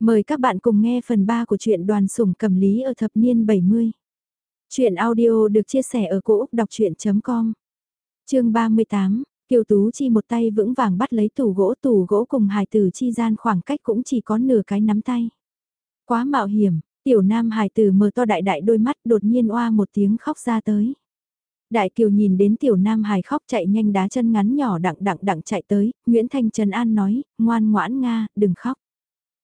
Mời các bạn cùng nghe phần 3 của truyện đoàn sủng cầm lý ở thập niên 70. Chuyện audio được chia sẻ ở cỗ đọc chuyện.com Chương 38, Kiều Tú Chi một tay vững vàng bắt lấy tủ gỗ tủ gỗ cùng hài tử chi gian khoảng cách cũng chỉ có nửa cái nắm tay. Quá mạo hiểm, tiểu nam hài tử mở to đại đại đôi mắt đột nhiên oa một tiếng khóc ra tới. Đại Kiều nhìn đến tiểu nam hài khóc chạy nhanh đá chân ngắn nhỏ đặng đặng đặng chạy tới, Nguyễn Thanh Trần An nói, ngoan ngoãn Nga, đừng khóc.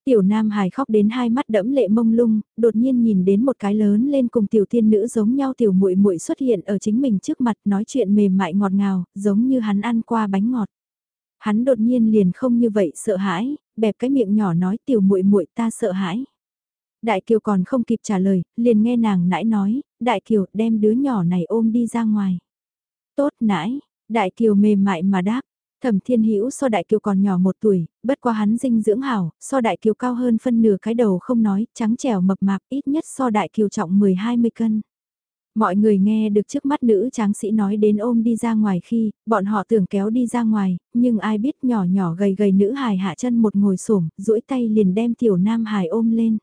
Tiểu Nam Hải khóc đến hai mắt đẫm lệ mông lung, đột nhiên nhìn đến một cái lớn lên cùng tiểu tiên nữ giống nhau tiểu muội muội xuất hiện ở chính mình trước mặt nói chuyện mềm mại ngọt ngào, giống như hắn ăn qua bánh ngọt. Hắn đột nhiên liền không như vậy sợ hãi, bẹp cái miệng nhỏ nói tiểu muội muội ta sợ hãi. Đại Kiều còn không kịp trả lời, liền nghe nàng nãi nói, Đại Kiều đem đứa nhỏ này ôm đi ra ngoài. Tốt nãi, Đại Kiều mềm mại mà đáp, Thẩm Thiên Hữu so Đại Kiều còn nhỏ một tuổi, bất quá hắn dinh dưỡng hảo, so Đại Kiều cao hơn phân nửa cái đầu không nói, trắng trẻo mập mạp ít nhất so Đại Kiều trọng 10-20 cân. Mọi người nghe được trước mắt nữ tráng sĩ nói đến ôm đi ra ngoài khi, bọn họ tưởng kéo đi ra ngoài, nhưng ai biết nhỏ nhỏ gầy gầy nữ hài hạ chân một ngồi xổm duỗi tay liền đem tiểu nam hài ôm lên.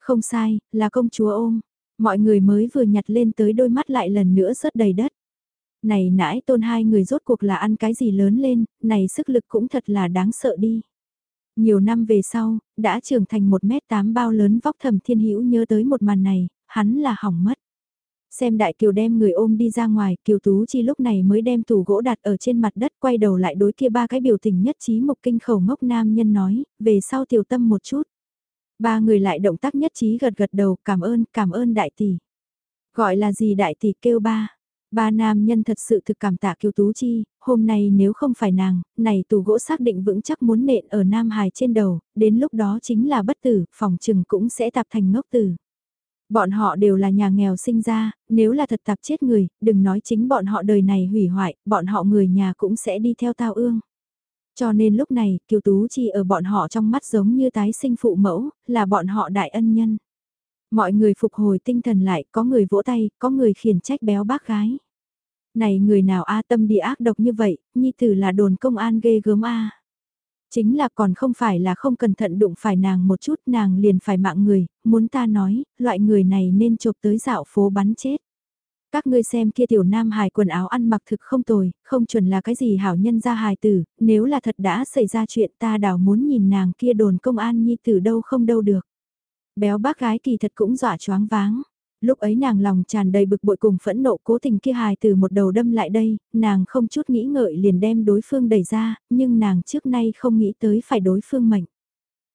Không sai, là công chúa ôm. Mọi người mới vừa nhặt lên tới đôi mắt lại lần nữa rớt đầy đất này nãi tôn hai người rốt cuộc là ăn cái gì lớn lên, này sức lực cũng thật là đáng sợ đi. Nhiều năm về sau, đã trưởng thành một mét tám bao lớn vóc thầm thiên hữu nhớ tới một màn này, hắn là hỏng mất. Xem đại kiều đem người ôm đi ra ngoài, kiều tú chi lúc này mới đem tủ gỗ đặt ở trên mặt đất quay đầu lại đối kia ba cái biểu tình nhất trí mục kinh khẩu ngốc nam nhân nói, về sau tiểu tâm một chút. Ba người lại động tác nhất trí gật gật đầu, cảm ơn, cảm ơn đại tỷ. Gọi là gì đại tỷ kêu ba. Ba nam nhân thật sự thực cảm tạ Kiều Tú Chi, hôm nay nếu không phải nàng, này tủ gỗ xác định vững chắc muốn nện ở Nam Hải trên đầu, đến lúc đó chính là bất tử, phòng trừng cũng sẽ tạp thành ngốc tử. Bọn họ đều là nhà nghèo sinh ra, nếu là thật tạp chết người, đừng nói chính bọn họ đời này hủy hoại, bọn họ người nhà cũng sẽ đi theo tao ương. Cho nên lúc này, Kiều Tú Chi ở bọn họ trong mắt giống như tái sinh phụ mẫu, là bọn họ đại ân nhân. Mọi người phục hồi tinh thần lại, có người vỗ tay, có người khiển trách béo bác gái. Này người nào a tâm địa ác độc như vậy, nhi tử là đồn công an ghê gớm a. Chính là còn không phải là không cẩn thận đụng phải nàng một chút nàng liền phải mạng người, muốn ta nói, loại người này nên chụp tới dạo phố bắn chết. Các ngươi xem kia tiểu nam hài quần áo ăn mặc thực không tồi, không chuẩn là cái gì hảo nhân ra hài tử, nếu là thật đã xảy ra chuyện ta đảo muốn nhìn nàng kia đồn công an nhi tử đâu không đâu được. Béo bác gái kỳ thật cũng dọa choáng váng. Lúc ấy nàng lòng tràn đầy bực bội cùng phẫn nộ cố tình kia hài từ một đầu đâm lại đây, nàng không chút nghĩ ngợi liền đem đối phương đẩy ra, nhưng nàng trước nay không nghĩ tới phải đối phương mệnh.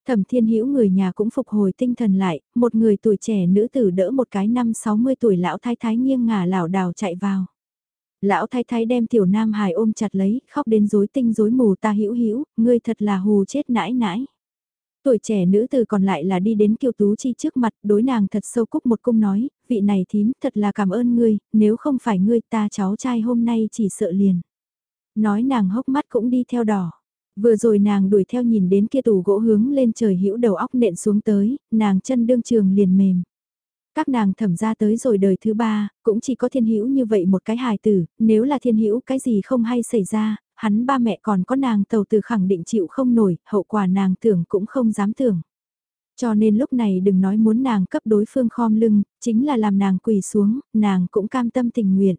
Thẩm thiên hữu người nhà cũng phục hồi tinh thần lại, một người tuổi trẻ nữ tử đỡ một cái năm 60 tuổi lão thái thái nghiêng ngả lảo đảo chạy vào. Lão thái thái đem tiểu nam hài ôm chặt lấy, khóc đến rối tinh rối mù ta hữu hữu, ngươi thật là hù chết nãi nãi. Tuổi trẻ nữ từ còn lại là đi đến Kiều Tú Chi trước mặt, đối nàng thật sâu cúc một cung nói, vị này thím, thật là cảm ơn ngươi, nếu không phải ngươi ta cháu trai hôm nay chỉ sợ liền. Nói nàng hốc mắt cũng đi theo đỏ. Vừa rồi nàng đuổi theo nhìn đến kia tủ gỗ hướng lên trời hữu đầu óc nện xuống tới, nàng chân đương trường liền mềm. Các nàng thẩm ra tới rồi đời thứ ba, cũng chỉ có thiên hữu như vậy một cái hài tử, nếu là thiên hữu cái gì không hay xảy ra, hắn ba mẹ còn có nàng tàu từ khẳng định chịu không nổi, hậu quả nàng tưởng cũng không dám tưởng. Cho nên lúc này đừng nói muốn nàng cấp đối phương khom lưng, chính là làm nàng quỳ xuống, nàng cũng cam tâm tình nguyện.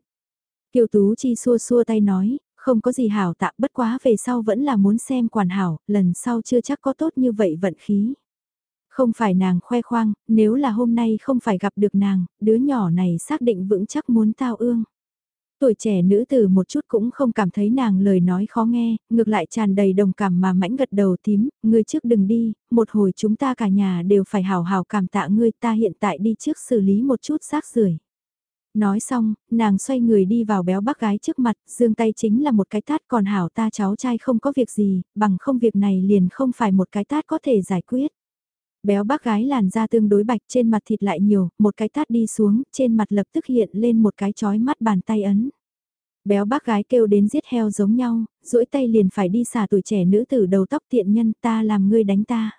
Kiều Tú Chi xua xua tay nói, không có gì hảo tạm bất quá về sau vẫn là muốn xem quản hảo, lần sau chưa chắc có tốt như vậy vận khí. Không phải nàng khoe khoang, nếu là hôm nay không phải gặp được nàng, đứa nhỏ này xác định vững chắc muốn tao ương. Tuổi trẻ nữ tử một chút cũng không cảm thấy nàng lời nói khó nghe, ngược lại tràn đầy đồng cảm mà mãnh gật đầu tím, ngươi trước đừng đi, một hồi chúng ta cả nhà đều phải hào hào cảm tạ ngươi ta hiện tại đi trước xử lý một chút xác rưởi Nói xong, nàng xoay người đi vào béo bác gái trước mặt, dương tay chính là một cái tát còn hảo ta cháu trai không có việc gì, bằng không việc này liền không phải một cái tát có thể giải quyết. Béo bác gái làn da tương đối bạch trên mặt thịt lại nhiều, một cái tát đi xuống, trên mặt lập tức hiện lên một cái chói mắt bàn tay ấn. Béo bác gái kêu đến giết heo giống nhau, duỗi tay liền phải đi xả tuổi trẻ nữ tử đầu tóc tiện nhân ta làm ngươi đánh ta.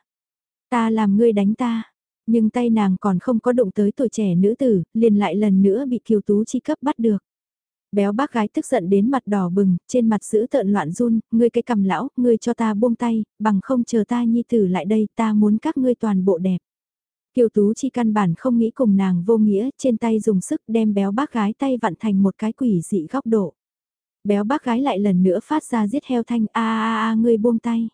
Ta làm ngươi đánh ta. Nhưng tay nàng còn không có đụng tới tuổi trẻ nữ tử, liền lại lần nữa bị kiều tú chi cấp bắt được. Béo bác gái tức giận đến mặt đỏ bừng, trên mặt giữ tợn loạn run, ngươi cái cầm lão, ngươi cho ta buông tay, bằng không chờ ta nhi tử lại đây, ta muốn các ngươi toàn bộ đẹp. Kiều Tú chi căn bản không nghĩ cùng nàng vô nghĩa, trên tay dùng sức đem béo bác gái tay vặn thành một cái quỷ dị góc độ. Béo bác gái lại lần nữa phát ra giết heo thanh a a a ngươi buông tay.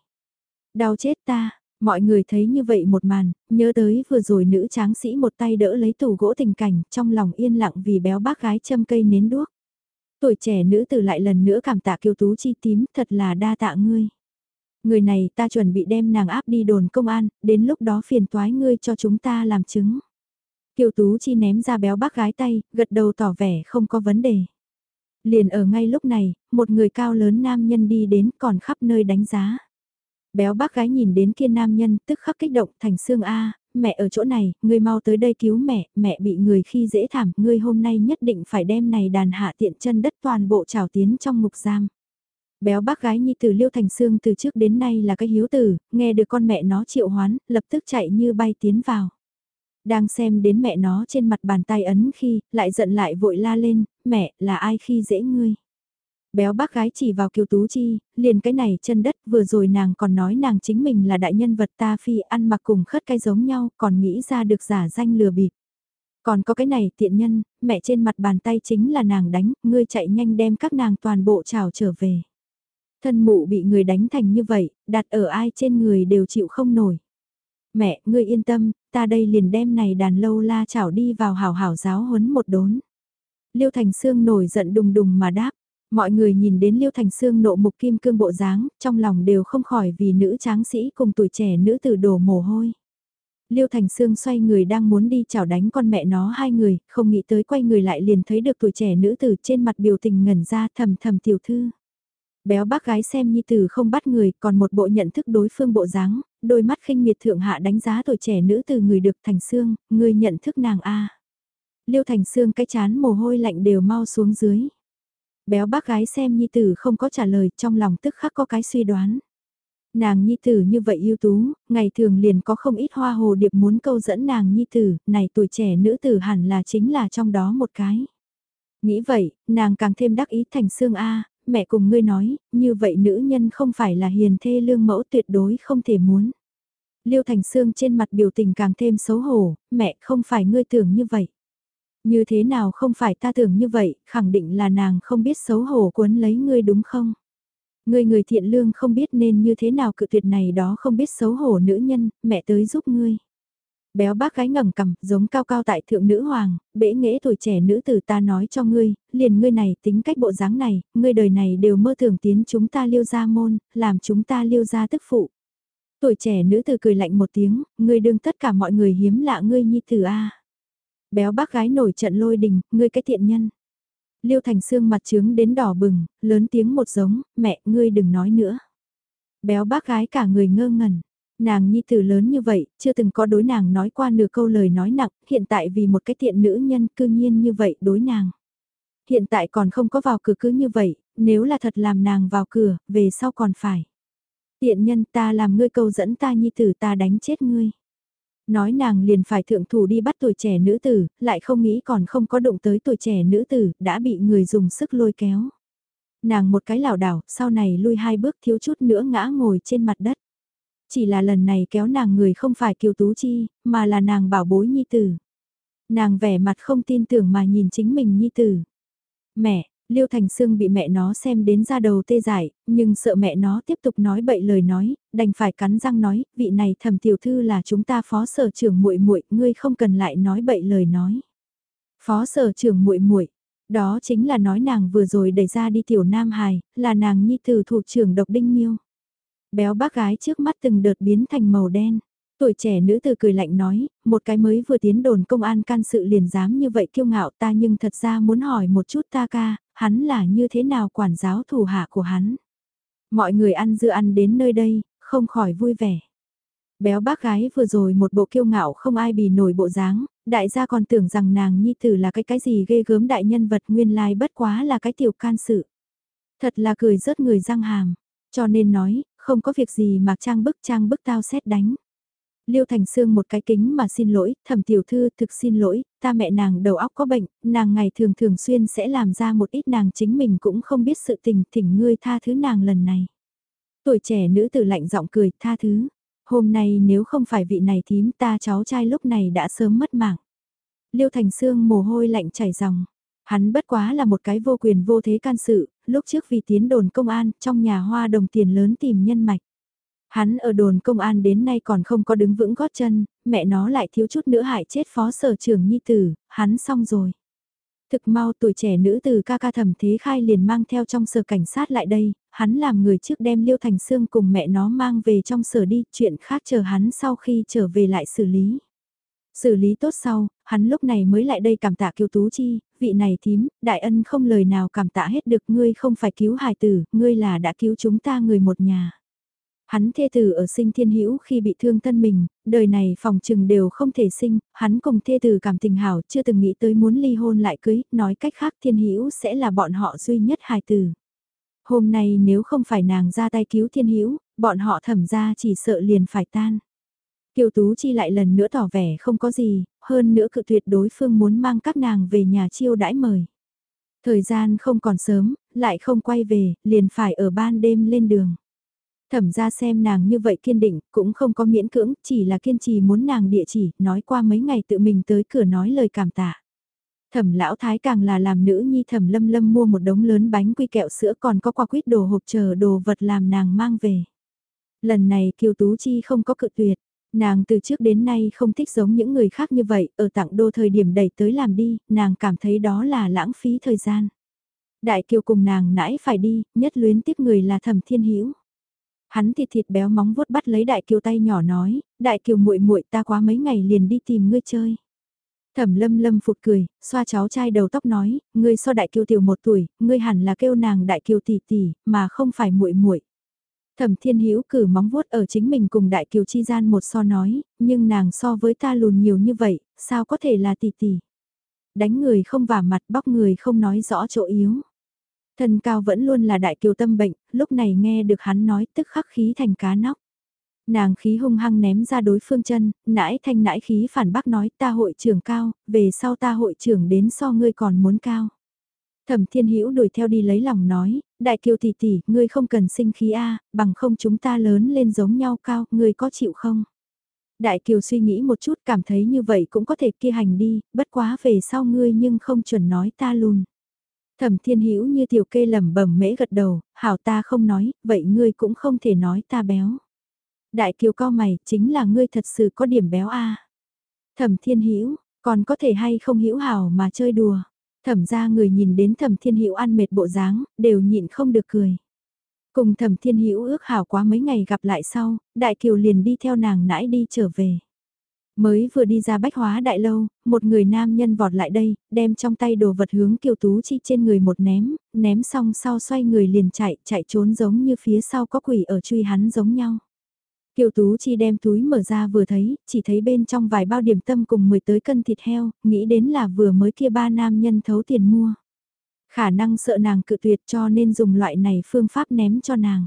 Đau chết ta, mọi người thấy như vậy một màn, nhớ tới vừa rồi nữ tráng sĩ một tay đỡ lấy tủ gỗ tình cảnh, trong lòng yên lặng vì béo bác gái châm cây nến đuốc. Tuổi trẻ nữ tử lại lần nữa cảm tạ kiều tú chi tím thật là đa tạ ngươi. Người này ta chuẩn bị đem nàng áp đi đồn công an, đến lúc đó phiền toái ngươi cho chúng ta làm chứng. Kiều Tú Chi ném ra béo bác gái tay, gật đầu tỏ vẻ không có vấn đề. Liền ở ngay lúc này, một người cao lớn nam nhân đi đến còn khắp nơi đánh giá. Béo bác gái nhìn đến kia nam nhân tức khắc kích động thành xương A, mẹ ở chỗ này, ngươi mau tới đây cứu mẹ, mẹ bị người khi dễ thảm, ngươi hôm nay nhất định phải đem này đàn hạ tiện chân đất toàn bộ trào tiến trong ngục giam. Béo bác gái nhi tử Liêu Thành Sương từ trước đến nay là cái hiếu tử, nghe được con mẹ nó triệu hoán, lập tức chạy như bay tiến vào. Đang xem đến mẹ nó trên mặt bàn tay ấn khi, lại giận lại vội la lên, mẹ, là ai khi dễ ngươi? Béo bác gái chỉ vào kiều tú chi, liền cái này chân đất vừa rồi nàng còn nói nàng chính mình là đại nhân vật ta phi ăn mặc cùng khất cái giống nhau còn nghĩ ra được giả danh lừa bịp. Còn có cái này tiện nhân, mẹ trên mặt bàn tay chính là nàng đánh, ngươi chạy nhanh đem các nàng toàn bộ trào trở về. Thân mụ bị người đánh thành như vậy, đặt ở ai trên người đều chịu không nổi. Mẹ, ngươi yên tâm, ta đây liền đem này đàn lâu la chảo đi vào hảo hảo giáo huấn một đốn. Liêu Thành Sương nổi giận đùng đùng mà đáp, mọi người nhìn đến Liêu Thành Sương nộ mục kim cương bộ dáng, trong lòng đều không khỏi vì nữ tráng sĩ cùng tuổi trẻ nữ tử đổ mồ hôi. Liêu Thành Sương xoay người đang muốn đi chào đánh con mẹ nó hai người, không nghĩ tới quay người lại liền thấy được tuổi trẻ nữ tử trên mặt biểu tình ngẩn ra thầm thầm tiểu thư. Béo bác gái xem nhi tử không bắt người, còn một bộ nhận thức đối phương bộ dáng, đôi mắt khinh miệt thượng hạ đánh giá tuổi trẻ nữ từ người được thành Sương người nhận thức nàng a. Liêu thành Sương cái chán mồ hôi lạnh đều mau xuống dưới. Béo bác gái xem nhi tử không có trả lời, trong lòng tức khắc có cái suy đoán. Nàng nhi tử như vậy ưu tú, ngày thường liền có không ít hoa hồ điệp muốn câu dẫn nàng nhi tử, này tuổi trẻ nữ tử hẳn là chính là trong đó một cái. Nghĩ vậy, nàng càng thêm đắc ý thành xương A, mẹ cùng ngươi nói, như vậy nữ nhân không phải là hiền thê lương mẫu tuyệt đối không thể muốn. Liêu Thành Sương trên mặt biểu tình càng thêm xấu hổ, mẹ không phải ngươi tưởng như vậy. Như thế nào không phải ta tưởng như vậy, khẳng định là nàng không biết xấu hổ cuốn lấy ngươi đúng không? Ngươi người thiện lương không biết nên như thế nào cự tuyệt này đó không biết xấu hổ nữ nhân, mẹ tới giúp ngươi. Béo bác gái ngẩng cằm, giống cao cao tại thượng nữ hoàng, bể nghễ tuổi trẻ nữ tử ta nói cho ngươi, liền ngươi này tính cách bộ dáng này, ngươi đời này đều mơ tưởng tiến chúng ta liêu ra môn, làm chúng ta liêu ra tức phụ. Tuổi trẻ nữ tử cười lạnh một tiếng, ngươi đương tất cả mọi người hiếm lạ ngươi nhi tử a. Béo bác gái nổi trận lôi đình, ngươi cái tiện nhân. Liêu thành xương mặt trướng đến đỏ bừng, lớn tiếng một giống, mẹ ngươi đừng nói nữa. Béo bác gái cả người ngơ ngẩn, Nàng nhi tử lớn như vậy, chưa từng có đối nàng nói qua nửa câu lời nói nặng, hiện tại vì một cái tiện nữ nhân cư nhiên như vậy đối nàng. Hiện tại còn không có vào cửa cứ như vậy, nếu là thật làm nàng vào cửa, về sau còn phải. Tiện nhân ta làm ngươi câu dẫn ta nhi tử ta đánh chết ngươi. Nói nàng liền phải thượng thủ đi bắt tuổi trẻ nữ tử, lại không nghĩ còn không có động tới tuổi trẻ nữ tử, đã bị người dùng sức lôi kéo. Nàng một cái lảo đảo, sau này lui hai bước thiếu chút nữa ngã ngồi trên mặt đất. Chỉ là lần này kéo nàng người không phải Kiều Tú Chi, mà là nàng bảo bối nhi tử. Nàng vẻ mặt không tin tưởng mà nhìn chính mình nhi tử. Mẹ, Liêu Thành Sương bị mẹ nó xem đến ra đầu tê dại, nhưng sợ mẹ nó tiếp tục nói bậy lời nói, đành phải cắn răng nói, vị này thẩm tiểu thư là chúng ta phó sở trưởng muội muội, ngươi không cần lại nói bậy lời nói. Phó sở trưởng muội muội, đó chính là nói nàng vừa rồi đẩy ra đi tiểu Nam Hải, là nàng nhi tử thủ trưởng độc đinh miêu. Béo bác gái trước mắt từng đợt biến thành màu đen. Tuổi trẻ nữ từ cười lạnh nói, một cái mới vừa tiến đồn công an can sự liền dám như vậy kiêu ngạo ta nhưng thật ra muốn hỏi một chút ta ca, hắn là như thế nào quản giáo thủ hạ của hắn. Mọi người ăn dưa ăn đến nơi đây, không khỏi vui vẻ. Béo bác gái vừa rồi một bộ kiêu ngạo không ai bì nổi bộ dáng, đại gia còn tưởng rằng nàng nhi tử là cái cái gì ghê gớm đại nhân vật nguyên lai bất quá là cái tiểu can sự. Thật là cười rớt người răng hàm, cho nên nói, không có việc gì mà trang bức trang bức tao xét đánh. Liêu Thành Sương một cái kính mà xin lỗi, thẩm tiểu thư thực xin lỗi, ta mẹ nàng đầu óc có bệnh, nàng ngày thường thường xuyên sẽ làm ra một ít nàng chính mình cũng không biết sự tình, thỉnh ngươi tha thứ nàng lần này. Tuổi trẻ nữ tử lạnh giọng cười, tha thứ. Hôm nay nếu không phải vị này thím ta cháu trai lúc này đã sớm mất mạng. Liêu Thành Sương mồ hôi lạnh chảy ròng. Hắn bất quá là một cái vô quyền vô thế can sự, lúc trước vì tiến đồn công an, trong nhà hoa đồng tiền lớn tìm nhân mạch. Hắn ở đồn công an đến nay còn không có đứng vững gót chân, mẹ nó lại thiếu chút nữa hại chết phó sở trưởng nhi tử, hắn xong rồi. Thực mau tuổi trẻ nữ từ ca ca thẩm thế khai liền mang theo trong sở cảnh sát lại đây, hắn làm người trước đem Liêu Thành Sương cùng mẹ nó mang về trong sở đi, chuyện khác chờ hắn sau khi trở về lại xử lý. Xử lý tốt sau, hắn lúc này mới lại đây cảm tạ kiều tú chi, vị này thím, đại ân không lời nào cảm tạ hết được ngươi không phải cứu hài tử, ngươi là đã cứu chúng ta người một nhà. Hắn thê tử ở sinh thiên hữu khi bị thương thân mình, đời này phòng trừng đều không thể sinh, hắn cùng thê tử cảm tình hảo chưa từng nghĩ tới muốn ly hôn lại cưới, nói cách khác thiên hữu sẽ là bọn họ duy nhất hài tử. Hôm nay nếu không phải nàng ra tay cứu thiên hữu bọn họ thẩm ra chỉ sợ liền phải tan. Kiều Tú Chi lại lần nữa tỏ vẻ không có gì, hơn nữa cự tuyệt đối phương muốn mang các nàng về nhà chiêu đãi mời. Thời gian không còn sớm, lại không quay về, liền phải ở ban đêm lên đường. Thẩm ra xem nàng như vậy kiên định, cũng không có miễn cưỡng, chỉ là kiên trì muốn nàng địa chỉ, nói qua mấy ngày tự mình tới cửa nói lời cảm tạ. Thẩm lão thái càng là làm nữ nhi thẩm lâm lâm mua một đống lớn bánh quy kẹo sữa còn có quả quýt đồ hộp chờ đồ vật làm nàng mang về. Lần này Kiều Tú Chi không có cự tuyệt, nàng từ trước đến nay không thích giống những người khác như vậy, ở tặng đô thời điểm đẩy tới làm đi, nàng cảm thấy đó là lãng phí thời gian. Đại Kiều cùng nàng nãy phải đi, nhất luyến tiếp người là thẩm thiên hữu Hắn thịt thịt béo móng vuốt bắt lấy đại kiều tay nhỏ nói, đại kiều muội muội ta quá mấy ngày liền đi tìm ngươi chơi. Thẩm lâm lâm phụt cười, xoa cháu trai đầu tóc nói, ngươi so đại kiều tiểu một tuổi, ngươi hẳn là kêu nàng đại kiều tỷ tỷ, mà không phải muội muội. Thẩm thiên hữu cử móng vuốt ở chính mình cùng đại kiều chi gian một so nói, nhưng nàng so với ta lùn nhiều như vậy, sao có thể là tỷ tỷ. Đánh người không vả mặt bóc người không nói rõ chỗ yếu. Thân cao vẫn luôn là đại kiều tâm bệnh, lúc này nghe được hắn nói tức khắc khí thành cá nóc. Nàng khí hung hăng ném ra đối phương chân, nãi thanh nãi khí phản bác nói ta hội trưởng cao, về sau ta hội trưởng đến so ngươi còn muốn cao. Thẩm Thiên Hữu đuổi theo đi lấy lòng nói, đại kiều tỷ tỷ, ngươi không cần sinh khí a, bằng không chúng ta lớn lên giống nhau cao, ngươi có chịu không? Đại kiều suy nghĩ một chút cảm thấy như vậy cũng có thể kia hành đi, bất quá về sau ngươi nhưng không chuẩn nói ta luôn. Thẩm Thiên Hữu như tiểu kê lẩm bẩm mễ gật đầu, hảo ta không nói, vậy ngươi cũng không thể nói ta béo. Đại kiều cao mày, chính là ngươi thật sự có điểm béo a. Thẩm Thiên Hữu, còn có thể hay không hữu hảo mà chơi đùa. Thẩm ra người nhìn đến Thẩm Thiên Hữu ăn mệt bộ dáng, đều nhịn không được cười. Cùng Thẩm Thiên Hữu ước hảo quá mấy ngày gặp lại sau, Đại Kiều liền đi theo nàng nãi đi trở về. Mới vừa đi ra bách hóa đại lâu, một người nam nhân vọt lại đây, đem trong tay đồ vật hướng kiều tú chi trên người một ném, ném xong sau xoay người liền chạy, chạy trốn giống như phía sau có quỷ ở truy hắn giống nhau. Kiều Tú Chi đem túi mở ra vừa thấy, chỉ thấy bên trong vài bao điểm tâm cùng 10 tới cân thịt heo, nghĩ đến là vừa mới kia ba nam nhân thấu tiền mua. Khả năng sợ nàng cự tuyệt cho nên dùng loại này phương pháp ném cho nàng.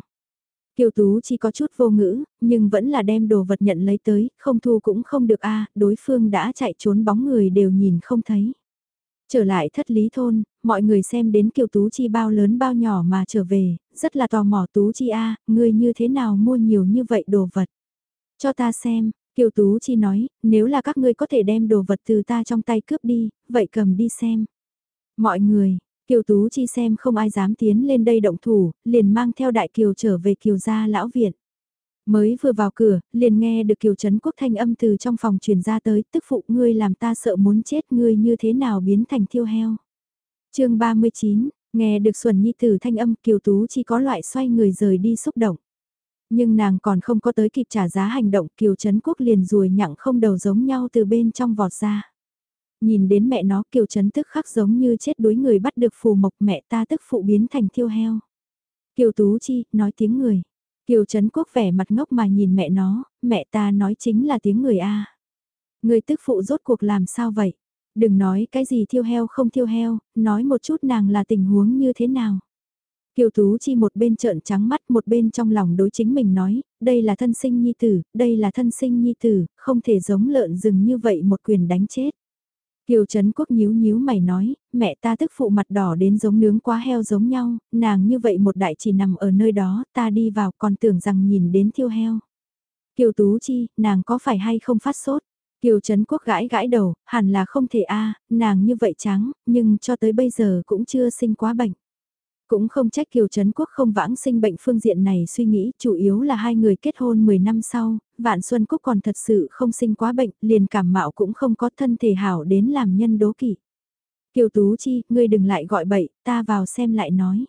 Kiều Tú chỉ có chút vô ngữ, nhưng vẫn là đem đồ vật nhận lấy tới, không thu cũng không được a à, đối phương đã chạy trốn bóng người đều nhìn không thấy. Trở lại thất lý thôn, mọi người xem đến Kiều Tú Chi bao lớn bao nhỏ mà trở về, rất là tò mò Tú Chi a ngươi như thế nào mua nhiều như vậy đồ vật. Cho ta xem, Kiều Tú Chi nói, nếu là các ngươi có thể đem đồ vật từ ta trong tay cướp đi, vậy cầm đi xem. Mọi người, Kiều Tú Chi xem không ai dám tiến lên đây động thủ, liền mang theo đại kiều trở về kiều gia lão viện. Mới vừa vào cửa, liền nghe được kiều trấn quốc thanh âm từ trong phòng truyền ra tới, tức phụ ngươi làm ta sợ muốn chết ngươi như thế nào biến thành thiêu heo. chương 39, nghe được xuân nhi từ thanh âm kiều tú chi có loại xoay người rời đi xúc động. Nhưng nàng còn không có tới kịp trả giá hành động kiều trấn quốc liền rùi nhặng không đầu giống nhau từ bên trong vọt ra. Nhìn đến mẹ nó kiều chấn tức khắc giống như chết đuối người bắt được phù mộc mẹ ta tức phụ biến thành thiêu heo. Kiều Tú Chi, nói tiếng người. Kiều Trấn Quốc vẻ mặt ngốc mà nhìn mẹ nó, mẹ ta nói chính là tiếng người A. Người tức phụ rốt cuộc làm sao vậy? Đừng nói cái gì thiêu heo không thiêu heo, nói một chút nàng là tình huống như thế nào. Kiều Tú Chi một bên trợn trắng mắt một bên trong lòng đối chính mình nói, đây là thân sinh nhi tử, đây là thân sinh nhi tử, không thể giống lợn rừng như vậy một quyền đánh chết. Kiều Trấn Quốc nhíu nhíu mày nói, mẹ ta tức phụ mặt đỏ đến giống nướng quá heo giống nhau, nàng như vậy một đại chỉ nằm ở nơi đó, ta đi vào còn tưởng rằng nhìn đến thiêu heo. Kiều Tú Chi, nàng có phải hay không phát sốt? Kiều Trấn Quốc gãi gãi đầu, hẳn là không thể a nàng như vậy trắng, nhưng cho tới bây giờ cũng chưa sinh quá bệnh. Cũng không trách Kiều Trấn Quốc không vãng sinh bệnh phương diện này suy nghĩ, chủ yếu là hai người kết hôn 10 năm sau, Vạn Xuân Cúc còn thật sự không sinh quá bệnh, liền cảm mạo cũng không có thân thể hảo đến làm nhân đố kỵ. Kiều Tú Chi, ngươi đừng lại gọi bậy, ta vào xem lại nói.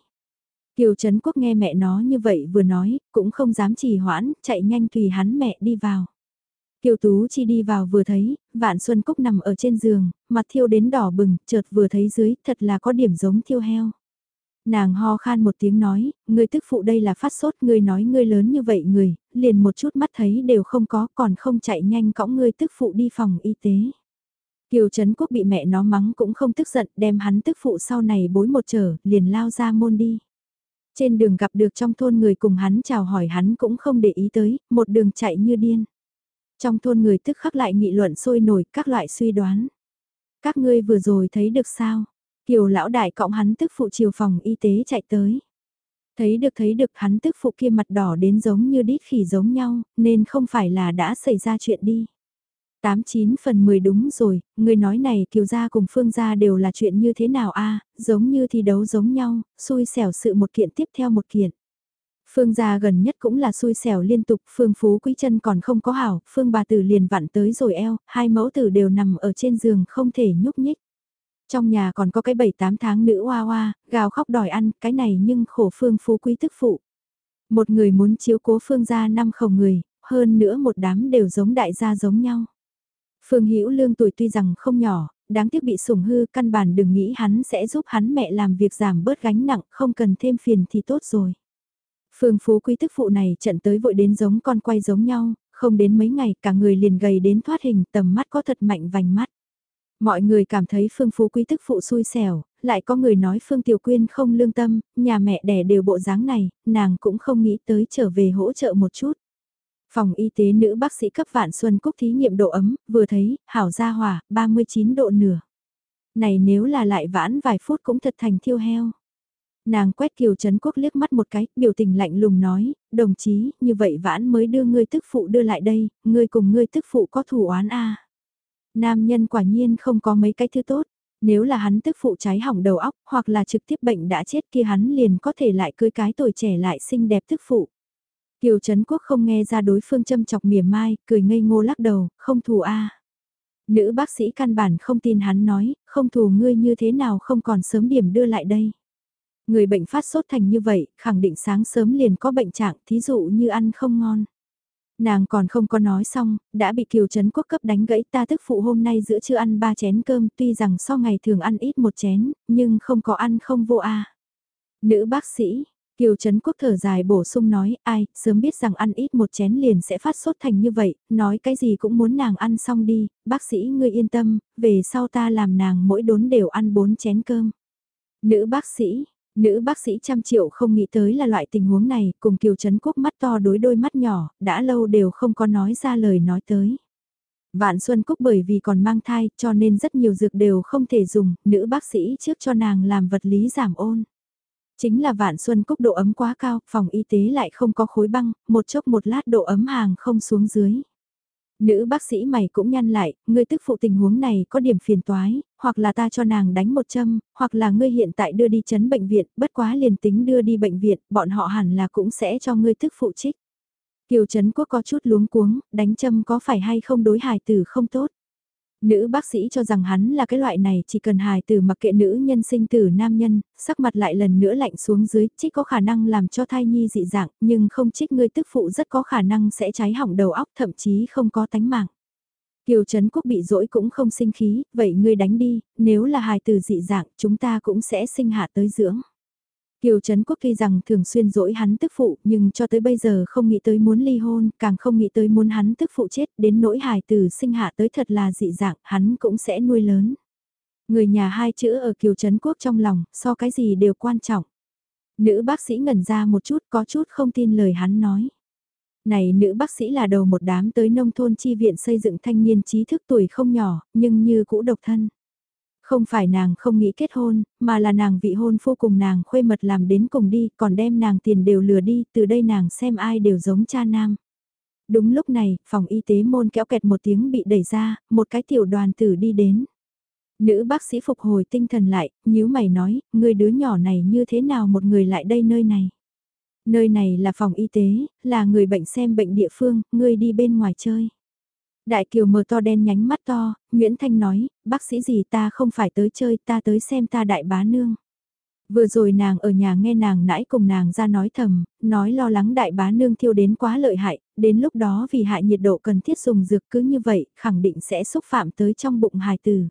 Kiều Trấn Quốc nghe mẹ nó như vậy vừa nói, cũng không dám trì hoãn, chạy nhanh tùy hắn mẹ đi vào. Kiều Tú Chi đi vào vừa thấy, Vạn Xuân Cúc nằm ở trên giường, mặt thiêu đến đỏ bừng, chợt vừa thấy dưới, thật là có điểm giống thiêu heo. Nàng ho khan một tiếng nói, ngươi tức phụ đây là phát sốt, ngươi nói ngươi lớn như vậy người, liền một chút mắt thấy đều không có, còn không chạy nhanh cõng ngươi tức phụ đi phòng y tế. Kiều Trấn Quốc bị mẹ nó mắng cũng không tức giận, đem hắn tức phụ sau này bối một trở, liền lao ra môn đi. Trên đường gặp được trong thôn người cùng hắn chào hỏi hắn cũng không để ý tới, một đường chạy như điên. Trong thôn người tức khắc lại nghị luận sôi nổi các loại suy đoán. Các ngươi vừa rồi thấy được sao? Kiều lão đại cõng hắn tức phụ chiều phòng y tế chạy tới. Thấy được thấy được hắn tức phụ kia mặt đỏ đến giống như đít khỉ giống nhau, nên không phải là đã xảy ra chuyện đi. 89 phần 10 đúng rồi, người nói này kiều gia cùng phương gia đều là chuyện như thế nào a giống như thi đấu giống nhau, xui xẻo sự một kiện tiếp theo một kiện. Phương gia gần nhất cũng là xui xẻo liên tục, phương phú quý chân còn không có hảo, phương bà tử liền vặn tới rồi eo, hai mẫu tử đều nằm ở trên giường không thể nhúc nhích. Trong nhà còn có cái 7-8 tháng nữ hoa hoa, gào khóc đòi ăn, cái này nhưng khổ phương phú quý tức phụ. Một người muốn chiếu cố phương gia năm khẩu người, hơn nữa một đám đều giống đại gia giống nhau. Phương Hữu Lương tuổi tuy rằng không nhỏ, đáng tiếc bị sủng hư, căn bản đừng nghĩ hắn sẽ giúp hắn mẹ làm việc giảm bớt gánh nặng, không cần thêm phiền thì tốt rồi. Phương Phú Quý tức phụ này trận tới vội đến giống con quay giống nhau, không đến mấy ngày cả người liền gầy đến thoát hình tầm mắt có thật mạnh vành mắt. Mọi người cảm thấy Phương Phú Quý tức phụ xui xẻo, lại có người nói Phương Tiểu Quyên không lương tâm, nhà mẹ đẻ đều bộ dáng này, nàng cũng không nghĩ tới trở về hỗ trợ một chút. Phòng y tế nữ bác sĩ cấp Vạn Xuân Cúc thí nghiệm độ ấm, vừa thấy, hảo gia hỏa, 39 độ nửa. Này nếu là lại vãn vài phút cũng thật thành thiêu heo. Nàng quét Kiều Trấn Quốc liếc mắt một cái, biểu tình lạnh lùng nói, đồng chí, như vậy vãn mới đưa ngươi tức phụ đưa lại đây, ngươi cùng ngươi tức phụ có thủ oán a Nam nhân quả nhiên không có mấy cái thứ tốt, nếu là hắn tức phụ cháy hỏng đầu óc, hoặc là trực tiếp bệnh đã chết kia hắn liền có thể lại cưới cái tuổi trẻ lại xinh đẹp tức phụ. Kiều Trấn Quốc không nghe ra đối phương châm chọc mỉa mai, cười ngây ngô lắc đầu, không thù a. Nữ bác sĩ căn bản không tin hắn nói, không thù ngươi như thế nào không còn sớm điểm đưa lại đây. Người bệnh phát sốt thành như vậy, khẳng định sáng sớm liền có bệnh trạng, thí dụ như ăn không ngon. Nàng còn không có nói xong, đã bị Kiều Trấn Quốc cấp đánh gãy ta tức phụ hôm nay giữa trưa ăn ba chén cơm tuy rằng so ngày thường ăn ít một chén, nhưng không có ăn không vô a. Nữ bác sĩ, Kiều Trấn Quốc thở dài bổ sung nói, ai, sớm biết rằng ăn ít một chén liền sẽ phát sốt thành như vậy, nói cái gì cũng muốn nàng ăn xong đi, bác sĩ ngươi yên tâm, về sau ta làm nàng mỗi đốn đều ăn bốn chén cơm. Nữ bác sĩ, nữ bác sĩ trăm triệu không nghĩ tới là loại tình huống này, cùng Kiều Trấn Quốc mắt to đối đôi mắt nhỏ, đã lâu đều không có nói ra lời nói tới. Vạn Xuân Cúc bởi vì còn mang thai cho nên rất nhiều dược đều không thể dùng, nữ bác sĩ trước cho nàng làm vật lý giảm ôn. Chính là vạn xuân cúc độ ấm quá cao, phòng y tế lại không có khối băng, một chốc một lát độ ấm hàng không xuống dưới. Nữ bác sĩ mày cũng nhăn lại, ngươi tức phụ tình huống này có điểm phiền toái, hoặc là ta cho nàng đánh một châm, hoặc là ngươi hiện tại đưa đi chấn bệnh viện, bất quá liền tính đưa đi bệnh viện, bọn họ hẳn là cũng sẽ cho ngươi tức phụ trích. Kiều Trấn Quốc có chút luống cuống, đánh châm có phải hay không đối hài tử không tốt. Nữ bác sĩ cho rằng hắn là cái loại này chỉ cần hài tử mặc kệ nữ nhân sinh tử nam nhân, sắc mặt lại lần nữa lạnh xuống dưới, trích có khả năng làm cho thai nhi dị dạng, nhưng không trích ngươi tức phụ rất có khả năng sẽ cháy hỏng đầu óc thậm chí không có tánh mạng. Kiều Trấn Quốc bị dỗi cũng không sinh khí, vậy ngươi đánh đi, nếu là hài tử dị dạng chúng ta cũng sẽ sinh hạ tới dưỡng. Kiều Trấn Quốc tuy rằng thường xuyên dỗi hắn tức phụ nhưng cho tới bây giờ không nghĩ tới muốn ly hôn, càng không nghĩ tới muốn hắn tức phụ chết đến nỗi hài từ sinh hạ tới thật là dị dạng, hắn cũng sẽ nuôi lớn. Người nhà hai chữ ở Kiều Trấn Quốc trong lòng, so cái gì đều quan trọng. Nữ bác sĩ ngẩn ra một chút có chút không tin lời hắn nói. Này nữ bác sĩ là đầu một đám tới nông thôn chi viện xây dựng thanh niên trí thức tuổi không nhỏ, nhưng như cũ độc thân. Không phải nàng không nghĩ kết hôn, mà là nàng vị hôn phu cùng nàng khuê mật làm đến cùng đi, còn đem nàng tiền đều lừa đi, từ đây nàng xem ai đều giống cha nam. Đúng lúc này, phòng y tế môn kéo kẹt một tiếng bị đẩy ra, một cái tiểu đoàn tử đi đến. Nữ bác sĩ phục hồi tinh thần lại, nhíu mày nói, người đứa nhỏ này như thế nào một người lại đây nơi này. Nơi này là phòng y tế, là người bệnh xem bệnh địa phương, ngươi đi bên ngoài chơi. Đại kiều mờ to đen nhánh mắt to, Nguyễn Thanh nói, bác sĩ gì ta không phải tới chơi ta tới xem ta đại bá nương. Vừa rồi nàng ở nhà nghe nàng nãy cùng nàng ra nói thầm, nói lo lắng đại bá nương thiêu đến quá lợi hại, đến lúc đó vì hại nhiệt độ cần thiết dùng dược cứ như vậy, khẳng định sẽ xúc phạm tới trong bụng hài tử.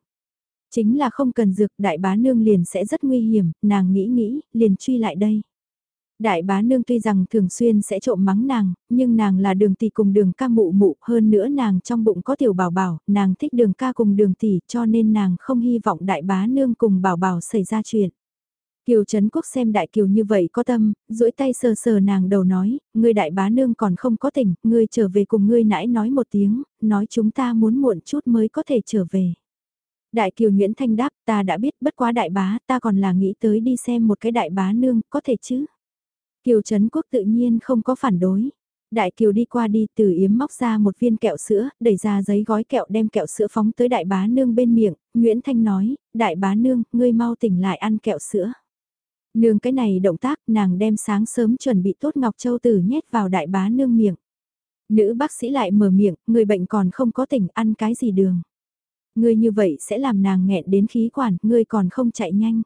Chính là không cần dược đại bá nương liền sẽ rất nguy hiểm, nàng nghĩ nghĩ, liền truy lại đây. Đại bá nương tuy rằng thường xuyên sẽ trộm mắng nàng, nhưng nàng là đường tỷ cùng đường ca mụ mụ, hơn nữa nàng trong bụng có tiểu bảo bảo, nàng thích đường ca cùng đường tỷ cho nên nàng không hy vọng đại bá nương cùng bảo bảo xảy ra chuyện. Kiều Trấn Quốc xem đại kiều như vậy có tâm, duỗi tay sờ sờ nàng đầu nói, ngươi đại bá nương còn không có tỉnh, ngươi trở về cùng ngươi nãy nói một tiếng, nói chúng ta muốn muộn chút mới có thể trở về. Đại kiều Nguyễn Thanh đáp, ta đã biết bất quá đại bá, ta còn là nghĩ tới đi xem một cái đại bá nương, có thể chứ. Kiều Trấn Quốc tự nhiên không có phản đối. Đại Kiều đi qua đi từ yếm móc ra một viên kẹo sữa, đẩy ra giấy gói kẹo đem kẹo sữa phóng tới đại bá nương bên miệng, Nguyễn Thanh nói, đại bá nương, ngươi mau tỉnh lại ăn kẹo sữa. Nương cái này động tác nàng đem sáng sớm chuẩn bị tốt Ngọc Châu Tử nhét vào đại bá nương miệng. Nữ bác sĩ lại mở miệng, người bệnh còn không có tỉnh ăn cái gì đường. Ngươi như vậy sẽ làm nàng nghẹn đến khí quản, ngươi còn không chạy nhanh.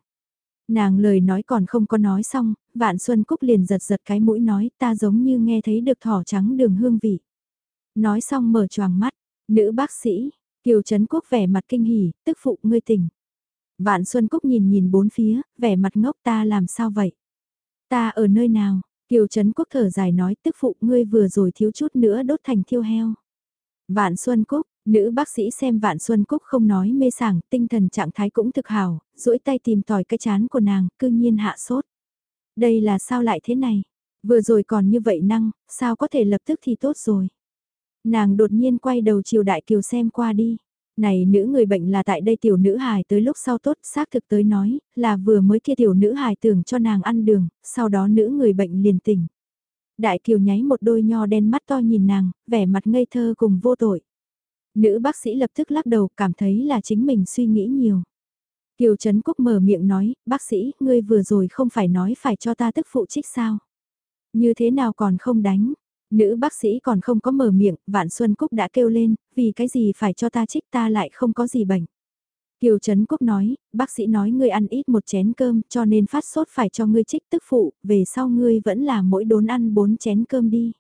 Nàng lời nói còn không có nói xong, Vạn Xuân Cúc liền giật giật cái mũi nói ta giống như nghe thấy được thỏ trắng đường hương vị. Nói xong mở choàng mắt, nữ bác sĩ, Kiều Trấn Quốc vẻ mặt kinh hỉ, tức phụ ngươi tỉnh. Vạn Xuân Cúc nhìn nhìn bốn phía, vẻ mặt ngốc ta làm sao vậy? Ta ở nơi nào? Kiều Trấn Quốc thở dài nói tức phụ ngươi vừa rồi thiếu chút nữa đốt thành thiêu heo. Vạn Xuân Cúc, Nữ bác sĩ xem Vạn Xuân Cúc không nói mê sảng, tinh thần trạng thái cũng thực hảo, duỗi tay tìm tòi cái chán của nàng, cư nhiên hạ sốt. Đây là sao lại thế này? Vừa rồi còn như vậy năng, sao có thể lập tức thì tốt rồi? Nàng đột nhiên quay đầu chiều đại kiều xem qua đi. Này nữ người bệnh là tại đây tiểu nữ hài tới lúc sau tốt xác thực tới nói, là vừa mới kia tiểu nữ hài tưởng cho nàng ăn đường, sau đó nữ người bệnh liền tỉnh. Đại kiều nháy một đôi nho đen mắt to nhìn nàng, vẻ mặt ngây thơ cùng vô tội. Nữ bác sĩ lập tức lắc đầu cảm thấy là chính mình suy nghĩ nhiều. Kiều Trấn Quốc mở miệng nói, bác sĩ, ngươi vừa rồi không phải nói phải cho ta tức phụ trích sao? Như thế nào còn không đánh? Nữ bác sĩ còn không có mở miệng, Vạn Xuân Cúc đã kêu lên, vì cái gì phải cho ta trích ta lại không có gì bệnh. Kiều Trấn Quốc nói, bác sĩ nói ngươi ăn ít một chén cơm cho nên phát sốt phải cho ngươi trích tức phụ, về sau ngươi vẫn là mỗi đốn ăn bốn chén cơm đi.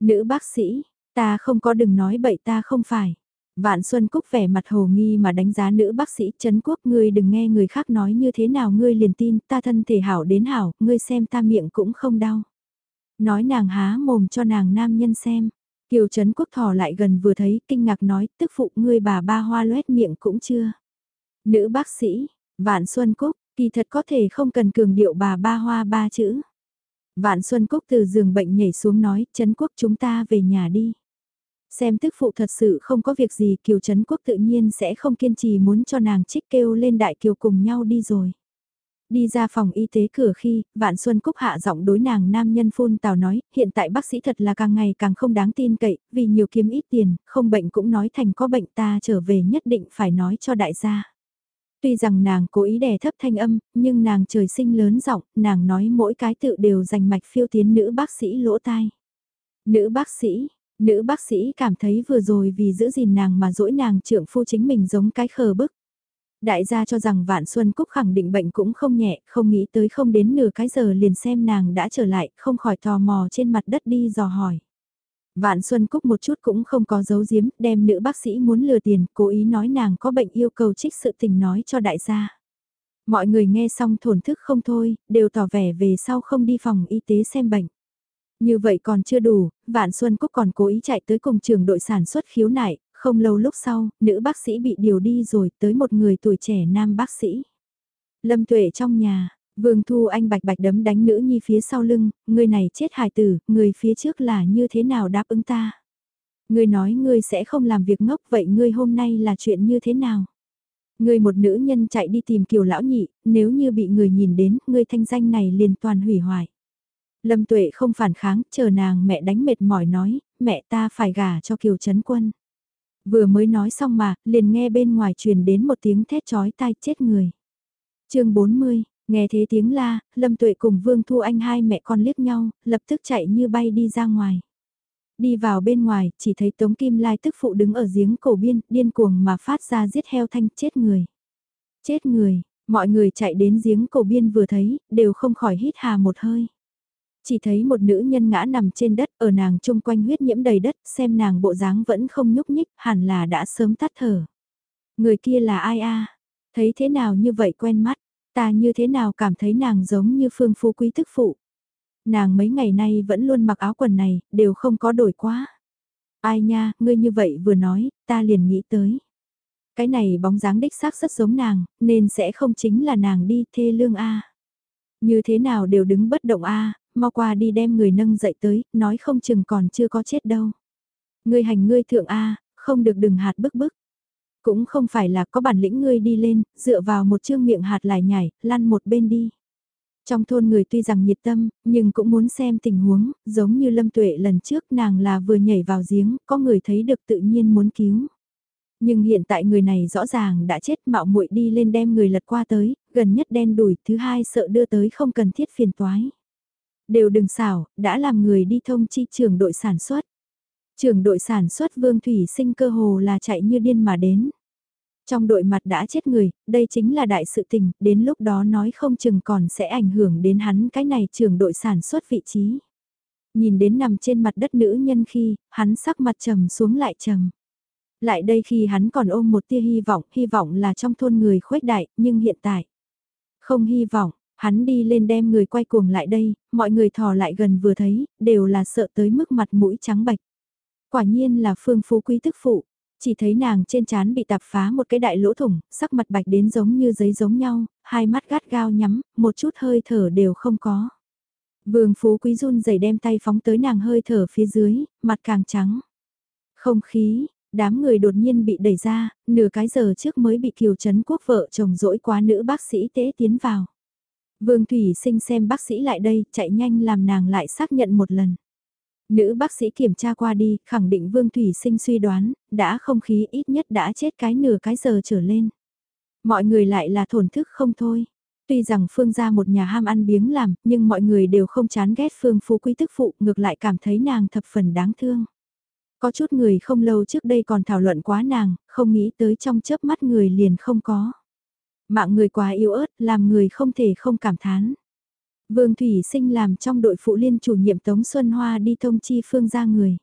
Nữ bác sĩ, Ta không có đừng nói bậy ta không phải. Vạn Xuân Cúc vẻ mặt hồ nghi mà đánh giá nữ bác sĩ Trấn Quốc ngươi đừng nghe người khác nói như thế nào ngươi liền tin ta thân thể hảo đến hảo, ngươi xem ta miệng cũng không đau. Nói nàng há mồm cho nàng nam nhân xem. Kiều Trấn Quốc thò lại gần vừa thấy kinh ngạc nói tức phụ ngươi bà ba hoa loét miệng cũng chưa. Nữ bác sĩ, Vạn Xuân Cúc, kỳ thật có thể không cần cường điệu bà ba hoa ba chữ. Vạn Xuân Cúc từ giường bệnh nhảy xuống nói, Trấn Quốc chúng ta về nhà đi. Xem tức phụ thật sự không có việc gì Kiều Trấn Quốc tự nhiên sẽ không kiên trì muốn cho nàng trích kêu lên đại kiều cùng nhau đi rồi. Đi ra phòng y tế cửa khi, Vạn Xuân Cúc hạ giọng đối nàng nam nhân phun tào nói, hiện tại bác sĩ thật là càng ngày càng không đáng tin cậy, vì nhiều kiếm ít tiền, không bệnh cũng nói thành có bệnh ta trở về nhất định phải nói cho đại gia. Tuy rằng nàng cố ý đè thấp thanh âm, nhưng nàng trời sinh lớn giọng, nàng nói mỗi cái tự đều dành mạch phiêu tiến nữ bác sĩ lỗ tai. Nữ bác sĩ, Nữ bác sĩ cảm thấy vừa rồi vì giữ gìn nàng mà dỗi nàng trưởng phu chính mình giống cái khờ bức. Đại gia cho rằng Vạn Xuân Cúc khẳng định bệnh cũng không nhẹ, không nghĩ tới không đến nửa cái giờ liền xem nàng đã trở lại, không khỏi tò mò trên mặt đất đi dò hỏi. Vạn Xuân Cúc một chút cũng không có giấu giếm, đem nữ bác sĩ muốn lừa tiền, cố ý nói nàng có bệnh yêu cầu trích sự tình nói cho đại gia. Mọi người nghe xong thổn thức không thôi, đều tỏ vẻ về sau không đi phòng y tế xem bệnh. Như vậy còn chưa đủ, Vạn Xuân Cúc còn cố ý chạy tới cùng trường đội sản xuất khiếu nại, không lâu lúc sau, nữ bác sĩ bị điều đi rồi tới một người tuổi trẻ nam bác sĩ. Lâm Tuệ trong nhà, Vương Thu Anh bạch bạch đấm đánh nữ nhi phía sau lưng, người này chết hài tử, người phía trước là như thế nào đáp ứng ta. Ngươi nói ngươi sẽ không làm việc ngốc vậy ngươi hôm nay là chuyện như thế nào? Ngươi một nữ nhân chạy đi tìm kiều lão nhị, nếu như bị người nhìn đến, ngươi thanh danh này liền toàn hủy hoại. Lâm tuệ không phản kháng, chờ nàng mẹ đánh mệt mỏi nói, mẹ ta phải gả cho kiều chấn quân. Vừa mới nói xong mà, liền nghe bên ngoài truyền đến một tiếng thét chói tai chết người. chương 40, nghe thế tiếng la, Lâm Tuệ cùng Vương Thu Anh hai mẹ con liếc nhau, lập tức chạy như bay đi ra ngoài. Đi vào bên ngoài, chỉ thấy Tống Kim Lai tức phụ đứng ở giếng cổ biên, điên cuồng mà phát ra giết heo thanh chết người. Chết người, mọi người chạy đến giếng cổ biên vừa thấy, đều không khỏi hít hà một hơi. Chỉ thấy một nữ nhân ngã nằm trên đất, ở nàng chung quanh huyết nhiễm đầy đất, xem nàng bộ dáng vẫn không nhúc nhích, hẳn là đã sớm tắt thở. Người kia là ai a? Thấy thế nào như vậy quen mắt, ta như thế nào cảm thấy nàng giống như phương phú quý thức phụ nàng mấy ngày nay vẫn luôn mặc áo quần này, đều không có đổi quá. Ai nha, ngươi như vậy vừa nói, ta liền nghĩ tới. Cái này bóng dáng đích xác rất giống nàng, nên sẽ không chính là nàng đi thê lương A. Như thế nào đều đứng bất động A, mau qua đi đem người nâng dậy tới, nói không chừng còn chưa có chết đâu. Ngươi hành ngươi thượng A, không được đừng hạt bức bức. Cũng không phải là có bản lĩnh ngươi đi lên, dựa vào một chương miệng hạt lại nhảy, lăn một bên đi. Trong thôn người tuy rằng nhiệt tâm, nhưng cũng muốn xem tình huống, giống như Lâm Tuệ lần trước nàng là vừa nhảy vào giếng, có người thấy được tự nhiên muốn cứu. Nhưng hiện tại người này rõ ràng đã chết mạo muội đi lên đem người lật qua tới, gần nhất đen đuổi thứ hai sợ đưa tới không cần thiết phiền toái. Đều đừng xảo, đã làm người đi thông chi trưởng đội sản xuất. trưởng đội sản xuất Vương Thủy sinh cơ hồ là chạy như điên mà đến. Trong đội mặt đã chết người, đây chính là đại sự tình, đến lúc đó nói không chừng còn sẽ ảnh hưởng đến hắn cái này trưởng đội sản xuất vị trí. Nhìn đến nằm trên mặt đất nữ nhân khi, hắn sắc mặt trầm xuống lại trầm. Lại đây khi hắn còn ôm một tia hy vọng, hy vọng là trong thôn người khuếch đại, nhưng hiện tại, không hy vọng, hắn đi lên đem người quay cuồng lại đây, mọi người thò lại gần vừa thấy, đều là sợ tới mức mặt mũi trắng bạch. Quả nhiên là phương phú quý tức phụ, chỉ thấy nàng trên trán bị tạp phá một cái đại lỗ thủng, sắc mặt bạch đến giống như giấy giống nhau, hai mắt gắt gao nhắm, một chút hơi thở đều không có. Vương Phú Quý run rẩy đem tay phóng tới nàng hơi thở phía dưới, mặt càng trắng. Không khí, đám người đột nhiên bị đẩy ra, nửa cái giờ trước mới bị Kiều Trấn Quốc vợ chồng dỗi quá nữ bác sĩ tế tiến vào. Vương Thủy sinh xem bác sĩ lại đây, chạy nhanh làm nàng lại xác nhận một lần. Nữ bác sĩ kiểm tra qua đi, khẳng định Vương Thủy Sinh suy đoán, đã không khí ít nhất đã chết cái nửa cái giờ trở lên. Mọi người lại là thổn thức không thôi. Tuy rằng Phương gia một nhà ham ăn biếng làm, nhưng mọi người đều không chán ghét Phương Phú Quý tức phụ, ngược lại cảm thấy nàng thập phần đáng thương. Có chút người không lâu trước đây còn thảo luận quá nàng, không nghĩ tới trong chớp mắt người liền không có. Mạng người quá yếu ớt, làm người không thể không cảm thán. Vương Thủy Sinh làm trong đội phụ liên chủ nhiệm Tống Xuân Hoa đi thông chi phương gia người.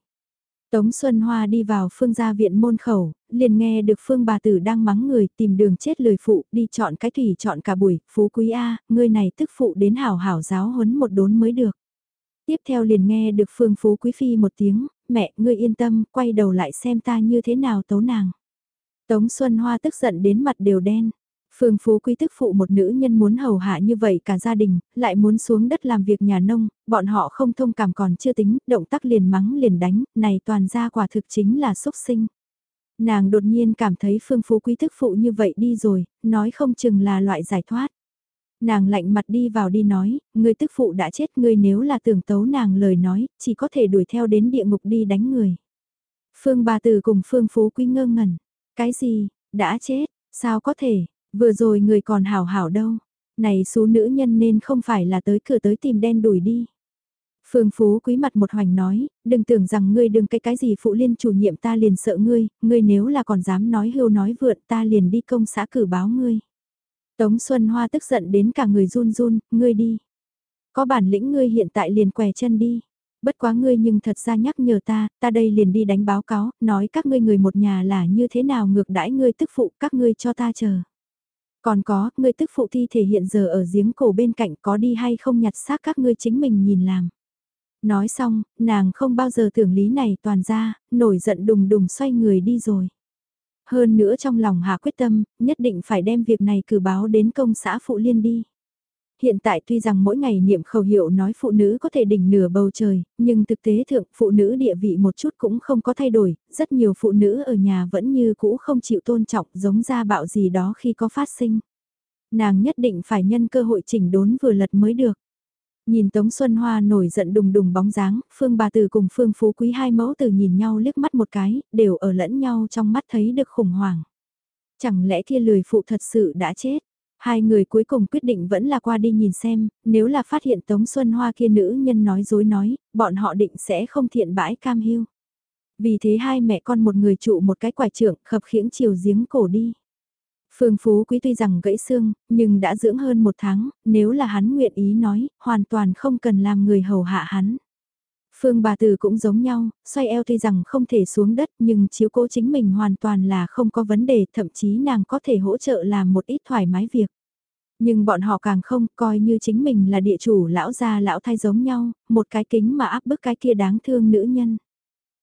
Tống Xuân Hoa đi vào phương gia viện môn khẩu, liền nghe được phương bà tử đang mắng người tìm đường chết lời phụ đi chọn cái thủy chọn cả buổi, phú quý A, người này tức phụ đến hảo hảo giáo huấn một đốn mới được. Tiếp theo liền nghe được phương phú quý phi một tiếng, mẹ ngươi yên tâm, quay đầu lại xem ta như thế nào tấu nàng. Tống Xuân Hoa tức giận đến mặt đều đen, Phương Phú Quý tức phụ một nữ nhân muốn hầu hạ như vậy cả gia đình, lại muốn xuống đất làm việc nhà nông, bọn họ không thông cảm còn chưa tính, động tác liền mắng liền đánh, này toàn ra quả thực chính là xúc sinh. Nàng đột nhiên cảm thấy Phương Phú Quý tức phụ như vậy đi rồi, nói không chừng là loại giải thoát. Nàng lạnh mặt đi vào đi nói, người tức phụ đã chết người nếu là tưởng tấu nàng lời nói, chỉ có thể đuổi theo đến địa ngục đi đánh người. Phương bà tử cùng Phương Phú Quý ngơ ngẩn, cái gì, đã chết, sao có thể, Vừa rồi người còn hảo hảo đâu, này số nữ nhân nên không phải là tới cửa tới tìm đen đuổi đi. Phương Phú quý mặt một hoành nói, đừng tưởng rằng ngươi đừng cái cái gì phụ liên chủ nhiệm ta liền sợ ngươi, ngươi nếu là còn dám nói hưu nói vượn ta liền đi công xã cử báo ngươi. Tống Xuân Hoa tức giận đến cả người run run, ngươi đi. Có bản lĩnh ngươi hiện tại liền què chân đi. Bất quá ngươi nhưng thật ra nhắc nhở ta, ta đây liền đi đánh báo cáo, nói các ngươi người một nhà là như thế nào ngược đãi ngươi tức phụ các ngươi cho ta chờ. Còn có, người tức phụ thi thể hiện giờ ở giếng cổ bên cạnh có đi hay không nhặt xác các ngươi chính mình nhìn làm. Nói xong, nàng không bao giờ tưởng lý này toàn ra, nổi giận đùng đùng xoay người đi rồi. Hơn nữa trong lòng hạ quyết tâm, nhất định phải đem việc này cử báo đến công xã Phụ Liên đi hiện tại tuy rằng mỗi ngày niệm khẩu hiệu nói phụ nữ có thể đỉnh nửa bầu trời, nhưng thực tế thượng phụ nữ địa vị một chút cũng không có thay đổi, rất nhiều phụ nữ ở nhà vẫn như cũ không chịu tôn trọng giống ra bạo gì đó khi có phát sinh. Nàng nhất định phải nhân cơ hội chỉnh đốn vừa lật mới được. Nhìn Tống Xuân Hoa nổi giận đùng đùng bóng dáng, Phương Bà từ cùng Phương Phú Quý hai mẫu từ nhìn nhau liếc mắt một cái, đều ở lẫn nhau trong mắt thấy được khủng hoảng. Chẳng lẽ kia lười phụ thật sự đã chết? Hai người cuối cùng quyết định vẫn là qua đi nhìn xem, nếu là phát hiện Tống Xuân Hoa kia nữ nhân nói dối nói, bọn họ định sẽ không thiện bãi cam hiu. Vì thế hai mẹ con một người trụ một cái quải trưởng khập khiễng chiều giếng cổ đi. Phương Phú Quý tuy rằng gãy xương, nhưng đã dưỡng hơn một tháng, nếu là hắn nguyện ý nói, hoàn toàn không cần làm người hầu hạ hắn. Phương bà tử cũng giống nhau, xoay eo tuy rằng không thể xuống đất nhưng chiếu cố chính mình hoàn toàn là không có vấn đề, thậm chí nàng có thể hỗ trợ làm một ít thoải mái việc. Nhưng bọn họ càng không coi như chính mình là địa chủ lão gia lão thay giống nhau, một cái kính mà áp bức cái kia đáng thương nữ nhân.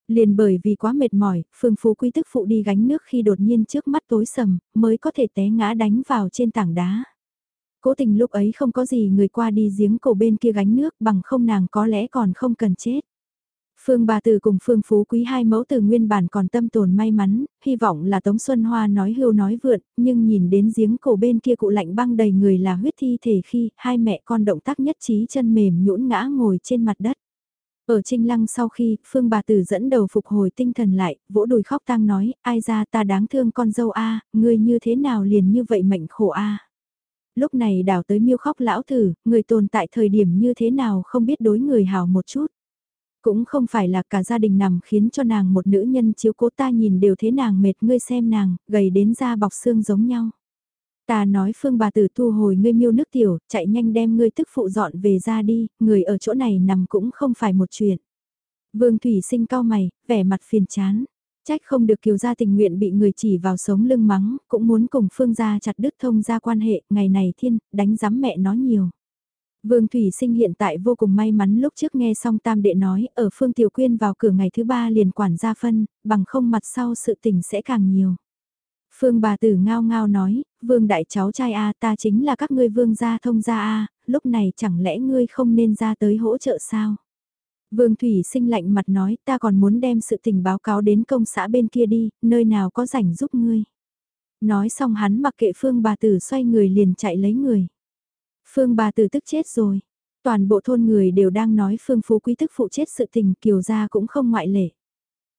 Liền bởi vì quá mệt mỏi, Phương Phú Quý tức phụ đi gánh nước khi đột nhiên trước mắt tối sầm, mới có thể té ngã đánh vào trên tảng đá. Cố tình lúc ấy không có gì người qua đi giếng cổ bên kia gánh nước bằng không nàng có lẽ còn không cần chết. Phương bà từ cùng Phương Phú Quý hai mẫu từ nguyên bản còn tâm tồn may mắn, hy vọng là Tống Xuân Hoa nói hưu nói vượn, nhưng nhìn đến giếng cổ bên kia cụ lạnh băng đầy người là huyết thi thể khi hai mẹ con động tác nhất trí chân mềm nhũn ngã ngồi trên mặt đất. Ở trinh lăng sau khi, Phương bà tử dẫn đầu phục hồi tinh thần lại, vỗ đùi khóc tang nói, ai ra ta đáng thương con dâu a ngươi như thế nào liền như vậy mệnh khổ a Lúc này đào tới miêu khóc lão thử, người tồn tại thời điểm như thế nào không biết đối người hào một chút. Cũng không phải là cả gia đình nằm khiến cho nàng một nữ nhân chiếu cố ta nhìn đều thế nàng mệt ngươi xem nàng, gầy đến da bọc xương giống nhau. Ta nói phương bà tử thu hồi ngươi miêu nước tiểu, chạy nhanh đem ngươi tức phụ dọn về ra đi, người ở chỗ này nằm cũng không phải một chuyện. Vương Thủy sinh cao mày, vẻ mặt phiền chán. Trách không được kiều gia tình nguyện bị người chỉ vào sống lưng mắng, cũng muốn cùng phương gia chặt đứt thông gia quan hệ, ngày này thiên, đánh giám mẹ nó nhiều. Vương Thủy Sinh hiện tại vô cùng may mắn lúc trước nghe xong Tam Đệ nói ở Phương Tiểu Quyên vào cửa ngày thứ ba liền quản gia phân, bằng không mặt sau sự tình sẽ càng nhiều. Phương bà tử ngao ngao nói, Vương đại cháu trai A ta chính là các ngươi Vương gia thông gia A, lúc này chẳng lẽ ngươi không nên ra tới hỗ trợ sao? Vương Thủy Sinh lạnh mặt nói ta còn muốn đem sự tình báo cáo đến công xã bên kia đi, nơi nào có rảnh giúp ngươi. Nói xong hắn mặc kệ Phương bà tử xoay người liền chạy lấy người. Phương bà tử tức chết rồi. Toàn bộ thôn người đều đang nói Phương Phú Quý tức phụ chết sự tình kiều gia cũng không ngoại lệ.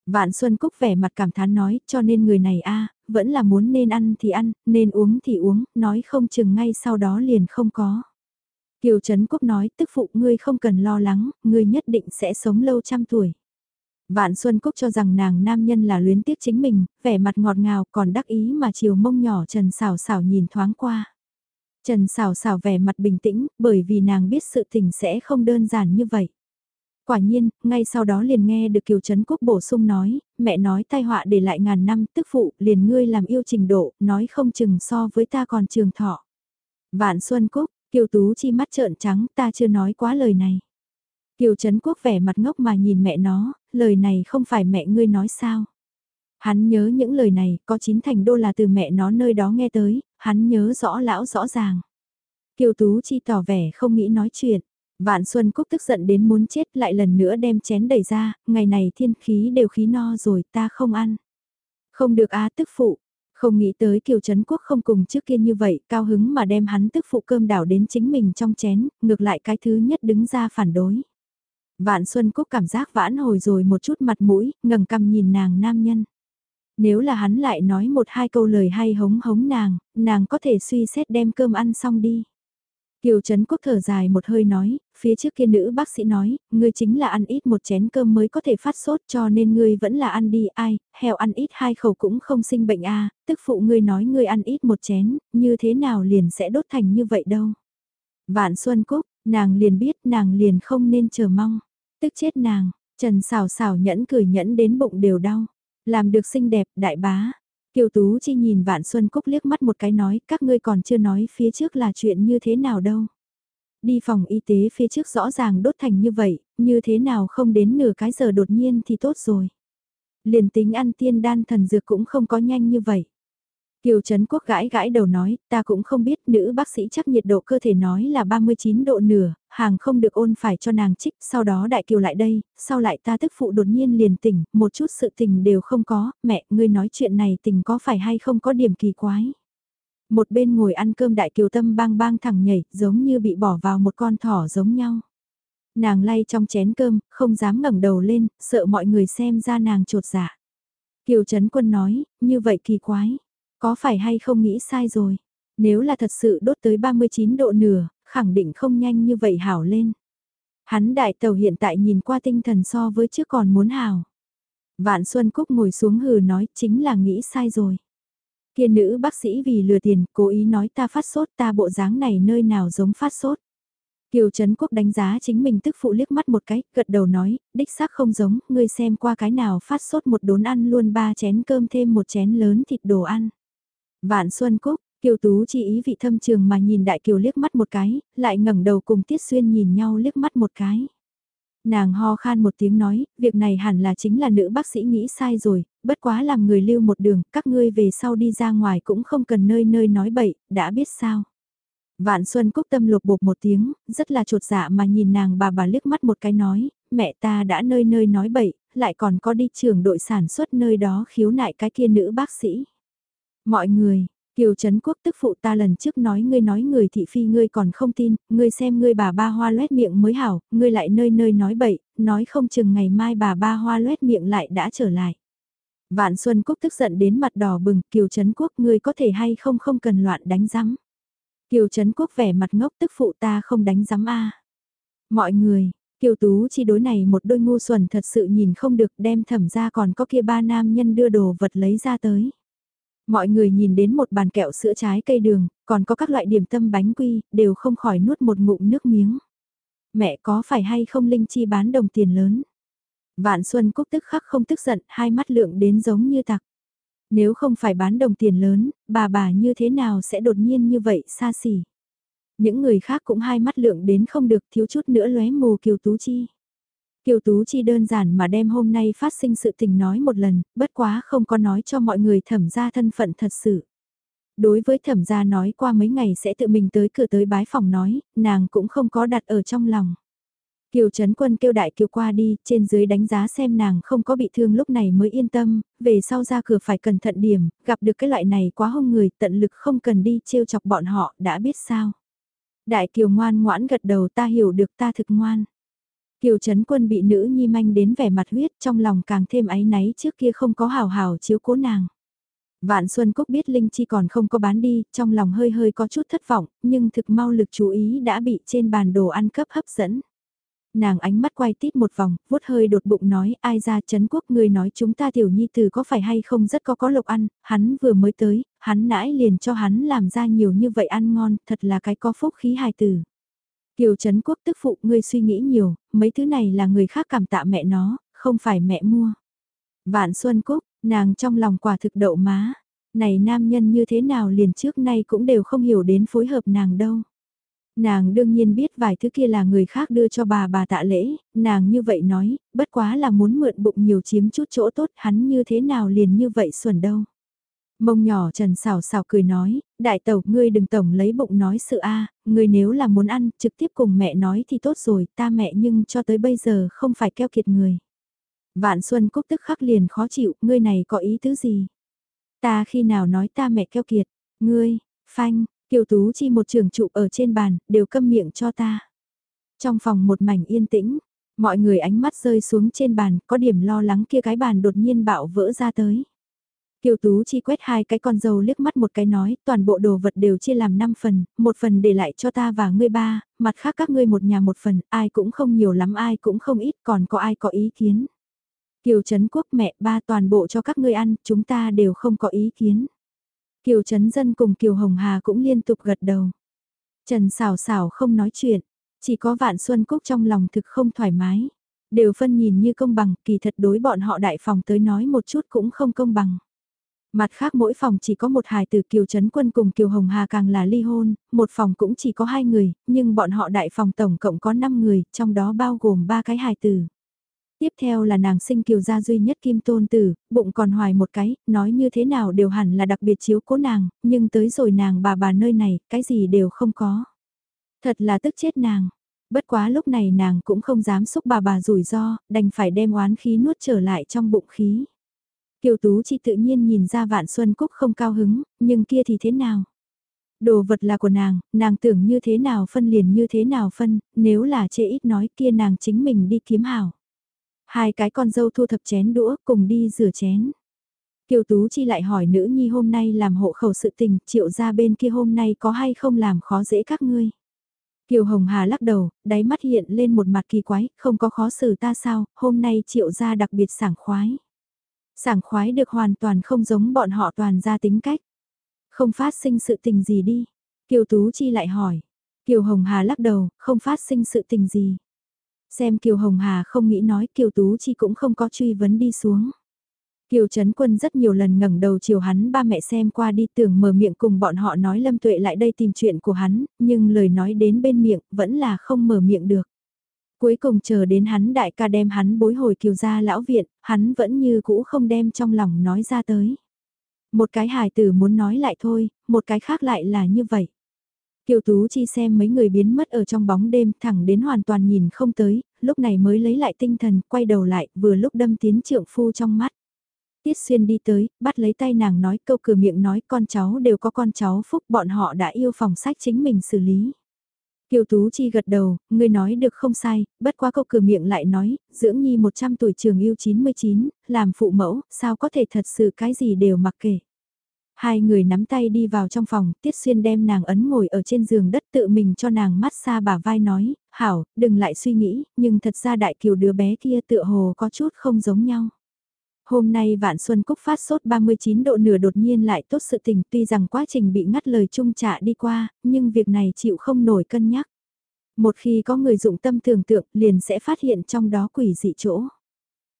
Vạn Xuân Cúc vẻ mặt cảm thán nói, cho nên người này a vẫn là muốn nên ăn thì ăn, nên uống thì uống, nói không chừng ngay sau đó liền không có. Kiều Trấn Quốc nói, tức phụ ngươi không cần lo lắng, ngươi nhất định sẽ sống lâu trăm tuổi. Vạn Xuân Cúc cho rằng nàng nam nhân là luyến tiếc chính mình, vẻ mặt ngọt ngào còn đắc ý mà chiều mông nhỏ Trần xảo xảo nhìn thoáng qua. Trần xảo xảo vẻ mặt bình tĩnh, bởi vì nàng biết sự tình sẽ không đơn giản như vậy. Quả nhiên, ngay sau đó liền nghe được Kiều Trấn Quốc bổ sung nói, mẹ nói tai họa để lại ngàn năm tức phụ, liền ngươi làm yêu trình độ, nói không chừng so với ta còn trường thọ. Vạn Xuân Cúc, Kiều Tú chi mắt trợn trắng, ta chưa nói quá lời này. Kiều Trấn Quốc vẻ mặt ngốc mà nhìn mẹ nó, lời này không phải mẹ ngươi nói sao. Hắn nhớ những lời này, có chín thành đô là từ mẹ nó nơi đó nghe tới, hắn nhớ rõ lão rõ ràng. Kiều Tú Chi tỏ vẻ không nghĩ nói chuyện. Vạn Xuân Cúc tức giận đến muốn chết lại lần nữa đem chén đẩy ra, ngày này thiên khí đều khí no rồi ta không ăn. Không được á tức phụ, không nghĩ tới Kiều Trấn Quốc không cùng trước kia như vậy, cao hứng mà đem hắn tức phụ cơm đảo đến chính mình trong chén, ngược lại cái thứ nhất đứng ra phản đối. Vạn Xuân Cúc cảm giác vãn hồi rồi một chút mặt mũi, ngẩng cằm nhìn nàng nam nhân. Nếu là hắn lại nói một hai câu lời hay hống hống nàng, nàng có thể suy xét đem cơm ăn xong đi. Kiều Trấn Quốc thở dài một hơi nói, phía trước kia nữ bác sĩ nói, ngươi chính là ăn ít một chén cơm mới có thể phát sốt cho nên ngươi vẫn là ăn đi ai, heo ăn ít hai khẩu cũng không sinh bệnh a tức phụ ngươi nói ngươi ăn ít một chén, như thế nào liền sẽ đốt thành như vậy đâu. Vạn Xuân Cúc, nàng liền biết nàng liền không nên chờ mong, tức chết nàng, Trần xào xào nhẫn cười nhẫn đến bụng đều đau, làm được xinh đẹp đại bá, Kiều Tú Chi nhìn Vạn Xuân Cúc liếc mắt một cái nói, các ngươi còn chưa nói phía trước là chuyện như thế nào đâu. Đi phòng y tế phía trước rõ ràng đốt thành như vậy, như thế nào không đến nửa cái giờ đột nhiên thì tốt rồi. Liền tính ăn tiên đan thần dược cũng không có nhanh như vậy. Kiều Trấn Quốc gãi gãi đầu nói, ta cũng không biết nữ bác sĩ chắc nhiệt độ cơ thể nói là 39 độ nửa, hàng không được ôn phải cho nàng trích, sau đó đại kiều lại đây, sau lại ta tức phụ đột nhiên liền tỉnh, một chút sự tình đều không có, mẹ, ngươi nói chuyện này tình có phải hay không có điểm kỳ quái. Một bên ngồi ăn cơm đại kiều tâm bang bang thẳng nhảy, giống như bị bỏ vào một con thỏ giống nhau. Nàng lay trong chén cơm, không dám ngẩng đầu lên, sợ mọi người xem ra nàng trột dạ. Kiều Trấn Quân nói, như vậy kỳ quái, có phải hay không nghĩ sai rồi? Nếu là thật sự đốt tới 39 độ nửa, khẳng định không nhanh như vậy hảo lên. Hắn đại tàu hiện tại nhìn qua tinh thần so với trước còn muốn hảo. Vạn Xuân Cúc ngồi xuống hừ nói chính là nghĩ sai rồi. Kia nữ bác sĩ vì lừa tiền cố ý nói ta phát sốt ta bộ dáng này nơi nào giống phát sốt. Kiều Trấn Quốc đánh giá chính mình tức phụ liếc mắt một cái, gật đầu nói, đích xác không giống, ngươi xem qua cái nào phát sốt một đốn ăn luôn ba chén cơm thêm một chén lớn thịt đồ ăn. Vạn Xuân Cúc, Kiều Tú chỉ ý vị thâm trường mà nhìn Đại Kiều liếc mắt một cái, lại ngẩng đầu cùng Tiết Xuyên nhìn nhau liếc mắt một cái. Nàng ho khan một tiếng nói, việc này hẳn là chính là nữ bác sĩ nghĩ sai rồi, bất quá làm người lưu một đường, các ngươi về sau đi ra ngoài cũng không cần nơi nơi nói bậy, đã biết sao. Vạn Xuân Cúc tâm lục bột một tiếng, rất là trột dạ mà nhìn nàng bà bà liếc mắt một cái nói, mẹ ta đã nơi nơi nói bậy, lại còn có đi trường đội sản xuất nơi đó khiếu nại cái kia nữ bác sĩ. Mọi người, Kiều Trấn Quốc tức phụ ta lần trước nói ngươi nói người thị phi ngươi còn không tin, ngươi xem ngươi bà ba hoa loét miệng mới hảo, ngươi lại nơi nơi nói bậy, nói không chừng ngày mai bà ba hoa loét miệng lại đã trở lại. Vạn Xuân Cúc tức giận đến mặt đỏ bừng, Kiều Trấn Quốc ngươi có thể hay không không cần loạn đánh rắm. Kiều Trấn Quốc vẻ mặt ngốc tức phụ ta không đánh rắm a. Mọi người, Kiều Tú chi đối này một đôi ngu xuẩn thật sự nhìn không được đem thẩm ra còn có kia ba nam nhân đưa đồ vật lấy ra tới. Mọi người nhìn đến một bàn kẹo sữa trái cây đường, còn có các loại điểm tâm bánh quy, đều không khỏi nuốt một ngụm nước miếng. Mẹ có phải hay không Linh Chi bán đồng tiền lớn? Vạn Xuân Cúc tức khắc không tức giận, hai mắt lượng đến giống như tặc. Nếu không phải bán đồng tiền lớn, bà bà như thế nào sẽ đột nhiên như vậy xa xỉ? Những người khác cũng hai mắt lượng đến không được thiếu chút nữa lóe mù kiều tú chi. Kiều Tú Chi đơn giản mà đem hôm nay phát sinh sự tình nói một lần, bất quá không có nói cho mọi người thẩm ra thân phận thật sự. Đối với thẩm gia nói qua mấy ngày sẽ tự mình tới cửa tới bái phòng nói, nàng cũng không có đặt ở trong lòng. Kiều Trấn Quân kêu đại kiều qua đi, trên dưới đánh giá xem nàng không có bị thương lúc này mới yên tâm, về sau ra cửa phải cẩn thận điểm, gặp được cái loại này quá hông người tận lực không cần đi trêu chọc bọn họ, đã biết sao. Đại kiều ngoan ngoãn gật đầu ta hiểu được ta thực ngoan. Kiều Trấn Quân bị nữ nhi manh đến vẻ mặt huyết trong lòng càng thêm áy náy trước kia không có hào hào chiếu cố nàng. Vạn Xuân Cúc biết Linh Chi còn không có bán đi, trong lòng hơi hơi có chút thất vọng, nhưng thực mau lực chú ý đã bị trên bàn đồ ăn cấp hấp dẫn. Nàng ánh mắt quay tít một vòng, vuốt hơi đột bụng nói ai ra Trấn Quốc người nói chúng ta tiểu nhi từ có phải hay không rất có có lộc ăn, hắn vừa mới tới, hắn nãi liền cho hắn làm ra nhiều như vậy ăn ngon, thật là cái có phúc khí hài tử. Kiều Trấn Quốc tức phụ ngươi suy nghĩ nhiều, mấy thứ này là người khác cảm tạ mẹ nó, không phải mẹ mua. Vạn Xuân Cúc, nàng trong lòng quả thực đậu má. Này nam nhân như thế nào liền trước nay cũng đều không hiểu đến phối hợp nàng đâu. Nàng đương nhiên biết vài thứ kia là người khác đưa cho bà bà tạ lễ, nàng như vậy nói, bất quá là muốn mượn bụng nhiều chiếm chút chỗ tốt hắn như thế nào liền như vậy xuẩn đâu. Mông nhỏ trần xào xào cười nói, đại tẩu ngươi đừng tổng lấy bụng nói sự a ngươi nếu là muốn ăn, trực tiếp cùng mẹ nói thì tốt rồi, ta mẹ nhưng cho tới bây giờ không phải keo kiệt người. Vạn Xuân Cúc tức khắc liền khó chịu, ngươi này có ý tứ gì? Ta khi nào nói ta mẹ keo kiệt, ngươi, phanh, kiều tú chi một trường trụ ở trên bàn, đều câm miệng cho ta. Trong phòng một mảnh yên tĩnh, mọi người ánh mắt rơi xuống trên bàn, có điểm lo lắng kia cái bàn đột nhiên bạo vỡ ra tới. Kiều Tú chi quét hai cái con dâu liếc mắt một cái nói, toàn bộ đồ vật đều chia làm 5 phần, một phần để lại cho ta và ngươi ba, mặt khác các ngươi một nhà một phần, ai cũng không nhiều lắm ai cũng không ít, còn có ai có ý kiến. Kiều Trấn Quốc mẹ ba toàn bộ cho các ngươi ăn, chúng ta đều không có ý kiến. Kiều Trấn Dân cùng Kiều Hồng Hà cũng liên tục gật đầu. Trần xảo xảo không nói chuyện, chỉ có Vạn Xuân Cúc trong lòng thực không thoải mái. Đều phân nhìn như công bằng, kỳ thật đối bọn họ đại phòng tới nói một chút cũng không công bằng. Mặt khác mỗi phòng chỉ có một hài tử Kiều Trấn Quân cùng Kiều Hồng Hà càng là ly hôn, một phòng cũng chỉ có hai người, nhưng bọn họ đại phòng tổng cộng có 5 người, trong đó bao gồm ba cái hài tử. Tiếp theo là nàng sinh kiều gia duy nhất kim tôn tử, bụng còn hoài một cái, nói như thế nào đều hẳn là đặc biệt chiếu cố nàng, nhưng tới rồi nàng bà bà nơi này, cái gì đều không có. Thật là tức chết nàng. Bất quá lúc này nàng cũng không dám xúc bà bà rủi ro, đành phải đem oán khí nuốt trở lại trong bụng khí. Kiều Tú chỉ tự nhiên nhìn ra Vạn Xuân Cúc không cao hứng, nhưng kia thì thế nào? Đồ vật là của nàng, nàng tưởng như thế nào phân liền như thế nào phân, nếu là chê ít nói kia nàng chính mình đi kiếm hảo. Hai cái con dâu thu thập chén đũa cùng đi rửa chén. Kiều Tú Chi lại hỏi nữ nhi hôm nay làm hộ khẩu sự tình, triệu ra bên kia hôm nay có hay không làm khó dễ các ngươi. Kiều Hồng Hà lắc đầu, đáy mắt hiện lên một mặt kỳ quái, không có khó xử ta sao, hôm nay triệu ra đặc biệt sảng khoái. Sảng khoái được hoàn toàn không giống bọn họ toàn ra tính cách. Không phát sinh sự tình gì đi. Kiều Tú Chi lại hỏi. Kiều Hồng Hà lắc đầu, không phát sinh sự tình gì. Xem Kiều Hồng Hà không nghĩ nói Kiều Tú Chi cũng không có truy vấn đi xuống. Kiều Trấn Quân rất nhiều lần ngẩng đầu chiều hắn ba mẹ xem qua đi tưởng mở miệng cùng bọn họ nói Lâm Tuệ lại đây tìm chuyện của hắn, nhưng lời nói đến bên miệng vẫn là không mở miệng được. Cuối cùng chờ đến hắn đại ca đem hắn bối hồi Kiều gia lão viện, hắn vẫn như cũ không đem trong lòng nói ra tới. Một cái hài tử muốn nói lại thôi, một cái khác lại là như vậy. Kiều Tú Chi xem mấy người biến mất ở trong bóng đêm thẳng đến hoàn toàn nhìn không tới, lúc này mới lấy lại tinh thần, quay đầu lại, vừa lúc đâm tiến trượng phu trong mắt. Tiết Xuyên đi tới, bắt lấy tay nàng nói câu cửa miệng nói con cháu đều có con cháu phúc bọn họ đã yêu phòng sách chính mình xử lý. Kiều Tú Chi gật đầu, ngươi nói được không sai, bất quá câu cửa miệng lại nói, dưỡng nhi 100 tuổi trường yêu 99, làm phụ mẫu, sao có thể thật sự cái gì đều mặc kệ. Hai người nắm tay đi vào trong phòng, Tiết Xuyên đem nàng ấn ngồi ở trên giường đất tự mình cho nàng mát xa bả vai nói, hảo, đừng lại suy nghĩ, nhưng thật ra đại kiều đứa bé kia tựa hồ có chút không giống nhau. Hôm nay Vạn Xuân Cúc phát sốt 39 độ nửa đột nhiên lại tốt sự tình tuy rằng quá trình bị ngắt lời trung trả đi qua, nhưng việc này chịu không nổi cân nhắc. Một khi có người dụng tâm tưởng tượng liền sẽ phát hiện trong đó quỷ dị chỗ.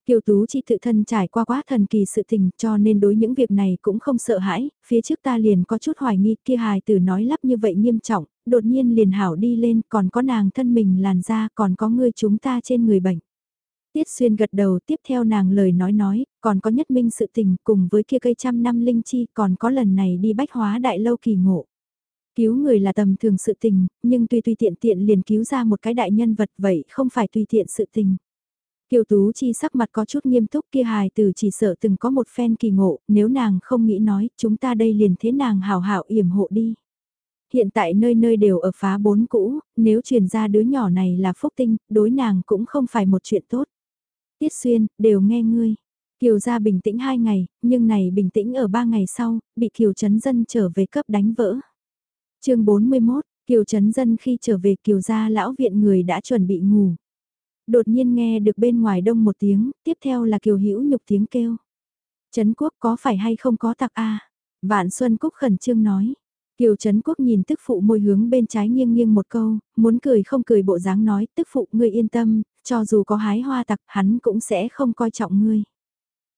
Kiều Tú chi tự thân trải qua quá thần kỳ sự tình cho nên đối những việc này cũng không sợ hãi, phía trước ta liền có chút hoài nghi kia hài tử nói lắp như vậy nghiêm trọng, đột nhiên liền hảo đi lên còn có nàng thân mình làn da còn có người chúng ta trên người bệnh. Tiết Xuyên gật đầu tiếp theo nàng lời nói nói, còn có nhất minh sự tình cùng với kia cây trăm năm linh chi còn có lần này đi bách hóa đại lâu kỳ ngộ. Cứu người là tầm thường sự tình, nhưng tùy tùy tiện tiện liền cứu ra một cái đại nhân vật vậy không phải tùy tiện sự tình. Kiều Tú Chi sắc mặt có chút nghiêm túc kia hài từ chỉ sợ từng có một phen kỳ ngộ, nếu nàng không nghĩ nói, chúng ta đây liền thế nàng hào hảo yểm hộ đi. Hiện tại nơi nơi đều ở phá bốn cũ, nếu truyền ra đứa nhỏ này là phúc tinh, đối nàng cũng không phải một chuyện tốt. Tiết Xuyên, đều nghe ngươi. Kiều gia bình tĩnh hai ngày, nhưng này bình tĩnh ở ba ngày sau, bị Kiều Trấn Dân trở về cấp đánh vỡ. chương 41, Kiều Trấn Dân khi trở về Kiều gia lão viện người đã chuẩn bị ngủ. Đột nhiên nghe được bên ngoài đông một tiếng, tiếp theo là Kiều Hữu nhục tiếng kêu. Trấn Quốc có phải hay không có tặc a Vạn Xuân Cúc khẩn trương nói. Kiều Trấn Quốc nhìn tức phụ môi hướng bên trái nghiêng nghiêng một câu, muốn cười không cười bộ dáng nói tức phụ ngươi yên tâm, cho dù có hái hoa tặc hắn cũng sẽ không coi trọng ngươi.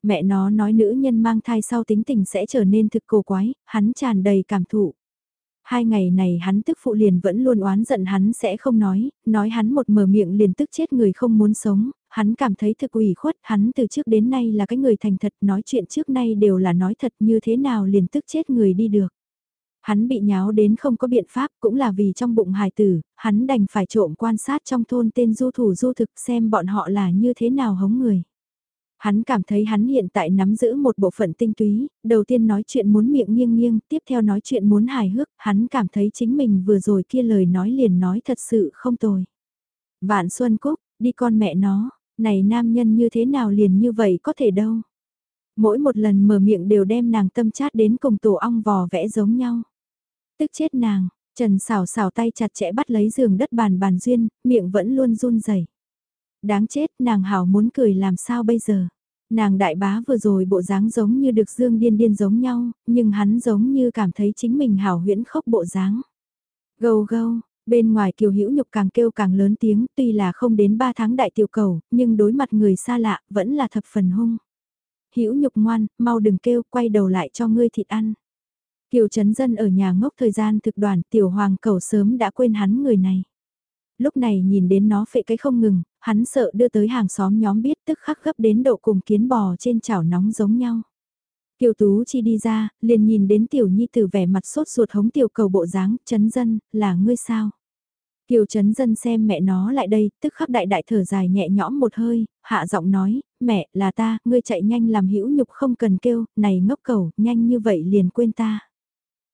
Mẹ nó nói nữ nhân mang thai sau tính tình sẽ trở nên thực cổ quái, hắn tràn đầy cảm thụ. Hai ngày này hắn tức phụ liền vẫn luôn oán giận hắn sẽ không nói, nói hắn một mở miệng liền tức chết người không muốn sống, hắn cảm thấy thực ủy khuất, hắn từ trước đến nay là cái người thành thật, nói chuyện trước nay đều là nói thật như thế nào liền tức chết người đi được. Hắn bị nháo đến không có biện pháp cũng là vì trong bụng hài tử, hắn đành phải trộm quan sát trong thôn tên du thủ du thực xem bọn họ là như thế nào hống người. Hắn cảm thấy hắn hiện tại nắm giữ một bộ phận tinh túy, đầu tiên nói chuyện muốn miệng nghiêng nghiêng, tiếp theo nói chuyện muốn hài hước, hắn cảm thấy chính mình vừa rồi kia lời nói liền nói thật sự không tồi. Vạn Xuân Cúc, đi con mẹ nó, này nam nhân như thế nào liền như vậy có thể đâu. Mỗi một lần mở miệng đều đem nàng tâm chát đến cùng tổ ong vò vẽ giống nhau. Tức chết nàng, Trần xào xào tay chặt chẽ bắt lấy giường đất bàn bàn duyên, miệng vẫn luôn run rẩy. Đáng chết, nàng hảo muốn cười làm sao bây giờ. Nàng đại bá vừa rồi bộ dáng giống như được dương điên điên giống nhau, nhưng hắn giống như cảm thấy chính mình hảo huyễn khốc bộ dáng. Gâu gâu, bên ngoài kiều hữu nhục càng kêu càng lớn tiếng tuy là không đến 3 tháng đại tiểu cầu, nhưng đối mặt người xa lạ vẫn là thập phần hung. Hữu nhục ngoan, mau đừng kêu, quay đầu lại cho ngươi thịt ăn. Kiều Trấn Dân ở nhà ngốc thời gian thực đoàn tiểu hoàng cầu sớm đã quên hắn người này. Lúc này nhìn đến nó phệ cái không ngừng, hắn sợ đưa tới hàng xóm nhóm biết tức khắc gấp đến độ cùng kiến bò trên chảo nóng giống nhau. Kiều Tú Chi đi ra, liền nhìn đến tiểu nhi tử vẻ mặt sốt ruột hống tiểu cầu bộ dáng, chấn dân, là ngươi sao? Kiều chấn dân xem mẹ nó lại đây, tức khắc đại đại thở dài nhẹ nhõm một hơi, hạ giọng nói, mẹ, là ta, ngươi chạy nhanh làm hữu nhục không cần kêu, này ngốc cầu, nhanh như vậy liền quên ta.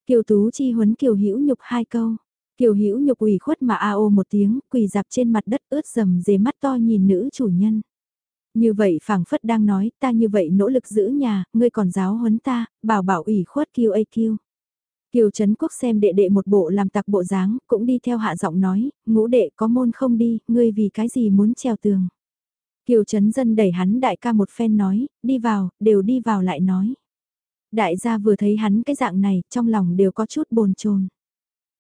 Kiều Tú Chi huấn Kiều hữu nhục hai câu. Kiều hữu nhục ủy khuất mà a ô một tiếng, quỳ dạp trên mặt đất ướt dầm dề mắt to nhìn nữ chủ nhân. Như vậy phảng phất đang nói, ta như vậy nỗ lực giữ nhà, ngươi còn giáo huấn ta, bảo bảo ủy khuất kiêu a kiêu. Kiều Trấn Quốc xem đệ đệ một bộ làm tặc bộ dáng, cũng đi theo hạ giọng nói, ngũ đệ có môn không đi, ngươi vì cái gì muốn treo tường. Kiều Trấn Dân đẩy hắn đại ca một phen nói, đi vào, đều đi vào lại nói. Đại gia vừa thấy hắn cái dạng này, trong lòng đều có chút bồn chồn.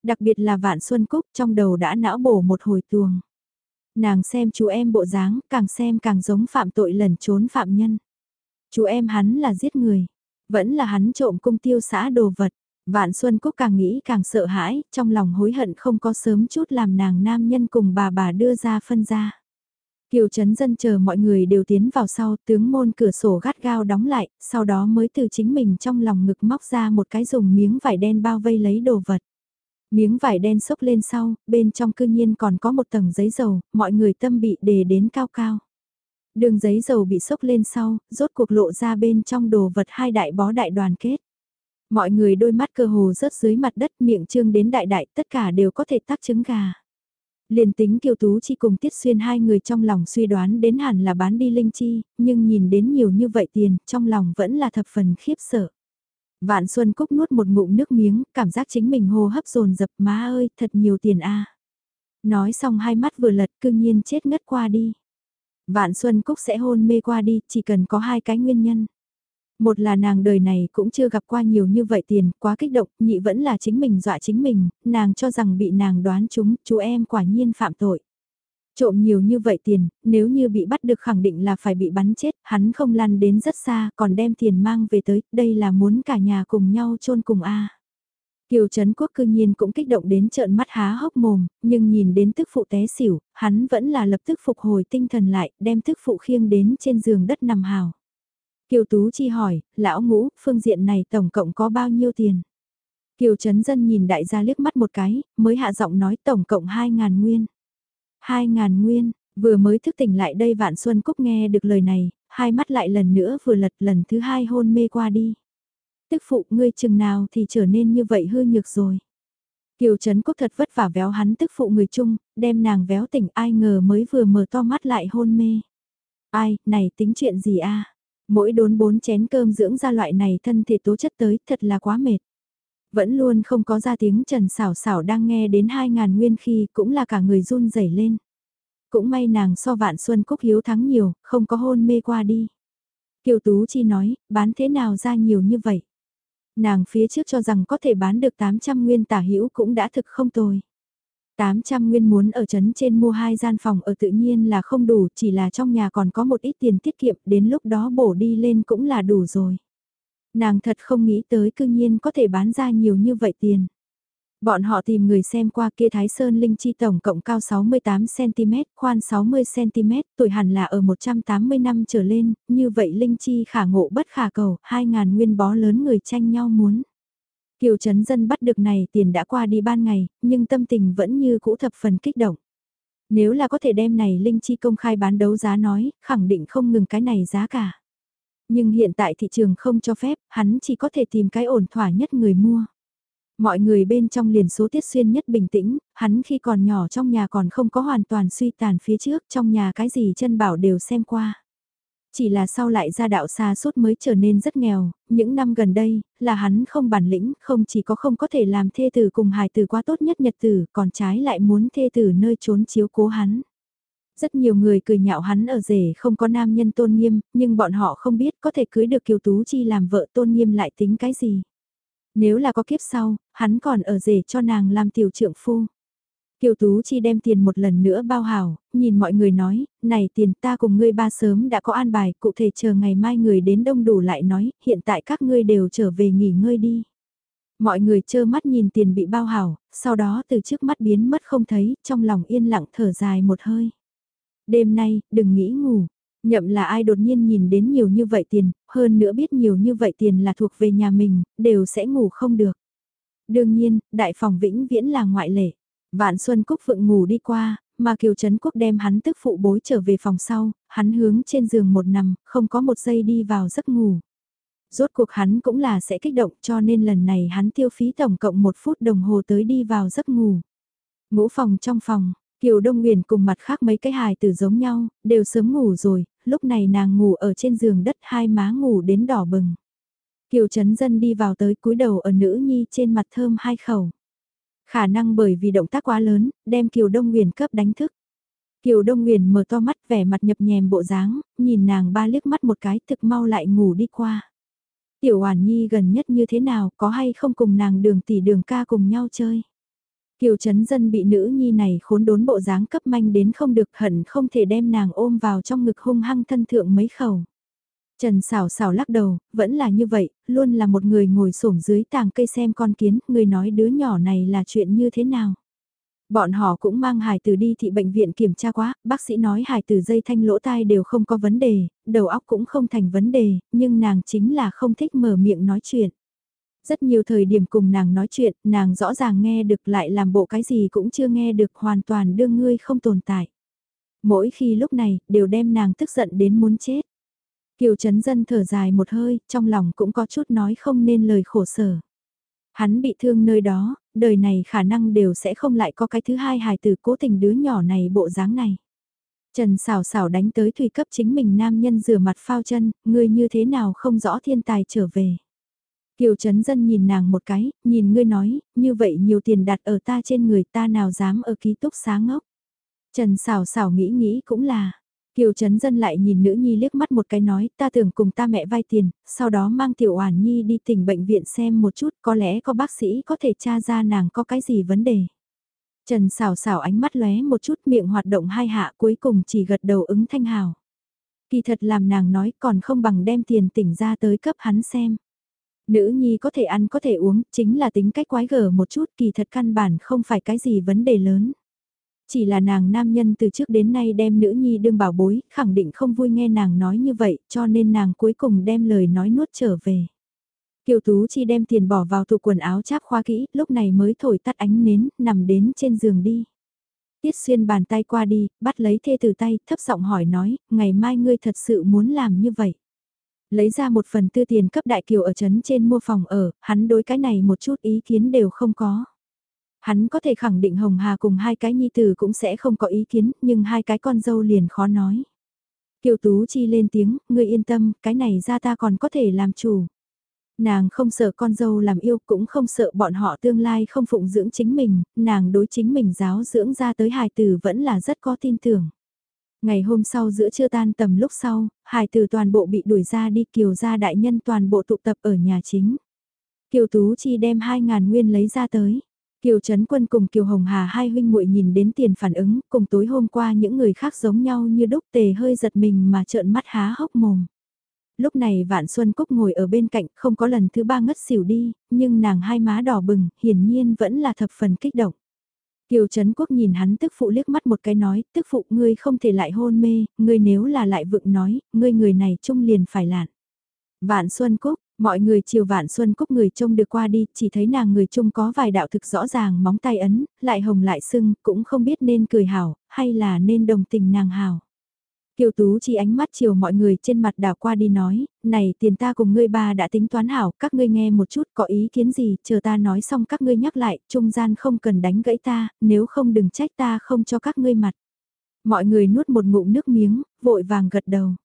Đặc biệt là Vạn Xuân Cúc trong đầu đã não bổ một hồi tuồng. Nàng xem chú em bộ dáng, càng xem càng giống phạm tội lẩn trốn phạm nhân. Chú em hắn là giết người, vẫn là hắn trộm cung tiêu xã đồ vật. Vạn Xuân Cúc càng nghĩ càng sợ hãi, trong lòng hối hận không có sớm chút làm nàng nam nhân cùng bà bà đưa ra phân ra. Kiều Trấn Dân chờ mọi người đều tiến vào sau, tướng môn cửa sổ gắt gao đóng lại, sau đó mới từ chính mình trong lòng ngực móc ra một cái dùng miếng vải đen bao vây lấy đồ vật. Miếng vải đen xốc lên sau, bên trong cư nhiên còn có một tầng giấy dầu, mọi người tâm bị đề đến cao cao. Đường giấy dầu bị xốc lên sau, rốt cuộc lộ ra bên trong đồ vật hai đại bó đại đoàn kết. Mọi người đôi mắt cơ hồ rớt dưới mặt đất miệng trương đến đại đại tất cả đều có thể tác trứng gà. Liền tính Kiều Tú Chi cùng Tiết Xuyên hai người trong lòng suy đoán đến hẳn là bán đi linh chi, nhưng nhìn đến nhiều như vậy tiền, trong lòng vẫn là thập phần khiếp sợ. Vạn Xuân Cúc nuốt một ngụm nước miếng, cảm giác chính mình hô hấp dồn dập má ơi, thật nhiều tiền a. Nói xong hai mắt vừa lật cương nhiên chết ngất qua đi. Vạn Xuân Cúc sẽ hôn mê qua đi, chỉ cần có hai cái nguyên nhân. Một là nàng đời này cũng chưa gặp qua nhiều như vậy tiền, quá kích động, nhị vẫn là chính mình dọa chính mình, nàng cho rằng bị nàng đoán chúng, chú em quả nhiên phạm tội. Trộm nhiều như vậy tiền, nếu như bị bắt được khẳng định là phải bị bắn chết, hắn không lăn đến rất xa, còn đem tiền mang về tới, đây là muốn cả nhà cùng nhau chôn cùng a. Kiều Trấn Quốc cư nhiên cũng kích động đến trợn mắt há hốc mồm, nhưng nhìn đến tức phụ té xỉu, hắn vẫn là lập tức phục hồi tinh thần lại, đem tức phụ khiêng đến trên giường đất nằm hào. Kiều Tú Chi hỏi, lão ngũ, phương diện này tổng cộng có bao nhiêu tiền? Kiều Trấn Dân nhìn đại gia liếc mắt một cái, mới hạ giọng nói tổng cộng 2.000 nguyên. 2.000 nguyên, vừa mới thức tỉnh lại đây Vạn Xuân Cúc nghe được lời này, hai mắt lại lần nữa vừa lật lần thứ hai hôn mê qua đi. Tức phụ ngươi chừng nào thì trở nên như vậy hư nhược rồi. Kiều Trấn Quốc thật vất vả véo hắn tức phụ người chung, đem nàng véo tỉnh ai ngờ mới vừa mở to mắt lại hôn mê. Ai, này tính chuyện gì a Mỗi đốn bốn chén cơm dưỡng ra loại này thân thể tố chất tới thật là quá mệt. Vẫn luôn không có ra tiếng Trần Sảo Sảo đang nghe đến 2.000 nguyên khi cũng là cả người run rẩy lên. Cũng may nàng so vạn xuân cúc hiếu thắng nhiều, không có hôn mê qua đi. Kiều Tú Chi nói, bán thế nào ra nhiều như vậy? Nàng phía trước cho rằng có thể bán được 800 nguyên tả hữu cũng đã thực không tồi. 800 nguyên muốn ở trấn trên mua hai gian phòng ở tự nhiên là không đủ, chỉ là trong nhà còn có một ít tiền tiết kiệm, đến lúc đó bổ đi lên cũng là đủ rồi. Nàng thật không nghĩ tới cư nhiên có thể bán ra nhiều như vậy tiền. Bọn họ tìm người xem qua kia Thái Sơn Linh Chi tổng cộng cao 68cm, khoan 60cm, tuổi hẳn là ở 180 năm trở lên, như vậy Linh Chi khả ngộ bất khả cầu, 2.000 nguyên bó lớn người tranh nhau muốn. Kiều Trấn Dân bắt được này tiền đã qua đi ban ngày, nhưng tâm tình vẫn như cũ thập phần kích động. Nếu là có thể đem này Linh Chi công khai bán đấu giá nói, khẳng định không ngừng cái này giá cả. Nhưng hiện tại thị trường không cho phép, hắn chỉ có thể tìm cái ổn thỏa nhất người mua. Mọi người bên trong liền số tiết xuyên nhất bình tĩnh, hắn khi còn nhỏ trong nhà còn không có hoàn toàn suy tàn phía trước, trong nhà cái gì chân bảo đều xem qua. Chỉ là sau lại ra đạo xa suốt mới trở nên rất nghèo, những năm gần đây, là hắn không bản lĩnh, không chỉ có không có thể làm thê tử cùng hài tử quá tốt nhất nhật tử, còn trái lại muốn thê tử nơi trốn chiếu cố hắn. Rất nhiều người cười nhạo hắn ở rể không có nam nhân tôn nghiêm, nhưng bọn họ không biết có thể cưới được Kiều Tú Chi làm vợ tôn nghiêm lại tính cái gì. Nếu là có kiếp sau, hắn còn ở rể cho nàng làm tiểu trượng phu. Kiều Tú Chi đem tiền một lần nữa bao hảo, nhìn mọi người nói, này tiền ta cùng ngươi ba sớm đã có an bài, cụ thể chờ ngày mai người đến đông đủ lại nói, hiện tại các ngươi đều trở về nghỉ ngơi đi. Mọi người trơ mắt nhìn tiền bị bao hảo, sau đó từ trước mắt biến mất không thấy, trong lòng yên lặng thở dài một hơi. Đêm nay, đừng nghĩ ngủ. Nhậm là ai đột nhiên nhìn đến nhiều như vậy tiền, hơn nữa biết nhiều như vậy tiền là thuộc về nhà mình, đều sẽ ngủ không được. Đương nhiên, đại phòng vĩnh viễn là ngoại lệ. Vạn Xuân Cúc phượng ngủ đi qua, mà Kiều Trấn Quốc đem hắn tức phụ bối trở về phòng sau, hắn hướng trên giường một nằm, không có một giây đi vào giấc ngủ. Rốt cuộc hắn cũng là sẽ kích động cho nên lần này hắn tiêu phí tổng cộng một phút đồng hồ tới đi vào giấc ngủ. Ngũ phòng trong phòng, Kiều Đông Nguyền cùng mặt khác mấy cái hài tử giống nhau, đều sớm ngủ rồi, lúc này nàng ngủ ở trên giường đất hai má ngủ đến đỏ bừng. Kiều Trấn Dân đi vào tới cúi đầu ở nữ nhi trên mặt thơm hai khẩu. Khả năng bởi vì động tác quá lớn, đem Kiều Đông Nguyền cấp đánh thức. Kiều Đông Nguyền mở to mắt vẻ mặt nhập nhèm bộ dáng, nhìn nàng ba liếc mắt một cái thực mau lại ngủ đi qua. Tiểu Hoàn Nhi gần nhất như thế nào có hay không cùng nàng đường tỷ đường ca cùng nhau chơi. Kiều Trấn Dân bị nữ nhi này khốn đốn bộ dáng cấp manh đến không được hận không thể đem nàng ôm vào trong ngực hung hăng thân thượng mấy khẩu. Trần xảo xảo lắc đầu, vẫn là như vậy, luôn là một người ngồi xổm dưới tàng cây xem con kiến, người nói đứa nhỏ này là chuyện như thế nào. Bọn họ cũng mang hài tử đi thị bệnh viện kiểm tra quá, bác sĩ nói hài tử dây thanh lỗ tai đều không có vấn đề, đầu óc cũng không thành vấn đề, nhưng nàng chính là không thích mở miệng nói chuyện. Rất nhiều thời điểm cùng nàng nói chuyện, nàng rõ ràng nghe được lại làm bộ cái gì cũng chưa nghe được hoàn toàn đương ngươi không tồn tại. Mỗi khi lúc này, đều đem nàng tức giận đến muốn chết. Kiều Trấn Dân thở dài một hơi, trong lòng cũng có chút nói không nên lời khổ sở. Hắn bị thương nơi đó, đời này khả năng đều sẽ không lại có cái thứ hai hài tử cố tình đứa nhỏ này bộ dáng này. Trần xảo xảo đánh tới thủy cấp chính mình nam nhân rửa mặt phao chân, ngươi như thế nào không rõ thiên tài trở về. Kiều Trấn Dân nhìn nàng một cái, nhìn ngươi nói, như vậy nhiều tiền đặt ở ta trên người ta nào dám ở ký túc xá ngốc. Trần xảo xảo nghĩ nghĩ cũng là, Kiều Trấn Dân lại nhìn nữ nhi liếc mắt một cái nói, ta tưởng cùng ta mẹ vay tiền, sau đó mang tiểu oản nhi đi tỉnh bệnh viện xem một chút, có lẽ có bác sĩ có thể tra ra nàng có cái gì vấn đề. Trần xảo xảo ánh mắt lóe một chút miệng hoạt động hai hạ cuối cùng chỉ gật đầu ứng thanh hào. Kỳ thật làm nàng nói còn không bằng đem tiền tỉnh ra tới cấp hắn xem. Nữ nhi có thể ăn có thể uống, chính là tính cách quái gở một chút kỳ thật căn bản không phải cái gì vấn đề lớn. Chỉ là nàng nam nhân từ trước đến nay đem nữ nhi đương bảo bối, khẳng định không vui nghe nàng nói như vậy, cho nên nàng cuối cùng đem lời nói nuốt trở về. Kiều Tú Chi đem tiền bỏ vào tủ quần áo cháp khoa kỹ, lúc này mới thổi tắt ánh nến, nằm đến trên giường đi. Tiết xuyên bàn tay qua đi, bắt lấy thê từ tay, thấp giọng hỏi nói, ngày mai ngươi thật sự muốn làm như vậy. Lấy ra một phần tư tiền cấp đại kiều ở trấn trên mua phòng ở, hắn đối cái này một chút ý kiến đều không có. Hắn có thể khẳng định Hồng Hà cùng hai cái nhi tử cũng sẽ không có ý kiến, nhưng hai cái con dâu liền khó nói. Kiều Tú Chi lên tiếng, ngươi yên tâm, cái này ra ta còn có thể làm chủ. Nàng không sợ con dâu làm yêu cũng không sợ bọn họ tương lai không phụng dưỡng chính mình, nàng đối chính mình giáo dưỡng ra tới hài tử vẫn là rất có tin tưởng. Ngày hôm sau giữa trưa tan tầm lúc sau, hài tử toàn bộ bị đuổi ra đi kiều gia đại nhân toàn bộ tụ tập ở nhà chính. Kiều Tú Chi đem 2.000 nguyên lấy ra tới. Kiều Trấn Quân cùng Kiều Hồng Hà hai huynh muội nhìn đến tiền phản ứng, cùng tối hôm qua những người khác giống nhau như đúc tề hơi giật mình mà trợn mắt há hốc mồm. Lúc này Vạn Xuân Cúc ngồi ở bên cạnh, không có lần thứ ba ngất xỉu đi, nhưng nàng hai má đỏ bừng, hiển nhiên vẫn là thập phần kích động. Kiều Trấn Quốc nhìn hắn tức phụ liếc mắt một cái nói, tức phụ ngươi không thể lại hôn mê, ngươi nếu là lại vựng nói, ngươi người này trung liền phải lạn. Vạn Xuân Cúc, Mọi người chiều vạn xuân cúc người trông được qua đi, chỉ thấy nàng người trông có vài đạo thực rõ ràng móng tay ấn, lại hồng lại sưng, cũng không biết nên cười hảo, hay là nên đồng tình nàng hảo. Kiều Tú chỉ ánh mắt chiều mọi người trên mặt đảo qua đi nói, này tiền ta cùng ngươi ba đã tính toán hảo, các ngươi nghe một chút có ý kiến gì, chờ ta nói xong các ngươi nhắc lại, trung gian không cần đánh gãy ta, nếu không đừng trách ta không cho các ngươi mặt. Mọi người nuốt một ngụm nước miếng, vội vàng gật đầu.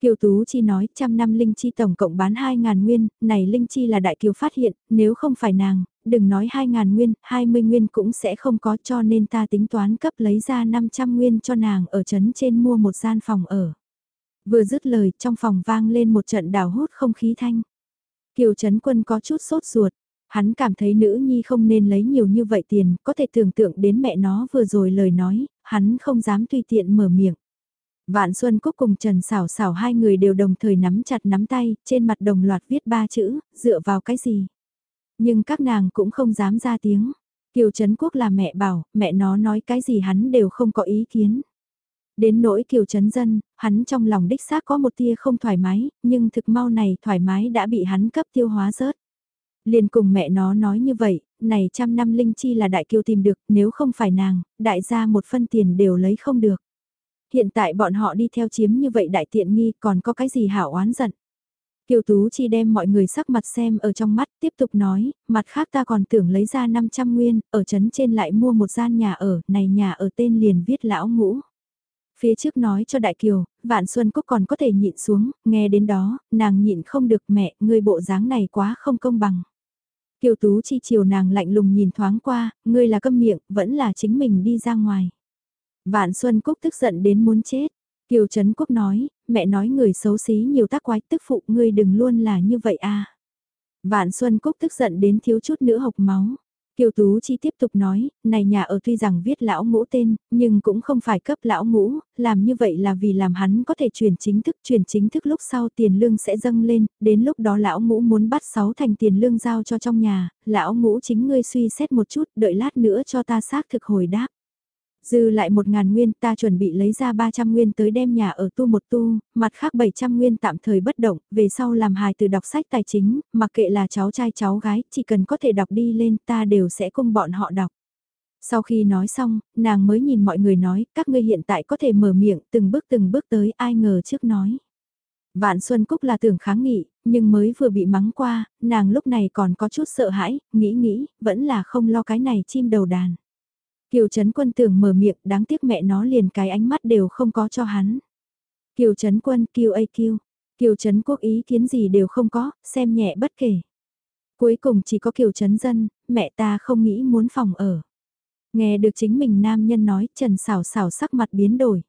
Kiều Tú Chi nói trăm năm Linh Chi tổng cộng bán 2.000 nguyên, này Linh Chi là đại kiều phát hiện, nếu không phải nàng, đừng nói 2.000 nguyên, 20 nguyên cũng sẽ không có cho nên ta tính toán cấp lấy ra 500 nguyên cho nàng ở trấn trên mua một gian phòng ở. Vừa dứt lời trong phòng vang lên một trận đào hút không khí thanh. Kiều Trấn Quân có chút sốt ruột, hắn cảm thấy nữ nhi không nên lấy nhiều như vậy tiền, có thể tưởng tượng đến mẹ nó vừa rồi lời nói, hắn không dám tùy tiện mở miệng. Vạn Xuân Cúc cùng Trần Sảo Sảo hai người đều đồng thời nắm chặt nắm tay, trên mặt đồng loạt viết ba chữ, dựa vào cái gì. Nhưng các nàng cũng không dám ra tiếng. Kiều Trấn Quốc là mẹ bảo, mẹ nó nói cái gì hắn đều không có ý kiến. Đến nỗi kiều Trấn dân, hắn trong lòng đích xác có một tia không thoải mái, nhưng thực mau này thoải mái đã bị hắn cấp tiêu hóa rớt. Liền cùng mẹ nó nói như vậy, này trăm năm linh chi là đại kiều tìm được, nếu không phải nàng, đại gia một phân tiền đều lấy không được. Hiện tại bọn họ đi theo chiếm như vậy đại tiện nghi còn có cái gì hảo oán giận. Kiều Tú Chi đem mọi người sắc mặt xem ở trong mắt, tiếp tục nói, mặt khác ta còn tưởng lấy ra 500 nguyên, ở trấn trên lại mua một gian nhà ở, này nhà ở tên liền viết lão ngũ. Phía trước nói cho Đại Kiều, Vạn Xuân Cúc còn có thể nhịn xuống, nghe đến đó, nàng nhịn không được mẹ, ngươi bộ dáng này quá không công bằng. Kiều Tú Chi chiều nàng lạnh lùng nhìn thoáng qua, ngươi là câm miệng, vẫn là chính mình đi ra ngoài. Vạn Xuân Cúc tức giận đến muốn chết. Kiều Trấn Quốc nói, mẹ nói người xấu xí nhiều tác quái tức phụ ngươi đừng luôn là như vậy à. Vạn Xuân Cúc tức giận đến thiếu chút nữa hộc máu. Kiều Tú Chi tiếp tục nói, này nhà ở tuy rằng viết lão ngũ tên, nhưng cũng không phải cấp lão ngũ, làm như vậy là vì làm hắn có thể chuyển chính thức, chuyển chính thức lúc sau tiền lương sẽ dâng lên, đến lúc đó lão ngũ muốn bắt sáu thành tiền lương giao cho trong nhà, lão ngũ chính ngươi suy xét một chút, đợi lát nữa cho ta xác thực hồi đáp. Dư lại một ngàn nguyên ta chuẩn bị lấy ra 300 nguyên tới đem nhà ở tu một tu, mặt khác 700 nguyên tạm thời bất động, về sau làm hài từ đọc sách tài chính, mặc kệ là cháu trai cháu gái, chỉ cần có thể đọc đi lên ta đều sẽ cùng bọn họ đọc. Sau khi nói xong, nàng mới nhìn mọi người nói, các ngươi hiện tại có thể mở miệng từng bước từng bước tới ai ngờ trước nói. Vạn Xuân Cúc là tưởng kháng nghị, nhưng mới vừa bị mắng qua, nàng lúc này còn có chút sợ hãi, nghĩ nghĩ, vẫn là không lo cái này chim đầu đàn. Kiều Trấn Quân tưởng mở miệng, đáng tiếc mẹ nó liền cái ánh mắt đều không có cho hắn. Kiều Trấn Quân, Kiều Kiều Trấn Quốc ý kiến gì đều không có, xem nhẹ bất kể. Cuối cùng chỉ có Kiều Trấn Dân, mẹ ta không nghĩ muốn phòng ở. Nghe được chính mình nam nhân nói, Trần xảo xảo sắc mặt biến đổi.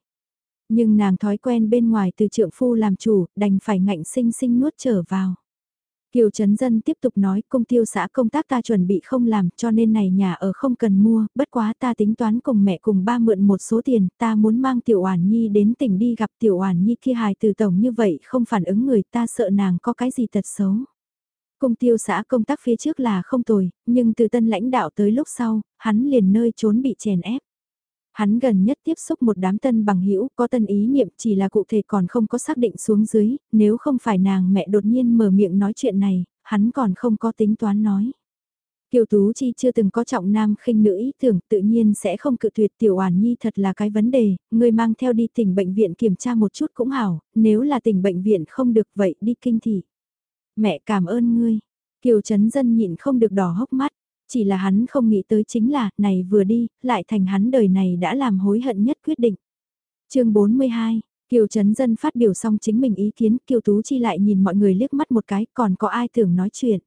Nhưng nàng thói quen bên ngoài từ trượng phu làm chủ, đành phải ngạnh sinh sinh nuốt trở vào. Kiều Trấn Dân tiếp tục nói công tiêu xã công tác ta chuẩn bị không làm cho nên này nhà ở không cần mua, bất quá ta tính toán cùng mẹ cùng ba mượn một số tiền, ta muốn mang Tiểu Oản Nhi đến tỉnh đi gặp Tiểu Oản Nhi kia hài từ tổng như vậy không phản ứng người ta sợ nàng có cái gì tật xấu. Công tiêu xã công tác phía trước là không tồi, nhưng từ tân lãnh đạo tới lúc sau, hắn liền nơi trốn bị chèn ép. Hắn gần nhất tiếp xúc một đám tân bằng hữu có tân ý niệm chỉ là cụ thể còn không có xác định xuống dưới, nếu không phải nàng mẹ đột nhiên mở miệng nói chuyện này, hắn còn không có tính toán nói. Kiều Tú Chi chưa từng có trọng nam khinh nữ ý tưởng tự nhiên sẽ không cự tuyệt tiểu oản nhi thật là cái vấn đề, người mang theo đi tỉnh bệnh viện kiểm tra một chút cũng hảo, nếu là tỉnh bệnh viện không được vậy đi kinh thị. Mẹ cảm ơn ngươi, Kiều Trấn Dân nhịn không được đỏ hốc mắt, chỉ là hắn không nghĩ tới chính là, này vừa đi, lại thành hắn đời này đã làm hối hận nhất quyết định. chương 42 Kiều Trấn Dân phát biểu xong chính mình ý kiến, Kiều Tú Chi lại nhìn mọi người liếc mắt một cái, còn có ai tưởng nói chuyện.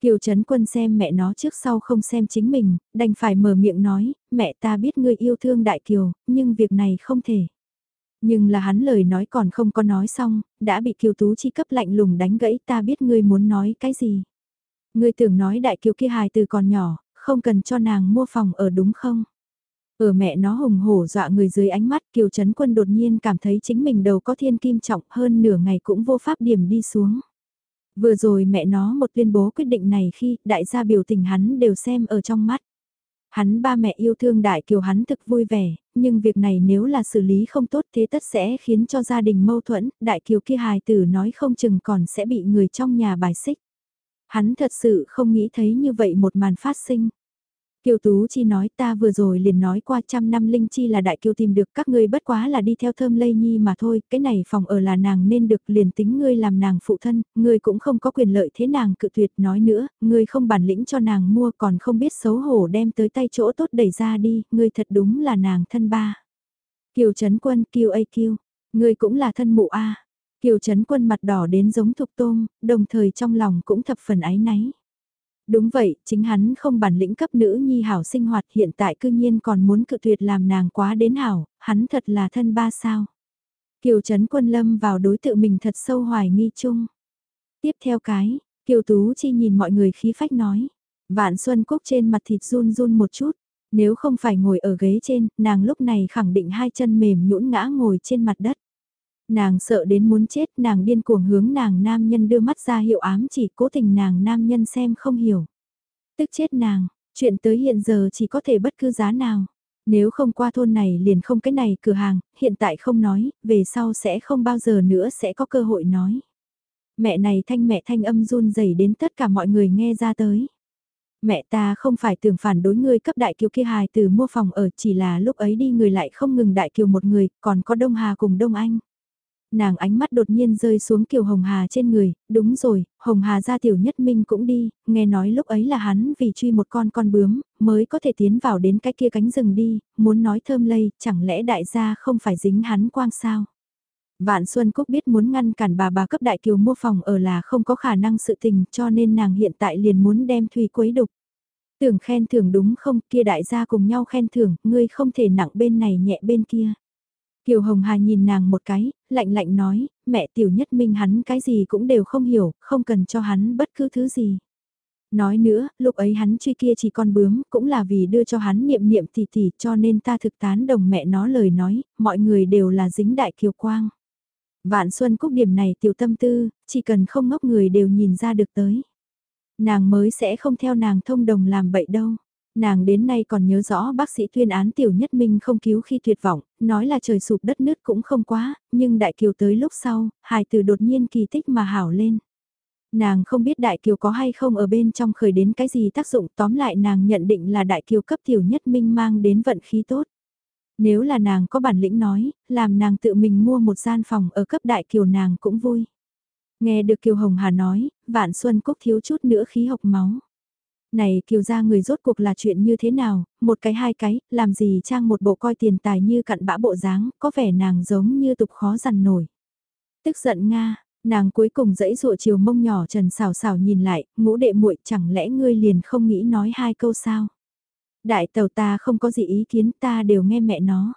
Kiều Trấn Quân xem mẹ nó trước sau không xem chính mình, đành phải mở miệng nói, mẹ ta biết ngươi yêu thương Đại Kiều, nhưng việc này không thể. Nhưng là hắn lời nói còn không có nói xong, đã bị Kiều Tú Chi cấp lạnh lùng đánh gãy ta biết ngươi muốn nói cái gì. Ngươi tưởng nói đại kiều kia hài từ còn nhỏ, không cần cho nàng mua phòng ở đúng không? Ở mẹ nó hùng hổ dọa người dưới ánh mắt Kiều Trấn Quân đột nhiên cảm thấy chính mình đầu có thiên kim trọng hơn nửa ngày cũng vô pháp điểm đi xuống. Vừa rồi mẹ nó một tuyên bố quyết định này khi đại gia biểu tình hắn đều xem ở trong mắt. Hắn ba mẹ yêu thương đại kiều hắn thực vui vẻ, nhưng việc này nếu là xử lý không tốt thế tất sẽ khiến cho gia đình mâu thuẫn, đại kiều kia hài tử nói không chừng còn sẽ bị người trong nhà bài xích. Hắn thật sự không nghĩ thấy như vậy một màn phát sinh. Kiều Tú Chi nói ta vừa rồi liền nói qua trăm năm linh chi là đại kiều tìm được các ngươi bất quá là đi theo thơm lây nhi mà thôi, cái này phòng ở là nàng nên được liền tính ngươi làm nàng phụ thân, ngươi cũng không có quyền lợi thế nàng cự tuyệt nói nữa, ngươi không bản lĩnh cho nàng mua còn không biết xấu hổ đem tới tay chỗ tốt đẩy ra đi, ngươi thật đúng là nàng thân ba. Kiều Trấn Quân Kiều A Kiều, ngươi cũng là thân mụ A. Kiều Trấn Quân mặt đỏ đến giống thục tôm, đồng thời trong lòng cũng thập phần ái náy. Đúng vậy, chính hắn không bản lĩnh cấp nữ nhi hảo sinh hoạt hiện tại cư nhiên còn muốn cự tuyệt làm nàng quá đến hảo, hắn thật là thân ba sao. Kiều Trấn Quân lâm vào đối tượng mình thật sâu hoài nghi chung. Tiếp theo cái, Kiều Tú Chi nhìn mọi người khí phách nói. Vạn Xuân Cúc trên mặt thịt run run một chút. Nếu không phải ngồi ở ghế trên, nàng lúc này khẳng định hai chân mềm nhũn ngã ngồi trên mặt đất. Nàng sợ đến muốn chết, nàng điên cuồng hướng nàng nam nhân đưa mắt ra hiệu ám chỉ cố tình nàng nam nhân xem không hiểu. Tức chết nàng, chuyện tới hiện giờ chỉ có thể bất cứ giá nào. Nếu không qua thôn này liền không cái này cửa hàng, hiện tại không nói, về sau sẽ không bao giờ nữa sẽ có cơ hội nói. Mẹ này thanh mẹ thanh âm run rẩy đến tất cả mọi người nghe ra tới. Mẹ ta không phải tưởng phản đối ngươi cấp đại kiều kia hài từ mua phòng ở chỉ là lúc ấy đi người lại không ngừng đại kiều một người, còn có Đông Hà cùng Đông Anh nàng ánh mắt đột nhiên rơi xuống Kiều Hồng Hà trên người, đúng rồi, Hồng Hà ra tiểu nhất minh cũng đi, nghe nói lúc ấy là hắn vì truy một con con bướm, mới có thể tiến vào đến cái kia cánh rừng đi, muốn nói thơm lây, chẳng lẽ đại gia không phải dính hắn quang sao? Vạn Xuân Cúc biết muốn ngăn cản bà bà cấp đại kiều mua phòng ở là không có khả năng sự tình cho nên nàng hiện tại liền muốn đem Thùy quấy đục. Tưởng khen thưởng đúng không kia đại gia cùng nhau khen thưởng, ngươi không thể nặng bên này nhẹ bên kia. Kiều Hồng Hà nhìn nàng một cái, lạnh lạnh nói, mẹ tiểu nhất minh hắn cái gì cũng đều không hiểu, không cần cho hắn bất cứ thứ gì. Nói nữa, lúc ấy hắn truy kia chỉ con bướm, cũng là vì đưa cho hắn niệm niệm tỷ tỷ cho nên ta thực tán đồng mẹ nó lời nói, mọi người đều là dính đại kiều quang. Vạn Xuân Cúc điểm này tiểu tâm tư, chỉ cần không ngốc người đều nhìn ra được tới. Nàng mới sẽ không theo nàng thông đồng làm bậy đâu. Nàng đến nay còn nhớ rõ bác sĩ tuyên án tiểu nhất minh không cứu khi tuyệt vọng, nói là trời sụp đất nứt cũng không quá, nhưng đại kiều tới lúc sau, hài từ đột nhiên kỳ tích mà hảo lên. Nàng không biết đại kiều có hay không ở bên trong khởi đến cái gì tác dụng tóm lại nàng nhận định là đại kiều cấp tiểu nhất minh mang đến vận khí tốt. Nếu là nàng có bản lĩnh nói, làm nàng tự mình mua một gian phòng ở cấp đại kiều nàng cũng vui. Nghe được Kiều Hồng Hà nói, Vạn Xuân Cúc thiếu chút nữa khí hộc máu. Này kiều gia người rốt cuộc là chuyện như thế nào, một cái hai cái, làm gì trang một bộ coi tiền tài như cặn bã bộ dáng, có vẻ nàng giống như tục khó dằn nổi. Tức giận Nga, nàng cuối cùng dẫy dụa chiều mông nhỏ trần xào xào nhìn lại, ngũ đệ muội chẳng lẽ ngươi liền không nghĩ nói hai câu sao? Đại tàu ta không có gì ý kiến ta đều nghe mẹ nó.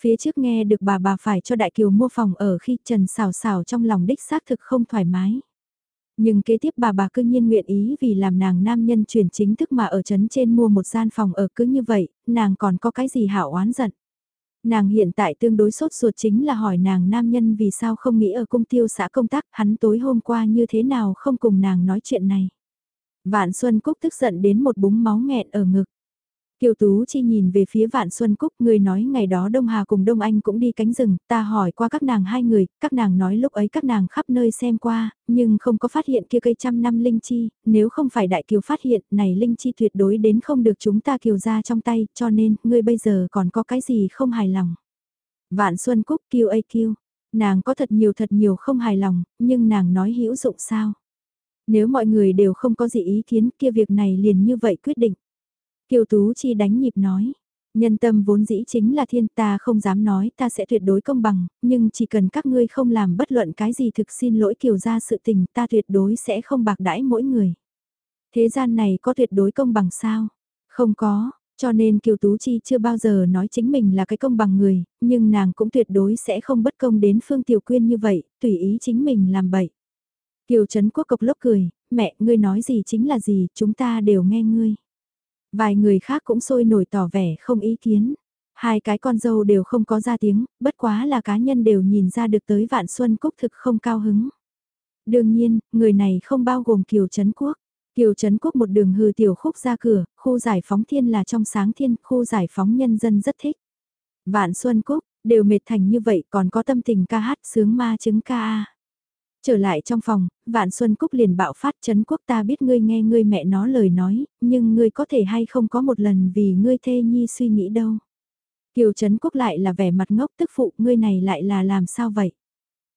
Phía trước nghe được bà bà phải cho đại kiều mua phòng ở khi trần xào xào trong lòng đích xác thực không thoải mái. Nhưng kế tiếp bà bà cư nhiên nguyện ý vì làm nàng nam nhân chuyển chính thức mà ở trấn trên mua một gian phòng ở cứ như vậy, nàng còn có cái gì hảo oán giận. Nàng hiện tại tương đối sốt ruột chính là hỏi nàng nam nhân vì sao không nghĩ ở cung tiêu xã công tác, hắn tối hôm qua như thế nào không cùng nàng nói chuyện này. Vạn Xuân Cúc tức giận đến một búng máu nghẹn ở ngực. Kiều Tú Chi nhìn về phía Vạn Xuân Cúc, người nói ngày đó Đông Hà cùng Đông Anh cũng đi cánh rừng, ta hỏi qua các nàng hai người, các nàng nói lúc ấy các nàng khắp nơi xem qua, nhưng không có phát hiện kia cây trăm năm linh chi, nếu không phải Đại Kiều phát hiện, này linh chi tuyệt đối đến không được chúng ta kiều ra trong tay, cho nên, ngươi bây giờ còn có cái gì không hài lòng. Vạn Xuân Cúc kêu ây kêu, nàng có thật nhiều thật nhiều không hài lòng, nhưng nàng nói hữu dụng sao. Nếu mọi người đều không có gì ý kiến kia việc này liền như vậy quyết định. Kiều Tú Chi đánh nhịp nói. Nhân tâm vốn dĩ chính là thiên ta không dám nói ta sẽ tuyệt đối công bằng, nhưng chỉ cần các ngươi không làm bất luận cái gì thực xin lỗi kiều ra sự tình ta tuyệt đối sẽ không bạc đãi mỗi người. Thế gian này có tuyệt đối công bằng sao? Không có, cho nên Kiều Tú Chi chưa bao giờ nói chính mình là cái công bằng người, nhưng nàng cũng tuyệt đối sẽ không bất công đến Phương Tiểu Quyên như vậy, tùy ý chính mình làm bậy. Kiều Trấn Quốc cộc lốc cười, mẹ, ngươi nói gì chính là gì, chúng ta đều nghe ngươi. Vài người khác cũng sôi nổi tỏ vẻ không ý kiến. Hai cái con dâu đều không có ra tiếng, bất quá là cá nhân đều nhìn ra được tới Vạn Xuân Cúc thực không cao hứng. Đương nhiên, người này không bao gồm Kiều Trấn Quốc. Kiều Trấn Quốc một đường hư tiểu khúc ra cửa, khu giải phóng thiên là trong sáng thiên, khu giải phóng nhân dân rất thích. Vạn Xuân Cúc, đều mệt thành như vậy còn có tâm tình ca hát sướng ma chứng ca a. Trở lại trong phòng, Vạn Xuân Cúc liền bạo phát chấn quốc ta biết ngươi nghe ngươi mẹ nó lời nói, nhưng ngươi có thể hay không có một lần vì ngươi thê nhi suy nghĩ đâu. Kiều Trấn Quốc lại là vẻ mặt ngốc tức phụ, ngươi này lại là làm sao vậy?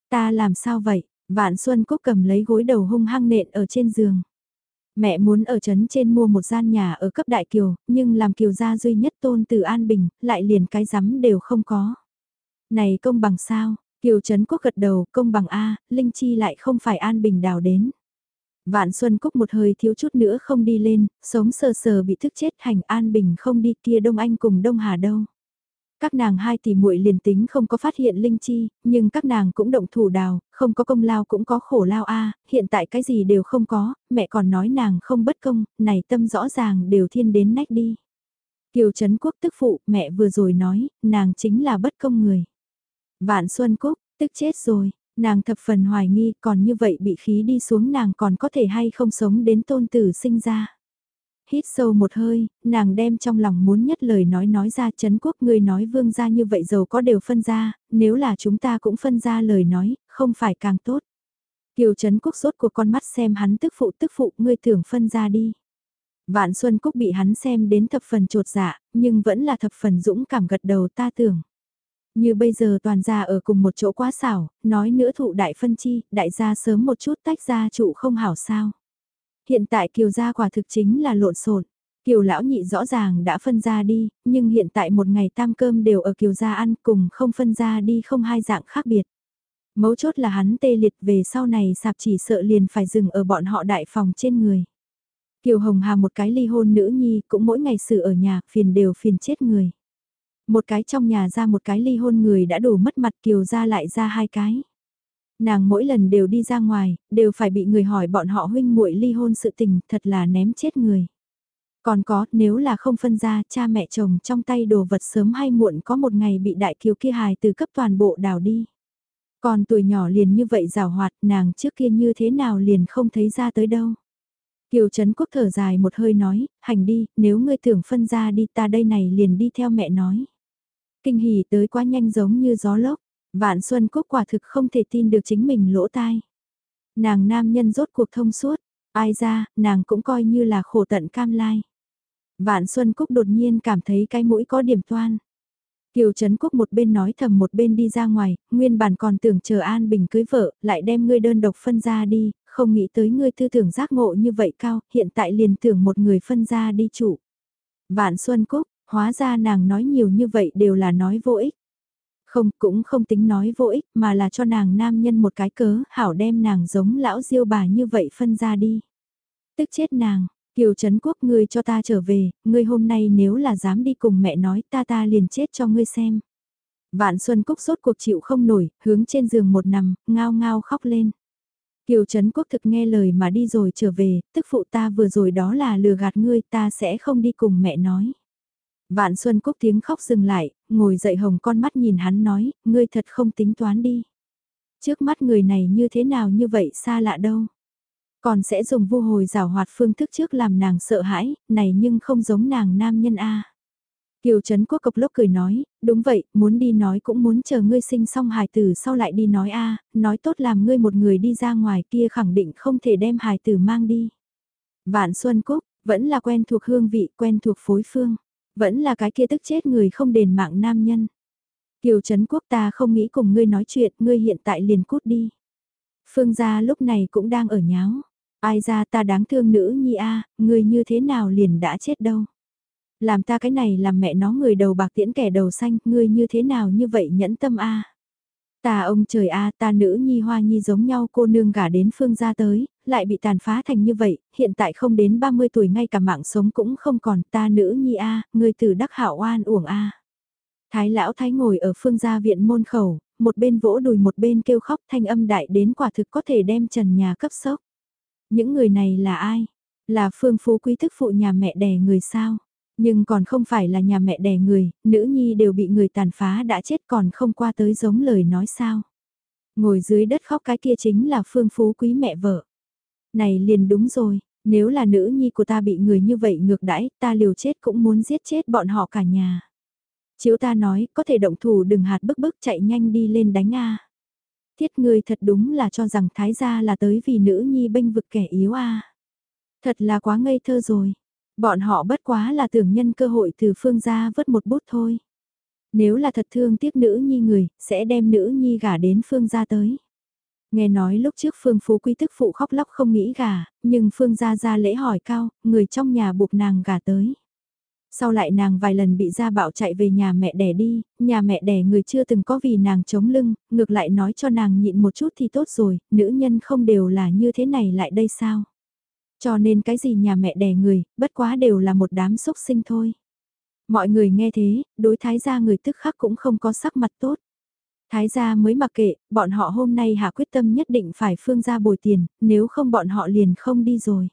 Ta làm sao vậy? Vạn Xuân Cúc cầm lấy gối đầu hung hăng nện ở trên giường. Mẹ muốn ở trấn trên mua một gian nhà ở cấp đại kiều, nhưng làm kiều gia duy nhất tôn từ An Bình, lại liền cái rắm đều không có. Này công bằng sao, Kiều Trấn Quốc gật đầu, công bằng A, Linh Chi lại không phải An Bình đào đến. Vạn Xuân Cúc một hơi thiếu chút nữa không đi lên, sống sờ sờ bị thức chết hành An Bình không đi kia Đông Anh cùng Đông Hà đâu. Các nàng hai tỷ muội liền tính không có phát hiện Linh Chi, nhưng các nàng cũng động thủ đào, không có công lao cũng có khổ lao a hiện tại cái gì đều không có, mẹ còn nói nàng không bất công, này tâm rõ ràng đều thiên đến nách đi. Kiều Trấn Quốc tức phụ, mẹ vừa rồi nói, nàng chính là bất công người. Vạn Xuân Cúc, tức chết rồi, nàng thập phần hoài nghi còn như vậy bị khí đi xuống nàng còn có thể hay không sống đến tôn tử sinh ra. hít sâu một hơi, nàng đem trong lòng muốn nhất lời nói nói ra chấn quốc người nói vương ra như vậy giàu có đều phân ra, nếu là chúng ta cũng phân ra lời nói, không phải càng tốt. Kiều chấn quốc rốt của con mắt xem hắn tức phụ tức phụ ngươi tưởng phân ra đi. Vạn Xuân Cúc bị hắn xem đến thập phần trột dạ, nhưng vẫn là thập phần dũng cảm gật đầu ta tưởng. Như bây giờ toàn gia ở cùng một chỗ quá xảo, nói nữa thụ đại phân chi, đại gia sớm một chút tách ra trụ không hảo sao. Hiện tại kiều gia quả thực chính là lộn xộn. Kiều lão nhị rõ ràng đã phân ra đi, nhưng hiện tại một ngày tam cơm đều ở kiều gia ăn cùng không phân ra đi không hai dạng khác biệt. Mấu chốt là hắn tê liệt về sau này sạp chỉ sợ liền phải dừng ở bọn họ đại phòng trên người. Kiều Hồng Hà một cái ly hôn nữ nhi cũng mỗi ngày xử ở nhà phiền đều phiền chết người. Một cái trong nhà ra một cái ly hôn người đã đủ mất mặt Kiều ra lại ra hai cái. Nàng mỗi lần đều đi ra ngoài, đều phải bị người hỏi bọn họ huynh muội ly hôn sự tình, thật là ném chết người. Còn có, nếu là không phân ra, cha mẹ chồng trong tay đồ vật sớm hay muộn có một ngày bị đại kiều kia hài từ cấp toàn bộ đào đi. Còn tuổi nhỏ liền như vậy rào hoạt, nàng trước kia như thế nào liền không thấy ra tới đâu. Kiều Trấn Quốc thở dài một hơi nói, hành đi, nếu ngươi tưởng phân ra đi ta đây này liền đi theo mẹ nói. Kinh hỉ tới quá nhanh giống như gió lốc, Vạn Xuân Cúc quả thực không thể tin được chính mình lỗ tai. Nàng nam nhân rốt cuộc thông suốt, ai ra, nàng cũng coi như là khổ tận cam lai. Vạn Xuân Cúc đột nhiên cảm thấy cái mũi có điểm toan. Kiều Trấn Quốc một bên nói thầm một bên đi ra ngoài, nguyên bản còn tưởng chờ An Bình cưới vợ, lại đem ngươi đơn độc phân ra đi, không nghĩ tới ngươi tư tưởng giác ngộ như vậy cao, hiện tại liền tưởng một người phân ra đi chủ. Vạn Xuân Cúc, hóa ra nàng nói nhiều như vậy đều là nói vô ích. Không, cũng không tính nói vô ích, mà là cho nàng nam nhân một cái cớ, hảo đem nàng giống lão diêu bà như vậy phân ra đi. Tức chết nàng, Kiều Trấn Quốc ngươi cho ta trở về, ngươi hôm nay nếu là dám đi cùng mẹ nói ta ta liền chết cho ngươi xem. Vạn Xuân Cúc sốt cuộc chịu không nổi, hướng trên giường một nằm, ngao ngao khóc lên. Kiều Trấn Quốc thực nghe lời mà đi rồi trở về, tức phụ ta vừa rồi đó là lừa gạt ngươi ta sẽ không đi cùng mẹ nói. Vạn Xuân Cúc tiếng khóc dừng lại, ngồi dậy hồng con mắt nhìn hắn nói, ngươi thật không tính toán đi. Trước mắt người này như thế nào như vậy xa lạ đâu. Còn sẽ dùng vu hồi rào hoạt phương thức trước làm nàng sợ hãi, này nhưng không giống nàng nam nhân A. Kiều Trấn Quốc cộc lốc cười nói, đúng vậy, muốn đi nói cũng muốn chờ ngươi sinh xong hài tử sau lại đi nói a nói tốt làm ngươi một người đi ra ngoài kia khẳng định không thể đem hài tử mang đi. Vạn Xuân Cúc, vẫn là quen thuộc hương vị, quen thuộc phối phương, vẫn là cái kia tức chết người không đền mạng nam nhân. Kiều Trấn Quốc ta không nghĩ cùng ngươi nói chuyện, ngươi hiện tại liền cút đi. Phương gia lúc này cũng đang ở nháo. Ai ra ta đáng thương nữ nhi a ngươi như thế nào liền đã chết đâu làm ta cái này làm mẹ nó người đầu bạc tiễn kẻ đầu xanh, ngươi như thế nào như vậy nhẫn tâm a Ta ông trời a ta nữ nhi hoa nhi giống nhau cô nương gả đến phương gia tới, lại bị tàn phá thành như vậy, hiện tại không đến 30 tuổi ngay cả mạng sống cũng không còn ta nữ nhi a người từ đắc hảo oan uổng a Thái lão thái ngồi ở phương gia viện môn khẩu, một bên vỗ đùi một bên kêu khóc thanh âm đại đến quả thực có thể đem trần nhà cấp sốc. Những người này là ai? Là phương phú quý thức phụ nhà mẹ đẻ người sao? Nhưng còn không phải là nhà mẹ đẻ người, nữ nhi đều bị người tàn phá đã chết còn không qua tới giống lời nói sao. Ngồi dưới đất khóc cái kia chính là phương phú quý mẹ vợ. Này liền đúng rồi, nếu là nữ nhi của ta bị người như vậy ngược đãi, ta liều chết cũng muốn giết chết bọn họ cả nhà. Chiếu ta nói, có thể động thủ đừng hạt bức bức chạy nhanh đi lên đánh a. Thiết ngươi thật đúng là cho rằng thái gia là tới vì nữ nhi bênh vực kẻ yếu a. Thật là quá ngây thơ rồi. Bọn họ bất quá là tưởng nhân cơ hội từ phương gia vớt một bút thôi. Nếu là thật thương tiếc nữ nhi người, sẽ đem nữ nhi gả đến phương gia tới. Nghe nói lúc trước phương phú quý tức phụ khóc lóc không nghĩ gả, nhưng phương gia ra lễ hỏi cao, người trong nhà buộc nàng gả tới. Sau lại nàng vài lần bị gia bạo chạy về nhà mẹ đẻ đi, nhà mẹ đẻ người chưa từng có vì nàng chống lưng, ngược lại nói cho nàng nhịn một chút thì tốt rồi, nữ nhân không đều là như thế này lại đây sao? Cho nên cái gì nhà mẹ đẻ người, bất quá đều là một đám xúc sinh thôi. Mọi người nghe thế, đối thái gia người tức khắc cũng không có sắc mặt tốt. Thái gia mới mặc kệ, bọn họ hôm nay hạ quyết tâm nhất định phải phương gia bồi tiền, nếu không bọn họ liền không đi rồi.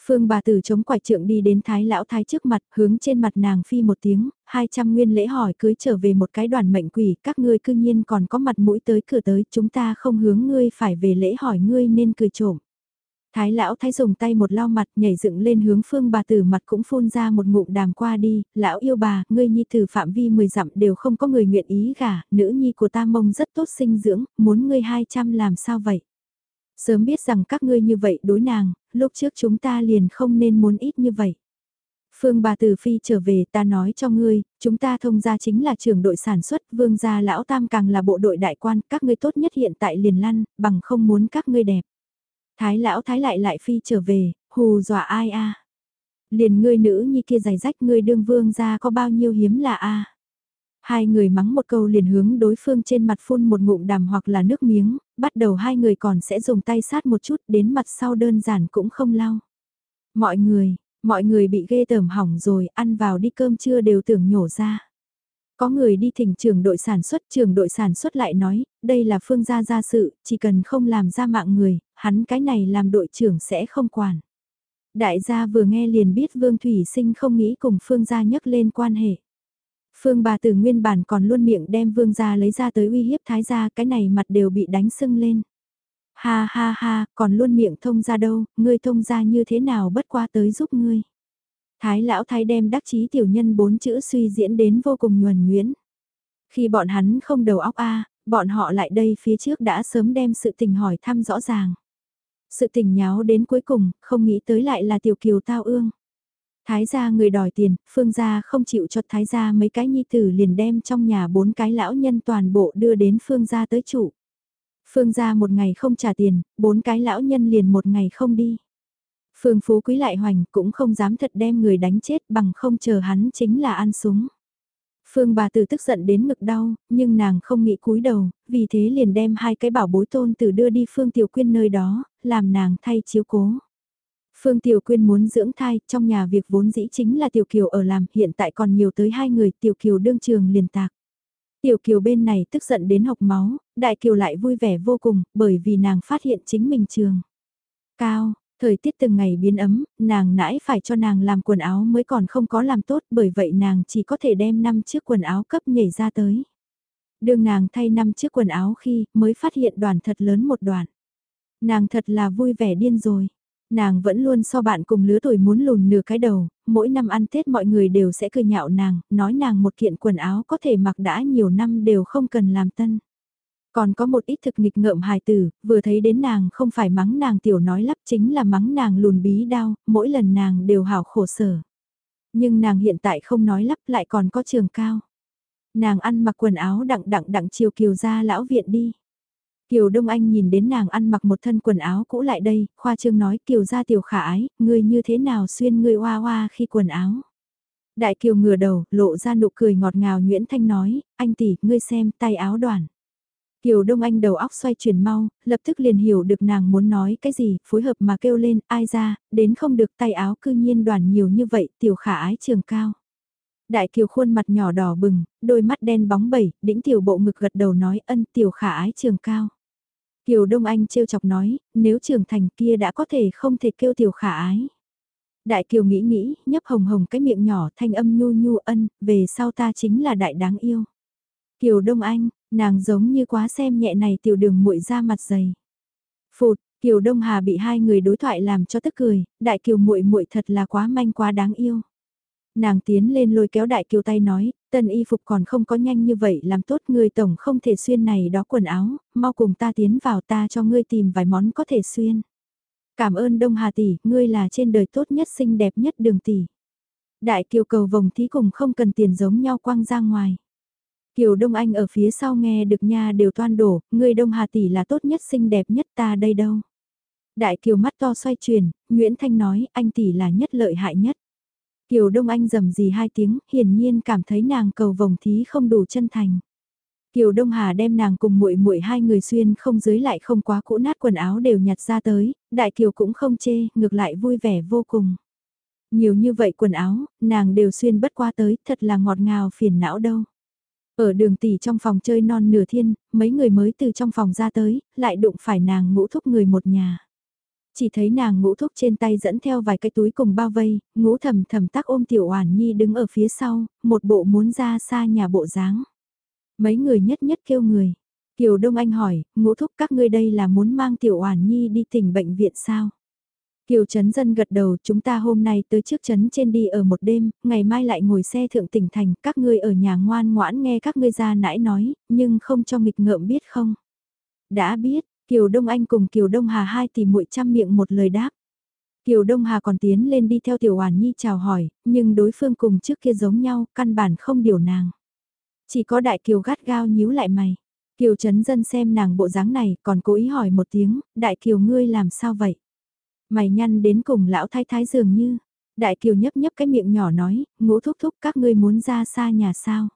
Phương bà tử chống quải trượng đi đến thái lão thái trước mặt, hướng trên mặt nàng phi một tiếng, 200 nguyên lễ hỏi cưới trở về một cái đoàn mệnh quỷ, các ngươi cư nhiên còn có mặt mũi tới cửa tới, chúng ta không hướng ngươi phải về lễ hỏi ngươi nên cười trộm. Thái lão thái dùng tay một lau mặt nhảy dựng lên hướng phương bà tử mặt cũng phun ra một ngụm đàm qua đi, lão yêu bà, ngươi nhi tử phạm vi 10 dặm đều không có người nguyện ý gả, nữ nhi của ta mông rất tốt sinh dưỡng, muốn ngươi 200 làm sao vậy? Sớm biết rằng các ngươi như vậy đối nàng, lúc trước chúng ta liền không nên muốn ít như vậy. Phương bà Từ Phi trở về ta nói cho ngươi, chúng ta thông gia chính là trưởng đội sản xuất, vương gia lão tam càng là bộ đội đại quan, các ngươi tốt nhất hiện tại liền lăn, bằng không muốn các ngươi đẹp. Thái lão thái lại lại Phi trở về, hù dọa ai a Liền ngươi nữ như kia giày rách ngươi đương vương gia có bao nhiêu hiếm là a Hai người mắng một câu liền hướng đối phương trên mặt phun một ngụm đàm hoặc là nước miếng, bắt đầu hai người còn sẽ dùng tay sát một chút đến mặt sau đơn giản cũng không lau. Mọi người, mọi người bị ghê tởm hỏng rồi, ăn vào đi cơm trưa đều tưởng nhổ ra. Có người đi thỉnh trường đội sản xuất, trường đội sản xuất lại nói, đây là phương gia gia sự, chỉ cần không làm ra mạng người, hắn cái này làm đội trưởng sẽ không quản. Đại gia vừa nghe liền biết Vương Thủy Sinh không nghĩ cùng phương gia nhắc lên quan hệ. Phương bà từ nguyên bản còn luôn miệng đem vương gia lấy ra tới uy hiếp thái gia cái này mặt đều bị đánh sưng lên. Ha ha ha, còn luôn miệng thông ra đâu, ngươi thông ra như thế nào bất qua tới giúp ngươi. Thái lão thái đem đắc chí tiểu nhân bốn chữ suy diễn đến vô cùng nhuần nhuyễn. Khi bọn hắn không đầu óc A, bọn họ lại đây phía trước đã sớm đem sự tình hỏi thăm rõ ràng. Sự tình nháo đến cuối cùng, không nghĩ tới lại là tiểu kiều tao ương. Thái gia người đòi tiền, phương gia không chịu cho thái gia mấy cái nhi tử liền đem trong nhà bốn cái lão nhân toàn bộ đưa đến phương gia tới chủ. Phương gia một ngày không trả tiền, bốn cái lão nhân liền một ngày không đi. Phương Phú Quý lại hoành cũng không dám thật đem người đánh chết bằng không chờ hắn chính là ăn súng. Phương bà tử tức giận đến ngực đau, nhưng nàng không nghĩ cúi đầu, vì thế liền đem hai cái bảo bối tôn tử đưa đi Phương Tiểu Quyên nơi đó, làm nàng thay chiếu cố. Phương Tiểu Quyên muốn dưỡng thai, trong nhà việc vốn dĩ chính là Tiểu Kiều ở làm, hiện tại còn nhiều tới hai người, Tiểu Kiều đương trường liền tạc. Tiểu Kiều bên này tức giận đến hộc máu, Đại Kiều lại vui vẻ vô cùng, bởi vì nàng phát hiện chính mình trường. Cao, thời tiết từng ngày biến ấm, nàng nãi phải cho nàng làm quần áo mới còn không có làm tốt, bởi vậy nàng chỉ có thể đem năm chiếc quần áo cấp nhảy ra tới. Đường nàng thay năm chiếc quần áo khi mới phát hiện đoàn thật lớn một đoàn. Nàng thật là vui vẻ điên rồi. Nàng vẫn luôn so bạn cùng lứa tuổi muốn lùn nửa cái đầu, mỗi năm ăn Tết mọi người đều sẽ cười nhạo nàng, nói nàng một kiện quần áo có thể mặc đã nhiều năm đều không cần làm tân. Còn có một ít thực nghịch ngợm hài tử, vừa thấy đến nàng không phải mắng nàng tiểu nói lắp chính là mắng nàng lùn bí đau, mỗi lần nàng đều hảo khổ sở. Nhưng nàng hiện tại không nói lắp lại còn có trường cao. Nàng ăn mặc quần áo đặng đặng đặng chiều kiều ra lão viện đi. Kiều Đông Anh nhìn đến nàng ăn mặc một thân quần áo cũ lại đây, khoa trương nói Kiều ra tiểu khả ái, ngươi như thế nào xuyên ngươi hoa hoa khi quần áo. Đại Kiều ngửa đầu, lộ ra nụ cười ngọt ngào Nguyễn Thanh nói, anh tỷ, ngươi xem tay áo đoàn. Kiều Đông Anh đầu óc xoay chuyển mau, lập tức liền hiểu được nàng muốn nói cái gì, phối hợp mà kêu lên, ai ra, đến không được tay áo cư nhiên đoàn nhiều như vậy, tiểu khả ái trường cao. Đại Kiều khuôn mặt nhỏ đỏ bừng, đôi mắt đen bóng bẩy, đĩnh tiểu bộ ngực gật đầu nói ân tiểu khả ái trường cao. Kiều Đông Anh trêu chọc nói, nếu trưởng thành kia đã có thể không thể kêu tiểu khả ái. Đại Kiều nghĩ nghĩ, nhấp hồng hồng cái miệng nhỏ thanh âm nhu nhu ân, về sau ta chính là đại đáng yêu. Kiều Đông Anh, nàng giống như quá xem nhẹ này tiểu đường muội ra mặt dày. Phụt, Kiều Đông Hà bị hai người đối thoại làm cho tức cười, đại kiều muội muội thật là quá manh quá đáng yêu. Nàng tiến lên lôi kéo đại kiều tay nói, tân y phục còn không có nhanh như vậy làm tốt người tổng không thể xuyên này đó quần áo, mau cùng ta tiến vào ta cho ngươi tìm vài món có thể xuyên. Cảm ơn Đông Hà tỷ, ngươi là trên đời tốt nhất xinh đẹp nhất đường tỷ. Đại kiều cầu vòng thí cùng không cần tiền giống nhau quăng ra ngoài. Kiều Đông Anh ở phía sau nghe được nha đều toan đổ, người Đông Hà tỷ là tốt nhất xinh đẹp nhất ta đây đâu. Đại Kiều mắt to xoay chuyển, Nguyễn Thanh nói anh tỷ là nhất lợi hại nhất. Kiều Đông Anh rầm gì hai tiếng, hiển nhiên cảm thấy nàng cầu vòng thí không đủ chân thành. Kiều Đông Hà đem nàng cùng muội muội hai người xuyên không dưới lại không quá cũ nát quần áo đều nhặt ra tới, Đại Kiều cũng không chê, ngược lại vui vẻ vô cùng. Nhiều như vậy quần áo, nàng đều xuyên bất qua tới, thật là ngọt ngào phiền não đâu. Ở đường tỷ trong phòng chơi non nửa thiên, mấy người mới từ trong phòng ra tới, lại đụng phải nàng ngũ thúc người một nhà. Chỉ thấy nàng ngũ thúc trên tay dẫn theo vài cái túi cùng bao vây, ngũ thầm thầm tác ôm tiểu oản nhi đứng ở phía sau, một bộ muốn ra xa nhà bộ dáng. Mấy người nhất nhất kêu người. Kiều Đông Anh hỏi, ngũ thúc các ngươi đây là muốn mang tiểu oản nhi đi tỉnh bệnh viện sao? Kiều Trấn Dân gật đầu chúng ta hôm nay tới trước trấn trên đi ở một đêm, ngày mai lại ngồi xe thượng tỉnh thành, các ngươi ở nhà ngoan ngoãn nghe các ngươi ra nãy nói, nhưng không cho nghịch ngợm biết không. Đã biết, Kiều Đông Anh cùng Kiều Đông Hà hai tỷ muội trăm miệng một lời đáp. Kiều Đông Hà còn tiến lên đi theo Tiểu Hoàn Nhi chào hỏi, nhưng đối phương cùng trước kia giống nhau, căn bản không điều nàng. Chỉ có Đại Kiều gắt gao nhíu lại mày. Kiều Trấn Dân xem nàng bộ dáng này, còn cố ý hỏi một tiếng, Đại Kiều ngươi làm sao vậy? Mày nhăn đến cùng lão thái thái dường như. Đại Kiều nhấp nhấp cái miệng nhỏ nói, ngũ thúc thúc các ngươi muốn ra xa nhà sao?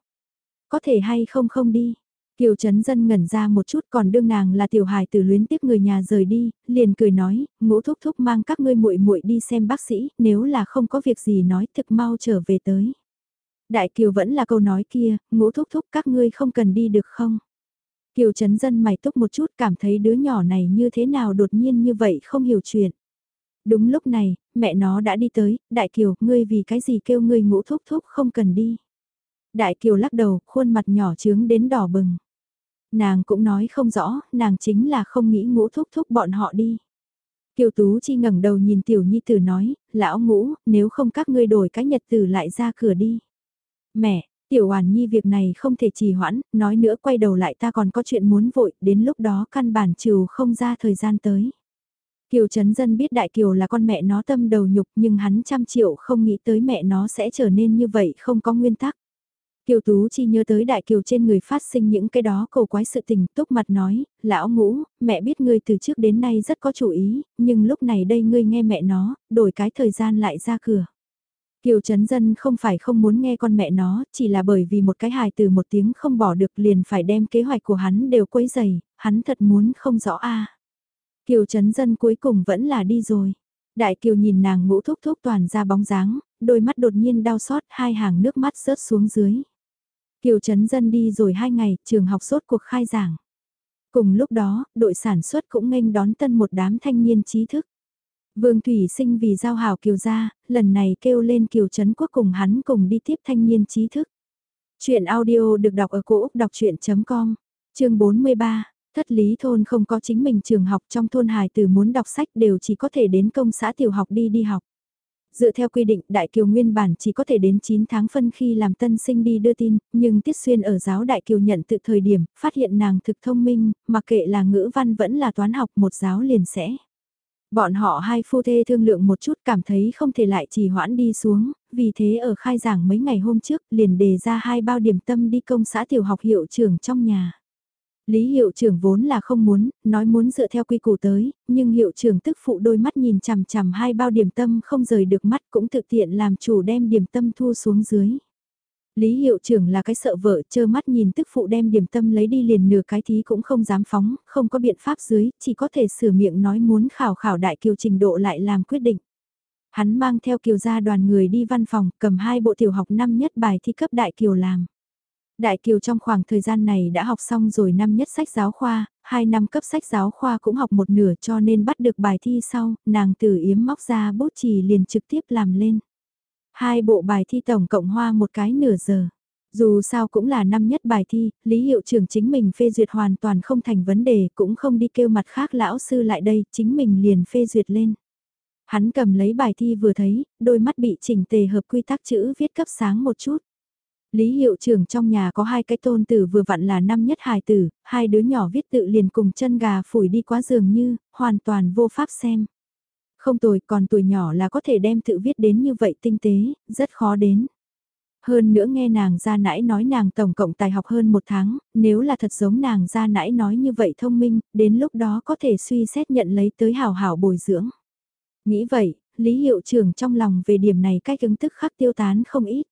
Có thể hay không không đi? Kiều Trấn Dân ngẩn ra một chút còn đương nàng là tiểu hài tử luyến tiếc người nhà rời đi, liền cười nói, ngũ thúc thúc mang các ngươi muội muội đi xem bác sĩ, nếu là không có việc gì nói thực mau trở về tới. Đại Kiều vẫn là câu nói kia, ngũ thúc thúc các ngươi không cần đi được không? Kiều Trấn Dân mày túc một chút cảm thấy đứa nhỏ này như thế nào đột nhiên như vậy không hiểu chuyện. Đúng lúc này, mẹ nó đã đi tới, Đại Kiều, ngươi vì cái gì kêu ngươi ngũ thúc thúc không cần đi. Đại Kiều lắc đầu, khuôn mặt nhỏ trướng đến đỏ bừng. Nàng cũng nói không rõ, nàng chính là không nghĩ ngũ thúc thúc bọn họ đi. Kiều Tú Chi ngẩng đầu nhìn tiểu nhi tử nói, lão ngũ, nếu không các ngươi đổi cái nhật tử lại ra cửa đi. Mẹ, tiểu hoàn nhi việc này không thể trì hoãn, nói nữa quay đầu lại ta còn có chuyện muốn vội, đến lúc đó căn bản trừ không ra thời gian tới. Kiều Trấn Dân biết Đại Kiều là con mẹ nó tâm đầu nhục nhưng hắn trăm triệu không nghĩ tới mẹ nó sẽ trở nên như vậy không có nguyên tắc. Kiều Tú chỉ nhớ tới Đại Kiều trên người phát sinh những cái đó cầu quái sự tình túc mặt nói, lão ngũ, mẹ biết ngươi từ trước đến nay rất có chủ ý, nhưng lúc này đây ngươi nghe mẹ nó, đổi cái thời gian lại ra cửa. Kiều Trấn Dân không phải không muốn nghe con mẹ nó, chỉ là bởi vì một cái hài từ một tiếng không bỏ được liền phải đem kế hoạch của hắn đều quấy dày, hắn thật muốn không rõ a. Kiều Trấn Dân cuối cùng vẫn là đi rồi. Đại Kiều nhìn nàng ngũ thúc thúc toàn ra bóng dáng, đôi mắt đột nhiên đau xót hai hàng nước mắt rớt xuống dưới. Kiều Trấn Dân đi rồi hai ngày, trường học sốt cuộc khai giảng. Cùng lúc đó, đội sản xuất cũng nghênh đón tân một đám thanh niên trí thức. Vương Thủy Sinh vì giao hảo Kiều gia, lần này kêu lên Kiều Trấn Quốc cùng hắn cùng đi tiếp thanh niên trí thức. Chuyện audio được đọc ở cổ Úc đọc chuyện.com, chương 43. Thất lý thôn không có chính mình trường học trong thôn hài từ muốn đọc sách đều chỉ có thể đến công xã tiểu học đi đi học. Dựa theo quy định Đại Kiều nguyên bản chỉ có thể đến 9 tháng phân khi làm tân sinh đi đưa tin, nhưng Tiết Xuyên ở giáo Đại Kiều nhận tự thời điểm, phát hiện nàng thực thông minh, mặc kệ là ngữ văn vẫn là toán học một giáo liền sẽ. Bọn họ hai phu thê thương lượng một chút cảm thấy không thể lại trì hoãn đi xuống, vì thế ở khai giảng mấy ngày hôm trước liền đề ra hai bao điểm tâm đi công xã tiểu học hiệu trưởng trong nhà. Lý hiệu trưởng vốn là không muốn, nói muốn dựa theo quy củ tới, nhưng hiệu trưởng tức phụ đôi mắt nhìn chằm chằm hai bao điểm tâm không rời được mắt cũng thực tiện làm chủ đem điểm tâm thu xuống dưới. Lý hiệu trưởng là cái sợ vợ chơ mắt nhìn tức phụ đem điểm tâm lấy đi liền nửa cái thí cũng không dám phóng, không có biện pháp dưới, chỉ có thể sửa miệng nói muốn khảo khảo đại kiều trình độ lại làm quyết định. Hắn mang theo kiều gia đoàn người đi văn phòng, cầm hai bộ tiểu học năm nhất bài thi cấp đại kiều làm. Đại Kiều trong khoảng thời gian này đã học xong rồi năm nhất sách giáo khoa, hai năm cấp sách giáo khoa cũng học một nửa cho nên bắt được bài thi sau, nàng từ yếm móc ra bút chì liền trực tiếp làm lên. Hai bộ bài thi tổng cộng hoa một cái nửa giờ. Dù sao cũng là năm nhất bài thi, Lý Hiệu trưởng chính mình phê duyệt hoàn toàn không thành vấn đề, cũng không đi kêu mặt khác lão sư lại đây, chính mình liền phê duyệt lên. Hắn cầm lấy bài thi vừa thấy, đôi mắt bị chỉnh tề hợp quy tắc chữ viết cấp sáng một chút. Lý hiệu trưởng trong nhà có hai cái tôn tử vừa vặn là năm nhất hài tử, hai đứa nhỏ viết tự liền cùng chân gà phủi đi quá giường như, hoàn toàn vô pháp xem. Không tuổi còn tuổi nhỏ là có thể đem tự viết đến như vậy tinh tế, rất khó đến. Hơn nữa nghe nàng ra nãy nói nàng tổng cộng tài học hơn một tháng, nếu là thật giống nàng ra nãy nói như vậy thông minh, đến lúc đó có thể suy xét nhận lấy tới hào hảo bồi dưỡng. Nghĩ vậy, Lý Hiệu trưởng trong lòng về điểm này cách ứng tức khắc tiêu tán không ít.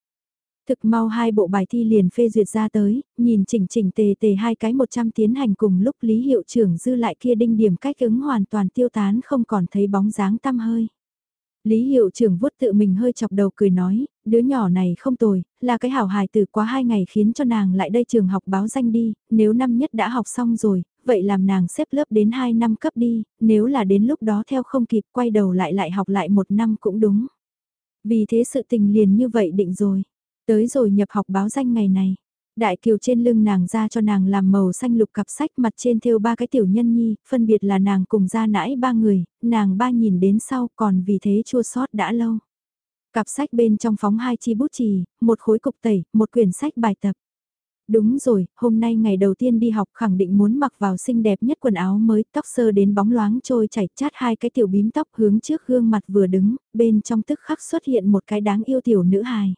Thực mau hai bộ bài thi liền phê duyệt ra tới, nhìn chỉnh chỉnh tề tề hai cái 100 tiến hành cùng lúc Lý Hiệu trưởng dư lại kia đinh điểm cách ứng hoàn toàn tiêu tán không còn thấy bóng dáng tăm hơi. Lý Hiệu trưởng vuốt tự mình hơi chọc đầu cười nói, đứa nhỏ này không tồi, là cái hảo hài từ quá hai ngày khiến cho nàng lại đây trường học báo danh đi, nếu năm nhất đã học xong rồi, vậy làm nàng xếp lớp đến 2 năm cấp đi, nếu là đến lúc đó theo không kịp quay đầu lại lại học lại một năm cũng đúng. Vì thế sự tình liền như vậy định rồi. Tới rồi nhập học báo danh ngày này. Đại kiều trên lưng nàng ra cho nàng làm màu xanh lục cặp sách mặt trên thêu ba cái tiểu nhân nhi, phân biệt là nàng cùng ra nãi ba người, nàng ba nhìn đến sau còn vì thế chua sót đã lâu. Cặp sách bên trong phóng hai chi bút chì, một khối cục tẩy, một quyển sách bài tập. Đúng rồi, hôm nay ngày đầu tiên đi học khẳng định muốn mặc vào xinh đẹp nhất quần áo mới, tóc sơ đến bóng loáng trôi chảy chát hai cái tiểu bím tóc hướng trước gương mặt vừa đứng, bên trong tức khắc xuất hiện một cái đáng yêu tiểu nữ hài.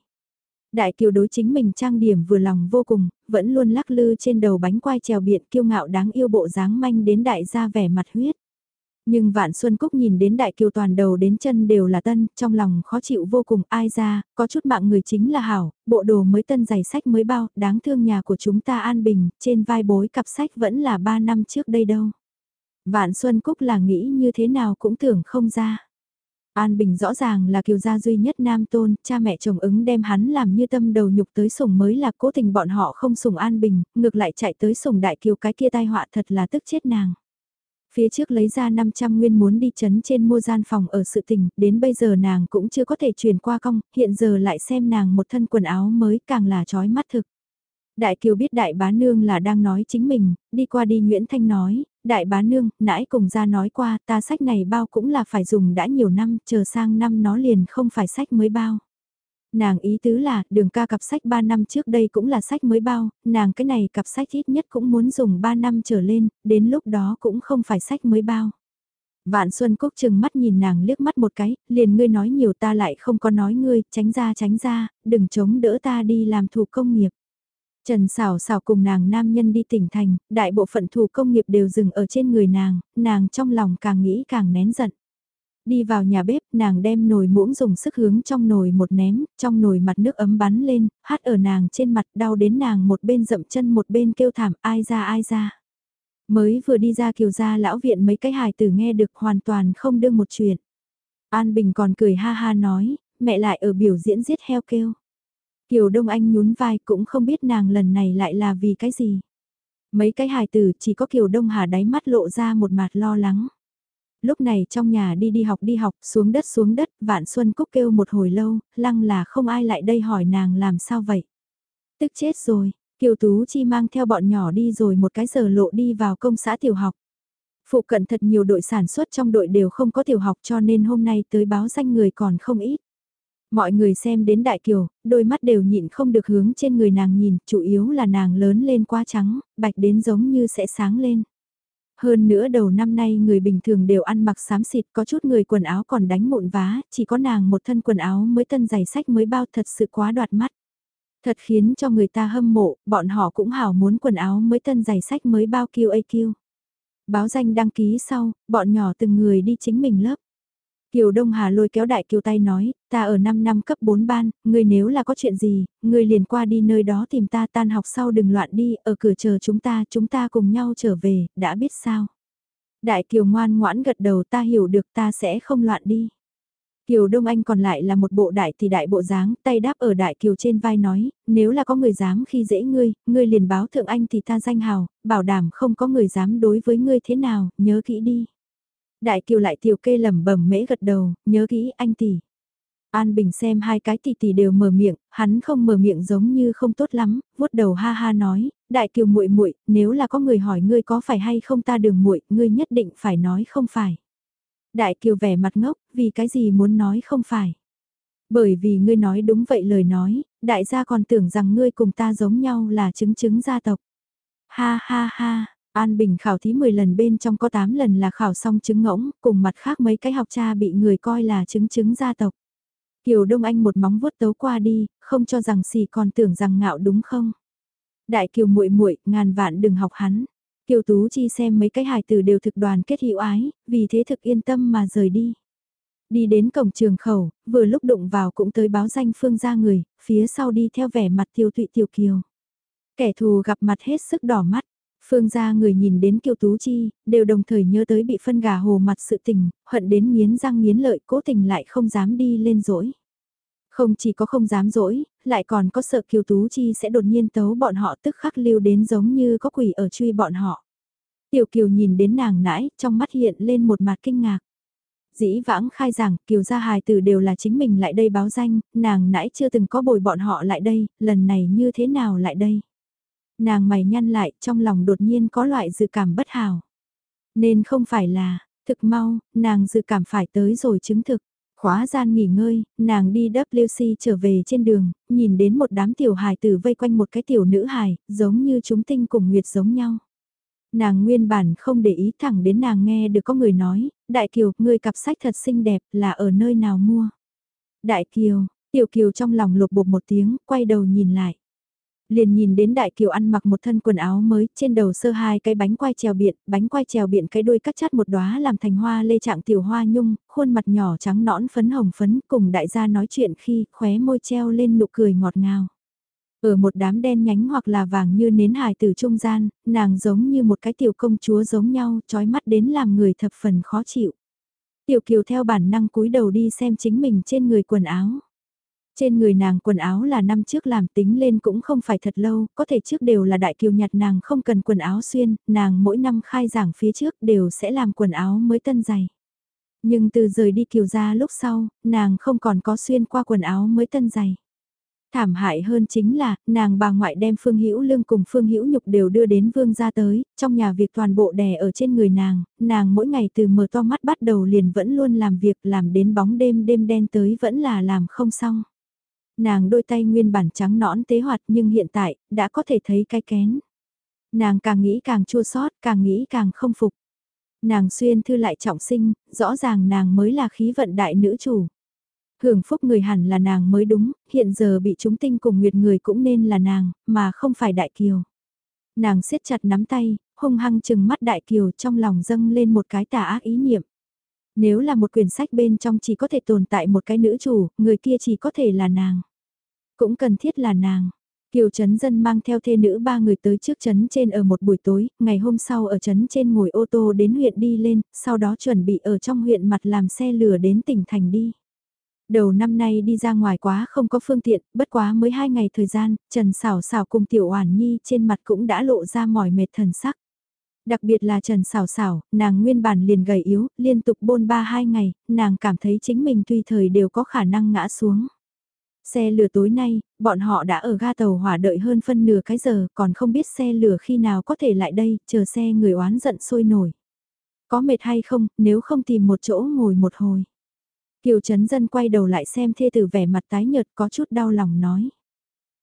Đại kiều đối chính mình trang điểm vừa lòng vô cùng, vẫn luôn lắc lư trên đầu bánh quai trèo biện kiêu ngạo đáng yêu bộ dáng manh đến đại gia vẻ mặt huyết. Nhưng Vạn Xuân Cúc nhìn đến đại kiều toàn đầu đến chân đều là tân, trong lòng khó chịu vô cùng ai ra, có chút mạng người chính là hảo, bộ đồ mới tân giày sách mới bao, đáng thương nhà của chúng ta an bình, trên vai bối cặp sách vẫn là 3 năm trước đây đâu. Vạn Xuân Cúc là nghĩ như thế nào cũng tưởng không ra. An Bình rõ ràng là kiều gia duy nhất nam tôn, cha mẹ chồng ứng đem hắn làm như tâm đầu nhục tới sủng mới là cố tình bọn họ không sủng An Bình, ngược lại chạy tới sủng đại kiều cái kia tai họa thật là tức chết nàng. Phía trước lấy ra 500 nguyên muốn đi chấn trên mua gian phòng ở sự tình, đến bây giờ nàng cũng chưa có thể chuyển qua công, hiện giờ lại xem nàng một thân quần áo mới càng là trói mắt thực. Đại Kiều biết đại bá nương là đang nói chính mình, đi qua đi Nguyễn Thanh nói, đại bá nương, nãy cùng ra nói qua, ta sách này bao cũng là phải dùng đã nhiều năm, chờ sang năm nó liền không phải sách mới bao. Nàng ý tứ là, đường ca cặp sách 3 năm trước đây cũng là sách mới bao, nàng cái này cặp sách ít nhất cũng muốn dùng 3 năm trở lên, đến lúc đó cũng không phải sách mới bao. Vạn Xuân Cúc chừng mắt nhìn nàng liếc mắt một cái, liền ngươi nói nhiều ta lại không có nói ngươi, tránh ra tránh ra, đừng chống đỡ ta đi làm thủ công nghiệp. Trần xảo xảo cùng nàng nam nhân đi tỉnh thành, đại bộ phận thủ công nghiệp đều dừng ở trên người nàng, nàng trong lòng càng nghĩ càng nén giận. Đi vào nhà bếp, nàng đem nồi muỗng dùng sức hướng trong nồi một ném, trong nồi mặt nước ấm bắn lên, hát ở nàng trên mặt đau đến nàng một bên dậm chân một bên kêu thảm ai ra ai ra. Mới vừa đi ra kiều gia lão viện mấy cái hài tử nghe được hoàn toàn không đương một chuyện. An Bình còn cười ha ha nói, mẹ lại ở biểu diễn giết heo kêu. Kiều Đông Anh nhún vai cũng không biết nàng lần này lại là vì cái gì. Mấy cái hài tử chỉ có Kiều Đông Hà đáy mắt lộ ra một mặt lo lắng. Lúc này trong nhà đi đi học đi học, xuống đất xuống đất, Vạn Xuân Cúc kêu một hồi lâu, lăng là không ai lại đây hỏi nàng làm sao vậy. Tức chết rồi, Kiều Tú Chi mang theo bọn nhỏ đi rồi một cái giờ lộ đi vào công xã tiểu học. Phụ cận thật nhiều đội sản xuất trong đội đều không có tiểu học cho nên hôm nay tới báo danh người còn không ít. Mọi người xem đến Đại Kiều, đôi mắt đều nhịn không được hướng trên người nàng nhìn, chủ yếu là nàng lớn lên quá trắng, bạch đến giống như sẽ sáng lên. Hơn nữa đầu năm nay người bình thường đều ăn mặc xám xịt có chút người quần áo còn đánh mụn vá, chỉ có nàng một thân quần áo mới tân giày sách mới bao thật sự quá đoạt mắt. Thật khiến cho người ta hâm mộ, bọn họ cũng hảo muốn quần áo mới tân giày sách mới bao QAQ. Báo danh đăng ký sau, bọn nhỏ từng người đi chính mình lớp. Kiều Đông Hà lôi kéo đại kiều tay nói, ta ở 5 năm cấp 4 ban, ngươi nếu là có chuyện gì, ngươi liền qua đi nơi đó tìm ta tan học sau đừng loạn đi, ở cửa chờ chúng ta, chúng ta cùng nhau trở về, đã biết sao. Đại kiều ngoan ngoãn gật đầu ta hiểu được ta sẽ không loạn đi. Kiều Đông Anh còn lại là một bộ đại thì đại bộ dáng, tay đáp ở đại kiều trên vai nói, nếu là có người dám khi dễ ngươi, ngươi liền báo thượng anh thì ta danh hào, bảo đảm không có người dám đối với ngươi thế nào, nhớ kỹ đi. Đại kiều lại tiểu kê lẩm bẩm mễ gật đầu, nhớ kỹ anh tỷ. An Bình xem hai cái tỷ tỷ đều mở miệng, hắn không mở miệng giống như không tốt lắm, vuốt đầu ha ha nói, đại kiều muội muội, nếu là có người hỏi ngươi có phải hay không ta đường muội, ngươi nhất định phải nói không phải. Đại kiều vẻ mặt ngốc, vì cái gì muốn nói không phải. Bởi vì ngươi nói đúng vậy lời nói, đại gia còn tưởng rằng ngươi cùng ta giống nhau là chứng chứng gia tộc. Ha ha ha, An Bình khảo thí 10 lần bên trong có 8 lần là khảo xong chứng ngỗng, cùng mặt khác mấy cái học cha bị người coi là chứng chứng gia tộc. Kiều Đông Anh một móng vuốt tấu qua đi, không cho rằng xì còn tưởng rằng ngạo đúng không? Đại Kiều muội muội, ngàn vạn đừng học hắn. Kiều Tú Chi xem mấy cái hài tử đều thực đoàn kết hữu ái, vì thế thực yên tâm mà rời đi. Đi đến cổng trường khẩu, vừa lúc đụng vào cũng tới báo danh phương ra người, phía sau đi theo vẻ mặt tiêu tụy tiểu kiều. Kẻ thù gặp mặt hết sức đỏ mắt, Phương gia người nhìn đến Kiều Tú Chi, đều đồng thời nhớ tới bị phân gà hồ mặt sự tình, hận đến nghiến răng nghiến lợi cố tình lại không dám đi lên dỗi. Không chỉ có không dám dỗi, lại còn có sợ Kiều Tú Chi sẽ đột nhiên tấu bọn họ tức khắc lưu đến giống như có quỷ ở truy bọn họ. Tiểu Kiều nhìn đến nàng nãi, trong mắt hiện lên một mặt kinh ngạc. Dĩ vãng khai rằng Kiều gia hài tử đều là chính mình lại đây báo danh, nàng nãi chưa từng có bồi bọn họ lại đây, lần này như thế nào lại đây? Nàng mày nhăn lại, trong lòng đột nhiên có loại dự cảm bất hảo. Nên không phải là, thực mau, nàng dự cảm phải tới rồi chứng thực. Khóa gian nghỉ ngơi, nàng đi WC trở về trên đường, nhìn đến một đám tiểu hài tử vây quanh một cái tiểu nữ hài, giống như chúng tinh cùng nguyệt giống nhau. Nàng nguyên bản không để ý thẳng đến nàng nghe được có người nói, Đại Kiều, người cặp sách thật xinh đẹp, là ở nơi nào mua? Đại Kiều, Tiểu Kiều trong lòng lục bột một tiếng, quay đầu nhìn lại. Liền nhìn đến Đại Kiều ăn mặc một thân quần áo mới, trên đầu sơ hai cái bánh quai trèo biện, bánh quai trèo biện cái đuôi cắt chát một đóa làm thành hoa lê trạng tiểu hoa nhung, khuôn mặt nhỏ trắng nõn phấn hồng phấn, cùng đại gia nói chuyện khi khóe môi treo lên nụ cười ngọt ngào. Ở một đám đen nhánh hoặc là vàng như nến hài từ trung gian, nàng giống như một cái tiểu công chúa giống nhau, trói mắt đến làm người thập phần khó chịu. Tiểu kiều theo bản năng cúi đầu đi xem chính mình trên người quần áo. Trên người nàng quần áo là năm trước làm tính lên cũng không phải thật lâu, có thể trước đều là đại kiều nhặt nàng không cần quần áo xuyên, nàng mỗi năm khai giảng phía trước đều sẽ làm quần áo mới tân dày. Nhưng từ rời đi kiều ra lúc sau, nàng không còn có xuyên qua quần áo mới tân dày. Thảm hại hơn chính là, nàng bà ngoại đem Phương Hữu Lương cùng Phương Hữu Nhục đều đưa đến vương gia tới, trong nhà việc toàn bộ đè ở trên người nàng, nàng mỗi ngày từ mở to mắt bắt đầu liền vẫn luôn làm việc làm đến bóng đêm đêm đen tới vẫn là làm không xong. Nàng đôi tay nguyên bản trắng nõn tế hoạt nhưng hiện tại, đã có thể thấy cái kén. Nàng càng nghĩ càng chua sót, càng nghĩ càng không phục. Nàng xuyên thư lại trọng sinh, rõ ràng nàng mới là khí vận đại nữ chủ. Hưởng phúc người hẳn là nàng mới đúng, hiện giờ bị chúng tinh cùng nguyệt người cũng nên là nàng, mà không phải đại kiều. Nàng siết chặt nắm tay, hung hăng chừng mắt đại kiều trong lòng dâng lên một cái tà ác ý niệm. Nếu là một quyển sách bên trong chỉ có thể tồn tại một cái nữ chủ, người kia chỉ có thể là nàng. Cũng cần thiết là nàng. Kiều Trấn Dân mang theo thê nữ ba người tới trước trấn trên ở một buổi tối, ngày hôm sau ở trấn trên ngồi ô tô đến huyện đi lên, sau đó chuẩn bị ở trong huyện mặt làm xe lửa đến tỉnh thành đi. Đầu năm nay đi ra ngoài quá không có phương tiện, bất quá mới hai ngày thời gian, Trần Sảo Sảo cùng Tiểu Oản Nhi trên mặt cũng đã lộ ra mỏi mệt thần sắc. Đặc biệt là Trần Sảo Sảo, nàng nguyên bản liền gầy yếu, liên tục bôn ba hai ngày, nàng cảm thấy chính mình tùy thời đều có khả năng ngã xuống. Xe lửa tối nay, bọn họ đã ở ga tàu hỏa đợi hơn phân nửa cái giờ, còn không biết xe lửa khi nào có thể lại đây, chờ xe người oán giận sôi nổi. Có mệt hay không, nếu không tìm một chỗ ngồi một hồi. Kiều Trấn Dân quay đầu lại xem thê tử vẻ mặt tái nhợt có chút đau lòng nói.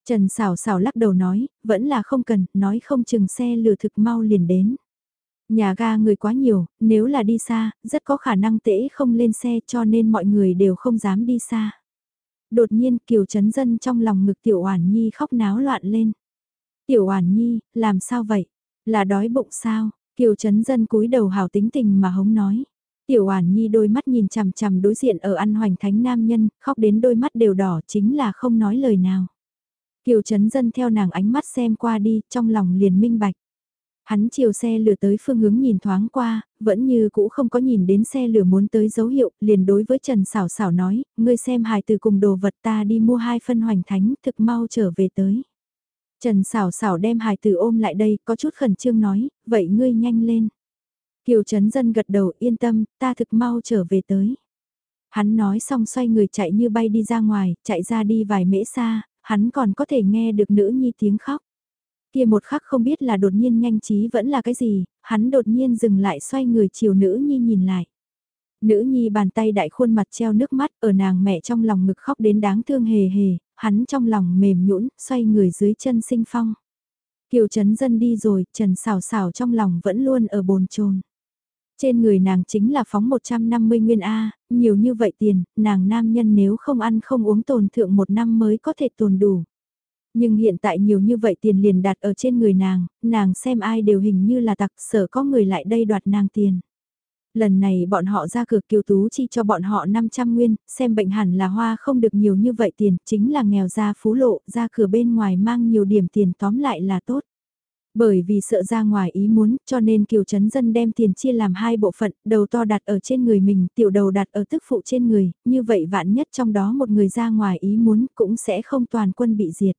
Trần xảo xảo lắc đầu nói, vẫn là không cần, nói không chừng xe lừa thực mau liền đến. Nhà ga người quá nhiều, nếu là đi xa, rất có khả năng tễ không lên xe cho nên mọi người đều không dám đi xa. Đột nhiên Kiều Trấn Dân trong lòng ngực Tiểu Oản Nhi khóc náo loạn lên. Tiểu Oản Nhi, làm sao vậy? Là đói bụng sao? Kiều Trấn Dân cúi đầu hào tính tình mà hống nói. Tiểu Oản Nhi đôi mắt nhìn chằm chằm đối diện ở ăn hoành thánh nam nhân, khóc đến đôi mắt đều đỏ chính là không nói lời nào. Kiều Trấn Dân theo nàng ánh mắt xem qua đi, trong lòng liền minh bạch. Hắn chiều xe lửa tới phương hướng nhìn thoáng qua, vẫn như cũ không có nhìn đến xe lửa muốn tới dấu hiệu, liền đối với Trần Sảo Sảo nói, ngươi xem hài từ cùng đồ vật ta đi mua hai phân hoành thánh, thực mau trở về tới. Trần Sảo Sảo đem hài từ ôm lại đây, có chút khẩn trương nói, vậy ngươi nhanh lên. Kiều Trấn Dân gật đầu yên tâm, ta thực mau trở về tới. Hắn nói xong xoay người chạy như bay đi ra ngoài, chạy ra đi vài mễ xa, hắn còn có thể nghe được nữ nhi tiếng khóc. Kia một khắc không biết là đột nhiên nhanh trí vẫn là cái gì, hắn đột nhiên dừng lại xoay người chiều nữ nhi nhìn lại. Nữ nhi bàn tay đại khuôn mặt treo nước mắt ở nàng mẹ trong lòng ngực khóc đến đáng thương hề hề, hắn trong lòng mềm nhũn xoay người dưới chân sinh phong. Kiều Trấn Dân đi rồi, Trần xào xào trong lòng vẫn luôn ở bồn chồn trên người nàng chính là phóng 150 nguyên A, nhiều như vậy tiền, nàng nam nhân nếu không ăn không uống tồn thượng một năm mới có thể tồn đủ. Nhưng hiện tại nhiều như vậy tiền liền đặt ở trên người nàng, nàng xem ai đều hình như là tặc sở có người lại đây đoạt nàng tiền. Lần này bọn họ ra cửa kiều tú chi cho bọn họ 500 nguyên, xem bệnh hẳn là hoa không được nhiều như vậy tiền, chính là nghèo ra phú lộ, ra cửa bên ngoài mang nhiều điểm tiền tóm lại là tốt. Bởi vì sợ ra ngoài ý muốn, cho nên Kiều Trấn Dân đem tiền chia làm hai bộ phận, đầu to đặt ở trên người mình, tiểu đầu đặt ở tức phụ trên người, như vậy vạn nhất trong đó một người ra ngoài ý muốn cũng sẽ không toàn quân bị diệt.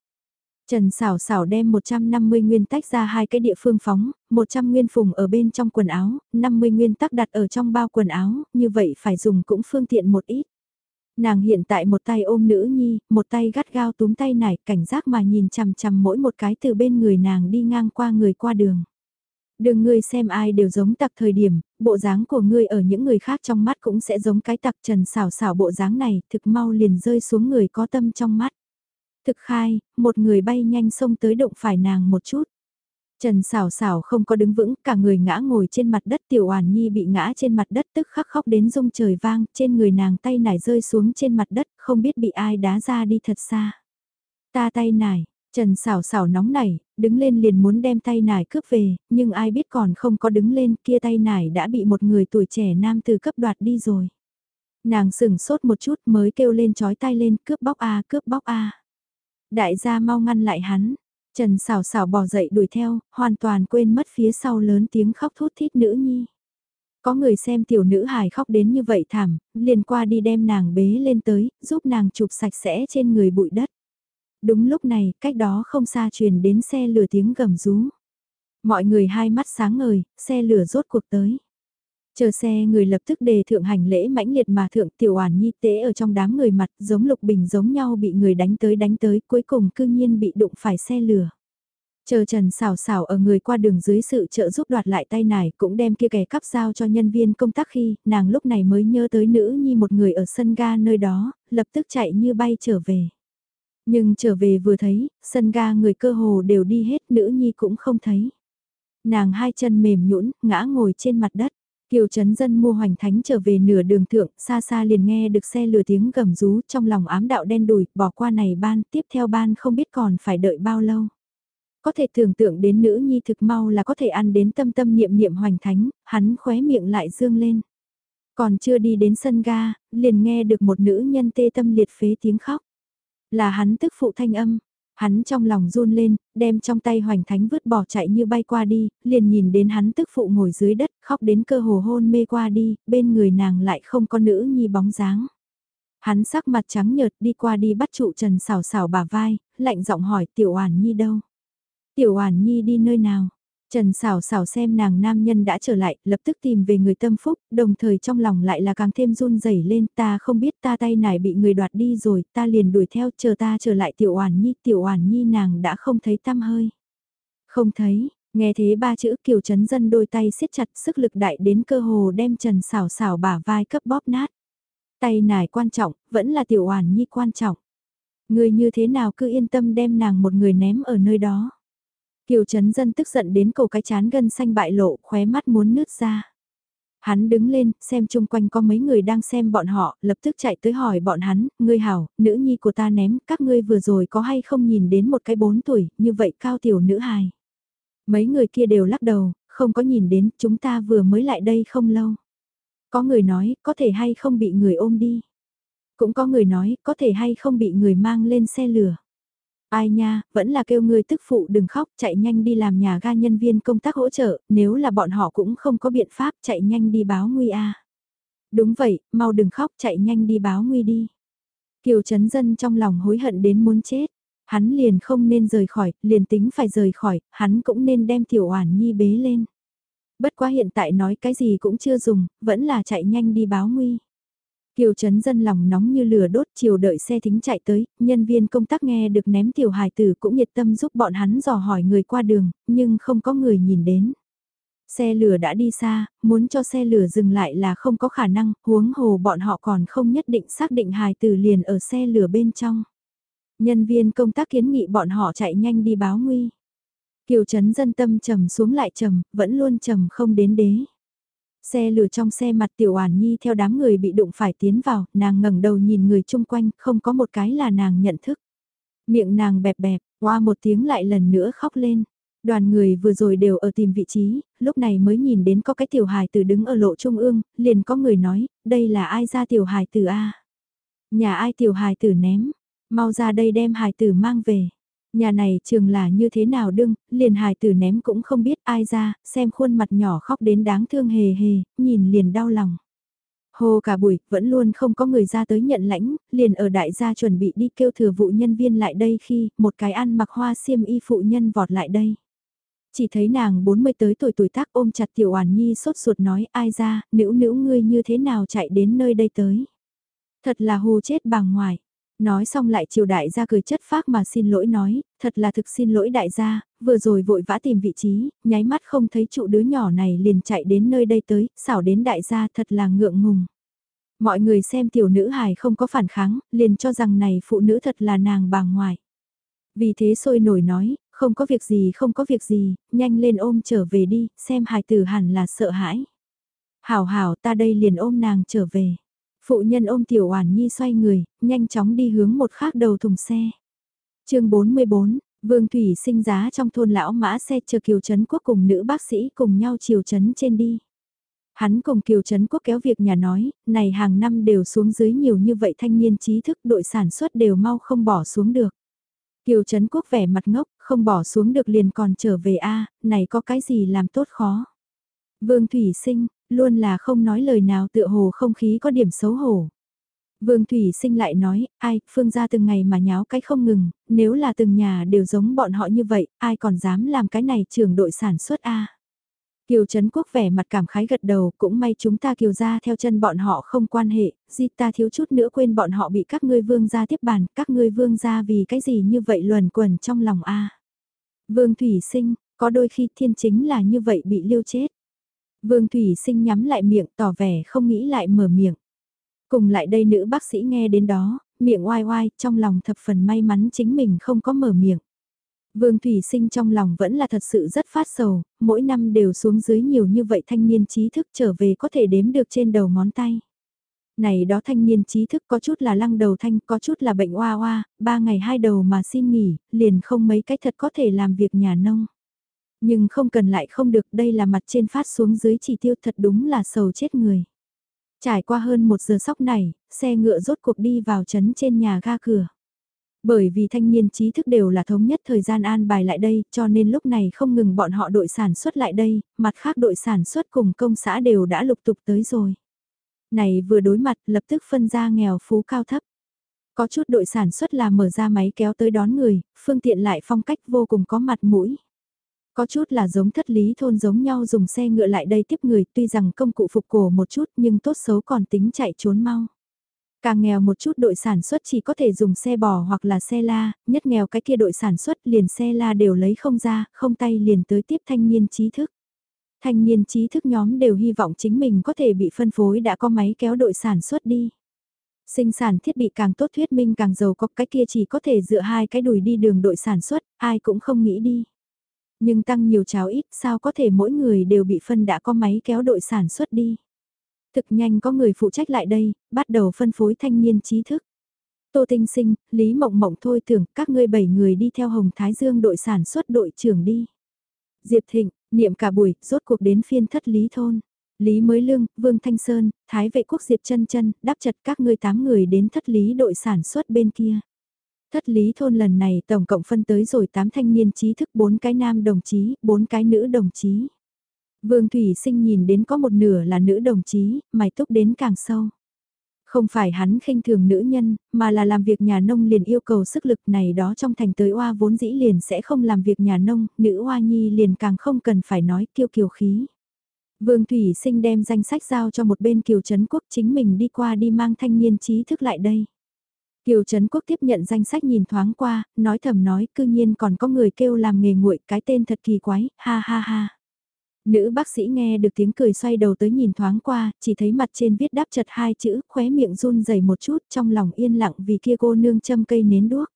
Trần xảo xảo đem 150 nguyên tách ra hai cái địa phương phóng, 100 nguyên phùng ở bên trong quần áo, 50 nguyên tắc đặt ở trong bao quần áo, như vậy phải dùng cũng phương tiện một ít. Nàng hiện tại một tay ôm nữ nhi, một tay gắt gao túm tay nải, cảnh giác mà nhìn chằm chằm mỗi một cái từ bên người nàng đi ngang qua người qua đường. Đường ngươi xem ai đều giống tặc thời điểm, bộ dáng của ngươi ở những người khác trong mắt cũng sẽ giống cái tặc trần xảo xảo bộ dáng này, thực mau liền rơi xuống người có tâm trong mắt. Thực khai, một người bay nhanh xông tới động phải nàng một chút. Trần xảo xảo không có đứng vững, cả người ngã ngồi trên mặt đất tiểu oản nhi bị ngã trên mặt đất tức khắc khóc đến rung trời vang, trên người nàng tay nải rơi xuống trên mặt đất, không biết bị ai đá ra đi thật xa. Ta tay nải, Trần xảo xảo nóng nảy, đứng lên liền muốn đem tay nải cướp về, nhưng ai biết còn không có đứng lên kia tay nải đã bị một người tuổi trẻ nam từ cấp đoạt đi rồi. Nàng sừng sốt một chút mới kêu lên chói tay lên cướp bóc a cướp bóc a. Đại gia mau ngăn lại hắn, Trần xảo xảo bỏ dậy đuổi theo, hoàn toàn quên mất phía sau lớn tiếng khóc thút thít nữ nhi. Có người xem tiểu nữ hài khóc đến như vậy thảm, liền qua đi đem nàng bế lên tới, giúp nàng chụp sạch sẽ trên người bụi đất. Đúng lúc này, cách đó không xa truyền đến xe lửa tiếng gầm rú. Mọi người hai mắt sáng ngời, xe lửa rốt cuộc tới. Chờ xe người lập tức đề thượng hành lễ mãnh liệt mà thượng tiểu oản nhi tế ở trong đám người mặt giống lục bình giống nhau bị người đánh tới đánh tới cuối cùng cư nhiên bị đụng phải xe lửa. Chờ Trần xảo xảo ở người qua đường dưới sự trợ giúp đoạt lại tay nải cũng đem kia kẻ cắp giao cho nhân viên công tác khi nàng lúc này mới nhớ tới nữ nhi một người ở sân ga nơi đó, lập tức chạy như bay trở về. Nhưng trở về vừa thấy, sân ga người cơ hồ đều đi hết nữ nhi cũng không thấy. Nàng hai chân mềm nhũn ngã ngồi trên mặt đất. Kiều Trấn Dân mua hoành thánh trở về nửa đường thượng, xa xa liền nghe được xe lửa tiếng gầm rú trong lòng ám đạo đen đùi, bỏ qua này ban, tiếp theo ban không biết còn phải đợi bao lâu. Có thể tưởng tượng đến nữ nhi thực mau là có thể ăn đến tâm tâm niệm niệm hoành thánh, hắn khóe miệng lại dương lên. Còn chưa đi đến sân ga, liền nghe được một nữ nhân tê tâm liệt phế tiếng khóc. Là hắn tức phụ thanh âm, Hắn trong lòng run lên, đem trong tay hoành thánh vứt bỏ chạy như bay qua đi, liền nhìn đến hắn tức phụ ngồi dưới đất, khóc đến cơ hồ hôn mê qua đi, bên người nàng lại không có nữ nhi bóng dáng. Hắn sắc mặt trắng nhợt đi qua đi bắt trụ Trần xảo xảo bà vai, lạnh giọng hỏi tiểu oản nhi đâu. Tiểu oản nhi đi nơi nào? Trần xảo xảo xem nàng nam nhân đã trở lại, lập tức tìm về người tâm phúc, đồng thời trong lòng lại là càng thêm run rẩy lên, ta không biết ta tay nải bị người đoạt đi rồi, ta liền đuổi theo, chờ ta trở lại tiểu oản nhi, tiểu oản nhi nàng đã không thấy tăm hơi. Không thấy, nghe thế ba chữ kiều Trấn dân đôi tay siết chặt sức lực đại đến cơ hồ đem Trần xảo xảo bả vai cấp bóp nát. Tay nải quan trọng, vẫn là tiểu oản nhi quan trọng. Người như thế nào cứ yên tâm đem nàng một người ném ở nơi đó. Kiều Trấn Dân tức giận đến cổ cái chán gân xanh bại lộ, khóe mắt muốn nứt ra. Hắn đứng lên, xem chung quanh có mấy người đang xem bọn họ, lập tức chạy tới hỏi bọn hắn, ngươi hảo, nữ nhi của ta ném, các ngươi vừa rồi có hay không nhìn đến một cái bốn tuổi, như vậy cao tiểu nữ hài. Mấy người kia đều lắc đầu, không có nhìn đến, chúng ta vừa mới lại đây không lâu. Có người nói, có thể hay không bị người ôm đi. Cũng có người nói, có thể hay không bị người mang lên xe lửa. Ai nha, vẫn là kêu người tức phụ đừng khóc, chạy nhanh đi làm nhà ga nhân viên công tác hỗ trợ, nếu là bọn họ cũng không có biện pháp chạy nhanh đi báo nguy a. Đúng vậy, mau đừng khóc, chạy nhanh đi báo nguy đi. Kiều Trấn Dân trong lòng hối hận đến muốn chết, hắn liền không nên rời khỏi, liền tính phải rời khỏi, hắn cũng nên đem Tiểu Oản Nhi bế lên. Bất quá hiện tại nói cái gì cũng chưa dùng, vẫn là chạy nhanh đi báo nguy. Kiều Trấn Dân lòng nóng như lửa đốt chiều đợi xe thính chạy tới, nhân viên công tác nghe được ném tiểu hài tử cũng nhiệt tâm giúp bọn hắn dò hỏi người qua đường, nhưng không có người nhìn đến. Xe lửa đã đi xa, muốn cho xe lửa dừng lại là không có khả năng, huống hồ bọn họ còn không nhất định xác định hài tử liền ở xe lửa bên trong. Nhân viên công tác kiến nghị bọn họ chạy nhanh đi báo nguy. Kiều Trấn Dân tâm trầm xuống lại trầm, vẫn luôn trầm không đến đế. Xe lửa trong xe mặt tiểu oản nhi theo đám người bị đụng phải tiến vào, nàng ngẩng đầu nhìn người chung quanh, không có một cái là nàng nhận thức. Miệng nàng bẹp bẹp, qua một tiếng lại lần nữa khóc lên. Đoàn người vừa rồi đều ở tìm vị trí, lúc này mới nhìn đến có cái tiểu hài tử đứng ở lộ trung ương, liền có người nói, đây là ai ra tiểu hài tử A. Nhà ai tiểu hài tử ném, mau ra đây đem hài tử mang về. Nhà này trường là như thế nào đương, liền hài tử ném cũng không biết ai ra, xem khuôn mặt nhỏ khóc đến đáng thương hề hề, nhìn liền đau lòng. Hồ cả buổi, vẫn luôn không có người ra tới nhận lãnh, liền ở đại gia chuẩn bị đi kêu thừa vụ nhân viên lại đây khi một cái ăn mặc hoa xiêm y phụ nhân vọt lại đây. Chỉ thấy nàng 40 tới tuổi tuổi tác ôm chặt tiểu oản nhi sốt ruột nói ai ra, nữ nữ ngươi như thế nào chạy đến nơi đây tới. Thật là hù chết bà ngoại. Nói xong lại chiều đại gia cười chất phác mà xin lỗi nói, thật là thực xin lỗi đại gia, vừa rồi vội vã tìm vị trí, nháy mắt không thấy trụ đứa nhỏ này liền chạy đến nơi đây tới, xảo đến đại gia thật là ngượng ngùng. Mọi người xem tiểu nữ hài không có phản kháng, liền cho rằng này phụ nữ thật là nàng bà ngoại. Vì thế sôi nổi nói, không có việc gì không có việc gì, nhanh lên ôm trở về đi, xem hài tử hẳn là sợ hãi. Hảo hảo ta đây liền ôm nàng trở về. Phụ nhân ôm tiểu oản nhi xoay người, nhanh chóng đi hướng một khác đầu thùng xe. chương 44, Vương Thủy sinh giá trong thôn lão mã xe chờ Kiều Trấn Quốc cùng nữ bác sĩ cùng nhau chiều trấn trên đi. Hắn cùng Kiều Trấn Quốc kéo việc nhà nói, này hàng năm đều xuống dưới nhiều như vậy thanh niên trí thức đội sản xuất đều mau không bỏ xuống được. Kiều Trấn Quốc vẻ mặt ngốc, không bỏ xuống được liền còn trở về a này có cái gì làm tốt khó. Vương Thủy Sinh, luôn là không nói lời nào tựa hồ không khí có điểm xấu hổ. Vương Thủy Sinh lại nói, ai, Phương gia từng ngày mà nháo cái không ngừng, nếu là từng nhà đều giống bọn họ như vậy, ai còn dám làm cái này trưởng đội sản xuất a Kiều Trấn Quốc vẻ mặt cảm khái gật đầu, cũng may chúng ta kiều ra theo chân bọn họ không quan hệ, di ta thiếu chút nữa quên bọn họ bị các ngươi vương gia tiếp bàn, các ngươi vương gia vì cái gì như vậy luẩn quẩn trong lòng a Vương Thủy Sinh, có đôi khi thiên chính là như vậy bị liêu chết. Vương Thủy Sinh nhắm lại miệng tỏ vẻ không nghĩ lại mở miệng. Cùng lại đây nữ bác sĩ nghe đến đó, miệng oai oai, trong lòng thập phần may mắn chính mình không có mở miệng. Vương Thủy Sinh trong lòng vẫn là thật sự rất phát sầu, mỗi năm đều xuống dưới nhiều như vậy thanh niên trí thức trở về có thể đếm được trên đầu ngón tay. Này đó thanh niên trí thức có chút là lăng đầu thanh, có chút là bệnh oa oa, ba ngày hai đầu mà xin nghỉ, liền không mấy cách thật có thể làm việc nhà nông. Nhưng không cần lại không được, đây là mặt trên phát xuống dưới chỉ tiêu thật đúng là sầu chết người. Trải qua hơn một giờ sóc này, xe ngựa rốt cuộc đi vào trấn trên nhà ga cửa. Bởi vì thanh niên trí thức đều là thống nhất thời gian an bài lại đây, cho nên lúc này không ngừng bọn họ đội sản xuất lại đây, mặt khác đội sản xuất cùng công xã đều đã lục tục tới rồi. Này vừa đối mặt lập tức phân ra nghèo phú cao thấp. Có chút đội sản xuất là mở ra máy kéo tới đón người, phương tiện lại phong cách vô cùng có mặt mũi. Có chút là giống thất lý thôn giống nhau dùng xe ngựa lại đây tiếp người tuy rằng công cụ phục cổ một chút nhưng tốt xấu còn tính chạy trốn mau. Càng nghèo một chút đội sản xuất chỉ có thể dùng xe bò hoặc là xe la, nhất nghèo cái kia đội sản xuất liền xe la đều lấy không ra, không tay liền tới tiếp thanh niên trí thức. Thanh niên trí thức nhóm đều hy vọng chính mình có thể bị phân phối đã có máy kéo đội sản xuất đi. Sinh sản thiết bị càng tốt thuyết minh càng giàu có cái kia chỉ có thể dựa hai cái đùi đi đường đội sản xuất, ai cũng không nghĩ đi. Nhưng tăng nhiều cháo ít sao có thể mỗi người đều bị phân đã có máy kéo đội sản xuất đi. Thực nhanh có người phụ trách lại đây, bắt đầu phân phối thanh niên trí thức. Tô Tinh Sinh, Lý Mộng Mộng thôi tưởng các ngươi bảy người đi theo Hồng Thái Dương đội sản xuất đội trưởng đi. Diệp Thịnh, niệm cả buổi, rốt cuộc đến phiên thất Lý Thôn. Lý Mới Lương, Vương Thanh Sơn, Thái vệ quốc Diệp chân chân đáp chặt các ngươi tám người đến thất lý đội sản xuất bên kia. Thất lý thôn lần này tổng cộng phân tới rồi 8 thanh niên trí thức 4 cái nam đồng chí, 4 cái nữ đồng chí. Vương Thủy Sinh nhìn đến có một nửa là nữ đồng chí, mày túc đến càng sâu. Không phải hắn khinh thường nữ nhân, mà là làm việc nhà nông liền yêu cầu sức lực này đó trong thành tới oa vốn dĩ liền sẽ không làm việc nhà nông, nữ oa nhi liền càng không cần phải nói kiêu kiều khí. Vương Thủy Sinh đem danh sách giao cho một bên kiều trấn quốc chính mình đi qua đi mang thanh niên trí thức lại đây. Kiều Trấn Quốc tiếp nhận danh sách nhìn thoáng qua, nói thầm nói cư nhiên còn có người kêu làm nghề nguội cái tên thật kỳ quái, ha ha ha. Nữ bác sĩ nghe được tiếng cười xoay đầu tới nhìn thoáng qua, chỉ thấy mặt trên viết đáp chật hai chữ, khóe miệng run rẩy một chút, trong lòng yên lặng vì kia cô nương châm cây nến đuốc.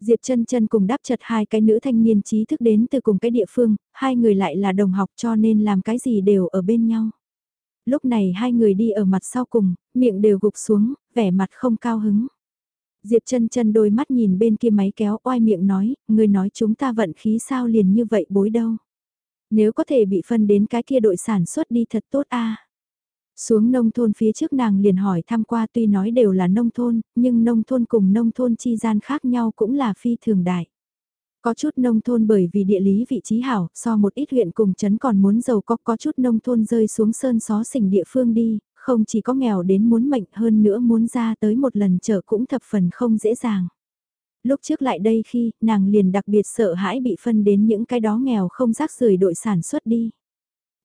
Diệp chân chân cùng đáp chật hai cái nữ thanh niên trí thức đến từ cùng cái địa phương, hai người lại là đồng học cho nên làm cái gì đều ở bên nhau. Lúc này hai người đi ở mặt sau cùng, miệng đều gục xuống, vẻ mặt không cao hứng. Diệp chân chân đôi mắt nhìn bên kia máy kéo oai miệng nói, người nói chúng ta vận khí sao liền như vậy bối đâu. Nếu có thể bị phân đến cái kia đội sản xuất đi thật tốt a. Xuống nông thôn phía trước nàng liền hỏi thăm qua tuy nói đều là nông thôn, nhưng nông thôn cùng nông thôn chi gian khác nhau cũng là phi thường đại. Có chút nông thôn bởi vì địa lý vị trí hảo, so một ít huyện cùng chấn còn muốn giàu có có chút nông thôn rơi xuống sơn xó xỉnh địa phương đi, không chỉ có nghèo đến muốn mệnh hơn nữa muốn ra tới một lần chợ cũng thập phần không dễ dàng. Lúc trước lại đây khi nàng liền đặc biệt sợ hãi bị phân đến những cái đó nghèo không rác rời đội sản xuất đi.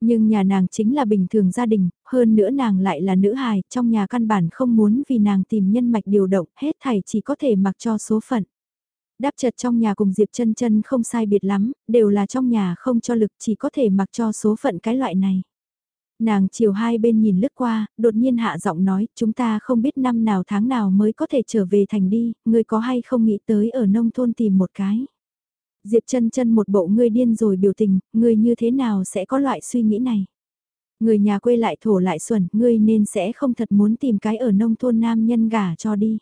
Nhưng nhà nàng chính là bình thường gia đình, hơn nữa nàng lại là nữ hài, trong nhà căn bản không muốn vì nàng tìm nhân mạch điều động, hết thảy chỉ có thể mặc cho số phận. Đáp chật trong nhà cùng Diệp chân chân không sai biệt lắm, đều là trong nhà không cho lực chỉ có thể mặc cho số phận cái loại này. Nàng chiều hai bên nhìn lướt qua, đột nhiên hạ giọng nói, chúng ta không biết năm nào tháng nào mới có thể trở về thành đi, người có hay không nghĩ tới ở nông thôn tìm một cái. Diệp chân chân một bộ ngươi điên rồi biểu tình, ngươi như thế nào sẽ có loại suy nghĩ này. Người nhà quê lại thổ lại xuẩn, ngươi nên sẽ không thật muốn tìm cái ở nông thôn nam nhân gả cho đi.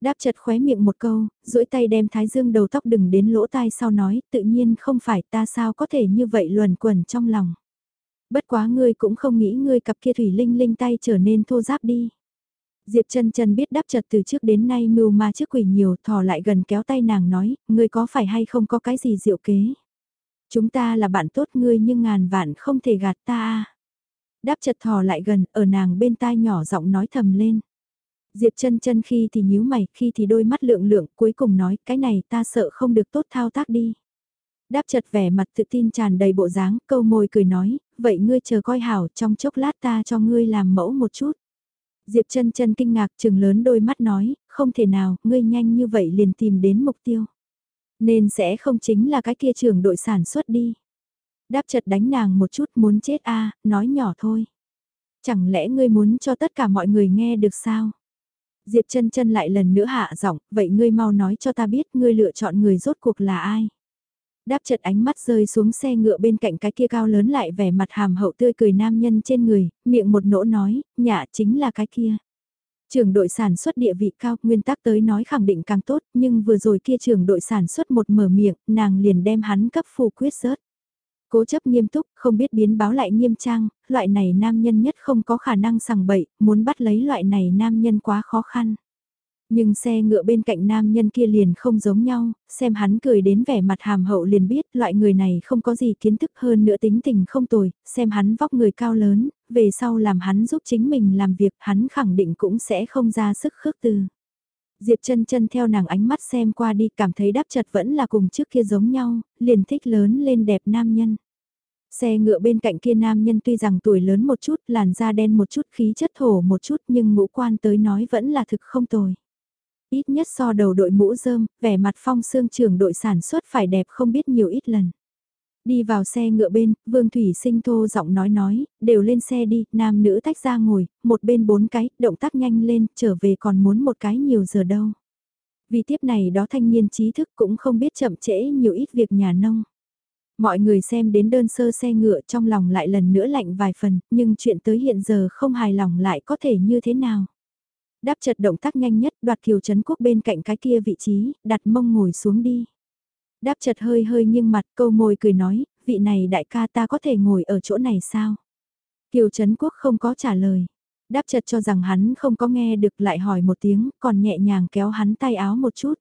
Đáp chật khóe miệng một câu, duỗi tay đem thái dương đầu tóc đừng đến lỗ tai sau nói, tự nhiên không phải ta sao có thể như vậy luẩn quẩn trong lòng. Bất quá ngươi cũng không nghĩ ngươi cặp kia thủy linh linh tay trở nên thô giáp đi. Diệp chân chân biết đáp chật từ trước đến nay mưu ma trước quỷ nhiều thò lại gần kéo tay nàng nói, ngươi có phải hay không có cái gì diệu kế. Chúng ta là bạn tốt ngươi nhưng ngàn vạn không thể gạt ta. Đáp chật thò lại gần, ở nàng bên tai nhỏ giọng nói thầm lên. Diệp chân chân khi thì nhíu mày, khi thì đôi mắt lượng lượng, cuối cùng nói, cái này ta sợ không được tốt thao tác đi. Đáp chật vẻ mặt tự tin tràn đầy bộ dáng, câu môi cười nói, vậy ngươi chờ coi hảo, trong chốc lát ta cho ngươi làm mẫu một chút. Diệp chân chân kinh ngạc trừng lớn đôi mắt nói, không thể nào, ngươi nhanh như vậy liền tìm đến mục tiêu. Nên sẽ không chính là cái kia trưởng đội sản xuất đi. Đáp chật đánh nàng một chút muốn chết a nói nhỏ thôi. Chẳng lẽ ngươi muốn cho tất cả mọi người nghe được sao? Diệp chân chân lại lần nữa hạ giọng, vậy ngươi mau nói cho ta biết ngươi lựa chọn người rốt cuộc là ai? Đáp chật ánh mắt rơi xuống xe ngựa bên cạnh cái kia cao lớn lại vẻ mặt hàm hậu tươi cười nam nhân trên người, miệng một nỗ nói, nhà chính là cái kia. Trường đội sản xuất địa vị cao, nguyên tắc tới nói khẳng định càng tốt, nhưng vừa rồi kia trường đội sản xuất một mở miệng, nàng liền đem hắn cấp phù quyết rớt. Cố chấp nghiêm túc, không biết biến báo lại nghiêm trang, loại này nam nhân nhất không có khả năng sằng bậy, muốn bắt lấy loại này nam nhân quá khó khăn. Nhưng xe ngựa bên cạnh nam nhân kia liền không giống nhau, xem hắn cười đến vẻ mặt hàm hậu liền biết loại người này không có gì kiến thức hơn nữa tính tình không tồi, xem hắn vóc người cao lớn, về sau làm hắn giúp chính mình làm việc hắn khẳng định cũng sẽ không ra sức khước từ. Diệp chân chân theo nàng ánh mắt xem qua đi cảm thấy đáp chật vẫn là cùng trước kia giống nhau, liền thích lớn lên đẹp nam nhân. Xe ngựa bên cạnh kia nam nhân tuy rằng tuổi lớn một chút, làn da đen một chút, khí chất thổ một chút nhưng ngũ quan tới nói vẫn là thực không tồi. Ít nhất so đầu đội mũ rơm, vẻ mặt phong xương trưởng đội sản xuất phải đẹp không biết nhiều ít lần. Đi vào xe ngựa bên, Vương Thủy Sinh thô giọng nói nói, đều lên xe đi, nam nữ tách ra ngồi, một bên bốn cái, động tác nhanh lên, trở về còn muốn một cái nhiều giờ đâu. Vì tiếp này đó thanh niên trí thức cũng không biết chậm trễ nhiều ít việc nhà nông. Mọi người xem đến đơn sơ xe ngựa trong lòng lại lần nữa lạnh vài phần, nhưng chuyện tới hiện giờ không hài lòng lại có thể như thế nào. Đáp chật động tác nhanh nhất đoạt kiều chấn quốc bên cạnh cái kia vị trí, đặt mông ngồi xuống đi. Đáp chật hơi hơi nghiêng mặt câu môi cười nói, vị này đại ca ta có thể ngồi ở chỗ này sao? Kiều Trấn Quốc không có trả lời. Đáp chật cho rằng hắn không có nghe được lại hỏi một tiếng, còn nhẹ nhàng kéo hắn tay áo một chút.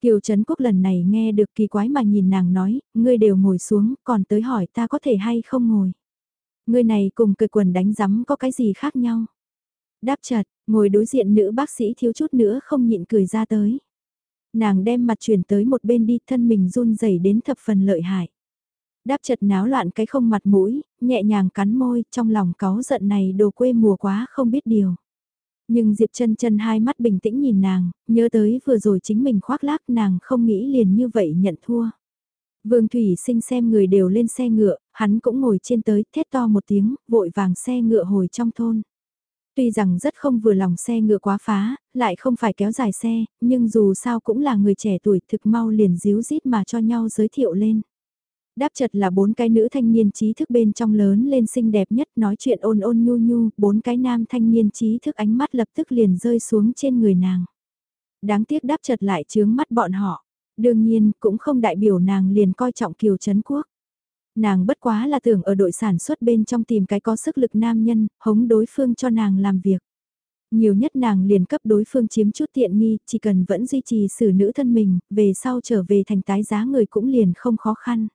Kiều Trấn Quốc lần này nghe được kỳ quái mà nhìn nàng nói, ngươi đều ngồi xuống, còn tới hỏi ta có thể hay không ngồi. Ngươi này cùng cười quần đánh rắm có cái gì khác nhau. Đáp chật, ngồi đối diện nữ bác sĩ thiếu chút nữa không nhịn cười ra tới. Nàng đem mặt chuyển tới một bên đi thân mình run rẩy đến thập phần lợi hại. Đáp chật náo loạn cái không mặt mũi, nhẹ nhàng cắn môi, trong lòng cáu giận này đồ quê mùa quá không biết điều. Nhưng Diệp chân chân hai mắt bình tĩnh nhìn nàng, nhớ tới vừa rồi chính mình khoác lác nàng không nghĩ liền như vậy nhận thua. Vương Thủy sinh xem người đều lên xe ngựa, hắn cũng ngồi trên tới, thét to một tiếng, vội vàng xe ngựa hồi trong thôn. Tuy rằng rất không vừa lòng xe ngựa quá phá, lại không phải kéo dài xe, nhưng dù sao cũng là người trẻ tuổi thực mau liền díu dít mà cho nhau giới thiệu lên. Đáp chật là bốn cái nữ thanh niên trí thức bên trong lớn lên xinh đẹp nhất nói chuyện ôn ôn nhu nhu, bốn cái nam thanh niên trí thức ánh mắt lập tức liền rơi xuống trên người nàng. Đáng tiếc đáp chật lại chướng mắt bọn họ. Đương nhiên cũng không đại biểu nàng liền coi trọng kiều Trấn quốc. Nàng bất quá là tưởng ở đội sản xuất bên trong tìm cái có sức lực nam nhân, hống đối phương cho nàng làm việc. Nhiều nhất nàng liền cấp đối phương chiếm chút tiện nghi, chỉ cần vẫn duy trì xử nữ thân mình, về sau trở về thành tái giá người cũng liền không khó khăn.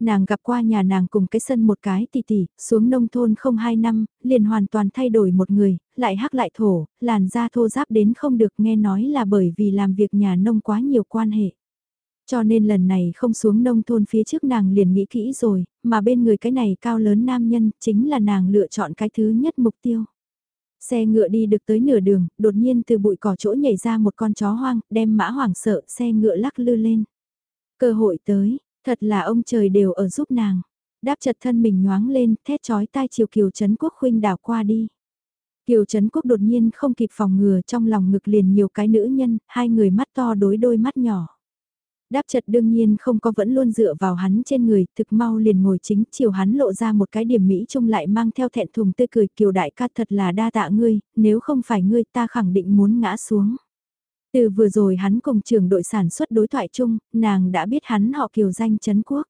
Nàng gặp qua nhà nàng cùng cái sân một cái tỷ tỷ, xuống nông thôn không hai năm, liền hoàn toàn thay đổi một người, lại hắc lại thổ, làn da thô giáp đến không được nghe nói là bởi vì làm việc nhà nông quá nhiều quan hệ. Cho nên lần này không xuống nông thôn phía trước nàng liền nghĩ kỹ rồi, mà bên người cái này cao lớn nam nhân chính là nàng lựa chọn cái thứ nhất mục tiêu. Xe ngựa đi được tới nửa đường, đột nhiên từ bụi cỏ chỗ nhảy ra một con chó hoang, đem mã hoảng sợ, xe ngựa lắc lư lên. Cơ hội tới, thật là ông trời đều ở giúp nàng. Đáp chật thân mình nhoáng lên, thét chói tai chiều kiều chấn quốc khuynh đảo qua đi. Kiều Trấn Quốc đột nhiên không kịp phòng ngừa trong lòng ngực liền nhiều cái nữ nhân, hai người mắt to đối đôi mắt nhỏ. Đáp chật đương nhiên không có vẫn luôn dựa vào hắn trên người, thực mau liền ngồi chính chiều hắn lộ ra một cái điểm Mỹ trung lại mang theo thẹn thùng tươi cười kiều đại ca thật là đa tạ ngươi, nếu không phải ngươi ta khẳng định muốn ngã xuống. Từ vừa rồi hắn cùng trưởng đội sản xuất đối thoại chung, nàng đã biết hắn họ kiều danh Trấn Quốc.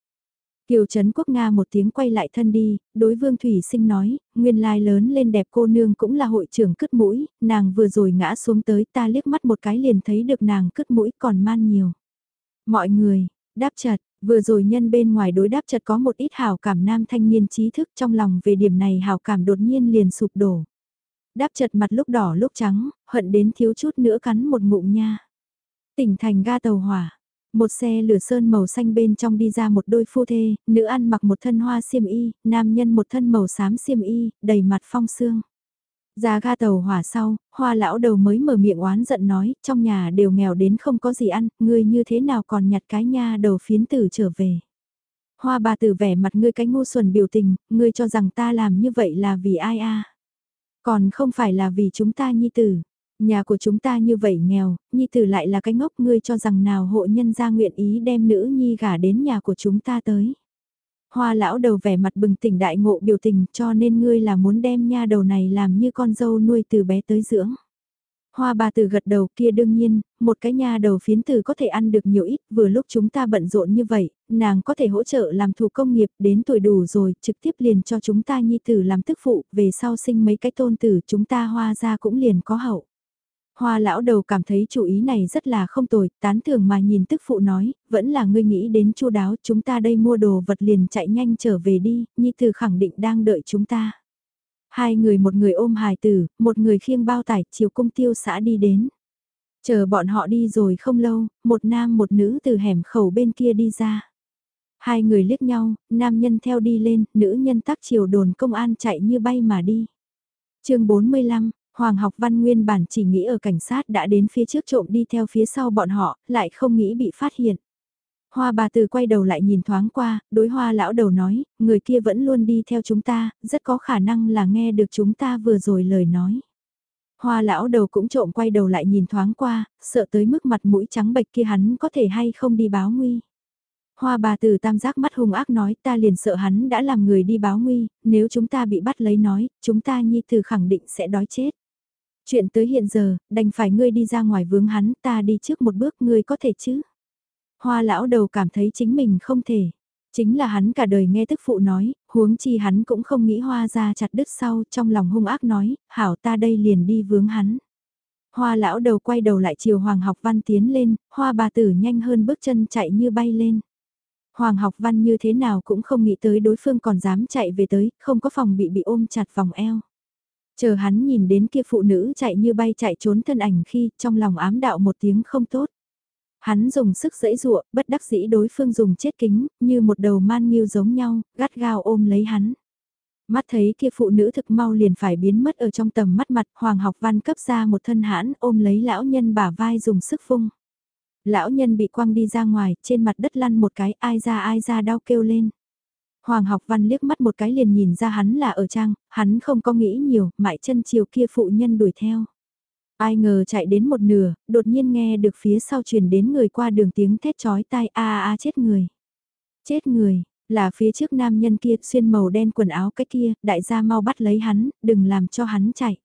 Kiều Trấn Quốc Nga một tiếng quay lại thân đi, đối Vương Thủy Sinh nói, nguyên lai lớn lên đẹp cô nương cũng là hội trưởng cứt mũi, nàng vừa rồi ngã xuống tới ta liếc mắt một cái liền thấy được nàng cứt mũi còn man nhiều. Mọi người, đáp chặt, vừa rồi nhân bên ngoài đối đáp chặt có một ít hào cảm nam thanh niên trí thức trong lòng về điểm này hào cảm đột nhiên liền sụp đổ. Đáp chặt mặt lúc đỏ lúc trắng, hận đến thiếu chút nữa cắn một ngụm nha. Tỉnh thành ga tàu hỏa, một xe lửa sơn màu xanh bên trong đi ra một đôi phu thê, nữ ăn mặc một thân hoa xiêm y, nam nhân một thân màu xám xiêm y, đầy mặt phong sương. Ra ga tàu hỏa sau, hoa lão đầu mới mở miệng oán giận nói, trong nhà đều nghèo đến không có gì ăn, ngươi như thế nào còn nhặt cái nha đầu phiến tử trở về. Hoa bà tử vẻ mặt ngươi cái ngu xuẩn biểu tình, ngươi cho rằng ta làm như vậy là vì ai a? Còn không phải là vì chúng ta nhi tử. Nhà của chúng ta như vậy nghèo, nhi tử lại là cái ngốc ngươi cho rằng nào hộ nhân gia nguyện ý đem nữ nhi gả đến nhà của chúng ta tới. Hoa lão đầu vẻ mặt bừng tỉnh đại ngộ biểu tình cho nên ngươi là muốn đem nha đầu này làm như con dâu nuôi từ bé tới dưỡng. Hoa bà tử gật đầu kia đương nhiên, một cái nha đầu phiến tử có thể ăn được nhiều ít, vừa lúc chúng ta bận rộn như vậy, nàng có thể hỗ trợ làm thủ công nghiệp đến tuổi đủ rồi, trực tiếp liền cho chúng ta nhi tử làm tức phụ, về sau sinh mấy cái tôn tử chúng ta hoa ra cũng liền có hậu. Hoa lão đầu cảm thấy chủ ý này rất là không tồi, tán thưởng mà nhìn tức phụ nói, vẫn là ngươi nghĩ đến chu đáo, chúng ta đây mua đồ vật liền chạy nhanh trở về đi, nhi tử khẳng định đang đợi chúng ta. Hai người một người ôm hài tử, một người khiêng bao tải, chiều cung tiêu xã đi đến. Chờ bọn họ đi rồi không lâu, một nam một nữ từ hẻm khẩu bên kia đi ra. Hai người liếc nhau, nam nhân theo đi lên, nữ nhân tắc chiều đồn công an chạy như bay mà đi. chương 45, Hoàng học văn nguyên bản chỉ nghĩ ở cảnh sát đã đến phía trước trộm đi theo phía sau bọn họ, lại không nghĩ bị phát hiện. Hoa bà từ quay đầu lại nhìn thoáng qua, đối hoa lão đầu nói, người kia vẫn luôn đi theo chúng ta, rất có khả năng là nghe được chúng ta vừa rồi lời nói. Hoa lão đầu cũng trộm quay đầu lại nhìn thoáng qua, sợ tới mức mặt mũi trắng bệch kia hắn có thể hay không đi báo nguy. Hoa bà từ tam giác mắt hung ác nói ta liền sợ hắn đã làm người đi báo nguy, nếu chúng ta bị bắt lấy nói, chúng ta nhi từ khẳng định sẽ đói chết. Chuyện tới hiện giờ, đành phải ngươi đi ra ngoài vướng hắn, ta đi trước một bước ngươi có thể chứ. Hoa lão đầu cảm thấy chính mình không thể. Chính là hắn cả đời nghe tức phụ nói, huống chi hắn cũng không nghĩ hoa ra chặt đứt sau, trong lòng hung ác nói, hảo ta đây liền đi vướng hắn. Hoa lão đầu quay đầu lại chiều Hoàng học văn tiến lên, hoa bà tử nhanh hơn bước chân chạy như bay lên. Hoàng học văn như thế nào cũng không nghĩ tới đối phương còn dám chạy về tới, không có phòng bị bị ôm chặt vòng eo. Chờ hắn nhìn đến kia phụ nữ chạy như bay chạy trốn thân ảnh khi trong lòng ám đạo một tiếng không tốt. Hắn dùng sức dẫy dụa, bất đắc dĩ đối phương dùng chết kính, như một đầu man nghiêu giống nhau, gắt gao ôm lấy hắn. Mắt thấy kia phụ nữ thực mau liền phải biến mất ở trong tầm mắt mặt, Hoàng học văn cấp ra một thân hãn ôm lấy lão nhân bả vai dùng sức phung. Lão nhân bị quăng đi ra ngoài, trên mặt đất lăn một cái ai ra ai ra đau kêu lên. Hoàng học văn liếc mắt một cái liền nhìn ra hắn là ở trang, hắn không có nghĩ nhiều, mại chân chiều kia phụ nhân đuổi theo. Ai ngờ chạy đến một nửa, đột nhiên nghe được phía sau truyền đến người qua đường tiếng thét chói tai a a a chết người. Chết người, là phía trước nam nhân kia xuyên màu đen quần áo cái kia, đại gia mau bắt lấy hắn, đừng làm cho hắn chạy.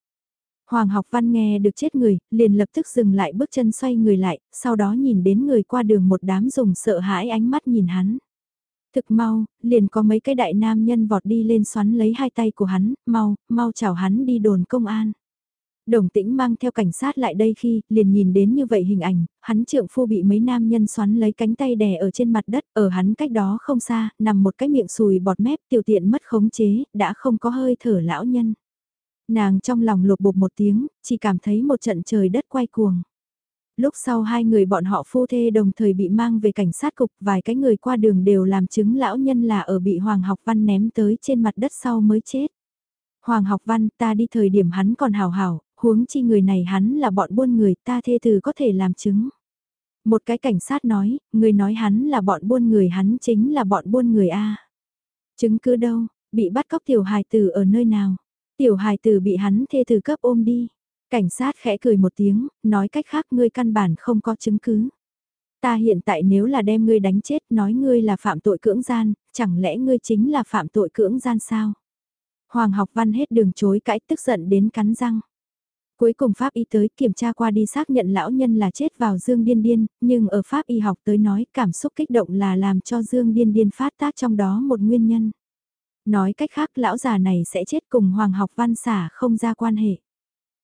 Hoàng học văn nghe được chết người, liền lập tức dừng lại bước chân xoay người lại, sau đó nhìn đến người qua đường một đám dùng sợ hãi ánh mắt nhìn hắn. Thực mau, liền có mấy cái đại nam nhân vọt đi lên xoắn lấy hai tay của hắn, mau, mau chào hắn đi đồn công an. Đồng tĩnh mang theo cảnh sát lại đây khi, liền nhìn đến như vậy hình ảnh, hắn trượng phu bị mấy nam nhân xoắn lấy cánh tay đè ở trên mặt đất, ở hắn cách đó không xa, nằm một cái miệng sùi bọt mép tiểu tiện mất khống chế, đã không có hơi thở lão nhân. Nàng trong lòng lột bột một tiếng, chỉ cảm thấy một trận trời đất quay cuồng. Lúc sau hai người bọn họ phu thê đồng thời bị mang về cảnh sát cục, vài cái người qua đường đều làm chứng lão nhân là ở bị Hoàng Học Văn ném tới trên mặt đất sau mới chết. Hoàng Học Văn ta đi thời điểm hắn còn hào hào huống chi người này hắn là bọn buôn người ta thê từ có thể làm chứng. Một cái cảnh sát nói, người nói hắn là bọn buôn người hắn chính là bọn buôn người A. Chứng cứ đâu, bị bắt cóc tiểu hài tử ở nơi nào? Tiểu hài tử bị hắn thê từ cấp ôm đi. Cảnh sát khẽ cười một tiếng, nói cách khác ngươi căn bản không có chứng cứ. Ta hiện tại nếu là đem ngươi đánh chết nói ngươi là phạm tội cưỡng gian, chẳng lẽ ngươi chính là phạm tội cưỡng gian sao? Hoàng học văn hết đường chối cãi tức giận đến cắn răng. Cuối cùng Pháp y tới kiểm tra qua đi xác nhận lão nhân là chết vào Dương Điên Điên, nhưng ở Pháp y học tới nói cảm xúc kích động là làm cho Dương Điên Điên phát tác trong đó một nguyên nhân. Nói cách khác lão già này sẽ chết cùng Hoàng học văn xả không ra quan hệ.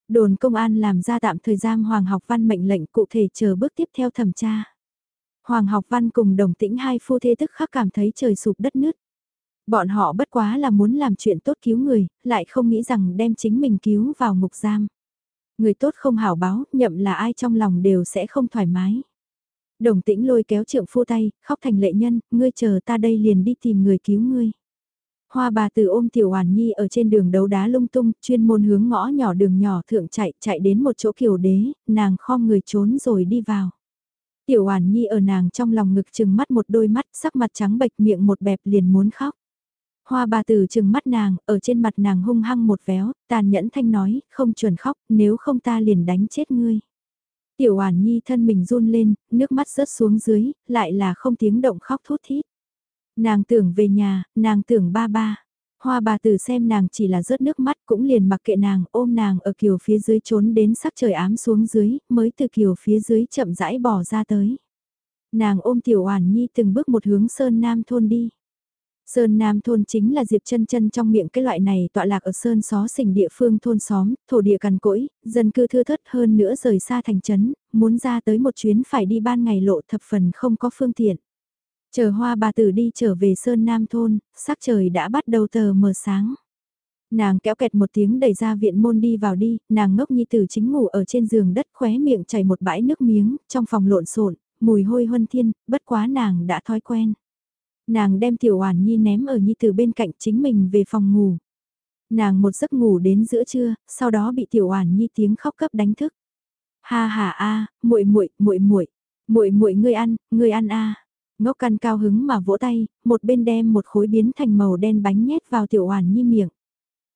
Đồn công an làm ra tạm thời giam Hoàng học văn mệnh lệnh cụ thể chờ bước tiếp theo thẩm tra. Hoàng học văn cùng đồng tĩnh hai phu thê tức khắc cảm thấy trời sụp đất nứt. Bọn họ bất quá là muốn làm chuyện tốt cứu người, lại không nghĩ rằng đem chính mình cứu vào ngục giam. Người tốt không hảo báo, nhậm là ai trong lòng đều sẽ không thoải mái. Đồng tĩnh lôi kéo trượng phu tay, khóc thành lệ nhân, ngươi chờ ta đây liền đi tìm người cứu ngươi. Hoa bà từ ôm tiểu hoàn nhi ở trên đường đấu đá lung tung, chuyên môn hướng ngõ nhỏ đường nhỏ thượng chạy, chạy đến một chỗ kiều đế, nàng khom người trốn rồi đi vào. Tiểu hoàn nhi ở nàng trong lòng ngực chừng mắt một đôi mắt, sắc mặt trắng bệch miệng một bẹp liền muốn khóc. Hoa bà tử chừng mắt nàng, ở trên mặt nàng hung hăng một véo, tàn nhẫn thanh nói, không chuẩn khóc, nếu không ta liền đánh chết ngươi. Tiểu Hoàn Nhi thân mình run lên, nước mắt rớt xuống dưới, lại là không tiếng động khóc thút thít. Nàng tưởng về nhà, nàng tưởng ba ba. Hoa bà tử xem nàng chỉ là rớt nước mắt cũng liền mặc kệ nàng ôm nàng ở kiều phía dưới trốn đến sắc trời ám xuống dưới, mới từ kiều phía dưới chậm rãi bỏ ra tới. Nàng ôm tiểu hoàn nhi từng bước một hướng sơn nam thôn đi. Sơn Nam thôn chính là Diệp chân chân trong miệng cái loại này tọa lạc ở Sơn xó xỉnh địa phương thôn xóm, thổ địa cằn cỗi, dân cư thưa thớt hơn nữa rời xa thành trấn, muốn ra tới một chuyến phải đi ban ngày lộ thập phần không có phương tiện. Chờ hoa bà tử đi trở về Sơn Nam thôn, sắc trời đã bắt đầu tờ mờ sáng. Nàng kéo kẹt một tiếng đẩy ra viện môn đi vào đi, nàng ngốc nhi tử chính ngủ ở trên giường đất khóe miệng chảy một bãi nước miếng, trong phòng lộn xộn mùi hôi huân thiên, bất quá nàng đã thói quen. Nàng đem tiểu hoàn nhi ném ở nhi tử bên cạnh chính mình về phòng ngủ. Nàng một giấc ngủ đến giữa trưa, sau đó bị tiểu hoàn nhi tiếng khóc cấp đánh thức. Ha ha a, muội muội, muội muội, muội muội ngươi ăn, ngươi ăn a. Ngốc căn cao hứng mà vỗ tay, một bên đem một khối biến thành màu đen bánh nhét vào tiểu hoàn nhi miệng.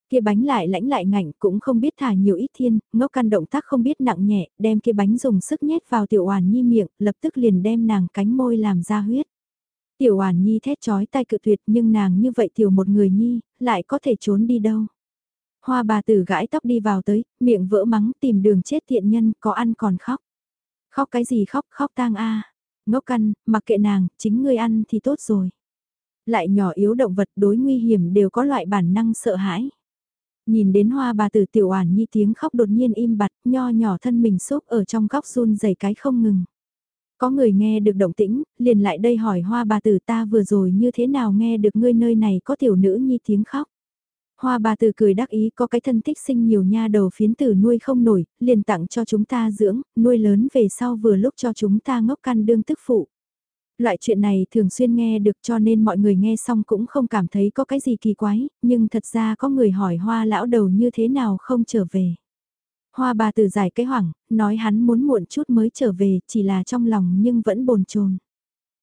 Kia bánh lại lãnh lại ngạnh cũng không biết thả nhiều ít thiên, ngốc căn động tác không biết nặng nhẹ, đem kia bánh dùng sức nhét vào tiểu hoàn nhi miệng, lập tức liền đem nàng cánh môi làm ra huyết. Tiểu Hoàn Nhi thét chói tay cự tuyệt nhưng nàng như vậy tiểu một người Nhi, lại có thể trốn đi đâu. Hoa bà tử gãi tóc đi vào tới, miệng vỡ mắng tìm đường chết thiện nhân, có ăn còn khóc. Khóc cái gì khóc, khóc tang a Ngốc căn, mặc kệ nàng, chính ngươi ăn thì tốt rồi. Lại nhỏ yếu động vật đối nguy hiểm đều có loại bản năng sợ hãi. Nhìn đến hoa bà tử tiểu oản nhi tiếng khóc đột nhiên im bặt, nho nhỏ thân mình xốp ở trong góc run rẩy cái không ngừng. Có người nghe được động tĩnh, liền lại đây hỏi hoa bà tử ta vừa rồi như thế nào nghe được ngươi nơi này có tiểu nữ nhi tiếng khóc. Hoa bà từ cười đắc ý có cái thân thích sinh nhiều nha đầu phiến tử nuôi không nổi, liền tặng cho chúng ta dưỡng, nuôi lớn về sau vừa lúc cho chúng ta ngốc căn đương tức phụ. Loại chuyện này thường xuyên nghe được cho nên mọi người nghe xong cũng không cảm thấy có cái gì kỳ quái, nhưng thật ra có người hỏi hoa lão đầu như thế nào không trở về. Hoa bà tử giải cái hoảng, nói hắn muốn muộn chút mới trở về, chỉ là trong lòng nhưng vẫn bồn chồn.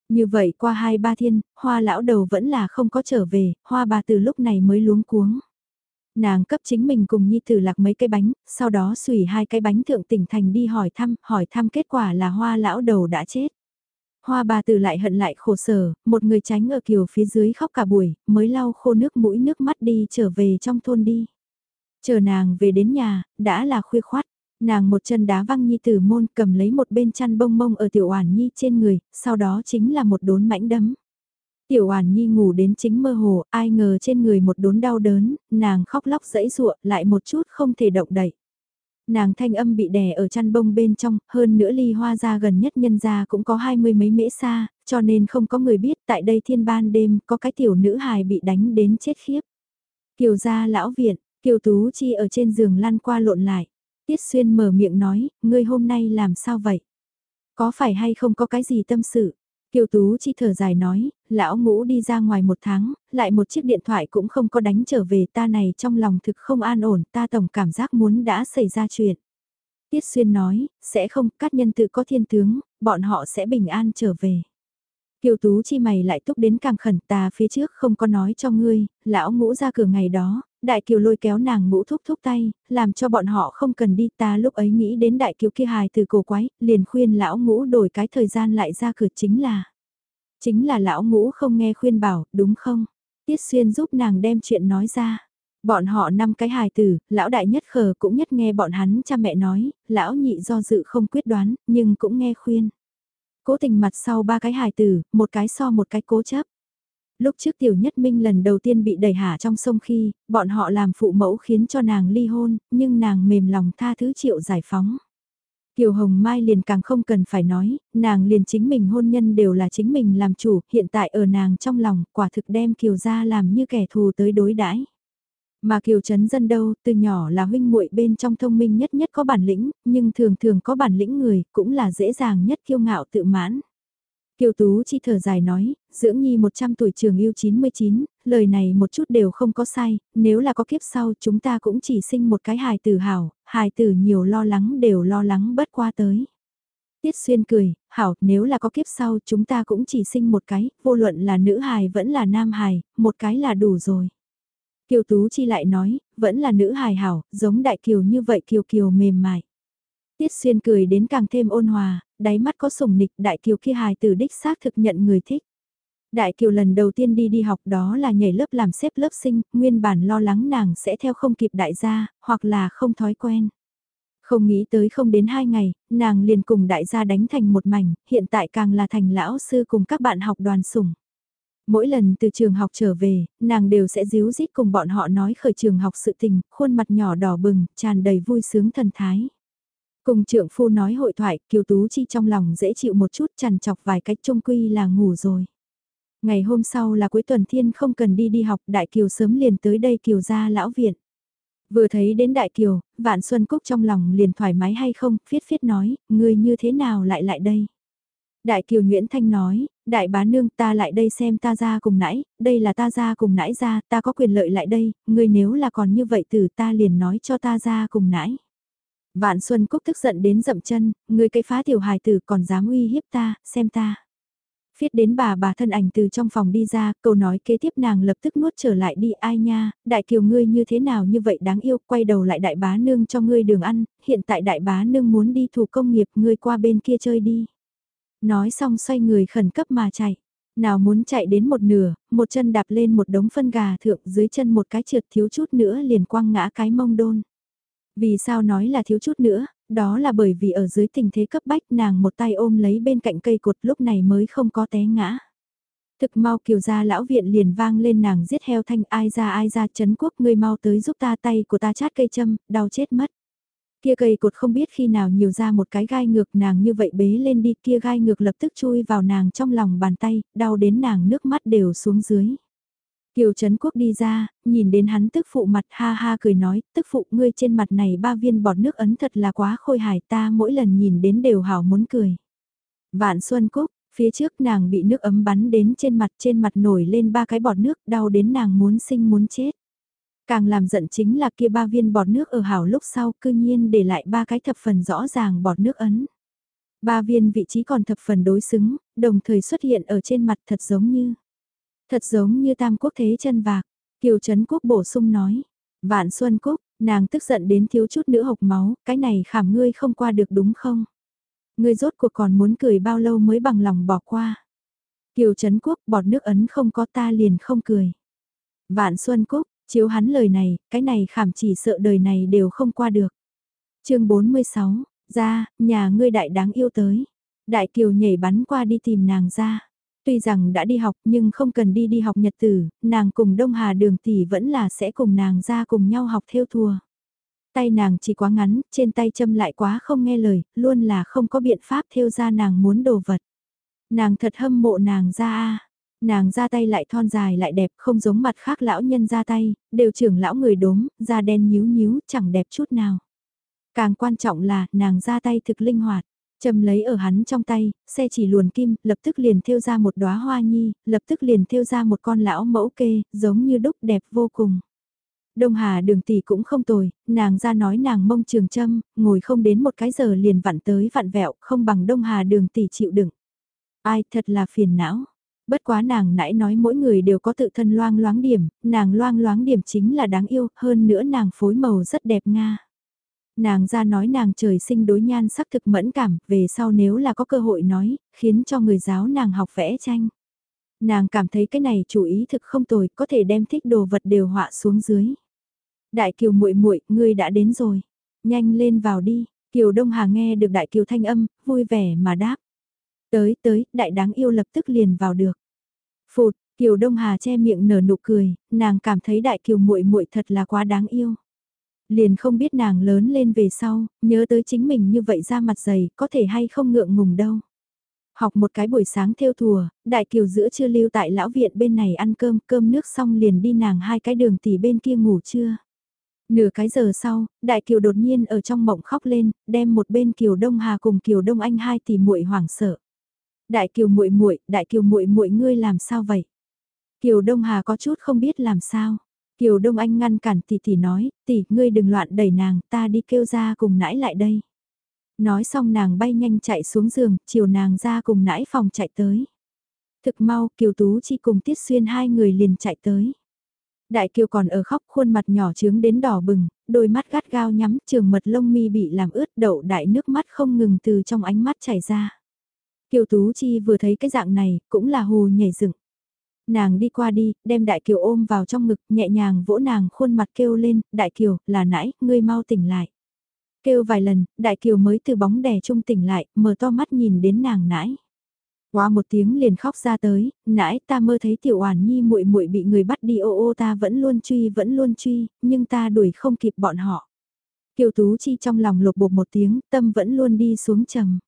Như vậy qua hai ba thiên, hoa lão đầu vẫn là không có trở về, hoa bà tử lúc này mới luống cuống. Nàng cấp chính mình cùng nhi tử lạc mấy cái bánh, sau đó xùy hai cái bánh thượng tỉnh thành đi hỏi thăm, hỏi thăm kết quả là hoa lão đầu đã chết. Hoa bà tử lại hận lại khổ sở, một người tránh ở kiều phía dưới khóc cả buổi, mới lau khô nước mũi nước mắt đi trở về trong thôn đi. Chờ nàng về đến nhà, đã là khuya khoát. Nàng một chân đá văng nhi tử môn cầm lấy một bên chăn bông bông ở tiểu oản nhi trên người, sau đó chính là một đốn mãnh đấm. Tiểu oản nhi ngủ đến chính mơ hồ, ai ngờ trên người một đốn đau đớn, nàng khóc lóc dẫy dụa lại một chút không thể động đậy. Nàng thanh âm bị đè ở chăn bông bên trong, hơn nữa ly hoa ra gần nhất nhân ra cũng có hai mươi mấy mễ xa, cho nên không có người biết tại đây thiên ban đêm có cái tiểu nữ hài bị đánh đến chết khiếp. Kiều gia lão viện, Kiều Tú Chi ở trên giường lăn qua lộn lại. Tiết Xuyên mở miệng nói, ngươi hôm nay làm sao vậy? Có phải hay không có cái gì tâm sự? Kiều Tú chi thở dài nói, lão ngũ đi ra ngoài một tháng, lại một chiếc điện thoại cũng không có đánh trở về ta này trong lòng thực không an ổn, ta tổng cảm giác muốn đã xảy ra chuyện. Tiết Xuyên nói, sẽ không, các nhân tự có thiên tướng, bọn họ sẽ bình an trở về. Kiều Tú chi mày lại túc đến càng khẩn ta phía trước không có nói cho ngươi, lão ngũ ra cửa ngày đó, đại kiều lôi kéo nàng ngũ thúc thúc tay, làm cho bọn họ không cần đi ta lúc ấy nghĩ đến đại kiều kia hài từ cổ quái, liền khuyên lão ngũ đổi cái thời gian lại ra cửa chính là. Chính là lão ngũ không nghe khuyên bảo, đúng không? Tiết xuyên giúp nàng đem chuyện nói ra. Bọn họ năm cái hài tử, lão đại nhất khờ cũng nhất nghe bọn hắn cha mẹ nói, lão nhị do dự không quyết đoán, nhưng cũng nghe khuyên. Cố tình mặt sau ba cái hài tử, một cái so một cái cố chấp. Lúc trước tiểu nhất minh lần đầu tiên bị đẩy hạ trong sông khi, bọn họ làm phụ mẫu khiến cho nàng ly hôn, nhưng nàng mềm lòng tha thứ triệu giải phóng. Kiều Hồng Mai liền càng không cần phải nói, nàng liền chính mình hôn nhân đều là chính mình làm chủ, hiện tại ở nàng trong lòng, quả thực đem Kiều ra làm như kẻ thù tới đối đãi. Mà Kiều Trấn Dân đâu, từ nhỏ là huynh muội bên trong thông minh nhất nhất có bản lĩnh, nhưng thường thường có bản lĩnh người, cũng là dễ dàng nhất kiêu ngạo tự mãn. Kiều Tú chi thở dài nói, dưỡng nhi 100 tuổi trường yêu 99, lời này một chút đều không có sai, nếu là có kiếp sau chúng ta cũng chỉ sinh một cái hài tử hảo, hài tử nhiều lo lắng đều lo lắng bất qua tới. Tiết xuyên cười, hảo, nếu là có kiếp sau chúng ta cũng chỉ sinh một cái, vô luận là nữ hài vẫn là nam hài, một cái là đủ rồi. Kiều Tú Chi lại nói, vẫn là nữ hài hảo, giống đại kiều như vậy kiều kiều mềm mại. Tiết xuyên cười đến càng thêm ôn hòa, đáy mắt có sùng nịch đại kiều kia hài từ đích xác thực nhận người thích. Đại kiều lần đầu tiên đi đi học đó là nhảy lớp làm xếp lớp sinh, nguyên bản lo lắng nàng sẽ theo không kịp đại gia, hoặc là không thói quen. Không nghĩ tới không đến hai ngày, nàng liền cùng đại gia đánh thành một mảnh, hiện tại càng là thành lão sư cùng các bạn học đoàn sủng. Mỗi lần từ trường học trở về, nàng đều sẽ díu dít cùng bọn họ nói khởi trường học sự tình, khuôn mặt nhỏ đỏ bừng, tràn đầy vui sướng thần thái. Cùng trượng phu nói hội thoại, Kiều Tú Chi trong lòng dễ chịu một chút chằn chọc vài cách trung quy là ngủ rồi. Ngày hôm sau là cuối tuần thiên không cần đi đi học, Đại Kiều sớm liền tới đây Kiều ra lão viện. Vừa thấy đến Đại Kiều, Vạn Xuân Cúc trong lòng liền thoải mái hay không, phiết phiết nói, người như thế nào lại lại đây. Đại Kiều Nguyễn Thanh nói, Đại bá nương ta lại đây xem ta ra cùng nãy, đây là ta ra cùng nãy ra, ta có quyền lợi lại đây, người nếu là còn như vậy từ ta liền nói cho ta ra cùng nãy. Vạn Xuân Cúc tức giận đến dậm chân, người cây phá tiểu hài tử còn dám uy hiếp ta, xem ta. Phiết đến bà bà thân ảnh từ trong phòng đi ra, câu nói kế tiếp nàng lập tức nuốt trở lại đi ai nha, đại kiều ngươi như thế nào như vậy đáng yêu, quay đầu lại đại bá nương cho ngươi đường ăn, hiện tại đại bá nương muốn đi thủ công nghiệp, ngươi qua bên kia chơi đi. Nói xong xoay người khẩn cấp mà chạy. Nào muốn chạy đến một nửa, một chân đạp lên một đống phân gà thượng dưới chân một cái trượt thiếu chút nữa liền quăng ngã cái mông đôn. Vì sao nói là thiếu chút nữa, đó là bởi vì ở dưới tình thế cấp bách nàng một tay ôm lấy bên cạnh cây cột lúc này mới không có té ngã. Thực mau kiều gia lão viện liền vang lên nàng giết heo thanh ai ra ai ra chấn quốc ngươi mau tới giúp ta tay của ta chát cây châm, đau chết mất. Kia cây cột không biết khi nào nhiều ra một cái gai ngược nàng như vậy bế lên đi kia gai ngược lập tức chui vào nàng trong lòng bàn tay, đau đến nàng nước mắt đều xuống dưới. Kiều Trấn Quốc đi ra, nhìn đến hắn tức phụ mặt ha ha cười nói, tức phụ ngươi trên mặt này ba viên bọt nước ấn thật là quá khôi hài ta mỗi lần nhìn đến đều hảo muốn cười. Vạn Xuân Cúc, phía trước nàng bị nước ấm bắn đến trên mặt trên mặt nổi lên ba cái bọt nước đau đến nàng muốn sinh muốn chết. Càng làm giận chính là kia ba viên bọt nước ở hảo lúc sau cư nhiên để lại ba cái thập phần rõ ràng bọt nước ấn. Ba viên vị trí còn thập phần đối xứng, đồng thời xuất hiện ở trên mặt thật giống như Thật giống như tam quốc thế chân vạc, Kiều Trấn Quốc bổ sung nói. Vạn Xuân Cúc, nàng tức giận đến thiếu chút nữa hộc máu, cái này khảm ngươi không qua được đúng không? Ngươi rốt cuộc còn muốn cười bao lâu mới bằng lòng bỏ qua? Kiều Trấn Quốc bọt nước ấn không có ta liền không cười. Vạn Xuân Cúc, chiếu hắn lời này, cái này khảm chỉ sợ đời này đều không qua được. chương 46, ra, nhà ngươi đại đáng yêu tới. Đại Kiều nhảy bắn qua đi tìm nàng ra. Tuy rằng đã đi học nhưng không cần đi đi học nhật tử, nàng cùng Đông Hà Đường tỷ vẫn là sẽ cùng nàng ra cùng nhau học theo thùa. Tay nàng chỉ quá ngắn, trên tay châm lại quá không nghe lời, luôn là không có biện pháp theo ra nàng muốn đồ vật. Nàng thật hâm mộ nàng ra a Nàng ra tay lại thon dài lại đẹp, không giống mặt khác lão nhân ra tay, đều trưởng lão người đốm, da đen nhíu nhíu, chẳng đẹp chút nào. Càng quan trọng là, nàng ra tay thực linh hoạt. Châm lấy ở hắn trong tay, xe chỉ luồn kim, lập tức liền thêu ra một đóa hoa nhi, lập tức liền thêu ra một con lão mẫu kê, giống như đúc đẹp vô cùng. Đông Hà đường tỷ cũng không tồi, nàng ra nói nàng mông trường châm, ngồi không đến một cái giờ liền vặn tới vặn vẹo, không bằng Đông Hà đường tỷ chịu đựng. Ai thật là phiền não. Bất quá nàng nãy nói mỗi người đều có tự thân loang loáng điểm, nàng loang loáng điểm chính là đáng yêu, hơn nữa nàng phối màu rất đẹp nga. Nàng ra nói nàng trời sinh đối nhan sắc thực mẫn cảm, về sau nếu là có cơ hội nói, khiến cho người giáo nàng học vẽ tranh. Nàng cảm thấy cái này chủ ý thực không tồi, có thể đem thích đồ vật đều họa xuống dưới. Đại kiều muội muội, ngươi đã đến rồi. Nhanh lên vào đi. Kiều Đông Hà nghe được đại kiều thanh âm, vui vẻ mà đáp. Tới tới, đại đáng yêu lập tức liền vào được. Phụt, Kiều Đông Hà che miệng nở nụ cười, nàng cảm thấy đại kiều muội muội thật là quá đáng yêu. Liền không biết nàng lớn lên về sau, nhớ tới chính mình như vậy ra mặt dày, có thể hay không ngượng ngùng đâu. Học một cái buổi sáng theo thùa, đại kiều giữa chưa lưu tại lão viện bên này ăn cơm, cơm nước xong liền đi nàng hai cái đường tỉ bên kia ngủ trưa. Nửa cái giờ sau, Đại Kiều đột nhiên ở trong mộng khóc lên, đem một bên Kiều Đông Hà cùng Kiều Đông Anh hai tỷ muội hoảng sợ. Đại Kiều muội muội, Đại Kiều muội muội ngươi làm sao vậy? Kiều Đông Hà có chút không biết làm sao. Kiều Đông Anh ngăn cản tỷ tỷ nói, tỷ ngươi đừng loạn đẩy nàng, ta đi kêu ra cùng nãi lại đây. Nói xong nàng bay nhanh chạy xuống giường, chiều nàng ra cùng nãi phòng chạy tới. Thực mau, Kiều Tú Chi cùng Tiết Xuyên hai người liền chạy tới. Đại Kiều còn ở khóc khuôn mặt nhỏ trướng đến đỏ bừng, đôi mắt gắt gao nhắm trường mật lông mi bị làm ướt đậu đại nước mắt không ngừng từ trong ánh mắt chảy ra. Kiều Tú Chi vừa thấy cái dạng này, cũng là hù nhảy dựng. Nàng đi qua đi, đem Đại Kiều ôm vào trong ngực, nhẹ nhàng vỗ nàng khuôn mặt kêu lên, Đại Kiều, là nãy, ngươi mau tỉnh lại. Kêu vài lần, Đại Kiều mới từ bóng đè trung tỉnh lại, mở to mắt nhìn đến nàng nãy. Qua một tiếng liền khóc ra tới, nãy ta mơ thấy tiểu oản nhi muội muội bị người bắt đi ô ô ta vẫn luôn truy vẫn luôn truy, nhưng ta đuổi không kịp bọn họ. Kiều Tú Chi trong lòng lục bột một tiếng, tâm vẫn luôn đi xuống trầm.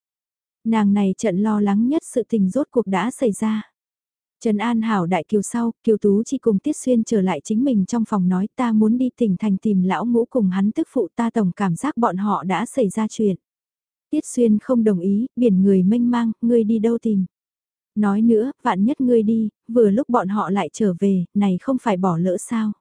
Nàng này trận lo lắng nhất sự tình rốt cuộc đã xảy ra. Trần An Hảo đại kiều sau, Kiều Tú chỉ cùng Tiết Xuyên trở lại chính mình trong phòng nói ta muốn đi tỉnh thành tìm lão ngũ cùng hắn tức phụ ta tổng cảm giác bọn họ đã xảy ra chuyện. Tiết Xuyên không đồng ý, biển người mênh mang, ngươi đi đâu tìm. Nói nữa, vạn nhất ngươi đi, vừa lúc bọn họ lại trở về, này không phải bỏ lỡ sao.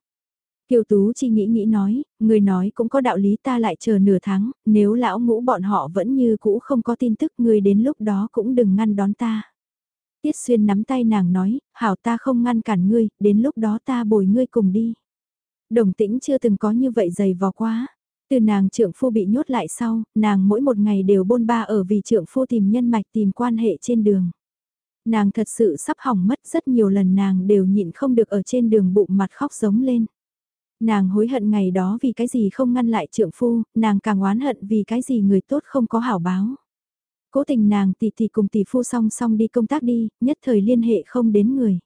Kiều Tú chỉ nghĩ nghĩ nói, người nói cũng có đạo lý ta lại chờ nửa tháng, nếu lão ngũ bọn họ vẫn như cũ không có tin tức ngươi đến lúc đó cũng đừng ngăn đón ta. Tiết Xuyên nắm tay nàng nói, hảo ta không ngăn cản ngươi, đến lúc đó ta bồi ngươi cùng đi. Đồng tĩnh chưa từng có như vậy dày vò quá. Từ nàng trưởng phu bị nhốt lại sau, nàng mỗi một ngày đều bôn ba ở vì trưởng phu tìm nhân mạch tìm quan hệ trên đường. Nàng thật sự sắp hỏng mất rất nhiều lần nàng đều nhịn không được ở trên đường bụng mặt khóc giống lên. Nàng hối hận ngày đó vì cái gì không ngăn lại trưởng phu, nàng càng oán hận vì cái gì người tốt không có hảo báo. Cố tình nàng tỷ tỷ cùng tỷ phu song song đi công tác đi, nhất thời liên hệ không đến người.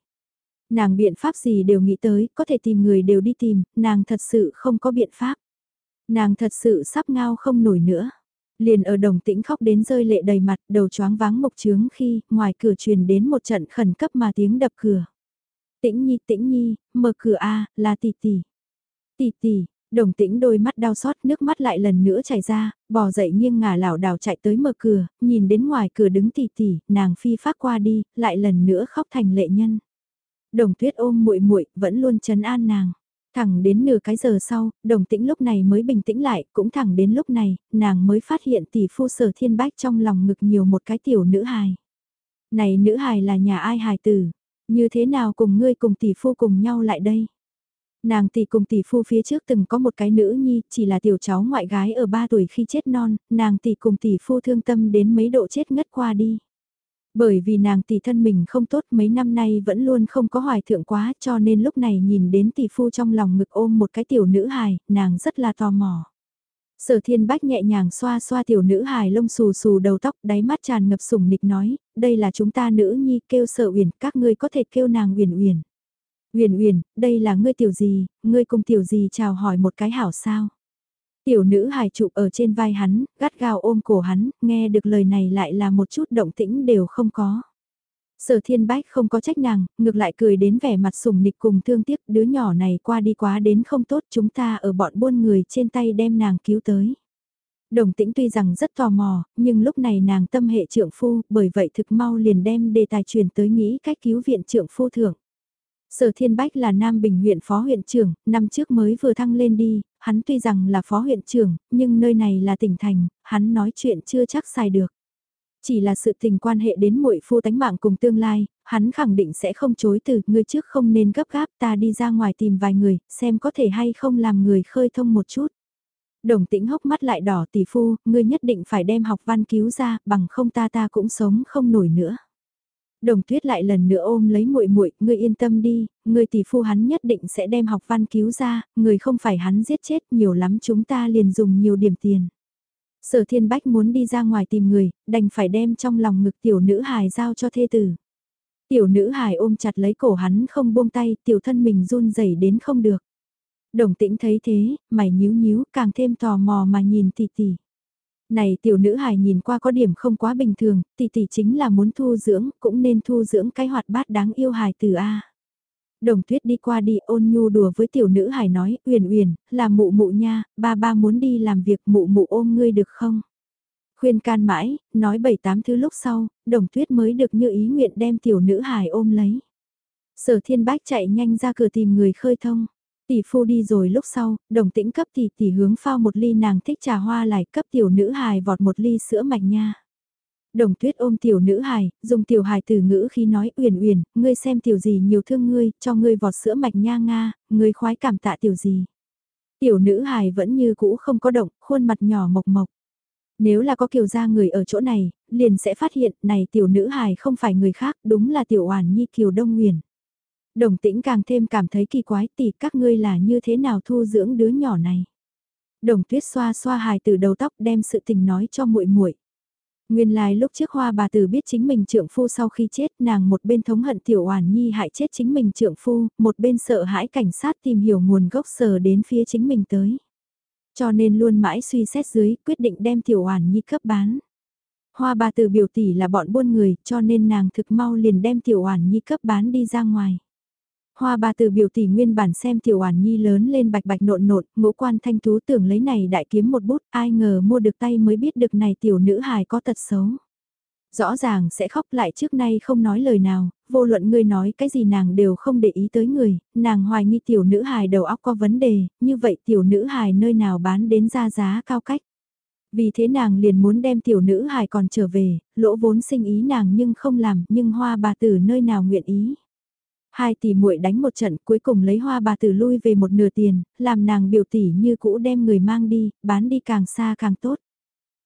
Nàng biện pháp gì đều nghĩ tới, có thể tìm người đều đi tìm, nàng thật sự không có biện pháp. Nàng thật sự sắp ngao không nổi nữa. Liền ở đồng tĩnh khóc đến rơi lệ đầy mặt, đầu choáng váng mộc trướng khi, ngoài cửa truyền đến một trận khẩn cấp mà tiếng đập cửa. Tĩnh nhi, tĩnh nhi, mở cửa a là tỷ tỷ. Tỷ tỷ, đồng tĩnh đôi mắt đau xót nước mắt lại lần nữa chảy ra, bò dậy nghiêng ngả lảo đảo chạy tới mở cửa, nhìn đến ngoài cửa đứng tỉ tỉ nàng phi phát qua đi, lại lần nữa khóc thành lệ nhân. Đồng tuyết ôm muội muội vẫn luôn trấn an nàng. Thẳng đến nửa cái giờ sau, đồng tĩnh lúc này mới bình tĩnh lại, cũng thẳng đến lúc này, nàng mới phát hiện tỷ phu sở thiên bách trong lòng ngực nhiều một cái tiểu nữ hài. Này nữ hài là nhà ai hài tử? Như thế nào cùng ngươi cùng tỷ phu cùng nhau lại đây? Nàng tỷ cùng tỷ phu phía trước từng có một cái nữ nhi, chỉ là tiểu cháu ngoại gái ở 3 tuổi khi chết non, nàng tỷ cùng tỷ phu thương tâm đến mấy độ chết ngất qua đi. Bởi vì nàng tỷ thân mình không tốt mấy năm nay vẫn luôn không có hoài thượng quá cho nên lúc này nhìn đến tỷ phu trong lòng ngực ôm một cái tiểu nữ hài, nàng rất là tò mò. Sở thiên bách nhẹ nhàng xoa xoa tiểu nữ hài lông xù xù đầu tóc đáy mắt tràn ngập sủng nịch nói, đây là chúng ta nữ nhi kêu sợ uyển các ngươi có thể kêu nàng uyển uyển. Uyển uyển, đây là ngươi tiểu gì, ngươi cùng tiểu gì chào hỏi một cái hảo sao. Tiểu nữ hài trụ ở trên vai hắn, gắt gao ôm cổ hắn, nghe được lời này lại là một chút động tĩnh đều không có. Sở thiên bách không có trách nàng, ngược lại cười đến vẻ mặt sùng nịch cùng thương tiếc đứa nhỏ này qua đi quá đến không tốt chúng ta ở bọn buôn người trên tay đem nàng cứu tới. Đồng tĩnh tuy rằng rất tò mò, nhưng lúc này nàng tâm hệ trượng phu, bởi vậy thực mau liền đem đề tài truyền tới nghĩ cách cứu viện trượng phu thưởng. Sở Thiên Bách là Nam Bình huyện phó huyện trưởng, năm trước mới vừa thăng lên đi, hắn tuy rằng là phó huyện trưởng, nhưng nơi này là tỉnh thành, hắn nói chuyện chưa chắc sai được. Chỉ là sự tình quan hệ đến muội phu tánh mạng cùng tương lai, hắn khẳng định sẽ không chối từ, ngươi trước không nên gấp gáp ta đi ra ngoài tìm vài người, xem có thể hay không làm người khơi thông một chút. Đồng tĩnh hốc mắt lại đỏ tỷ phu, ngươi nhất định phải đem học văn cứu ra, bằng không ta ta cũng sống không nổi nữa. Đồng tuyết lại lần nữa ôm lấy muội muội, ngươi yên tâm đi, người tỷ phu hắn nhất định sẽ đem học văn cứu ra, người không phải hắn giết chết nhiều lắm chúng ta liền dùng nhiều điểm tiền. Sở thiên bách muốn đi ra ngoài tìm người, đành phải đem trong lòng ngực tiểu nữ hài giao cho thê tử. Tiểu nữ hài ôm chặt lấy cổ hắn không buông tay, tiểu thân mình run rẩy đến không được. Đồng tĩnh thấy thế, mày nhíu nhíu, càng thêm tò mò mà nhìn tỷ tỷ. Này tiểu nữ hài nhìn qua có điểm không quá bình thường, tỷ tỷ chính là muốn thu dưỡng, cũng nên thu dưỡng cái hoạt bát đáng yêu hài từ A. Đồng tuyết đi qua đi ôn nhu đùa với tiểu nữ hài nói, uyển uyển là mụ mụ nha, ba ba muốn đi làm việc mụ mụ ôm ngươi được không? Khuyên can mãi, nói bảy tám thứ lúc sau, đồng tuyết mới được như ý nguyện đem tiểu nữ hài ôm lấy. Sở thiên bách chạy nhanh ra cửa tìm người khơi thông. Tỷ phu đi rồi lúc sau, đồng tĩnh cấp tỷ tỷ hướng phao một ly nàng thích trà hoa lại cấp tiểu nữ hài vọt một ly sữa mạch nha. Đồng tuyết ôm tiểu nữ hài, dùng tiểu hài từ ngữ khi nói uyển uyển, ngươi xem tiểu gì nhiều thương ngươi, cho ngươi vọt sữa mạch nha nga, ngươi khoái cảm tạ tiểu gì. Tiểu nữ hài vẫn như cũ không có động, khuôn mặt nhỏ mộc mộc. Nếu là có kiều gia người ở chỗ này, liền sẽ phát hiện này tiểu nữ hài không phải người khác, đúng là tiểu oản nhi kiều đông nguyền. Đồng tĩnh càng thêm cảm thấy kỳ quái tỷ các ngươi là như thế nào thu dưỡng đứa nhỏ này. Đồng tuyết xoa xoa hài từ đầu tóc đem sự tình nói cho muội muội. Nguyên lai lúc trước hoa bà tử biết chính mình trượng phu sau khi chết nàng một bên thống hận tiểu oản nhi hại chết chính mình trượng phu, một bên sợ hãi cảnh sát tìm hiểu nguồn gốc sờ đến phía chính mình tới. Cho nên luôn mãi suy xét dưới quyết định đem tiểu oản nhi cấp bán. Hoa bà tử biểu tỷ là bọn buôn người cho nên nàng thực mau liền đem tiểu oản nhi cấp bán đi ra ngoài. Hoa bà từ biểu tỷ nguyên bản xem tiểu oản nhi lớn lên bạch bạch nộn nộn, ngũ quan thanh tú tưởng lấy này đại kiếm một bút, ai ngờ mua được tay mới biết được này tiểu nữ hài có tật xấu. Rõ ràng sẽ khóc lại trước nay không nói lời nào, vô luận ngươi nói cái gì nàng đều không để ý tới người, nàng hoài nghi tiểu nữ hài đầu óc có vấn đề, như vậy tiểu nữ hài nơi nào bán đến ra giá cao cách. Vì thế nàng liền muốn đem tiểu nữ hài còn trở về, lỗ vốn sinh ý nàng nhưng không làm, nhưng hoa bà tử nơi nào nguyện ý. Hai tỷ muội đánh một trận cuối cùng lấy hoa bà tử lui về một nửa tiền, làm nàng biểu tỷ như cũ đem người mang đi, bán đi càng xa càng tốt.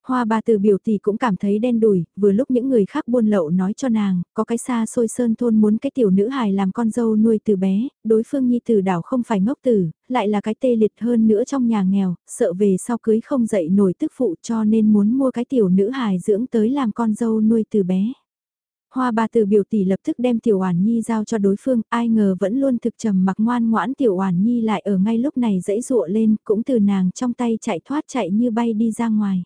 Hoa bà từ biểu tỷ cũng cảm thấy đen đùi, vừa lúc những người khác buôn lậu nói cho nàng, có cái xa xôi sơn thôn muốn cái tiểu nữ hài làm con dâu nuôi từ bé, đối phương nhi tử đảo không phải ngốc tử, lại là cái tê liệt hơn nữa trong nhà nghèo, sợ về sau cưới không dậy nổi tức phụ cho nên muốn mua cái tiểu nữ hài dưỡng tới làm con dâu nuôi từ bé. Hoa bà từ biểu tỷ lập tức đem tiểu oản nhi giao cho đối phương, ai ngờ vẫn luôn thực trầm mặc ngoan ngoãn tiểu oản nhi lại ở ngay lúc này dãy dụa lên, cũng từ nàng trong tay chạy thoát chạy như bay đi ra ngoài.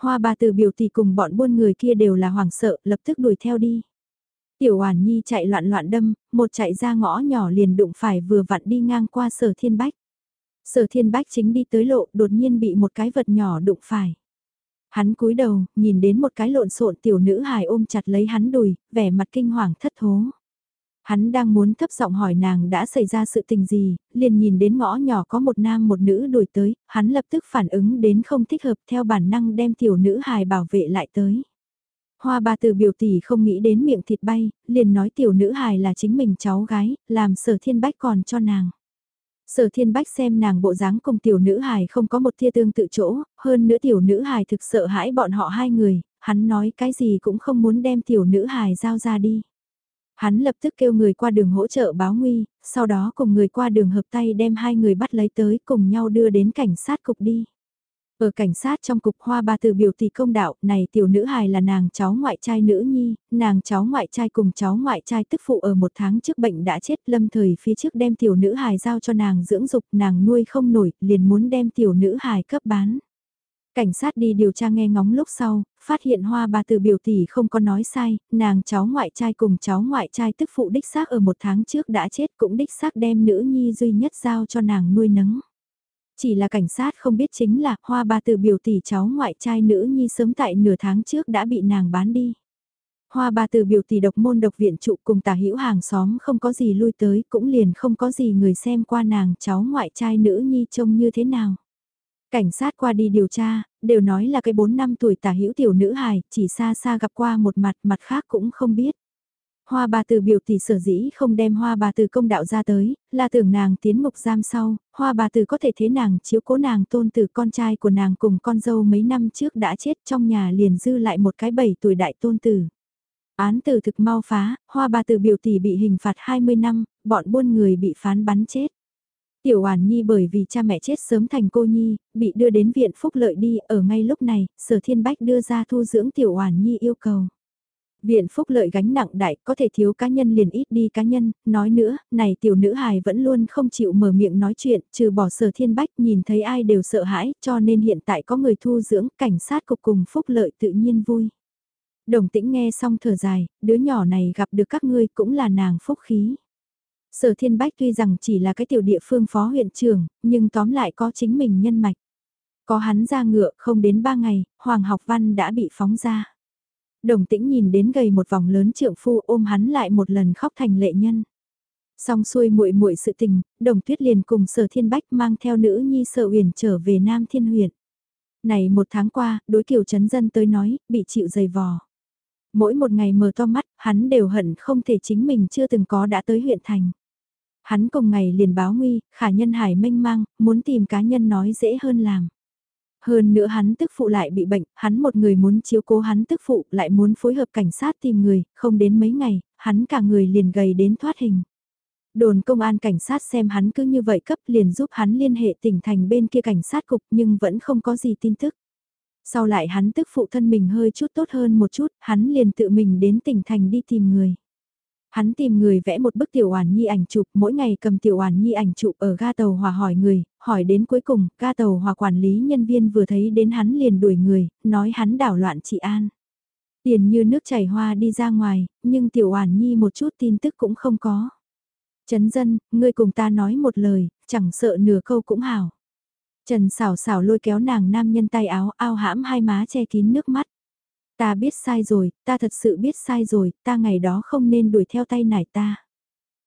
Hoa bà từ biểu tỷ cùng bọn buôn người kia đều là hoảng sợ, lập tức đuổi theo đi. Tiểu oản nhi chạy loạn loạn đâm, một chạy ra ngõ nhỏ liền đụng phải vừa vặn đi ngang qua sở thiên bách. Sở thiên bách chính đi tới lộ, đột nhiên bị một cái vật nhỏ đụng phải. Hắn cúi đầu, nhìn đến một cái lộn xộn tiểu nữ hài ôm chặt lấy hắn đùi, vẻ mặt kinh hoàng thất thố. Hắn đang muốn thấp giọng hỏi nàng đã xảy ra sự tình gì, liền nhìn đến ngõ nhỏ có một nam một nữ đuổi tới, hắn lập tức phản ứng đến không thích hợp theo bản năng đem tiểu nữ hài bảo vệ lại tới. Hoa bà từ biểu tỷ không nghĩ đến miệng thịt bay, liền nói tiểu nữ hài là chính mình cháu gái, làm sở thiên bách còn cho nàng. Sở thiên bách xem nàng bộ dáng cùng tiểu nữ hài không có một thia tương tự chỗ, hơn nữa tiểu nữ hài thực sợ hãi bọn họ hai người, hắn nói cái gì cũng không muốn đem tiểu nữ hài giao ra đi. Hắn lập tức kêu người qua đường hỗ trợ báo nguy, sau đó cùng người qua đường hợp tay đem hai người bắt lấy tới cùng nhau đưa đến cảnh sát cục đi. Ở cảnh sát trong cục hoa ba từ biểu tỷ công đạo, này tiểu nữ hài là nàng cháu ngoại trai nữ nhi, nàng cháu ngoại trai cùng cháu ngoại trai tức phụ ở một tháng trước bệnh đã chết lâm thời phía trước đem tiểu nữ hài giao cho nàng dưỡng dục nàng nuôi không nổi, liền muốn đem tiểu nữ hài cấp bán. Cảnh sát đi điều tra nghe ngóng lúc sau, phát hiện hoa ba từ biểu tỷ không có nói sai, nàng cháu ngoại trai cùng cháu ngoại trai tức phụ đích xác ở một tháng trước đã chết cũng đích xác đem nữ nhi duy nhất giao cho nàng nuôi nấng. Chỉ là cảnh sát không biết chính là hoa bà từ biểu tỷ cháu ngoại trai nữ nhi sớm tại nửa tháng trước đã bị nàng bán đi. Hoa bà từ biểu tỷ độc môn độc viện trụ cùng tả hữu hàng xóm không có gì lui tới cũng liền không có gì người xem qua nàng cháu ngoại trai nữ nhi trông như thế nào. Cảnh sát qua đi điều tra, đều nói là cái 4 năm tuổi tả hữu tiểu nữ hài, chỉ xa xa gặp qua một mặt, mặt khác cũng không biết. Hoa bà từ biểu tỷ sở dĩ không đem hoa bà từ công đạo ra tới, là tưởng nàng tiến mục giam sau, hoa bà từ có thể thế nàng chiếu cố nàng tôn từ con trai của nàng cùng con dâu mấy năm trước đã chết trong nhà liền dư lại một cái bảy tuổi đại tôn tử. Án tử thực mau phá, hoa bà từ biểu tỷ bị hình phạt 20 năm, bọn buôn người bị phán bắn chết. Tiểu Hoàn Nhi bởi vì cha mẹ chết sớm thành cô Nhi, bị đưa đến viện phúc lợi đi, ở ngay lúc này, Sở Thiên Bách đưa ra thu dưỡng Tiểu Hoàn Nhi yêu cầu. Viện phúc lợi gánh nặng đại, có thể thiếu cá nhân liền ít đi cá nhân, nói nữa, này tiểu nữ hài vẫn luôn không chịu mở miệng nói chuyện, trừ bỏ sở thiên bách nhìn thấy ai đều sợ hãi, cho nên hiện tại có người thu dưỡng, cảnh sát cục cùng phúc lợi tự nhiên vui. Đồng tĩnh nghe xong thở dài, đứa nhỏ này gặp được các ngươi cũng là nàng phúc khí. Sở Thiên Bách tuy rằng chỉ là cái tiểu địa phương phó huyện trưởng, nhưng tóm lại có chính mình nhân mạch. Có hắn ra ngựa không đến ba ngày, Hoàng học văn đã bị phóng ra. Đồng tĩnh nhìn đến gầy một vòng lớn trượng phu ôm hắn lại một lần khóc thành lệ nhân. Xong xuôi muội muội sự tình, đồng tuyết liền cùng sở thiên bách mang theo nữ nhi sở uyển trở về Nam Thiên huyện. Này một tháng qua, đối kiều chấn dân tới nói, bị chịu dày vò. Mỗi một ngày mở to mắt, hắn đều hận không thể chính mình chưa từng có đã tới huyện thành. Hắn cùng ngày liền báo nguy, khả nhân hải mênh mang, muốn tìm cá nhân nói dễ hơn làm. Hơn nữa hắn tức phụ lại bị bệnh, hắn một người muốn chiếu cố hắn tức phụ lại muốn phối hợp cảnh sát tìm người, không đến mấy ngày, hắn cả người liền gầy đến thoát hình. Đồn công an cảnh sát xem hắn cứ như vậy cấp liền giúp hắn liên hệ tỉnh thành bên kia cảnh sát cục nhưng vẫn không có gì tin tức. Sau lại hắn tức phụ thân mình hơi chút tốt hơn một chút, hắn liền tự mình đến tỉnh thành đi tìm người. Hắn tìm người vẽ một bức tiểu oản nhi ảnh chụp, mỗi ngày cầm tiểu oản nhi ảnh chụp ở ga tàu hòa hỏi người, hỏi đến cuối cùng, ga tàu hòa quản lý nhân viên vừa thấy đến hắn liền đuổi người, nói hắn đảo loạn chị an. Tiền như nước chảy hoa đi ra ngoài, nhưng tiểu oản nhi một chút tin tức cũng không có. Trấn dân, ngươi cùng ta nói một lời, chẳng sợ nửa câu cũng hảo. Trần xảo xảo lôi kéo nàng nam nhân tay áo ao hãm hai má che kín nước mắt. Ta biết sai rồi, ta thật sự biết sai rồi, ta ngày đó không nên đuổi theo tay nải ta.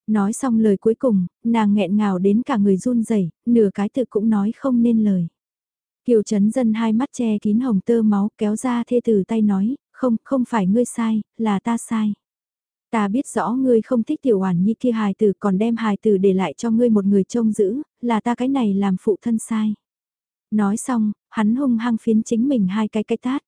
Nói xong lời cuối cùng, nàng nghẹn ngào đến cả người run rẩy, nửa cái tự cũng nói không nên lời. Kiều Trấn Dân hai mắt che kín hồng tơ máu kéo ra thê từ tay nói, không, không phải ngươi sai, là ta sai. Ta biết rõ ngươi không thích tiểu hoàn nhi kia hài tử còn đem hài tử để lại cho ngươi một người trông giữ, là ta cái này làm phụ thân sai. Nói xong, hắn hung hăng phiến chính mình hai cái cái tát.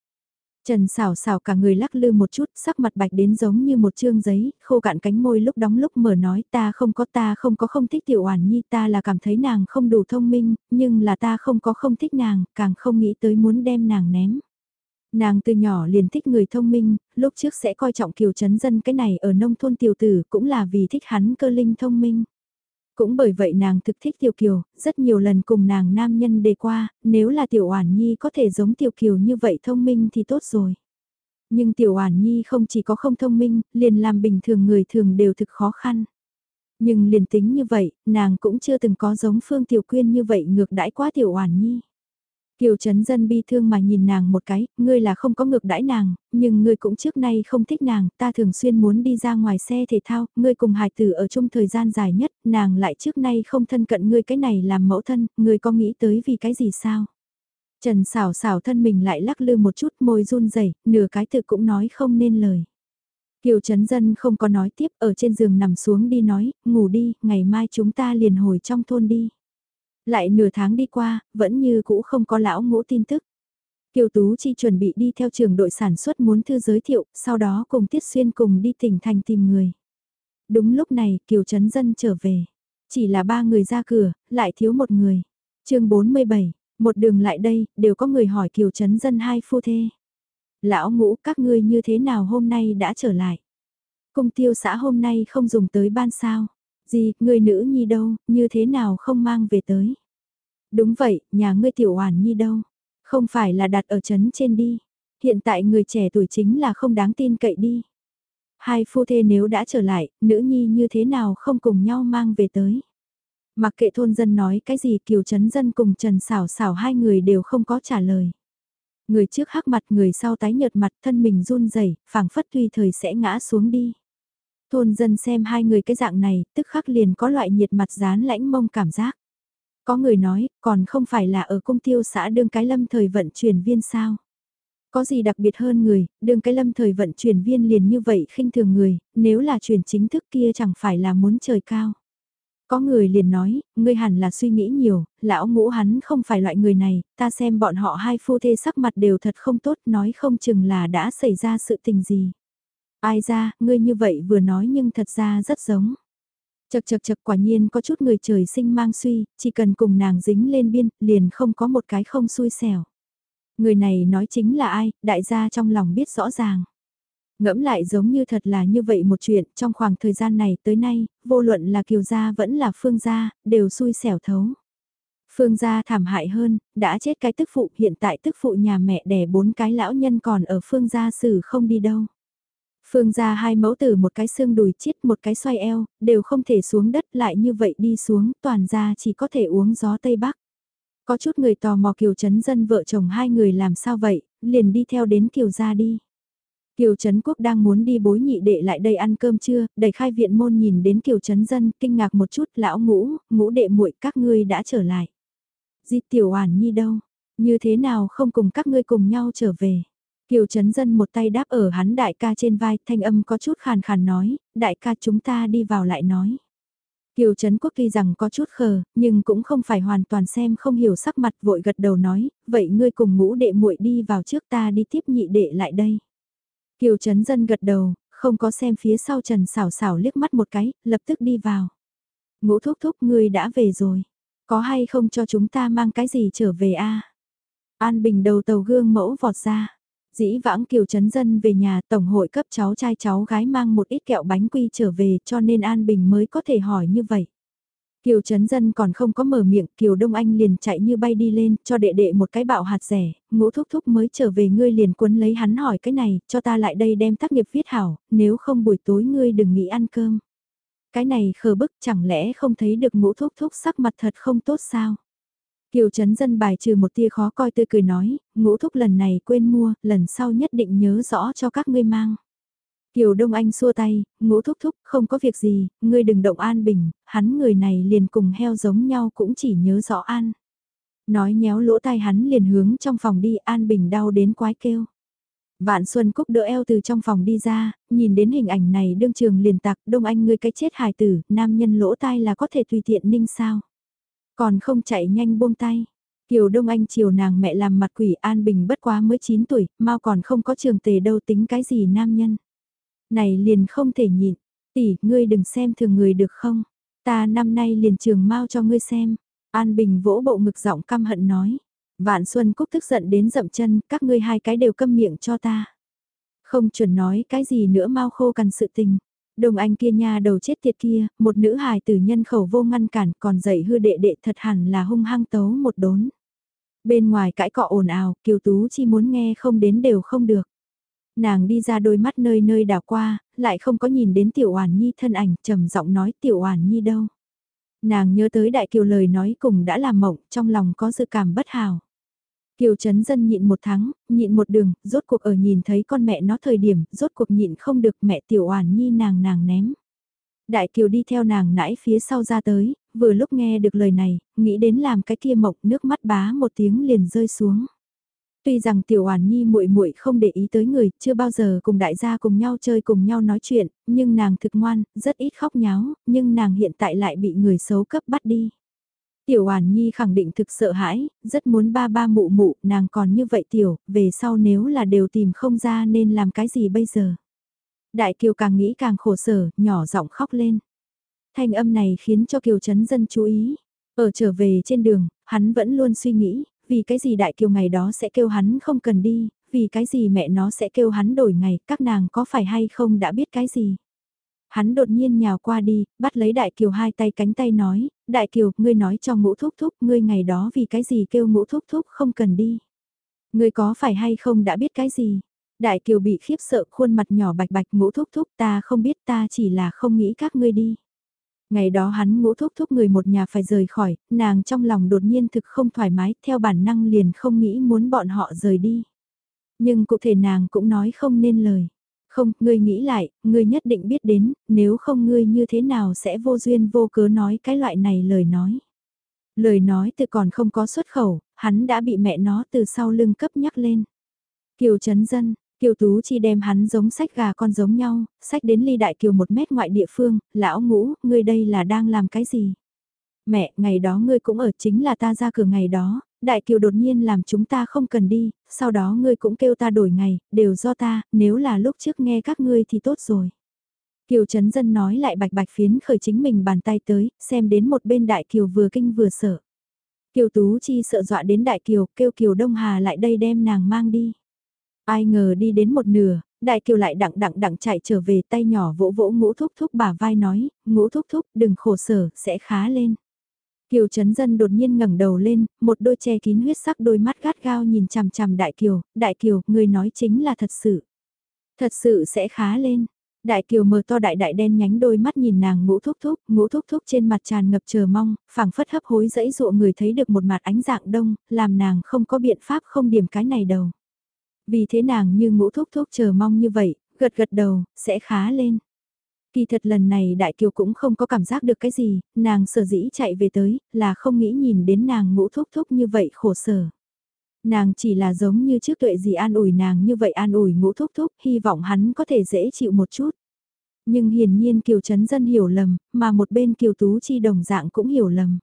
Trần xảo xảo cả người lắc lư một chút, sắc mặt bạch đến giống như một chương giấy, khô cạn cánh môi lúc đóng lúc mở nói ta không có ta không có không thích tiểu oản nhi ta là cảm thấy nàng không đủ thông minh, nhưng là ta không có không thích nàng, càng không nghĩ tới muốn đem nàng ném. Nàng từ nhỏ liền thích người thông minh, lúc trước sẽ coi trọng kiều chấn dân cái này ở nông thôn tiểu tử cũng là vì thích hắn cơ linh thông minh. Cũng bởi vậy nàng thực thích Tiểu Kiều, rất nhiều lần cùng nàng nam nhân đề qua, nếu là Tiểu Oản Nhi có thể giống Tiểu Kiều như vậy thông minh thì tốt rồi. Nhưng Tiểu Oản Nhi không chỉ có không thông minh, liền làm bình thường người thường đều thực khó khăn. Nhưng liền tính như vậy, nàng cũng chưa từng có giống Phương Tiểu Quyên như vậy ngược đãi quá Tiểu Oản Nhi. Kiều Trấn Dân bi thương mà nhìn nàng một cái, ngươi là không có ngược đãi nàng, nhưng ngươi cũng trước nay không thích nàng, ta thường xuyên muốn đi ra ngoài xe thể thao, ngươi cùng hài tử ở chung thời gian dài nhất, nàng lại trước nay không thân cận ngươi cái này làm mẫu thân, ngươi có nghĩ tới vì cái gì sao? Trần xảo xảo thân mình lại lắc lư một chút môi run rẩy nửa cái tự cũng nói không nên lời. Kiều Trấn Dân không có nói tiếp ở trên giường nằm xuống đi nói, ngủ đi, ngày mai chúng ta liền hồi trong thôn đi. Lại nửa tháng đi qua, vẫn như cũ không có lão ngũ tin tức. Kiều Tú Chi chuẩn bị đi theo trường đội sản xuất muốn thư giới thiệu, sau đó cùng Tiết Xuyên cùng đi tỉnh thành tìm người. Đúng lúc này, Kiều Trấn Dân trở về. Chỉ là ba người ra cửa, lại thiếu một người. chương 47, một đường lại đây, đều có người hỏi Kiều Trấn Dân hai phu thê. Lão ngũ các ngươi như thế nào hôm nay đã trở lại? Cung tiêu xã hôm nay không dùng tới ban sao? Gì, người nữ nhi đâu, như thế nào không mang về tới? Đúng vậy, nhà ngươi tiểu hoàn nhi đâu? Không phải là đặt ở trấn trên đi. Hiện tại người trẻ tuổi chính là không đáng tin cậy đi. Hai phu thê nếu đã trở lại, nữ nhi như thế nào không cùng nhau mang về tới? Mặc kệ thôn dân nói cái gì Kiều Trấn Dân cùng Trần xảo xảo hai người đều không có trả lời. Người trước hắc mặt người sau tái nhợt mặt thân mình run rẩy phảng phất tùy thời sẽ ngã xuống đi. Thôn dân xem hai người cái dạng này, tức khắc liền có loại nhiệt mặt dán lãnh mông cảm giác. Có người nói, còn không phải là ở cung tiêu xã đương cái lâm thời vận chuyển viên sao. Có gì đặc biệt hơn người, đương cái lâm thời vận chuyển viên liền như vậy khinh thường người, nếu là chuyển chính thức kia chẳng phải là muốn trời cao. Có người liền nói, ngươi hẳn là suy nghĩ nhiều, lão ngũ hắn không phải loại người này, ta xem bọn họ hai phu thê sắc mặt đều thật không tốt, nói không chừng là đã xảy ra sự tình gì. Ai ra, ngươi như vậy vừa nói nhưng thật ra rất giống. Chật chật chật quả nhiên có chút người trời sinh mang suy, chỉ cần cùng nàng dính lên biên, liền không có một cái không xui xẻo. Người này nói chính là ai, đại gia trong lòng biết rõ ràng. Ngẫm lại giống như thật là như vậy một chuyện, trong khoảng thời gian này tới nay, vô luận là kiều gia vẫn là phương gia, đều xui xẻo thấu. Phương gia thảm hại hơn, đã chết cái tức phụ, hiện tại tức phụ nhà mẹ đẻ bốn cái lão nhân còn ở phương gia xử không đi đâu. Phương ra hai mẫu tử một cái xương đùi chít một cái xoay eo, đều không thể xuống đất lại như vậy đi xuống, toàn ra chỉ có thể uống gió Tây Bắc. Có chút người tò mò Kiều Trấn Dân vợ chồng hai người làm sao vậy, liền đi theo đến Kiều gia đi. Kiều Trấn Quốc đang muốn đi bối nhị đệ lại đây ăn cơm trưa, đẩy khai viện môn nhìn đến Kiều Trấn Dân, kinh ngạc một chút, lão ngũ, ngũ đệ muội các ngươi đã trở lại. Di tiểu oản nhi đâu, như thế nào không cùng các ngươi cùng nhau trở về. Kiều Trấn Dân một tay đáp ở hắn đại ca trên vai, thanh âm có chút khàn khàn nói, đại ca chúng ta đi vào lại nói. Kiều Trấn Quốc tuy rằng có chút khờ, nhưng cũng không phải hoàn toàn xem không hiểu sắc mặt vội gật đầu nói, vậy ngươi cùng ngũ đệ muội đi vào trước ta đi tiếp nhị đệ lại đây. Kiều Trấn Dân gật đầu, không có xem phía sau Trần xảo xảo liếc mắt một cái, lập tức đi vào. Ngũ thúc thúc ngươi đã về rồi, có hay không cho chúng ta mang cái gì trở về a? An Bình đầu tàu gương mẫu vọt ra. Dĩ vãng Kiều Trấn Dân về nhà Tổng hội cấp cháu trai cháu gái mang một ít kẹo bánh quy trở về cho nên An Bình mới có thể hỏi như vậy. Kiều Trấn Dân còn không có mở miệng, Kiều Đông Anh liền chạy như bay đi lên, cho đệ đệ một cái bạo hạt rẻ, ngũ thúc thúc mới trở về ngươi liền cuốn lấy hắn hỏi cái này, cho ta lại đây đem tác nghiệp viết hảo, nếu không buổi tối ngươi đừng nghĩ ăn cơm. Cái này khờ bức chẳng lẽ không thấy được ngũ thúc thúc sắc mặt thật không tốt sao? Kiều Trấn Dân bài trừ một tia khó coi tươi cười nói, ngũ thúc lần này quên mua, lần sau nhất định nhớ rõ cho các ngươi mang. Kiều Đông Anh xua tay, ngũ thúc thúc, không có việc gì, ngươi đừng động an bình, hắn người này liền cùng heo giống nhau cũng chỉ nhớ rõ an. Nói nhéo lỗ tai hắn liền hướng trong phòng đi an bình đau đến quái kêu. Vạn Xuân Cúc đỡ eo từ trong phòng đi ra, nhìn đến hình ảnh này đương trường liền tạc, Đông Anh ngươi cái chết hài tử, nam nhân lỗ tai là có thể tùy tiện ninh sao. Còn không chạy nhanh buông tay. Kiều Đông Anh chiều nàng mẹ làm mặt quỷ An Bình bất quá mới 9 tuổi, mau còn không có trường tề đâu tính cái gì nam nhân. Này liền không thể nhịn, tỷ, ngươi đừng xem thường người được không? Ta năm nay liền trường mau cho ngươi xem. An Bình vỗ bộ ngực giọng căm hận nói. Vạn Xuân Cúc tức giận đến dậm chân, các ngươi hai cái đều câm miệng cho ta. Không chuẩn nói cái gì nữa mau khô cằn sự tình. Đồng anh kia nha đầu chết tiệt kia, một nữ hài tử nhân khẩu vô ngăn cản còn dạy hư đệ đệ thật hẳn là hung hăng tấu một đốn. Bên ngoài cãi cọ ồn ào, Kiều Tú chi muốn nghe không đến đều không được. Nàng đi ra đôi mắt nơi nơi đảo qua, lại không có nhìn đến Tiểu Oản Nhi thân ảnh, trầm giọng nói Tiểu Oản Nhi đâu. Nàng nhớ tới Đại Kiều lời nói cùng đã làm mộng, trong lòng có dự cảm bất hảo. Kiều Trấn Dân nhịn một tháng, nhịn một đường, rốt cuộc ở nhìn thấy con mẹ nó thời điểm, rốt cuộc nhịn không được mẹ Tiểu Oản Nhi nàng nàng ném. Đại Kiều đi theo nàng nãi phía sau ra tới, vừa lúc nghe được lời này, nghĩ đến làm cái kia mộc nước mắt bá một tiếng liền rơi xuống. Tuy rằng Tiểu Oản Nhi muội muội không để ý tới người, chưa bao giờ cùng đại gia cùng nhau chơi cùng nhau nói chuyện, nhưng nàng thực ngoan, rất ít khóc nháo, nhưng nàng hiện tại lại bị người xấu cấp bắt đi. Tiểu hoàn Nhi khẳng định thực sợ hãi, rất muốn ba ba mụ mụ, nàng còn như vậy tiểu, về sau nếu là đều tìm không ra nên làm cái gì bây giờ. Đại Kiều càng nghĩ càng khổ sở, nhỏ giọng khóc lên. Thanh âm này khiến cho Kiều Trấn Dân chú ý. Ở trở về trên đường, hắn vẫn luôn suy nghĩ, vì cái gì Đại Kiều ngày đó sẽ kêu hắn không cần đi, vì cái gì mẹ nó sẽ kêu hắn đổi ngày, các nàng có phải hay không đã biết cái gì. Hắn đột nhiên nhào qua đi, bắt lấy Đại Kiều hai tay cánh tay nói, Đại Kiều, ngươi nói cho ngũ thúc thúc, ngươi ngày đó vì cái gì kêu ngũ thúc thúc không cần đi. Ngươi có phải hay không đã biết cái gì? Đại Kiều bị khiếp sợ khuôn mặt nhỏ bạch bạch ngũ thúc thúc ta không biết ta chỉ là không nghĩ các ngươi đi. Ngày đó hắn ngũ thúc thúc người một nhà phải rời khỏi, nàng trong lòng đột nhiên thực không thoải mái, theo bản năng liền không nghĩ muốn bọn họ rời đi. Nhưng cụ thể nàng cũng nói không nên lời. Không, ngươi nghĩ lại, ngươi nhất định biết đến, nếu không ngươi như thế nào sẽ vô duyên vô cớ nói cái loại này lời nói. Lời nói từ còn không có xuất khẩu, hắn đã bị mẹ nó từ sau lưng cấp nhắc lên. Kiều chấn dân, Kiều Tú Chi đem hắn giống sách gà con giống nhau, sách đến ly đại kiều một mét ngoại địa phương, lão ngũ, ngươi đây là đang làm cái gì? Mẹ, ngày đó ngươi cũng ở chính là ta ra cửa ngày đó, đại kiều đột nhiên làm chúng ta không cần đi, sau đó ngươi cũng kêu ta đổi ngày, đều do ta, nếu là lúc trước nghe các ngươi thì tốt rồi. Kiều Trấn Dân nói lại bạch bạch phiến khởi chính mình bàn tay tới, xem đến một bên đại kiều vừa kinh vừa sợ. Kiều Tú Chi sợ dọa đến đại kiều, kêu Kiều Đông Hà lại đây đem nàng mang đi. Ai ngờ đi đến một nửa, đại kiều lại đặng đặng đặng chạy trở về tay nhỏ vỗ vỗ ngũ thúc thúc bà vai nói, ngũ thúc thúc đừng khổ sở, sẽ khá lên. Kiều Trấn Dân đột nhiên ngẩng đầu lên, một đôi che kín huyết sắc đôi mắt gắt gao nhìn chằm chằm Đại Kiều, Đại Kiều, người nói chính là thật sự. Thật sự sẽ khá lên. Đại Kiều mở to đại đại đen nhánh đôi mắt nhìn nàng ngũ thúc thúc, ngũ thúc thúc trên mặt tràn ngập chờ mong, phảng phất hấp hối dẫy dụa người thấy được một mặt ánh dạng đông, làm nàng không có biện pháp không điểm cái này đầu. Vì thế nàng như ngũ thúc thúc chờ mong như vậy, gật gật đầu, sẽ khá lên. Kỳ thật lần này Đại Kiều cũng không có cảm giác được cái gì, nàng sở dĩ chạy về tới, là không nghĩ nhìn đến nàng ngũ thúc thúc như vậy khổ sở. Nàng chỉ là giống như trước tuệ gì an ủi nàng như vậy an ủi ngũ thúc thúc, hy vọng hắn có thể dễ chịu một chút. Nhưng hiển nhiên Kiều Trấn Dân hiểu lầm, mà một bên Kiều Tú Chi đồng dạng cũng hiểu lầm.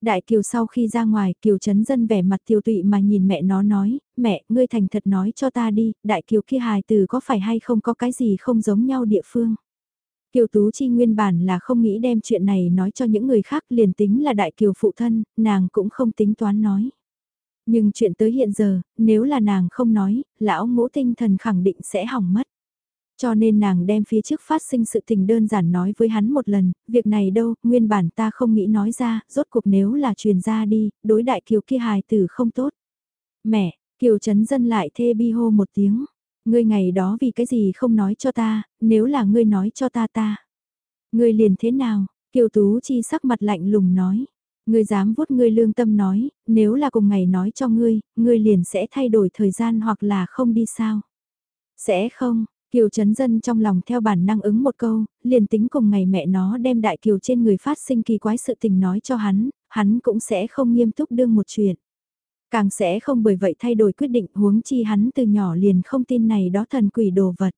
Đại Kiều sau khi ra ngoài, Kiều Trấn Dân vẻ mặt tiêu tụy mà nhìn mẹ nó nói, mẹ, ngươi thành thật nói cho ta đi, Đại Kiều kia hài từ có phải hay không có cái gì không giống nhau địa phương. Kiều Tú Chi nguyên bản là không nghĩ đem chuyện này nói cho những người khác liền tính là đại kiều phụ thân, nàng cũng không tính toán nói. Nhưng chuyện tới hiện giờ, nếu là nàng không nói, lão ngũ tinh thần khẳng định sẽ hỏng mất. Cho nên nàng đem phía trước phát sinh sự tình đơn giản nói với hắn một lần, việc này đâu, nguyên bản ta không nghĩ nói ra, rốt cuộc nếu là truyền ra đi, đối đại kiều kia hài tử không tốt. Mẹ, kiều chấn dân lại thê bi hô một tiếng. Ngươi ngày đó vì cái gì không nói cho ta, nếu là ngươi nói cho ta ta. Ngươi liền thế nào, Kiều Tú Chi sắc mặt lạnh lùng nói. Ngươi dám vuốt ngươi lương tâm nói, nếu là cùng ngày nói cho ngươi, ngươi liền sẽ thay đổi thời gian hoặc là không đi sao. Sẽ không, Kiều Trấn Dân trong lòng theo bản năng ứng một câu, liền tính cùng ngày mẹ nó đem đại kiều trên người phát sinh kỳ quái sự tình nói cho hắn, hắn cũng sẽ không nghiêm túc đương một chuyện. Càng sẽ không bởi vậy thay đổi quyết định huống chi hắn từ nhỏ liền không tin này đó thần quỷ đồ vật.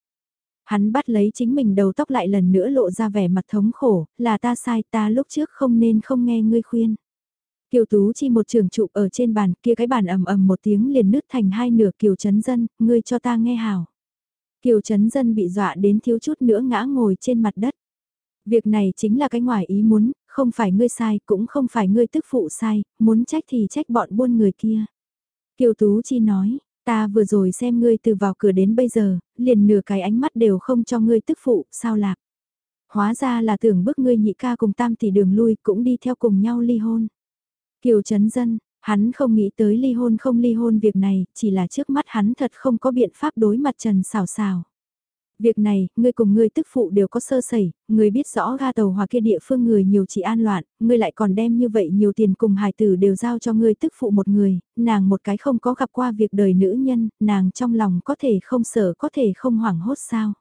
Hắn bắt lấy chính mình đầu tóc lại lần nữa lộ ra vẻ mặt thống khổ, là ta sai ta lúc trước không nên không nghe ngươi khuyên. Kiều Tú chi một trường trụ ở trên bàn kia cái bàn ầm ầm một tiếng liền nứt thành hai nửa Kiều Trấn Dân, ngươi cho ta nghe hào. Kiều Trấn Dân bị dọa đến thiếu chút nữa ngã ngồi trên mặt đất. Việc này chính là cái ngoài ý muốn, không phải ngươi sai, cũng không phải ngươi tức phụ sai, muốn trách thì trách bọn buôn người kia. Kiều Tú Chi nói, ta vừa rồi xem ngươi từ vào cửa đến bây giờ, liền nửa cái ánh mắt đều không cho ngươi tức phụ, sao lạc. Hóa ra là tưởng bức ngươi nhị ca cùng tam tỷ đường lui cũng đi theo cùng nhau ly hôn. Kiều Trấn Dân, hắn không nghĩ tới ly hôn không ly hôn việc này, chỉ là trước mắt hắn thật không có biện pháp đối mặt Trần xào xào. Việc này, ngươi cùng ngươi tức phụ đều có sơ sẩy, ngươi biết rõ ga tàu hòa kia địa phương người nhiều chỉ an loạn, ngươi lại còn đem như vậy nhiều tiền cùng hài tử đều giao cho ngươi tức phụ một người, nàng một cái không có gặp qua việc đời nữ nhân, nàng trong lòng có thể không sợ có thể không hoảng hốt sao.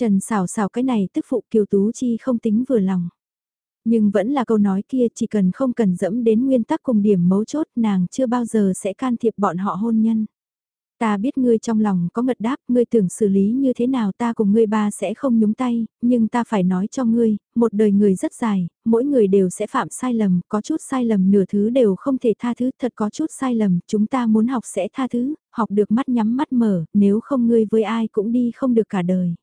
Trần xào xào cái này tức phụ kiều tú chi không tính vừa lòng. Nhưng vẫn là câu nói kia chỉ cần không cần dẫm đến nguyên tắc cùng điểm mấu chốt nàng chưa bao giờ sẽ can thiệp bọn họ hôn nhân. Ta biết ngươi trong lòng có ngật đáp, ngươi tưởng xử lý như thế nào ta cùng ngươi ba sẽ không nhúng tay, nhưng ta phải nói cho ngươi, một đời người rất dài, mỗi người đều sẽ phạm sai lầm, có chút sai lầm nửa thứ đều không thể tha thứ, thật có chút sai lầm, chúng ta muốn học sẽ tha thứ, học được mắt nhắm mắt mở, nếu không ngươi với ai cũng đi không được cả đời.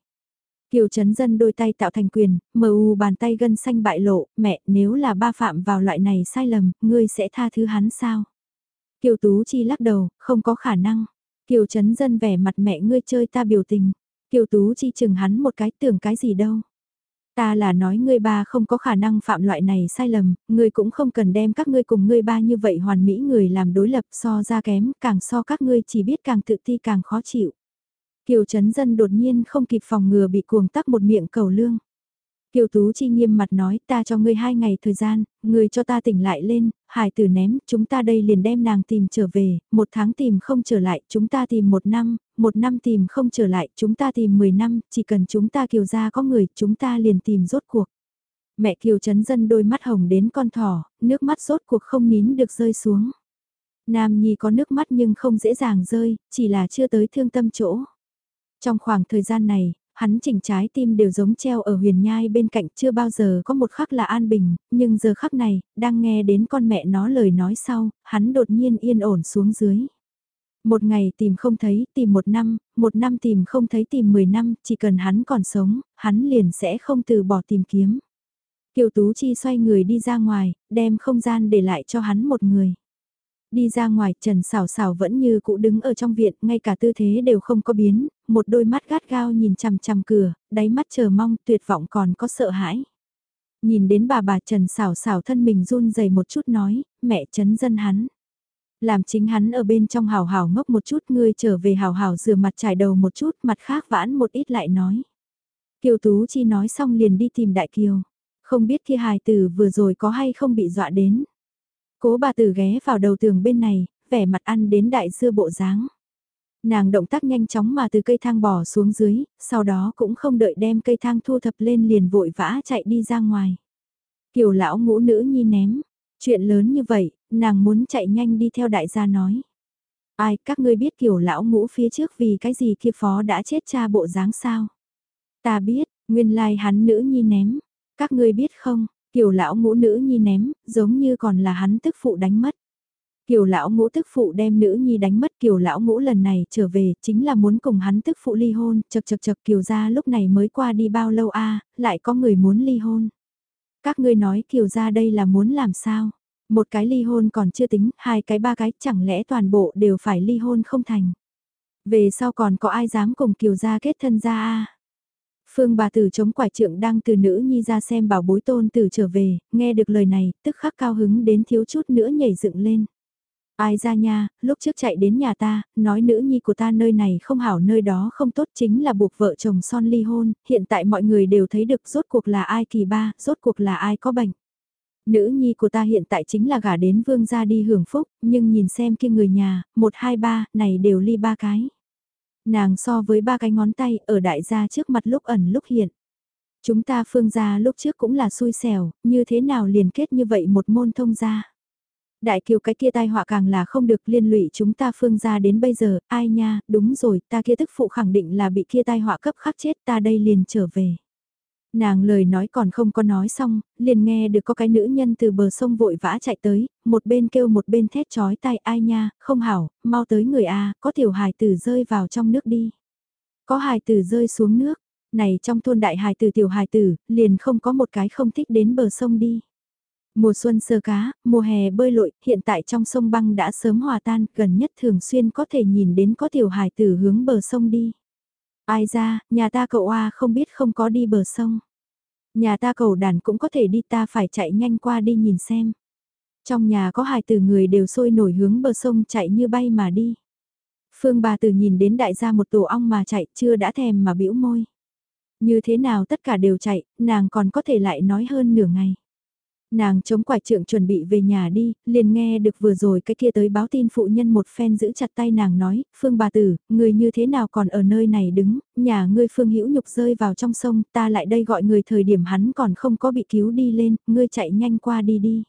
Kiều Trấn Dân đôi tay tạo thành quyền, mờ u bàn tay gân xanh bại lộ, mẹ nếu là ba phạm vào loại này sai lầm, ngươi sẽ tha thứ hắn sao? Kiều Tú Chi lắc đầu, không có khả năng. Kiều Trấn Dân vẻ mặt mẹ ngươi chơi ta biểu tình. Kiều Tú Chi chừng hắn một cái tưởng cái gì đâu. Ta là nói ngươi ba không có khả năng phạm loại này sai lầm, ngươi cũng không cần đem các ngươi cùng ngươi ba như vậy hoàn mỹ người làm đối lập so ra kém, càng so các ngươi chỉ biết càng tự ti càng khó chịu. Kiều Trấn Dân đột nhiên không kịp phòng ngừa bị cuồng tắc một miệng cầu lương. Kiều Tú Chi nghiêm mặt nói ta cho ngươi hai ngày thời gian, ngươi cho ta tỉnh lại lên, hải tử ném, chúng ta đây liền đem nàng tìm trở về, một tháng tìm không trở lại, chúng ta tìm một năm, một năm tìm không trở lại, chúng ta tìm mười năm, chỉ cần chúng ta kiều ra có người, chúng ta liền tìm rốt cuộc. Mẹ kiều chấn dân đôi mắt hồng đến con thỏ, nước mắt rốt cuộc không nín được rơi xuống. Nam Nhi có nước mắt nhưng không dễ dàng rơi, chỉ là chưa tới thương tâm chỗ. Trong khoảng thời gian này, hắn chỉnh trái tim đều giống treo ở huyền nhai bên cạnh chưa bao giờ có một khắc là an bình, nhưng giờ khắc này, đang nghe đến con mẹ nó lời nói sau, hắn đột nhiên yên ổn xuống dưới. Một ngày tìm không thấy, tìm một năm, một năm tìm không thấy tìm mười năm, chỉ cần hắn còn sống, hắn liền sẽ không từ bỏ tìm kiếm. Kiều Tú Chi xoay người đi ra ngoài, đem không gian để lại cho hắn một người. Đi ra ngoài, Trần Sảo Sảo vẫn như cũ đứng ở trong viện, ngay cả tư thế đều không có biến, một đôi mắt gắt gao nhìn chằm chằm cửa, đáy mắt chờ mong, tuyệt vọng còn có sợ hãi. Nhìn đến bà bà Trần Sảo Sảo thân mình run rẩy một chút nói, mẹ chấn dân hắn. Làm chính hắn ở bên trong hào hào ngốc một chút ngươi trở về hào hào rửa mặt trải đầu một chút, mặt khác vãn một ít lại nói. Kiều Tú Chi nói xong liền đi tìm Đại Kiều. Không biết kia hài tử vừa rồi có hay không bị dọa đến. Cố bà tử ghé vào đầu tường bên này, vẻ mặt ăn đến đại dưa bộ dáng. Nàng động tác nhanh chóng mà từ cây thang bỏ xuống dưới, sau đó cũng không đợi đem cây thang thu thập lên liền vội vã chạy đi ra ngoài. Kiều lão ngũ nữ nhi ném, chuyện lớn như vậy, nàng muốn chạy nhanh đi theo đại gia nói. Ai, các ngươi biết kiểu lão ngũ phía trước vì cái gì kia phó đã chết cha bộ dáng sao? Ta biết, nguyên lai hắn nữ nhi ném. Các ngươi biết không, Kiều lão ngũ nữ nhi ném, giống như còn là hắn tức phụ đánh mất. Kiều lão ngũ tức phụ đem nữ nhi đánh mất kiều lão ngũ lần này trở về chính là muốn cùng hắn tức phụ ly hôn, chật chật chật kiều gia lúc này mới qua đi bao lâu a lại có người muốn ly hôn. Các ngươi nói kiều gia đây là muốn làm sao? Một cái ly hôn còn chưa tính, hai cái ba cái chẳng lẽ toàn bộ đều phải ly hôn không thành. Về sau còn có ai dám cùng kiều gia kết thân ra a Phương bà tử chống quải trượng đang từ nữ nhi ra xem bảo bối tôn tử trở về, nghe được lời này, tức khắc cao hứng đến thiếu chút nữa nhảy dựng lên. Ai ra nha, lúc trước chạy đến nhà ta, nói nữ nhi của ta nơi này không hảo nơi đó không tốt chính là buộc vợ chồng son ly hôn, hiện tại mọi người đều thấy được rốt cuộc là ai kỳ ba, rốt cuộc là ai có bệnh. Nữ nhi của ta hiện tại chính là gả đến vương gia đi hưởng phúc, nhưng nhìn xem kia người nhà, một hai ba, này đều ly ba cái. Nàng so với ba cái ngón tay ở đại gia trước mặt lúc ẩn lúc hiện. Chúng ta phương gia lúc trước cũng là xui xẻo, như thế nào liền kết như vậy một môn thông gia. Đại kiều cái kia tai họa càng là không được liên lụy chúng ta phương gia đến bây giờ, ai nha, đúng rồi, ta kia tức phụ khẳng định là bị kia tai họa cấp khắc chết ta đây liền trở về. Nàng lời nói còn không có nói xong, liền nghe được có cái nữ nhân từ bờ sông vội vã chạy tới, một bên kêu một bên thét chói tai ai nha, không hảo, mau tới người A, có tiểu hài tử rơi vào trong nước đi. Có hài tử rơi xuống nước, này trong thôn đại hài tử tiểu hài tử, liền không có một cái không thích đến bờ sông đi. Mùa xuân sơ cá, mùa hè bơi lội, hiện tại trong sông băng đã sớm hòa tan, gần nhất thường xuyên có thể nhìn đến có tiểu hài tử hướng bờ sông đi. Ai ra, nhà ta cậu A không biết không có đi bờ sông. Nhà ta cầu đàn cũng có thể đi ta phải chạy nhanh qua đi nhìn xem. Trong nhà có hai từ người đều sôi nổi hướng bờ sông chạy như bay mà đi. Phương bà từ nhìn đến đại gia một tổ ong mà chạy chưa đã thèm mà bĩu môi. Như thế nào tất cả đều chạy, nàng còn có thể lại nói hơn nửa ngày. Nàng chống quải trượng chuẩn bị về nhà đi, liền nghe được vừa rồi cái kia tới báo tin phụ nhân một phen giữ chặt tay nàng nói, Phương bà tử, người như thế nào còn ở nơi này đứng, nhà ngươi Phương hữu nhục rơi vào trong sông, ta lại đây gọi người thời điểm hắn còn không có bị cứu đi lên, ngươi chạy nhanh qua đi đi.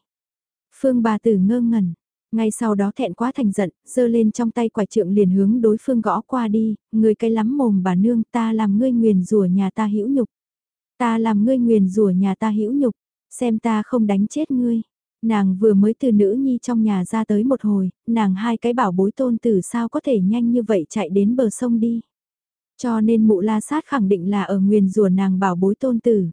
Phương bà tử ngơ ngẩn, ngay sau đó thẹn quá thành giận, giơ lên trong tay quải trượng liền hướng đối phương gõ qua đi, người cây lắm mồm bà nương ta làm ngươi nguyền rủa nhà ta hữu nhục. Ta làm ngươi nguyền rủa nhà ta hữu nhục xem ta không đánh chết ngươi. Nàng vừa mới từ nữ nhi trong nhà ra tới một hồi, nàng hai cái bảo bối tôn tử sao có thể nhanh như vậy chạy đến bờ sông đi. Cho nên mụ la sát khẳng định là ở nguyền rùa nàng bảo bối tôn tử.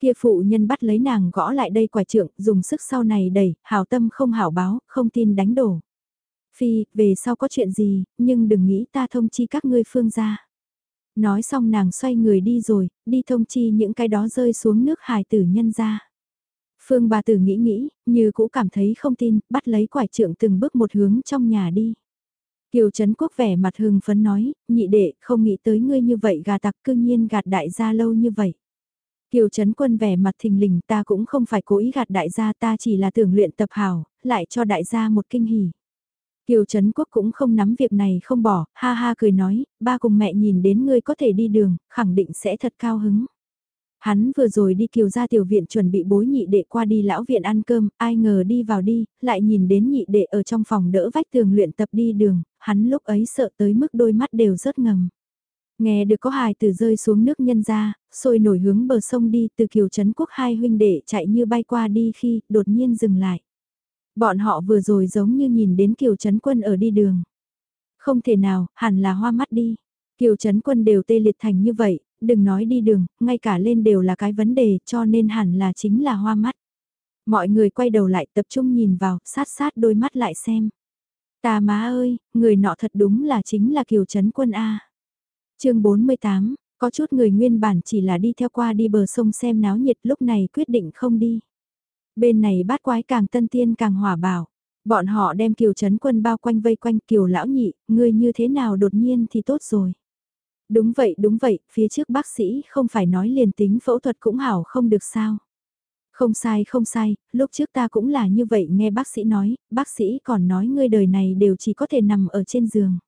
Kia phụ nhân bắt lấy nàng gõ lại đây quả trượng, dùng sức sau này đẩy, hảo tâm không hảo báo, không tin đánh đổ. Phi, về sau có chuyện gì, nhưng đừng nghĩ ta thông chi các ngươi phương ra. Nói xong nàng xoay người đi rồi, đi thông chi những cái đó rơi xuống nước hài tử nhân ra. Phương bà tử nghĩ nghĩ, như cũ cảm thấy không tin, bắt lấy quải trượng từng bước một hướng trong nhà đi. Kiều Trấn Quốc vẻ mặt hưng phấn nói, nhị đệ không nghĩ tới ngươi như vậy gà tặc cương nhiên gạt đại gia lâu như vậy. Kiều Trấn Quân vẻ mặt thình lình ta cũng không phải cố ý gạt đại gia ta chỉ là tưởng luyện tập hảo, lại cho đại gia một kinh hỉ. Kiều Trấn Quốc cũng không nắm việc này không bỏ, ha ha cười nói, ba cùng mẹ nhìn đến ngươi có thể đi đường, khẳng định sẽ thật cao hứng. Hắn vừa rồi đi kiều ra tiểu viện chuẩn bị bối nhị đệ qua đi lão viện ăn cơm, ai ngờ đi vào đi, lại nhìn đến nhị đệ ở trong phòng đỡ vách tường luyện tập đi đường, hắn lúc ấy sợ tới mức đôi mắt đều rớt ngầm. Nghe được có hài từ rơi xuống nước nhân ra, sôi nổi hướng bờ sông đi từ kiều trấn quốc hai huynh đệ chạy như bay qua đi khi đột nhiên dừng lại. Bọn họ vừa rồi giống như nhìn đến kiều trấn quân ở đi đường. Không thể nào, hẳn là hoa mắt đi. Kiều Trấn Quân đều tê liệt thành như vậy, đừng nói đi đường, ngay cả lên đều là cái vấn đề cho nên hẳn là chính là hoa mắt. Mọi người quay đầu lại tập trung nhìn vào, sát sát đôi mắt lại xem. Ta má ơi, người nọ thật đúng là chính là Kiều Trấn Quân A. chương 48, có chút người nguyên bản chỉ là đi theo qua đi bờ sông xem náo nhiệt lúc này quyết định không đi. Bên này bát quái càng tân tiên càng hỏa bảo. Bọn họ đem Kiều Trấn Quân bao quanh vây quanh Kiều Lão Nhị, người như thế nào đột nhiên thì tốt rồi. Đúng vậy đúng vậy, phía trước bác sĩ không phải nói liền tính phẫu thuật cũng hảo không được sao. Không sai không sai, lúc trước ta cũng là như vậy nghe bác sĩ nói, bác sĩ còn nói ngươi đời này đều chỉ có thể nằm ở trên giường.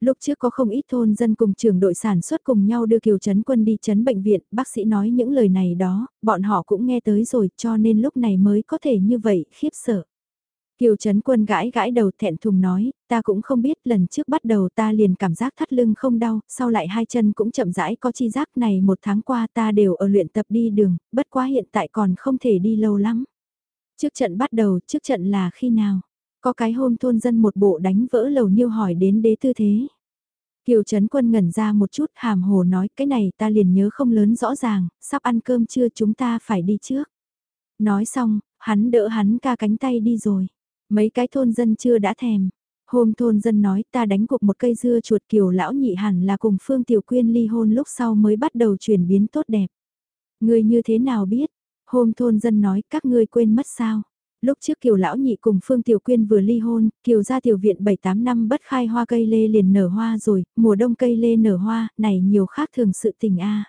Lúc trước có không ít thôn dân cùng trưởng đội sản xuất cùng nhau đưa Kiều Trấn Quân đi chấn bệnh viện, bác sĩ nói những lời này đó, bọn họ cũng nghe tới rồi cho nên lúc này mới có thể như vậy, khiếp sợ. Kiều Trấn Quân gãi gãi đầu thẹn thùng nói, ta cũng không biết lần trước bắt đầu ta liền cảm giác thắt lưng không đau, sau lại hai chân cũng chậm rãi có chi giác này một tháng qua ta đều ở luyện tập đi đường, bất quá hiện tại còn không thể đi lâu lắm. Trước trận bắt đầu, trước trận là khi nào? Có cái hôm thôn dân một bộ đánh vỡ lầu niêu hỏi đến đế tư thế. Kiều Trấn Quân ngẩn ra một chút hàm hồ nói cái này ta liền nhớ không lớn rõ ràng, sắp ăn cơm chưa chúng ta phải đi trước. Nói xong, hắn đỡ hắn ca cánh tay đi rồi. Mấy cái thôn dân chưa đã thèm. Hôm thôn dân nói ta đánh cuộc một cây dưa chuột kiều lão nhị hẳn là cùng Phương Tiểu Quyên ly hôn lúc sau mới bắt đầu chuyển biến tốt đẹp. Người như thế nào biết? Hôm thôn dân nói các ngươi quên mất sao? Lúc trước Kiều Lão Nhị cùng Phương Tiểu Quyên vừa ly hôn, Kiều ra tiểu viện 7-8 năm bất khai hoa cây lê liền nở hoa rồi, mùa đông cây lê nở hoa, này nhiều khác thường sự tình a.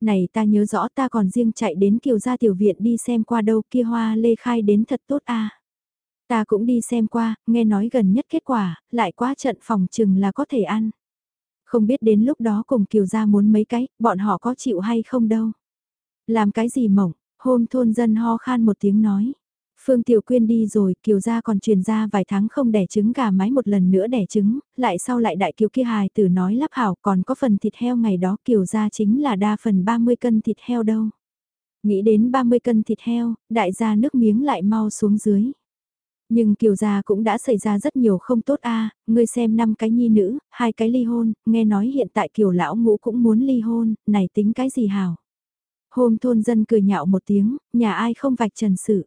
Này ta nhớ rõ ta còn riêng chạy đến Kiều ra tiểu viện đi xem qua đâu kia hoa lê khai đến thật tốt a. Ta cũng đi xem qua, nghe nói gần nhất kết quả, lại quá trận phòng chừng là có thể ăn. Không biết đến lúc đó cùng Kiều gia muốn mấy cái, bọn họ có chịu hay không đâu. Làm cái gì mỏng, hôm thôn dân ho khan một tiếng nói. Phương Tiểu Quyên đi rồi, Kiều gia còn truyền ra vài tháng không đẻ trứng gà mái một lần nữa đẻ trứng, lại sau lại đại Kiều kia hài tử nói lắp hảo còn có phần thịt heo ngày đó Kiều gia chính là đa phần 30 cân thịt heo đâu. Nghĩ đến 30 cân thịt heo, đại gia nước miếng lại mau xuống dưới. Nhưng Kiều gia cũng đã xảy ra rất nhiều không tốt a, ngươi xem năm cái nhi nữ, hai cái ly hôn, nghe nói hiện tại Kiều lão ngũ cũng muốn ly hôn, này tính cái gì hảo. Hôm thôn dân cười nhạo một tiếng, nhà ai không vạch trần sự.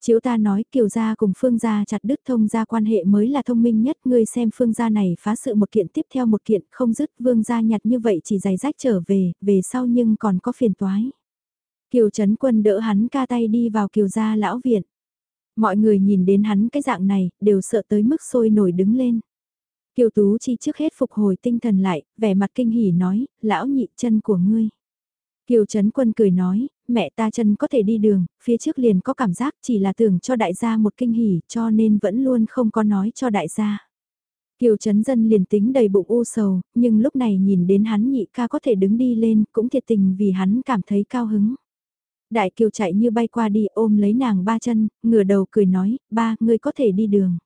Chiếu ta nói Kiều gia cùng Phương gia chặt đứt thông gia quan hệ mới là thông minh nhất, ngươi xem Phương gia này phá sự một kiện tiếp theo một kiện, không dứt Vương gia nhặt như vậy chỉ giày rách trở về, về sau nhưng còn có phiền toái. Kiều Trấn Quân đỡ hắn ca tay đi vào Kiều gia lão viện. Mọi người nhìn đến hắn cái dạng này, đều sợ tới mức sôi nổi đứng lên. Kiều Tú Chi trước hết phục hồi tinh thần lại, vẻ mặt kinh hỉ nói, lão nhị chân của ngươi. Kiều Trấn Quân cười nói, mẹ ta chân có thể đi đường, phía trước liền có cảm giác chỉ là tưởng cho đại gia một kinh hỉ cho nên vẫn luôn không có nói cho đại gia. Kiều Trấn Dân liền tính đầy bụng u sầu, nhưng lúc này nhìn đến hắn nhị ca có thể đứng đi lên cũng thiệt tình vì hắn cảm thấy cao hứng. Đại Kiều chạy như bay qua đi ôm lấy nàng ba chân, ngửa đầu cười nói, ba, ngươi có thể đi đường.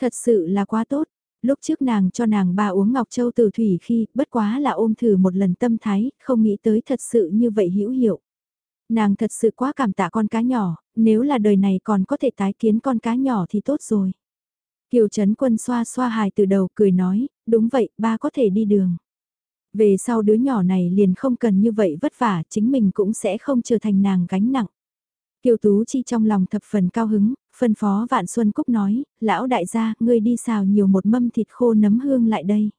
Thật sự là quá tốt, lúc trước nàng cho nàng ba uống ngọc châu từ thủy khi, bất quá là ôm thử một lần tâm thái, không nghĩ tới thật sự như vậy hữu hiệu. Nàng thật sự quá cảm tạ con cá nhỏ, nếu là đời này còn có thể tái kiến con cá nhỏ thì tốt rồi. Kiều Trấn Quân xoa xoa hài từ đầu cười nói, đúng vậy, ba có thể đi đường. Về sau đứa nhỏ này liền không cần như vậy vất vả, chính mình cũng sẽ không trở thành nàng gánh nặng. Kiều Tú Chi trong lòng thập phần cao hứng, phân phó Vạn Xuân Cúc nói, lão đại gia, ngươi đi xào nhiều một mâm thịt khô nấm hương lại đây.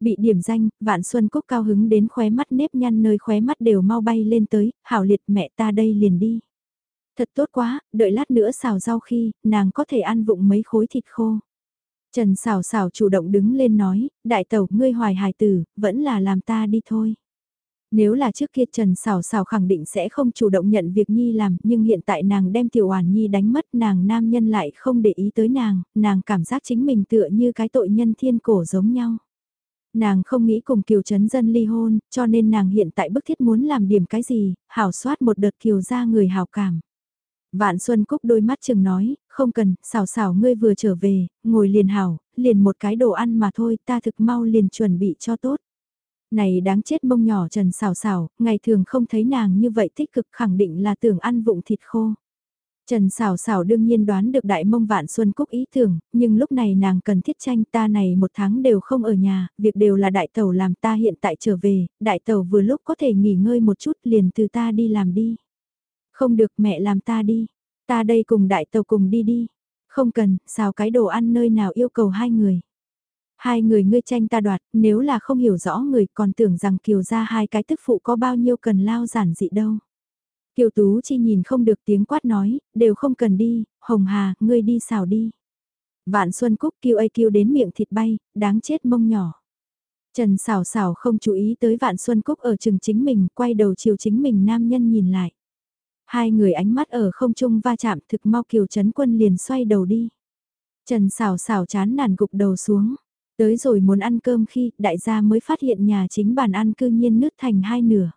Bị điểm danh, Vạn Xuân Cúc cao hứng đến khóe mắt nếp nhăn nơi khóe mắt đều mau bay lên tới, hảo liệt mẹ ta đây liền đi. Thật tốt quá, đợi lát nữa xào rau khi, nàng có thể ăn vụng mấy khối thịt khô. Trần xào xào chủ động đứng lên nói, đại tẩu ngươi hoài hài tử, vẫn là làm ta đi thôi. Nếu là trước kia Trần Sảo Sảo khẳng định sẽ không chủ động nhận việc Nhi làm, nhưng hiện tại nàng đem Tiểu Hoàn Nhi đánh mất, nàng nam nhân lại không để ý tới nàng, nàng cảm giác chính mình tựa như cái tội nhân thiên cổ giống nhau. Nàng không nghĩ cùng Kiều Trấn Dân ly hôn, cho nên nàng hiện tại bức thiết muốn làm điểm cái gì, hảo soát một đợt Kiều ra người hào cảm. Vạn Xuân Cúc đôi mắt chừng nói, không cần, xảo xảo ngươi vừa trở về, ngồi liền hảo, liền một cái đồ ăn mà thôi, ta thực mau liền chuẩn bị cho tốt. Này đáng chết mông nhỏ trần xảo xảo, ngày thường không thấy nàng như vậy tích cực khẳng định là tưởng ăn vụng thịt khô. Trần xảo xảo đương nhiên đoán được đại mông vạn xuân cúc ý tưởng, nhưng lúc này nàng cần thiết tranh ta này một tháng đều không ở nhà, việc đều là đại tàu làm ta hiện tại trở về, đại tàu vừa lúc có thể nghỉ ngơi một chút liền từ ta đi làm đi. Không được mẹ làm ta đi, ta đây cùng đại tàu cùng đi đi. Không cần, xào cái đồ ăn nơi nào yêu cầu hai người. Hai người ngươi tranh ta đoạt, nếu là không hiểu rõ người còn tưởng rằng kiều ra hai cái tức phụ có bao nhiêu cần lao giản dị đâu. Kiều Tú Chi nhìn không được tiếng quát nói, đều không cần đi, Hồng Hà, ngươi đi xào đi. Vạn Xuân Cúc kêu ai kêu đến miệng thịt bay, đáng chết mông nhỏ. Trần xảo xảo không chú ý tới Vạn Xuân Cúc ở trường chính mình, quay đầu chiều chính mình nam nhân nhìn lại. Hai người ánh mắt ở không trung va chạm thực mau Kiều Trấn Quân liền xoay đầu đi. Trần xào xào chán nản gục đầu xuống. Tới rồi muốn ăn cơm khi đại gia mới phát hiện nhà chính bàn ăn cư nhiên nứt thành hai nửa.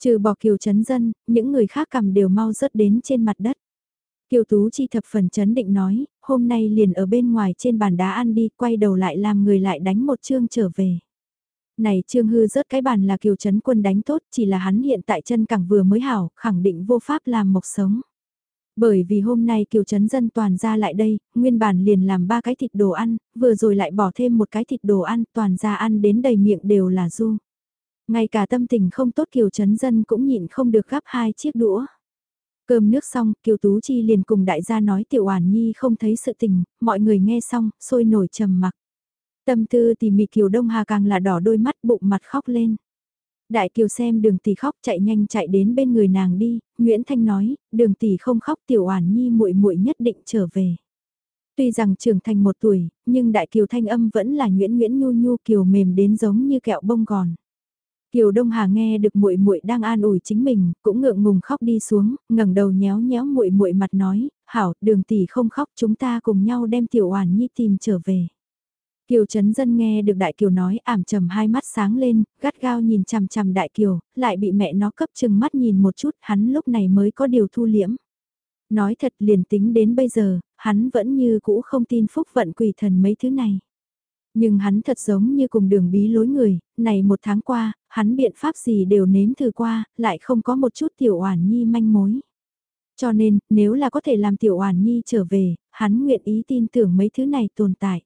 Trừ bỏ Kiều Trấn Dân, những người khác cầm đều mau rớt đến trên mặt đất. Kiều Tú Chi thập phần chấn định nói, hôm nay liền ở bên ngoài trên bàn đá ăn đi, quay đầu lại làm người lại đánh một chương trở về. Này Trương Hư rớt cái bàn là Kiều Trấn Quân đánh tốt, chỉ là hắn hiện tại chân cẳng vừa mới hảo, khẳng định vô pháp làm mộc sống. Bởi vì hôm nay Kiều Trấn Dân toàn ra lại đây, nguyên bản liền làm ba cái thịt đồ ăn, vừa rồi lại bỏ thêm một cái thịt đồ ăn, toàn ra ăn đến đầy miệng đều là du. Ngay cả tâm tình không tốt Kiều Trấn Dân cũng nhịn không được gắp hai chiếc đũa. Cơm nước xong, Kiều Tú Chi liền cùng đại gia nói Tiểu Oản Nhi không thấy sự tình, mọi người nghe xong, sôi nổi trầm mặc. Tâm tư tỉ mỉ Kiều Đông Hà càng là đỏ đôi mắt bụng mặt khóc lên. Đại Kiều xem đường tỷ khóc chạy nhanh chạy đến bên người nàng đi, Nguyễn Thanh nói, đường tỷ không khóc Tiểu Oản Nhi muội muội nhất định trở về. Tuy rằng trưởng thành một tuổi, nhưng Đại Kiều thanh âm vẫn là Nguyễn Nguyễn nhu nhu kiều mềm đến giống như kẹo bông gòn. Kiều Đông Hà nghe được muội muội đang an ủi chính mình, cũng ngượng ngùng khóc đi xuống, ngẩng đầu nhéo nhéo muội muội mặt nói, "Hảo, Đường tỷ không khóc, chúng ta cùng nhau đem Tiểu Oản Nhi tìm trở về." Kiều Trấn Dân nghe được Đại Kiều nói ảm trầm hai mắt sáng lên, gắt gao nhìn chằm chằm Đại Kiều, lại bị mẹ nó cấp chừng mắt nhìn một chút, hắn lúc này mới có điều thu liễm. Nói thật liền tính đến bây giờ, hắn vẫn như cũ không tin phúc vận quỷ thần mấy thứ này. Nhưng hắn thật giống như cùng đường bí lối người, này một tháng qua, hắn biện pháp gì đều nếm thử qua, lại không có một chút tiểu oản nhi manh mối. Cho nên, nếu là có thể làm tiểu oản nhi trở về, hắn nguyện ý tin tưởng mấy thứ này tồn tại.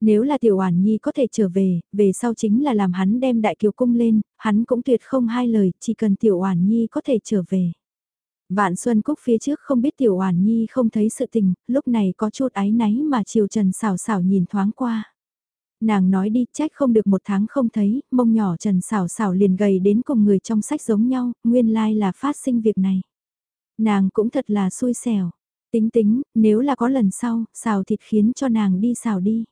Nếu là tiểu oản nhi có thể trở về, về sau chính là làm hắn đem đại kiều cung lên, hắn cũng tuyệt không hai lời, chỉ cần tiểu oản nhi có thể trở về. Vạn Xuân Cúc phía trước không biết tiểu oản nhi không thấy sự tình, lúc này có chút ái náy mà chiều trần xảo xảo nhìn thoáng qua. Nàng nói đi trách không được một tháng không thấy, mông nhỏ trần xảo xảo liền gầy đến cùng người trong sách giống nhau, nguyên lai là phát sinh việc này. Nàng cũng thật là xui xẻo. Tính tính, nếu là có lần sau, xào thịt khiến cho nàng đi xào đi.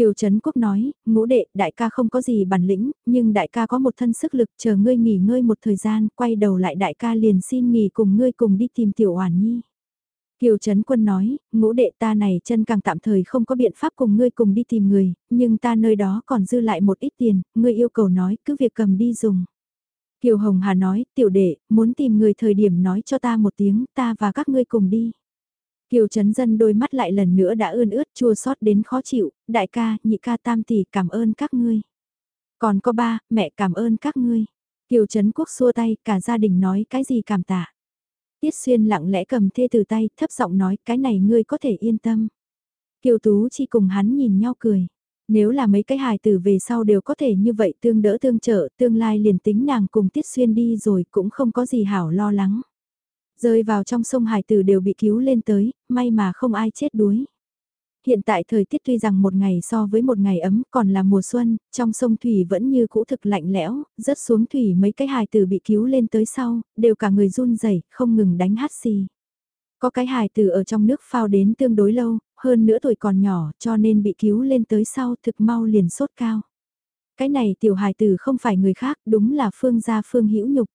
Kiều Trấn Quốc nói, ngũ đệ, đại ca không có gì bản lĩnh, nhưng đại ca có một thân sức lực, chờ ngươi nghỉ ngơi một thời gian, quay đầu lại đại ca liền xin nghỉ cùng ngươi cùng đi tìm tiểu hoàn nhi. Kiều Trấn Quân nói, ngũ đệ ta này chân càng tạm thời không có biện pháp cùng ngươi cùng đi tìm người, nhưng ta nơi đó còn dư lại một ít tiền, ngươi yêu cầu nói cứ việc cầm đi dùng. Kiều Hồng Hà nói, tiểu đệ, muốn tìm người thời điểm nói cho ta một tiếng, ta và các ngươi cùng đi. Kiều Trấn Dân đôi mắt lại lần nữa đã ươn ướt chua xót đến khó chịu, đại ca, nhị ca tam tỷ cảm ơn các ngươi. Còn có ba, mẹ cảm ơn các ngươi. Kiều Trấn Quốc xua tay, cả gia đình nói cái gì cảm tạ. Tiết Xuyên lặng lẽ cầm thê từ tay, thấp giọng nói, cái này ngươi có thể yên tâm. Kiều Tú chi cùng hắn nhìn nhau cười. Nếu là mấy cái hài tử về sau đều có thể như vậy tương đỡ tương trợ, tương lai liền tính nàng cùng Tiết Xuyên đi rồi cũng không có gì hảo lo lắng. Rơi vào trong sông hải tử đều bị cứu lên tới, may mà không ai chết đuối. Hiện tại thời tiết tuy rằng một ngày so với một ngày ấm còn là mùa xuân, trong sông thủy vẫn như cũ thực lạnh lẽo, rớt xuống thủy mấy cái hài tử bị cứu lên tới sau, đều cả người run rẩy không ngừng đánh hát xì. Có cái hài tử ở trong nước phao đến tương đối lâu, hơn nữa tuổi còn nhỏ cho nên bị cứu lên tới sau thực mau liền sốt cao. cái này tiểu hài tử không phải người khác, đúng là Phương gia Phương Hữu Nhục.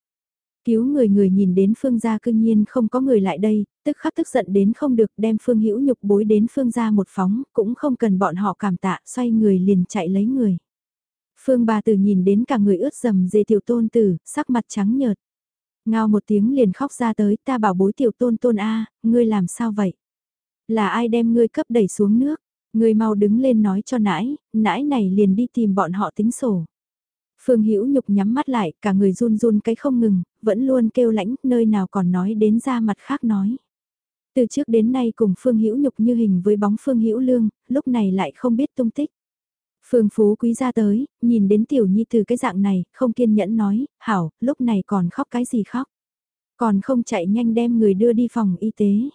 Cứu người người nhìn đến Phương gia cương nhiên không có người lại đây, tức khắc tức giận đến không được đem Phương Hữu Nhục bối đến Phương gia một phóng, cũng không cần bọn họ cảm tạ, xoay người liền chạy lấy người. Phương bà tử nhìn đến cả người ướt dầm dề tiểu tôn tử, sắc mặt trắng nhợt. Ngao một tiếng liền khóc ra tới, ta bảo bối tiểu tôn tôn A, ngươi làm sao vậy? Là ai đem ngươi cấp đẩy xuống nước? Ngươi mau đứng lên nói cho nãi, nãi này liền đi tìm bọn họ tính sổ. Phương Hữu Nhục nhắm mắt lại, cả người run run cái không ngừng, vẫn luôn kêu lãnh, nơi nào còn nói đến ra mặt khác nói. Từ trước đến nay cùng Phương Hữu Nhục như hình với bóng Phương Hữu Lương, lúc này lại không biết tung tích. Phương Phú Quý ra tới, nhìn đến tiểu nhi từ cái dạng này, không kiên nhẫn nói, hảo, lúc này còn khóc cái gì khóc. Còn không chạy nhanh đem người đưa đi phòng y tế.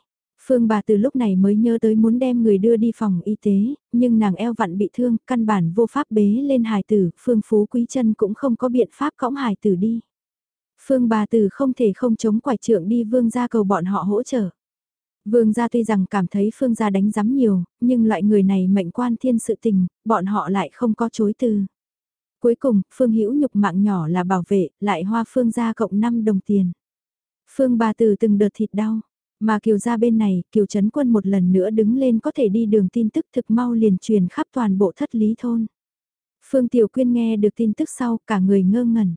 Phương bà từ lúc này mới nhớ tới muốn đem người đưa đi phòng y tế, nhưng nàng eo vặn bị thương, căn bản vô pháp bế lên hài tử, Phương Phú Quý chân cũng không có biện pháp cõng hài tử đi. Phương bà từ không thể không chống quải trượng đi vương gia cầu bọn họ hỗ trợ. Vương gia tuy rằng cảm thấy phương gia đánh giám nhiều, nhưng loại người này mệnh quan thiên sự tình, bọn họ lại không có chối từ. Cuối cùng, phương hữu nhục mạng nhỏ là bảo vệ, lại hoa phương gia cộng 5 đồng tiền. Phương bà từ từng đợt thịt đau, mà kiều gia bên này, kiều chấn quân một lần nữa đứng lên có thể đi đường tin tức thực mau liền truyền khắp toàn bộ thất lý thôn. Phương Tiểu Quyên nghe được tin tức sau cả người ngơ ngẩn.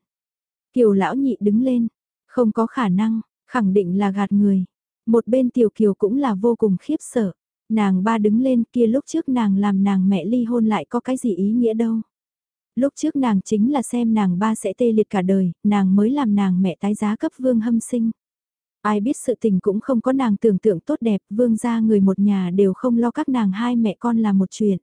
Kiều lão nhị đứng lên, không có khả năng, khẳng định là gạt người. Một bên tiểu kiều cũng là vô cùng khiếp sợ. Nàng ba đứng lên kia lúc trước nàng làm nàng mẹ ly hôn lại có cái gì ý nghĩa đâu. Lúc trước nàng chính là xem nàng ba sẽ tê liệt cả đời, nàng mới làm nàng mẹ tái giá cấp vương hâm sinh. Ai biết sự tình cũng không có nàng tưởng tượng tốt đẹp, vương gia người một nhà đều không lo các nàng hai mẹ con là một chuyện.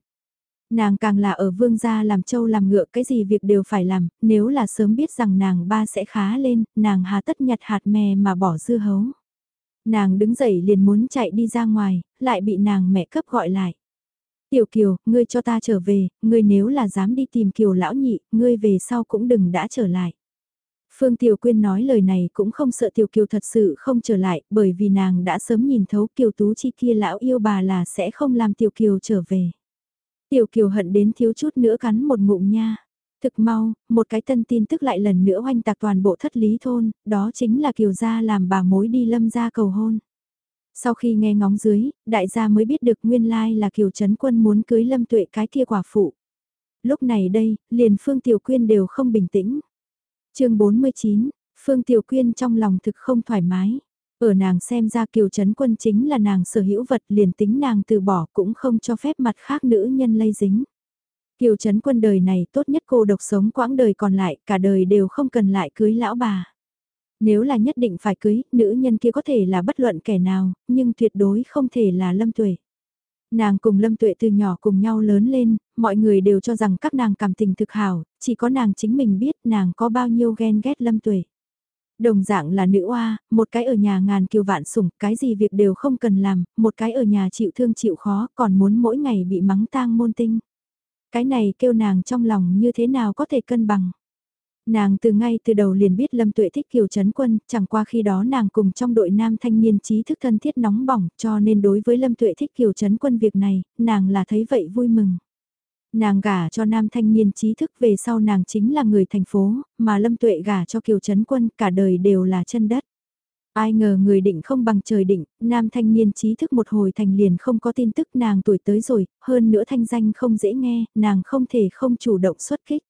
Nàng càng là ở vương gia làm châu làm ngựa cái gì việc đều phải làm, nếu là sớm biết rằng nàng ba sẽ khá lên, nàng hà tất nhặt hạt mè mà bỏ dưa hấu. Nàng đứng dậy liền muốn chạy đi ra ngoài, lại bị nàng mẹ cấp gọi lại. Tiểu Kiều, ngươi cho ta trở về, ngươi nếu là dám đi tìm Kiều lão nhị, ngươi về sau cũng đừng đã trở lại. Phương Tiểu Quyên nói lời này cũng không sợ Tiểu Kiều thật sự không trở lại, bởi vì nàng đã sớm nhìn thấu Kiều Tú Chi kia lão yêu bà là sẽ không làm Tiểu Kiều trở về. Tiểu Kiều hận đến thiếu chút nữa cắn một ngụm nha. Thực mau, một cái tân tin tức lại lần nữa oanh tạc toàn bộ thất lý thôn, đó chính là Kiều Gia làm bà mối đi lâm gia cầu hôn. Sau khi nghe ngóng dưới, đại gia mới biết được nguyên lai là Kiều Trấn Quân muốn cưới lâm tuệ cái kia quả phụ. Lúc này đây, liền Phương Tiểu Quyên đều không bình tĩnh chương 49, Phương Tiểu Quyên trong lòng thực không thoải mái. Ở nàng xem ra Kiều Trấn Quân chính là nàng sở hữu vật liền tính nàng từ bỏ cũng không cho phép mặt khác nữ nhân lây dính. Kiều Trấn Quân đời này tốt nhất cô độc sống quãng đời còn lại, cả đời đều không cần lại cưới lão bà. Nếu là nhất định phải cưới, nữ nhân kia có thể là bất luận kẻ nào, nhưng tuyệt đối không thể là Lâm Tuệ. Nàng cùng Lâm Tuệ từ nhỏ cùng nhau lớn lên, mọi người đều cho rằng các nàng cảm tình thực hảo, chỉ có nàng chính mình biết nàng có bao nhiêu ghen ghét Lâm Tuệ. Đồng dạng là nữ oa, một cái ở nhà ngàn kiều vạn sủng, cái gì việc đều không cần làm, một cái ở nhà chịu thương chịu khó, còn muốn mỗi ngày bị mắng tang môn tinh. Cái này kêu nàng trong lòng như thế nào có thể cân bằng. Nàng từ ngay từ đầu liền biết Lâm Tuệ thích Kiều Trấn Quân, chẳng qua khi đó nàng cùng trong đội nam thanh niên trí thức thân thiết nóng bỏng, cho nên đối với Lâm Tuệ thích Kiều Trấn Quân việc này, nàng là thấy vậy vui mừng. Nàng gả cho nam thanh niên trí thức về sau nàng chính là người thành phố, mà Lâm Tuệ gả cho Kiều Trấn Quân cả đời đều là chân đất. Ai ngờ người định không bằng trời định, nam thanh niên trí thức một hồi thành liền không có tin tức nàng tuổi tới rồi, hơn nữa thanh danh không dễ nghe, nàng không thể không chủ động xuất kích.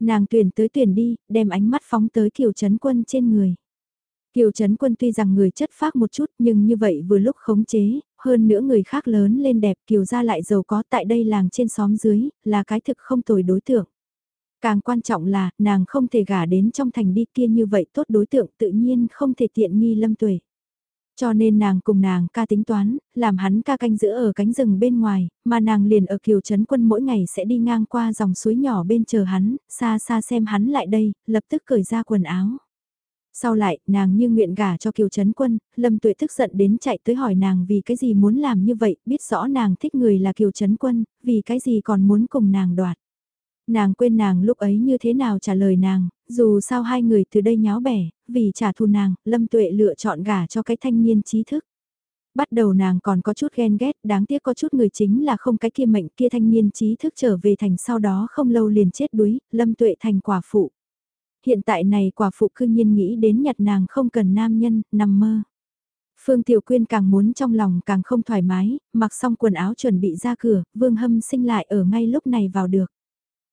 Nàng tuyển tới tuyển đi, đem ánh mắt phóng tới kiều chấn quân trên người. Kiều Trấn Quân tuy rằng người chất phác một chút nhưng như vậy vừa lúc khống chế, hơn nữa người khác lớn lên đẹp Kiều gia lại giàu có tại đây làng trên xóm dưới, là cái thực không tồi đối tượng. Càng quan trọng là, nàng không thể gả đến trong thành đi kia như vậy tốt đối tượng tự nhiên không thể tiện nghi lâm tuệ. Cho nên nàng cùng nàng ca tính toán, làm hắn ca canh giữ ở cánh rừng bên ngoài, mà nàng liền ở kiều trấn quân mỗi ngày sẽ đi ngang qua dòng suối nhỏ bên chờ hắn, xa xa xem hắn lại đây, lập tức cởi ra quần áo. Sau lại, nàng như nguyện gả cho kiều trấn quân, lâm tuệ tức giận đến chạy tới hỏi nàng vì cái gì muốn làm như vậy, biết rõ nàng thích người là kiều trấn quân, vì cái gì còn muốn cùng nàng đoạt. Nàng quên nàng lúc ấy như thế nào trả lời nàng, dù sao hai người từ đây nháo bẻ, vì trả thù nàng, Lâm Tuệ lựa chọn gả cho cái thanh niên trí thức. Bắt đầu nàng còn có chút ghen ghét, đáng tiếc có chút người chính là không cái kia mệnh kia thanh niên trí thức trở về thành sau đó không lâu liền chết đuối, lâm tuệ thành quả phụ. Hiện tại này quả phụ cư nhiên nghĩ đến nhặt nàng không cần nam nhân, nằm mơ. Phương Tiểu Quyên càng muốn trong lòng càng không thoải mái, mặc xong quần áo chuẩn bị ra cửa, Vương Hâm sinh lại ở ngay lúc này vào được.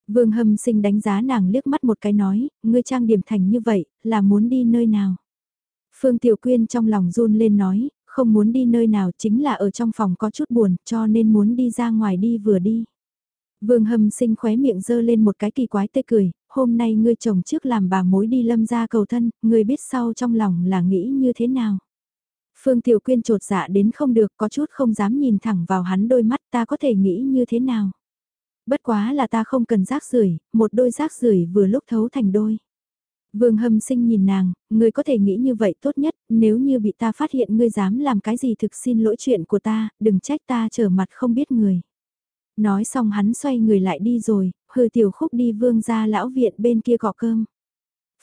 Vương Hâm sinh đánh giá nàng liếc mắt một cái nói, ngươi trang điểm thành như vậy, là muốn đi nơi nào. Phương Tiểu Quyên trong lòng run lên nói, không muốn đi nơi nào chính là ở trong phòng có chút buồn cho nên muốn đi ra ngoài đi vừa đi. Vương Hâm sinh khóe miệng dơ lên một cái kỳ quái tê cười, hôm nay ngươi chồng trước làm bà mối đi lâm ra cầu thân, ngươi biết sau trong lòng là nghĩ như thế nào. Phương Tiểu Quyên trột dạ đến không được có chút không dám nhìn thẳng vào hắn đôi mắt ta có thể nghĩ như thế nào. Bất quá là ta không cần rác rưởi một đôi rác rưởi vừa lúc thấu thành đôi. Vương hâm sinh nhìn nàng, ngươi có thể nghĩ như vậy tốt nhất, nếu như bị ta phát hiện ngươi dám làm cái gì thực xin lỗi chuyện của ta, đừng trách ta trở mặt không biết người. Nói xong hắn xoay người lại đi rồi, hư tiểu khúc đi vương ra lão viện bên kia gọ cơm.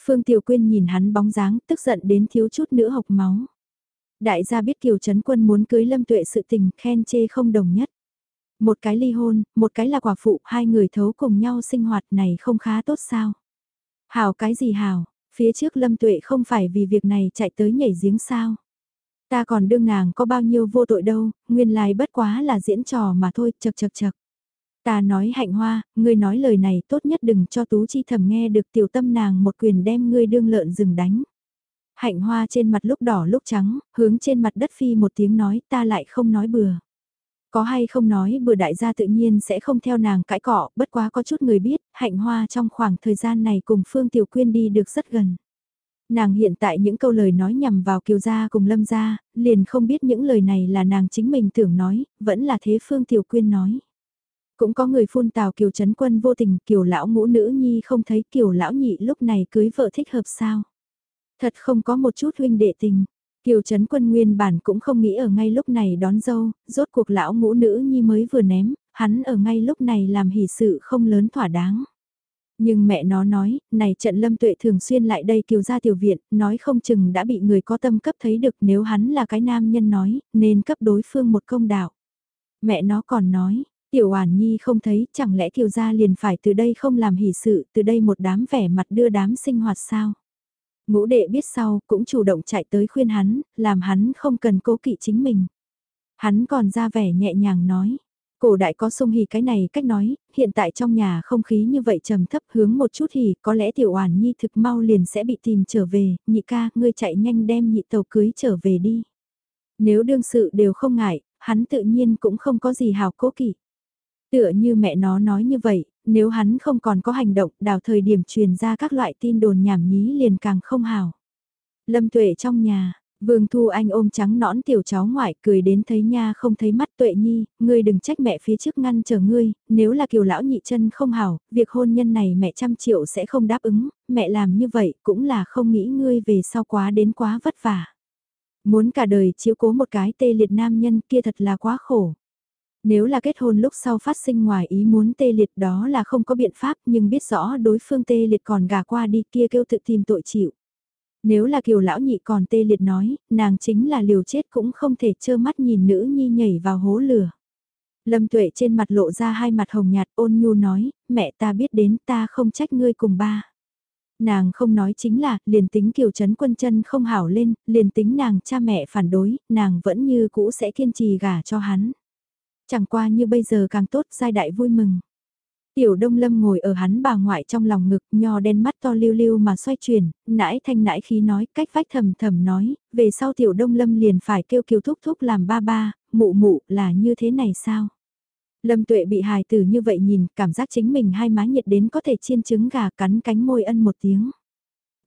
Phương Tiểu Quyên nhìn hắn bóng dáng, tức giận đến thiếu chút nữa hộc máu. Đại gia biết Kiều Trấn Quân muốn cưới Lâm Tuệ sự tình, khen chê không đồng nhất. Một cái ly hôn, một cái là quả phụ, hai người thấu cùng nhau sinh hoạt này không khá tốt sao? Hào cái gì hào, phía trước Lâm Tuệ không phải vì việc này chạy tới nhảy giếng sao? Ta còn đương nàng có bao nhiêu vô tội đâu, nguyên lai bất quá là diễn trò mà thôi, chật chật chật. Ta nói hạnh hoa, ngươi nói lời này tốt nhất đừng cho tú chi thầm nghe được tiểu tâm nàng một quyền đem ngươi đương lợn rừng đánh. Hạnh hoa trên mặt lúc đỏ lúc trắng, hướng trên mặt đất phi một tiếng nói ta lại không nói bừa. Có hay không nói bừa đại gia tự nhiên sẽ không theo nàng cãi cọ, bất quá có chút người biết, hạnh hoa trong khoảng thời gian này cùng Phương Tiểu Quyên đi được rất gần. Nàng hiện tại những câu lời nói nhằm vào kiều gia cùng lâm gia, liền không biết những lời này là nàng chính mình tưởng nói, vẫn là thế Phương Tiểu Quyên nói. Cũng có người phun tào kiều chấn quân vô tình kiều lão ngũ nữ nhi không thấy kiều lão nhị lúc này cưới vợ thích hợp sao. Thật không có một chút huynh đệ tình. Kiều Trấn Quân nguyên bản cũng không nghĩ ở ngay lúc này đón dâu, rốt cuộc lão ngũ nữ nhi mới vừa ném, hắn ở ngay lúc này làm hỷ sự không lớn thỏa đáng. Nhưng mẹ nó nói, này trận lâm tuệ thường xuyên lại đây kiều ra tiểu viện, nói không chừng đã bị người có tâm cấp thấy được nếu hắn là cái nam nhân nói, nên cấp đối phương một công đạo. Mẹ nó còn nói, tiểu hoàn nhi không thấy, chẳng lẽ kiều gia liền phải từ đây không làm hỷ sự, từ đây một đám vẻ mặt đưa đám sinh hoạt sao? Ngũ đệ biết sau, cũng chủ động chạy tới khuyên hắn, làm hắn không cần cố kỵ chính mình. Hắn còn ra vẻ nhẹ nhàng nói. Cổ đại có sung hỉ cái này cách nói, hiện tại trong nhà không khí như vậy trầm thấp hướng một chút hỉ, có lẽ tiểu oản nhi thực mau liền sẽ bị tìm trở về, nhị ca, ngươi chạy nhanh đem nhị tàu cưới trở về đi. Nếu đương sự đều không ngại, hắn tự nhiên cũng không có gì hào cố kỵ. Tựa như mẹ nó nói như vậy, nếu hắn không còn có hành động đào thời điểm truyền ra các loại tin đồn nhảm nhí liền càng không hào. Lâm tuệ trong nhà, Vương Thu Anh ôm trắng nõn tiểu cháu ngoại cười đến thấy nha không thấy mắt tuệ nhi, ngươi đừng trách mẹ phía trước ngăn chờ ngươi, nếu là kiều lão nhị chân không hảo, việc hôn nhân này mẹ trăm triệu sẽ không đáp ứng, mẹ làm như vậy cũng là không nghĩ ngươi về sau quá đến quá vất vả. Muốn cả đời chiếu cố một cái tê liệt nam nhân kia thật là quá khổ. Nếu là kết hôn lúc sau phát sinh ngoài ý muốn tê liệt đó là không có biện pháp nhưng biết rõ đối phương tê liệt còn gà qua đi kia kêu tự tìm tội chịu. Nếu là kiều lão nhị còn tê liệt nói, nàng chính là liều chết cũng không thể trơ mắt nhìn nữ nhi nhảy vào hố lửa. Lâm tuệ trên mặt lộ ra hai mặt hồng nhạt ôn nhu nói, mẹ ta biết đến ta không trách ngươi cùng ba. Nàng không nói chính là, liền tính kiều chấn quân chân không hảo lên, liền tính nàng cha mẹ phản đối, nàng vẫn như cũ sẽ kiên trì gả cho hắn. Chẳng qua như bây giờ càng tốt giai đại vui mừng. Tiểu Đông Lâm ngồi ở hắn bà ngoại trong lòng ngực, nho đen mắt to lưu lưu mà xoay chuyển, nãi thanh nãi khí nói, cách vách thầm thầm nói, về sau Tiểu Đông Lâm liền phải kêu kiều thúc thúc làm ba ba, mụ mụ là như thế này sao? Lâm Tuệ bị hài tử như vậy nhìn, cảm giác chính mình hai má nhiệt đến có thể chiên trứng gà cắn cánh môi ân một tiếng.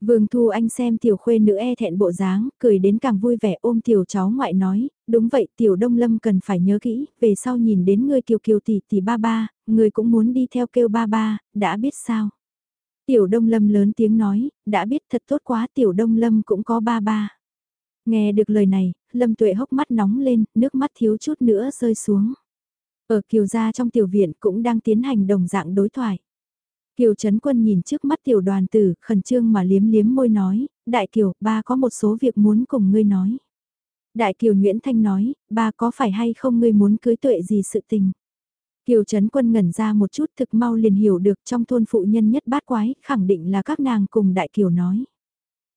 Vương Thu Anh xem tiểu khuê nữ e thẹn bộ dáng, cười đến càng vui vẻ ôm tiểu cháu ngoại nói, đúng vậy tiểu Đông Lâm cần phải nhớ kỹ, về sau nhìn đến người kiều kiều tỷ tỷ ba ba, người cũng muốn đi theo kêu ba ba, đã biết sao. Tiểu Đông Lâm lớn tiếng nói, đã biết thật tốt quá tiểu Đông Lâm cũng có ba ba. Nghe được lời này, Lâm Tuệ hốc mắt nóng lên, nước mắt thiếu chút nữa rơi xuống. Ở kiều gia trong tiểu viện cũng đang tiến hành đồng dạng đối thoại. Kiều Trấn Quân nhìn trước mắt tiểu đoàn tử, khẩn trương mà liếm liếm môi nói, Đại Kiều, ba có một số việc muốn cùng ngươi nói. Đại Kiều Nguyễn Thanh nói, ba có phải hay không ngươi muốn cưới tuệ gì sự tình. Kiều Trấn Quân ngẩn ra một chút thực mau liền hiểu được trong thôn phụ nhân nhất bát quái, khẳng định là các nàng cùng Đại Kiều nói.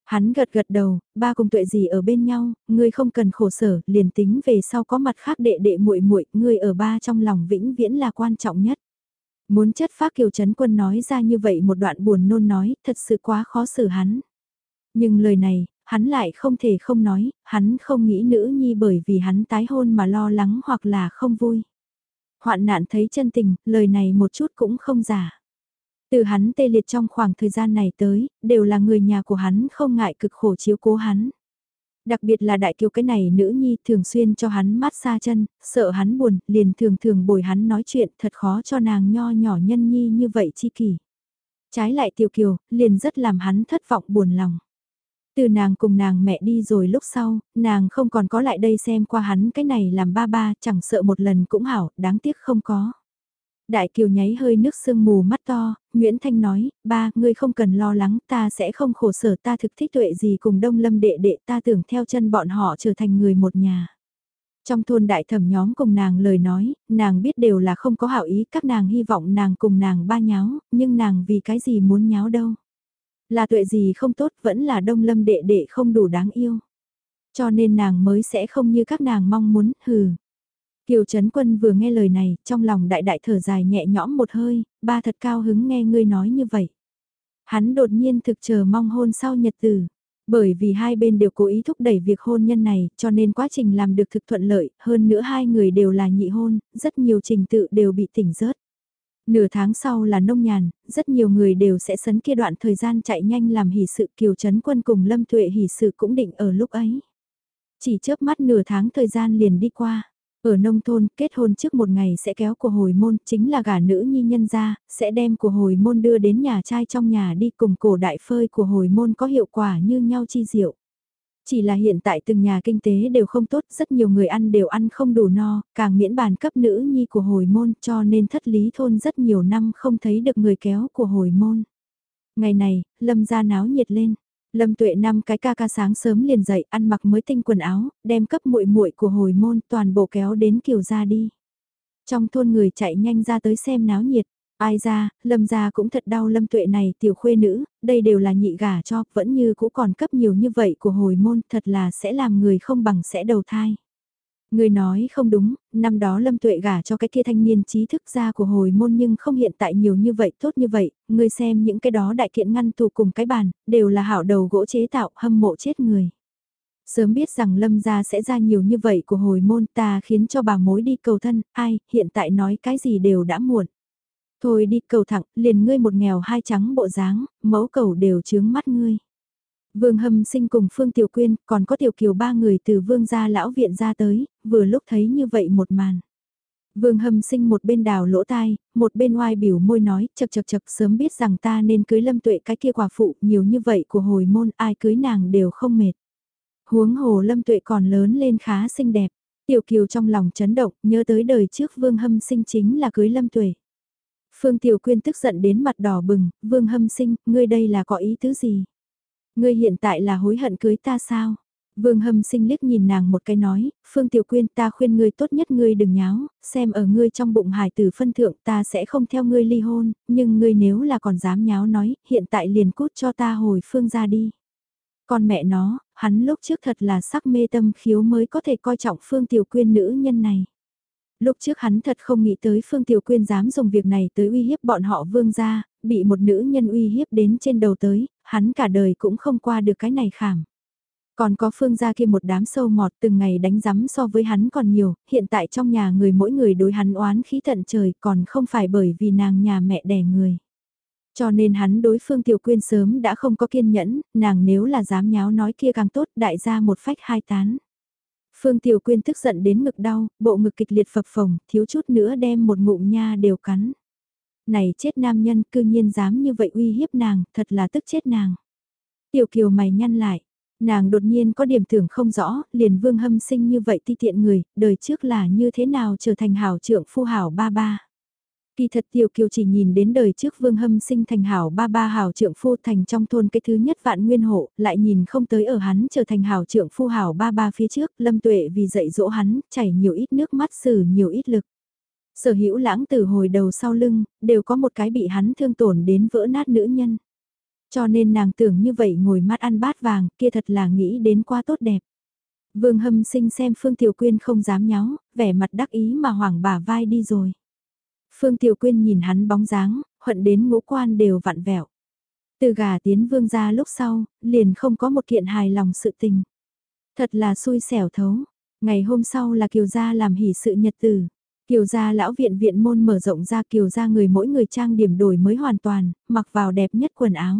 Hắn gật gật đầu, ba cùng tuệ gì ở bên nhau, ngươi không cần khổ sở, liền tính về sau có mặt khác đệ đệ muội muội, ngươi ở ba trong lòng vĩnh viễn là quan trọng nhất. Muốn chất phác Kiều Trấn Quân nói ra như vậy một đoạn buồn nôn nói, thật sự quá khó xử hắn. Nhưng lời này, hắn lại không thể không nói, hắn không nghĩ nữ nhi bởi vì hắn tái hôn mà lo lắng hoặc là không vui. Hoạn nạn thấy chân tình, lời này một chút cũng không giả. Từ hắn tê liệt trong khoảng thời gian này tới, đều là người nhà của hắn không ngại cực khổ chiếu cố hắn. Đặc biệt là đại kiều cái này nữ nhi thường xuyên cho hắn mát xa chân, sợ hắn buồn, liền thường thường bồi hắn nói chuyện thật khó cho nàng nho nhỏ nhân nhi như vậy chi kỷ. Trái lại tiểu kiều, liền rất làm hắn thất vọng buồn lòng. Từ nàng cùng nàng mẹ đi rồi lúc sau, nàng không còn có lại đây xem qua hắn cái này làm ba ba, chẳng sợ một lần cũng hảo, đáng tiếc không có. Đại Kiều nháy hơi nước sương mù mắt to, Nguyễn Thanh nói, ba, ngươi không cần lo lắng, ta sẽ không khổ sở ta thực thích tuệ gì cùng đông lâm đệ đệ ta tưởng theo chân bọn họ trở thành người một nhà. Trong thôn đại thẩm nhóm cùng nàng lời nói, nàng biết đều là không có hảo ý, các nàng hy vọng nàng cùng nàng ba nháo, nhưng nàng vì cái gì muốn nháo đâu. Là tuệ gì không tốt vẫn là đông lâm đệ đệ không đủ đáng yêu. Cho nên nàng mới sẽ không như các nàng mong muốn, hừ. Kiều Trấn Quân vừa nghe lời này, trong lòng đại đại thở dài nhẹ nhõm một hơi, ba thật cao hứng nghe ngươi nói như vậy. Hắn đột nhiên thực chờ mong hôn sau nhật tử. Bởi vì hai bên đều cố ý thúc đẩy việc hôn nhân này, cho nên quá trình làm được thực thuận lợi, hơn nữa hai người đều là nhị hôn, rất nhiều trình tự đều bị tỉnh rớt. Nửa tháng sau là nông nhàn, rất nhiều người đều sẽ sấn kia đoạn thời gian chạy nhanh làm hỷ sự kiều chấn quân cùng lâm tuệ hỷ sự cũng định ở lúc ấy. Chỉ chớp mắt nửa tháng thời gian liền đi qua. Ở nông thôn, kết hôn trước một ngày sẽ kéo của hồi môn, chính là gả nữ nhi nhân ra, sẽ đem của hồi môn đưa đến nhà trai trong nhà đi cùng cổ đại phơi của hồi môn có hiệu quả như nhau chi diệu. Chỉ là hiện tại từng nhà kinh tế đều không tốt, rất nhiều người ăn đều ăn không đủ no, càng miễn bàn cấp nữ nhi của hồi môn cho nên thất lý thôn rất nhiều năm không thấy được người kéo của hồi môn. Ngày này, lâm ra náo nhiệt lên. Lâm Tuệ năm cái ca ca sáng sớm liền dậy, ăn mặc mới tinh quần áo, đem cấp muội muội của hồi môn toàn bộ kéo đến kiều ra đi. Trong thôn người chạy nhanh ra tới xem náo nhiệt, ai ra, Lâm gia cũng thật đau Lâm Tuệ này tiểu khuê nữ, đây đều là nhị gả cho, vẫn như cũ còn cấp nhiều như vậy của hồi môn, thật là sẽ làm người không bằng sẽ đầu thai. Người nói không đúng, năm đó Lâm Tuệ gả cho cái kia thanh niên trí thức gia của hồi môn nhưng không hiện tại nhiều như vậy, tốt như vậy, người xem những cái đó đại kiện ngăn tù cùng cái bàn, đều là hảo đầu gỗ chế tạo hâm mộ chết người. Sớm biết rằng Lâm gia sẽ ra nhiều như vậy của hồi môn ta khiến cho bà mối đi cầu thân, ai, hiện tại nói cái gì đều đã muộn. Thôi đi cầu thẳng, liền ngươi một nghèo hai trắng bộ dáng, mẫu cầu đều chướng mắt ngươi. Vương Hâm sinh cùng Phương Tiểu Quyên, còn có Tiểu Kiều ba người từ Vương gia lão viện ra tới, vừa lúc thấy như vậy một màn. Vương Hâm sinh một bên đào lỗ tai, một bên oai biểu môi nói, chật chật chật sớm biết rằng ta nên cưới lâm tuệ cái kia quả phụ, nhiều như vậy của hồi môn ai cưới nàng đều không mệt. Huống hồ lâm tuệ còn lớn lên khá xinh đẹp, Tiểu Kiều trong lòng chấn động, nhớ tới đời trước Vương Hâm sinh chính là cưới lâm tuệ. Phương Tiểu Quyên tức giận đến mặt đỏ bừng, Vương Hâm sinh, ngươi đây là có ý tứ gì? Ngươi hiện tại là hối hận cưới ta sao? Vương Hâm sinh liếc nhìn nàng một cái nói, Phương Tiểu Quyên ta khuyên ngươi tốt nhất ngươi đừng nháo, xem ở ngươi trong bụng hải tử phân thượng ta sẽ không theo ngươi ly hôn, nhưng ngươi nếu là còn dám nháo nói, hiện tại liền cút cho ta hồi Phương ra đi. Con mẹ nó, hắn lúc trước thật là sắc mê tâm khiếu mới có thể coi trọng Phương Tiểu Quyên nữ nhân này. Lúc trước hắn thật không nghĩ tới Phương Tiểu Quyên dám dùng việc này tới uy hiếp bọn họ vương gia, bị một nữ nhân uy hiếp đến trên đầu tới, hắn cả đời cũng không qua được cái này khảm. Còn có phương gia kia một đám sâu mọt từng ngày đánh rắm so với hắn còn nhiều, hiện tại trong nhà người mỗi người đối hắn oán khí tận trời còn không phải bởi vì nàng nhà mẹ đẻ người. Cho nên hắn đối phương tiểu quyên sớm đã không có kiên nhẫn, nàng nếu là dám nháo nói kia càng tốt đại gia một phách hai tán. Phương Tiểu Quyên tức giận đến ngực đau, bộ ngực kịch liệt phập phồng, thiếu chút nữa đem một ngụm nha đều cắn. Này chết nam nhân cư nhiên dám như vậy uy hiếp nàng, thật là tức chết nàng. Tiểu Kiều mày nhăn lại, nàng đột nhiên có điểm tưởng không rõ, liền vương hâm sinh như vậy ti tiện người, đời trước là như thế nào trở thành hảo trưởng phu hảo ba ba. Kỳ thật Tiểu Kiều chỉ nhìn đến đời trước Vương Hâm sinh thành hảo ba ba hảo trượng phu thành trong thôn cái thứ nhất vạn nguyên hộ, lại nhìn không tới ở hắn trở thành hảo trượng phu hảo ba ba phía trước, Lâm Tuệ vì dạy dỗ hắn, chảy nhiều ít nước mắt xử nhiều ít lực. Sở hữu lãng từ hồi đầu sau lưng, đều có một cái bị hắn thương tổn đến vỡ nát nữ nhân. Cho nên nàng tưởng như vậy ngồi mắt ăn bát vàng, kia thật là nghĩ đến quá tốt đẹp. Vương hâm sinh xem Phương Tiểu Quyên không dám nháo, vẻ mặt đắc ý mà hoảng bà vai đi rồi. Phương Tiểu Quyên nhìn hắn bóng dáng, hận đến ngũ quan đều vặn vẹo. Từ gà tiến vương ra lúc sau, liền không có một kiện hài lòng sự tình. Thật là xui xẻo thấu. Ngày hôm sau là Kiều Gia làm hỷ sự nhật tử. Kiều gia lão viện viện môn mở rộng ra Kiều gia người mỗi người trang điểm đổi mới hoàn toàn, mặc vào đẹp nhất quần áo.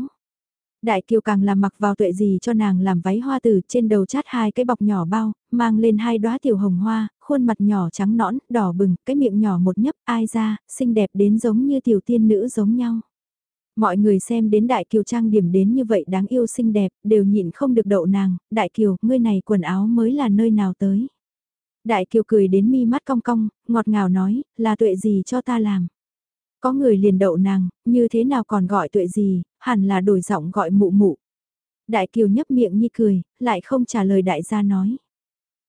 Đại kiều càng làm mặc vào tuệ gì cho nàng làm váy hoa từ trên đầu chát hai cái bọc nhỏ bao, mang lên hai đóa tiểu hồng hoa, khuôn mặt nhỏ trắng nõn, đỏ bừng, cái miệng nhỏ một nhấp ai ra, xinh đẹp đến giống như tiểu tiên nữ giống nhau. Mọi người xem đến đại kiều trang điểm đến như vậy đáng yêu xinh đẹp, đều nhịn không được đậu nàng, đại kiều, ngươi này quần áo mới là nơi nào tới. Đại kiều cười đến mi mắt cong cong, ngọt ngào nói, là tuệ gì cho ta làm. Có người liền đậu nàng, như thế nào còn gọi tuệ gì, hẳn là đổi giọng gọi mụ mụ. Đại kiều nhấp miệng như cười, lại không trả lời đại gia nói.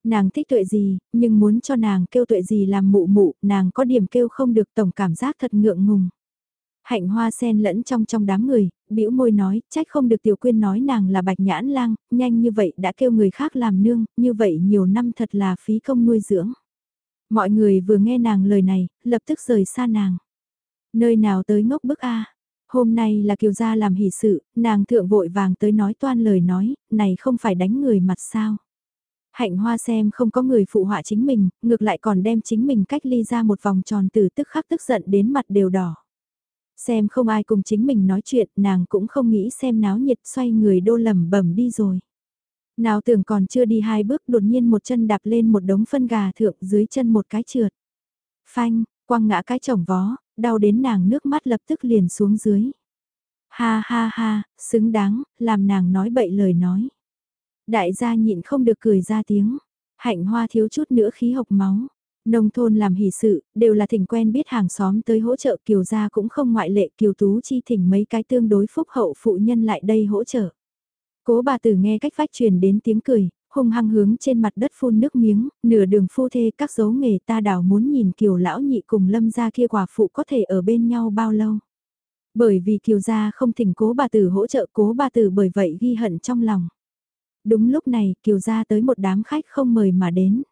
Nàng thích tuệ gì, nhưng muốn cho nàng kêu tuệ gì làm mụ mụ, nàng có điểm kêu không được tổng cảm giác thật ngượng ngùng. Hạnh hoa sen lẫn trong trong đám người, bĩu môi nói, trách không được tiểu quyên nói nàng là bạch nhãn lang, nhanh như vậy đã kêu người khác làm nương, như vậy nhiều năm thật là phí công nuôi dưỡng. Mọi người vừa nghe nàng lời này, lập tức rời xa nàng. Nơi nào tới ngốc bức a Hôm nay là kiều gia làm hỷ sự, nàng thượng vội vàng tới nói toan lời nói, này không phải đánh người mặt sao. Hạnh hoa xem không có người phụ họa chính mình, ngược lại còn đem chính mình cách ly ra một vòng tròn từ tức khắc tức giận đến mặt đều đỏ. Xem không ai cùng chính mình nói chuyện, nàng cũng không nghĩ xem náo nhiệt xoay người đô lầm bẩm đi rồi. Nào tưởng còn chưa đi hai bước đột nhiên một chân đạp lên một đống phân gà thượng dưới chân một cái trượt. Phanh, quăng ngã cái chồng vó, đau đến nàng nước mắt lập tức liền xuống dưới. Ha ha ha, xứng đáng, làm nàng nói bậy lời nói. Đại gia nhịn không được cười ra tiếng, hạnh hoa thiếu chút nữa khí hộc máu. Nông thôn làm hỷ sự, đều là thỉnh quen biết hàng xóm tới hỗ trợ kiều gia cũng không ngoại lệ kiều tú chi thỉnh mấy cái tương đối phúc hậu phụ nhân lại đây hỗ trợ. Cố bà tử nghe cách phát truyền đến tiếng cười, hung hăng hướng trên mặt đất phun nước miếng, nửa đường phu thê các dấu nghề ta đảo muốn nhìn kiều lão nhị cùng lâm gia kia quả phụ có thể ở bên nhau bao lâu. Bởi vì kiều gia không thỉnh cố bà tử hỗ trợ cố bà tử bởi vậy ghi hận trong lòng. Đúng lúc này kiều gia tới một đám khách không mời mà đến.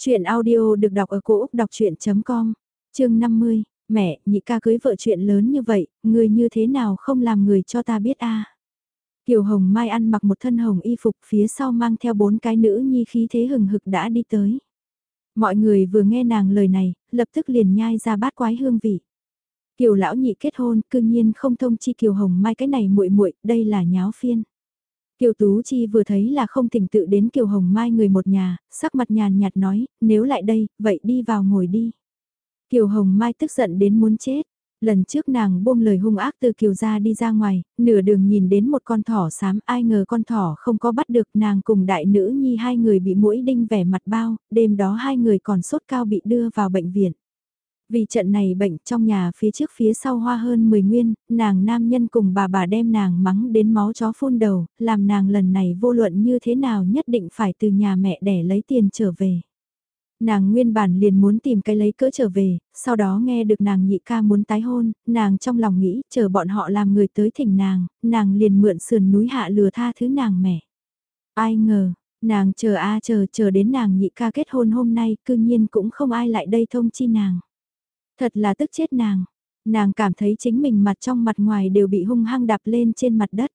Chuyện audio được đọc ở cổ Úc đọc chuyện.com, chương 50, mẹ, nhị ca cưới vợ chuyện lớn như vậy, người như thế nào không làm người cho ta biết a Kiều Hồng Mai ăn mặc một thân hồng y phục phía sau mang theo bốn cái nữ nhi khí thế hừng hực đã đi tới. Mọi người vừa nghe nàng lời này, lập tức liền nhai ra bát quái hương vị. Kiều lão nhị kết hôn, cương nhiên không thông chi Kiều Hồng Mai cái này muội muội, đây là nháo phiên. Kiều Tú Chi vừa thấy là không tỉnh tự đến Kiều Hồng Mai người một nhà, sắc mặt nhàn nhạt nói, nếu lại đây, vậy đi vào ngồi đi. Kiều Hồng Mai tức giận đến muốn chết, Lần trước nàng buông lời hung ác từ kiều gia đi ra ngoài, nửa đường nhìn đến một con thỏ xám ai ngờ con thỏ không có bắt được nàng cùng đại nữ nhi hai người bị mũi đinh vẻ mặt bao, đêm đó hai người còn sốt cao bị đưa vào bệnh viện. Vì trận này bệnh trong nhà phía trước phía sau hoa hơn 10 nguyên, nàng nam nhân cùng bà bà đem nàng mắng đến máu chó phun đầu, làm nàng lần này vô luận như thế nào nhất định phải từ nhà mẹ để lấy tiền trở về. Nàng nguyên bản liền muốn tìm cái lấy cỡ trở về, sau đó nghe được nàng nhị ca muốn tái hôn, nàng trong lòng nghĩ chờ bọn họ làm người tới thỉnh nàng, nàng liền mượn sườn núi hạ lừa tha thứ nàng mẹ. Ai ngờ, nàng chờ a chờ chờ đến nàng nhị ca kết hôn hôm nay cư nhiên cũng không ai lại đây thông chi nàng. Thật là tức chết nàng, nàng cảm thấy chính mình mặt trong mặt ngoài đều bị hung hăng đạp lên trên mặt đất.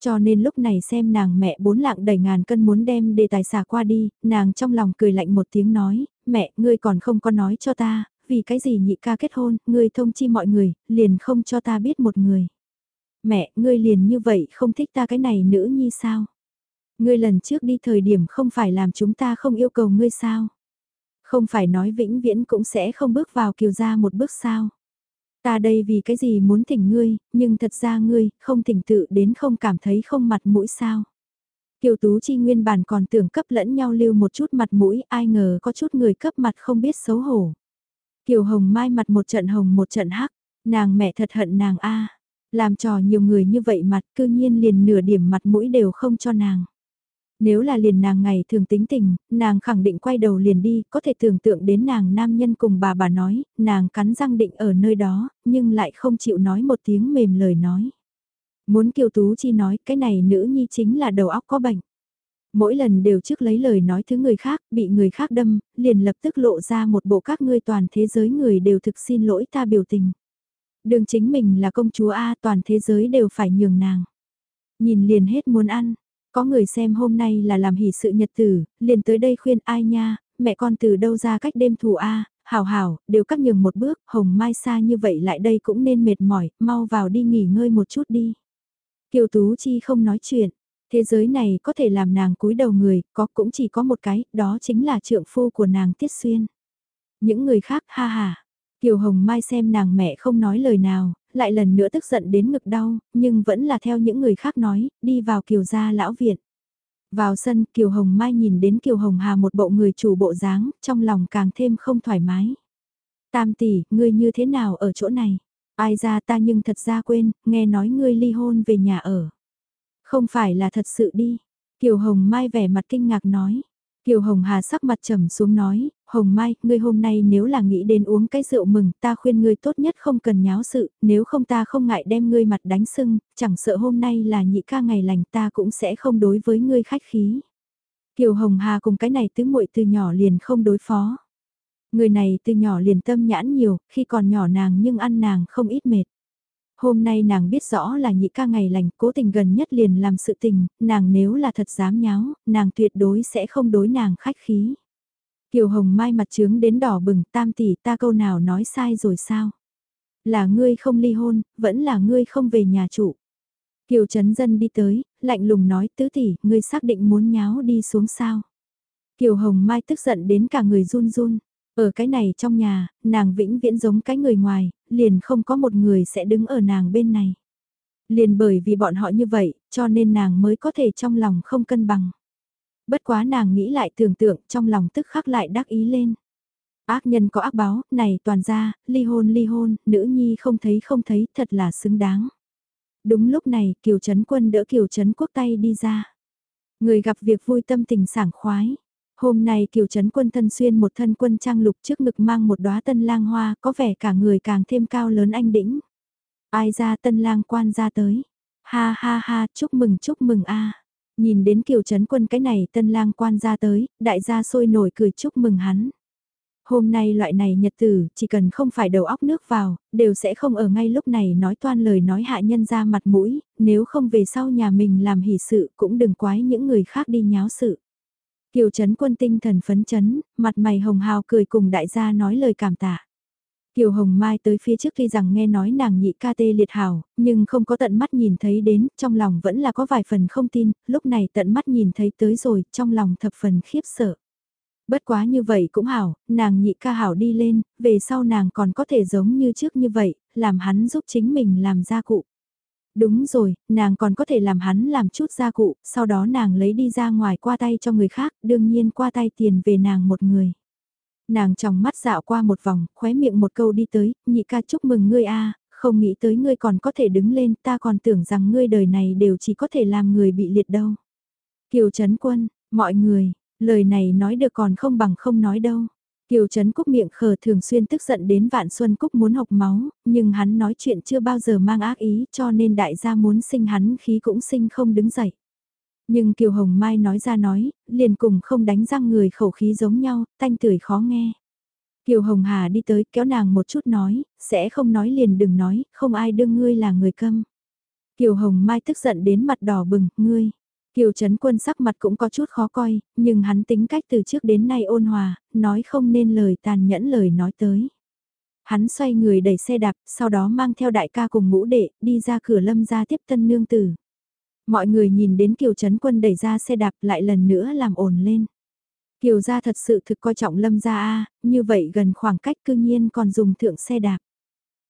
Cho nên lúc này xem nàng mẹ bốn lạng đầy ngàn cân muốn đem đề tài xả qua đi, nàng trong lòng cười lạnh một tiếng nói, mẹ, ngươi còn không có nói cho ta, vì cái gì nhị ca kết hôn, ngươi thông chi mọi người, liền không cho ta biết một người. Mẹ, ngươi liền như vậy không thích ta cái này nữ nhi sao? Ngươi lần trước đi thời điểm không phải làm chúng ta không yêu cầu ngươi sao? Không phải nói vĩnh viễn cũng sẽ không bước vào kiều gia một bước sao? Ta đây vì cái gì muốn thỉnh ngươi, nhưng thật ra ngươi, không thỉnh tự đến không cảm thấy không mặt mũi sao. Kiều Tú Chi nguyên bản còn tưởng cấp lẫn nhau lưu một chút mặt mũi, ai ngờ có chút người cấp mặt không biết xấu hổ. Kiều Hồng Mai mặt một trận hồng một trận hắc, nàng mẹ thật hận nàng a làm trò nhiều người như vậy mặt cư nhiên liền nửa điểm mặt mũi đều không cho nàng. Nếu là liền nàng ngày thường tính tình, nàng khẳng định quay đầu liền đi, có thể tưởng tượng đến nàng nam nhân cùng bà bà nói, nàng cắn răng định ở nơi đó, nhưng lại không chịu nói một tiếng mềm lời nói. Muốn Kiều Tú Chi nói cái này nữ nhi chính là đầu óc có bệnh. Mỗi lần đều trước lấy lời nói thứ người khác, bị người khác đâm, liền lập tức lộ ra một bộ các ngươi toàn thế giới người đều thực xin lỗi ta biểu tình. Đường chính mình là công chúa A toàn thế giới đều phải nhường nàng. Nhìn liền hết muốn ăn, có người xem hôm nay là làm hỷ sự nhật tử, liền tới đây khuyên ai nha, mẹ con từ đâu ra cách đêm thù A, hảo hảo, đều cắt nhường một bước, hồng mai xa như vậy lại đây cũng nên mệt mỏi, mau vào đi nghỉ ngơi một chút đi. Kiều Tú Chi không nói chuyện, thế giới này có thể làm nàng cúi đầu người, có cũng chỉ có một cái, đó chính là trượng phu của nàng Tiết Xuyên. Những người khác ha ha, Kiều Hồng Mai xem nàng mẹ không nói lời nào, lại lần nữa tức giận đến ngực đau, nhưng vẫn là theo những người khác nói, đi vào Kiều gia lão viện. Vào sân Kiều Hồng Mai nhìn đến Kiều Hồng Hà một bộ người chủ bộ dáng, trong lòng càng thêm không thoải mái. Tam tỷ, ngươi như thế nào ở chỗ này? Ai ra ta nhưng thật ra quên, nghe nói ngươi ly hôn về nhà ở. Không phải là thật sự đi. Kiều Hồng Mai vẻ mặt kinh ngạc nói. Kiều Hồng Hà sắc mặt trầm xuống nói, Hồng Mai, ngươi hôm nay nếu là nghĩ đến uống cái rượu mừng, ta khuyên ngươi tốt nhất không cần nháo sự, nếu không ta không ngại đem ngươi mặt đánh sưng, chẳng sợ hôm nay là nhị ca ngày lành ta cũng sẽ không đối với ngươi khách khí. Kiều Hồng Hà cùng cái này tứ muội từ nhỏ liền không đối phó. Người này từ nhỏ liền tâm nhãn nhiều, khi còn nhỏ nàng nhưng ăn nàng không ít mệt. Hôm nay nàng biết rõ là nhị ca ngày lành, cố tình gần nhất liền làm sự tình, nàng nếu là thật dám nháo, nàng tuyệt đối sẽ không đối nàng khách khí. Kiều Hồng Mai mặt trướng đến đỏ bừng, tam tỷ ta câu nào nói sai rồi sao? Là ngươi không ly hôn, vẫn là ngươi không về nhà trụ. Kiều Trấn Dân đi tới, lạnh lùng nói tứ tỷ, ngươi xác định muốn nháo đi xuống sao? Kiều Hồng Mai tức giận đến cả người run run. Ở cái này trong nhà, nàng vĩnh viễn giống cái người ngoài, liền không có một người sẽ đứng ở nàng bên này. Liền bởi vì bọn họ như vậy, cho nên nàng mới có thể trong lòng không cân bằng. Bất quá nàng nghĩ lại tưởng tượng trong lòng tức khắc lại đắc ý lên. Ác nhân có ác báo, này toàn ra, ly hôn ly hôn, nữ nhi không thấy không thấy, thật là xứng đáng. Đúng lúc này, Kiều Trấn Quân đỡ Kiều Trấn Quốc tay đi ra. Người gặp việc vui tâm tình sảng khoái. Hôm nay Kiều Trấn Quân thân xuyên một thân quân trang lục trước ngực mang một đóa tân lang hoa, có vẻ cả người càng thêm cao lớn anh đĩnh. Ai ra tân lang quan ra tới. Ha ha ha, chúc mừng chúc mừng a. Nhìn đến Kiều Trấn Quân cái này tân lang quan ra tới, đại gia sôi nổi cười chúc mừng hắn. Hôm nay loại này nhật tử, chỉ cần không phải đầu óc nước vào, đều sẽ không ở ngay lúc này nói toan lời nói hạ nhân ra mặt mũi, nếu không về sau nhà mình làm hỷ sự cũng đừng quái những người khác đi nháo sự. Kiều Trấn Quân tinh thần phấn chấn, mặt mày hồng hào cười cùng đại gia nói lời cảm tạ. Kiều Hồng Mai tới phía trước khi rằng nghe nói nàng nhị ca tê liệt hảo, nhưng không có tận mắt nhìn thấy đến, trong lòng vẫn là có vài phần không tin, lúc này tận mắt nhìn thấy tới rồi, trong lòng thập phần khiếp sợ. Bất quá như vậy cũng hảo, nàng nhị ca hảo đi lên, về sau nàng còn có thể giống như trước như vậy, làm hắn giúp chính mình làm gia cụ. Đúng rồi, nàng còn có thể làm hắn làm chút gia cụ, sau đó nàng lấy đi ra ngoài qua tay cho người khác, đương nhiên qua tay tiền về nàng một người. Nàng trong mắt dạo qua một vòng, khóe miệng một câu đi tới, nhị ca chúc mừng ngươi a không nghĩ tới ngươi còn có thể đứng lên, ta còn tưởng rằng ngươi đời này đều chỉ có thể làm người bị liệt đâu. Kiều Trấn Quân, mọi người, lời này nói được còn không bằng không nói đâu. Kiều Trấn Cúc miệng khờ thường xuyên tức giận đến Vạn Xuân Cúc muốn học máu, nhưng hắn nói chuyện chưa bao giờ mang ác ý cho nên đại gia muốn sinh hắn khí cũng sinh không đứng dậy. Nhưng Kiều Hồng Mai nói ra nói, liền cùng không đánh răng người khẩu khí giống nhau, tanh tưởi khó nghe. Kiều Hồng Hà đi tới kéo nàng một chút nói, sẽ không nói liền đừng nói, không ai đương ngươi là người câm. Kiều Hồng Mai tức giận đến mặt đỏ bừng, ngươi. Kiều Trấn Quân sắc mặt cũng có chút khó coi, nhưng hắn tính cách từ trước đến nay ôn hòa, nói không nên lời tàn nhẫn lời nói tới. Hắn xoay người đẩy xe đạp, sau đó mang theo đại ca cùng ngũ đệ, đi ra cửa lâm ra tiếp tân nương tử. Mọi người nhìn đến Kiều Trấn Quân đẩy ra xe đạp lại lần nữa làm ồn lên. Kiều gia thật sự thực coi trọng lâm gia A, như vậy gần khoảng cách cư nhiên còn dùng thượng xe đạp.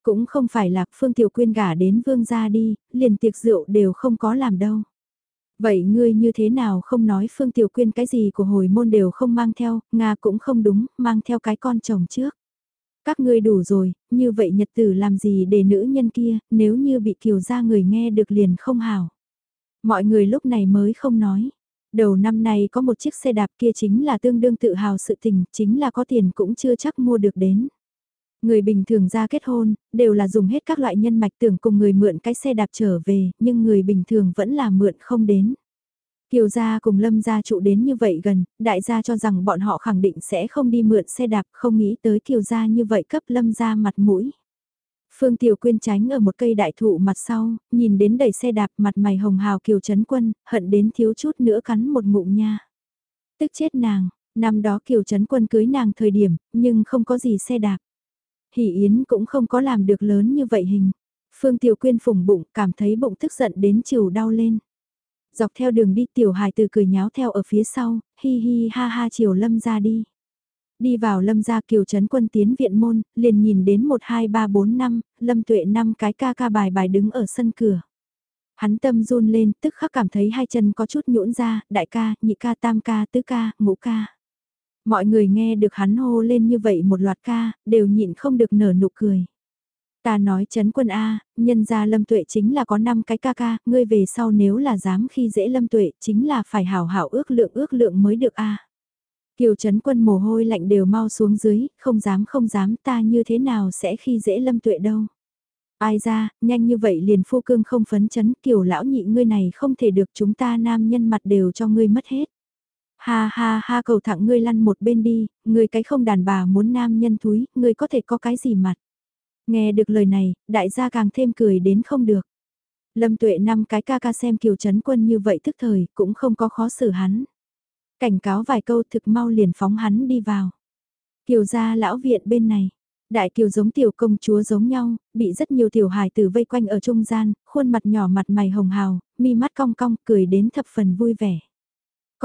Cũng không phải là Phương Tiểu Quyên gả đến vương gia đi, liền tiệc rượu đều không có làm đâu. Vậy ngươi như thế nào không nói Phương Tiểu Quyên cái gì của hồi môn đều không mang theo, Nga cũng không đúng, mang theo cái con chồng trước. Các ngươi đủ rồi, như vậy nhật tử làm gì để nữ nhân kia, nếu như bị kiều gia người nghe được liền không hảo. Mọi người lúc này mới không nói. Đầu năm nay có một chiếc xe đạp kia chính là tương đương tự hào sự tình, chính là có tiền cũng chưa chắc mua được đến. Người bình thường ra kết hôn, đều là dùng hết các loại nhân mạch tưởng cùng người mượn cái xe đạp trở về, nhưng người bình thường vẫn là mượn không đến. Kiều gia cùng Lâm gia trụ đến như vậy gần, đại gia cho rằng bọn họ khẳng định sẽ không đi mượn xe đạp, không nghĩ tới Kiều gia như vậy cấp Lâm gia mặt mũi. Phương Tiểu Quyên tránh ở một cây đại thụ mặt sau, nhìn đến đẩy xe đạp mặt mày hồng hào Kiều Trấn Quân, hận đến thiếu chút nữa cắn một ngụm nha. Tức chết nàng, năm đó Kiều Trấn Quân cưới nàng thời điểm, nhưng không có gì xe đạp. Hỷ Yến cũng không có làm được lớn như vậy hình. Phương Tiểu Quyên phủng bụng, cảm thấy bụng tức giận đến chiều đau lên. Dọc theo đường đi tiểu Hải từ cười nháo theo ở phía sau, hi hi ha ha chiều lâm ra đi. Đi vào lâm gia kiều trấn quân tiến viện môn, liền nhìn đến 1 2 3 4 5, lâm tuệ năm cái ca ca bài bài đứng ở sân cửa. Hắn tâm run lên, tức khắc cảm thấy hai chân có chút nhũn ra, đại ca, nhị ca, tam ca, tứ ca, ngũ ca. Mọi người nghe được hắn hô lên như vậy một loạt ca, đều nhịn không được nở nụ cười. Ta nói chấn quân A, nhân gia lâm tuệ chính là có 5 cái ca ca, ngươi về sau nếu là dám khi dễ lâm tuệ chính là phải hảo hảo ước lượng ước lượng mới được A. Kiều chấn quân mồ hôi lạnh đều mau xuống dưới, không dám không dám ta như thế nào sẽ khi dễ lâm tuệ đâu. Ai ra, nhanh như vậy liền phu cương không phấn chấn kiều lão nhị ngươi này không thể được chúng ta nam nhân mặt đều cho ngươi mất hết. Ha ha ha cầu thẳng ngươi lăn một bên đi, ngươi cái không đàn bà muốn nam nhân thúi ngươi có thể có cái gì mặt. Nghe được lời này, đại gia càng thêm cười đến không được. Lâm tuệ năm cái ca ca xem kiều chấn quân như vậy thức thời, cũng không có khó xử hắn. Cảnh cáo vài câu thực mau liền phóng hắn đi vào. Kiều gia lão viện bên này, đại kiều giống tiểu công chúa giống nhau, bị rất nhiều tiểu hài tử vây quanh ở trung gian, khuôn mặt nhỏ mặt mày hồng hào, mi mắt cong cong, cười đến thập phần vui vẻ.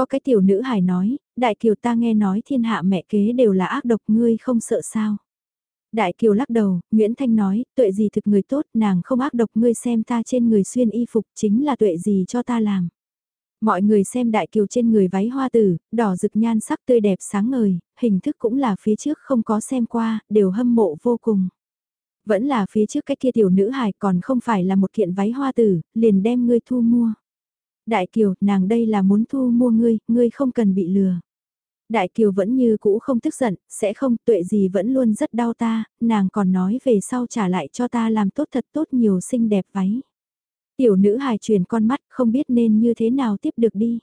Có cái tiểu nữ hài nói, đại kiều ta nghe nói thiên hạ mẹ kế đều là ác độc ngươi không sợ sao. Đại Kiều lắc đầu, Nguyễn Thanh nói, tuệ gì thực người tốt, nàng không ác độc ngươi xem ta trên người xuyên y phục chính là tuệ gì cho ta làm. Mọi người xem Đại Kiều trên người váy hoa tử, đỏ rực nhan sắc tươi đẹp sáng ngời, hình thức cũng là phía trước không có xem qua, đều hâm mộ vô cùng. Vẫn là phía trước cái kia tiểu nữ hài còn không phải là một kiện váy hoa tử, liền đem ngươi thu mua. Đại Kiều, nàng đây là muốn thu mua ngươi, ngươi không cần bị lừa. Đại Kiều vẫn như cũ không tức giận, sẽ không tuệ gì vẫn luôn rất đau ta, nàng còn nói về sau trả lại cho ta làm tốt thật tốt nhiều xinh đẹp váy. Tiểu nữ hài truyền con mắt không biết nên như thế nào tiếp được đi.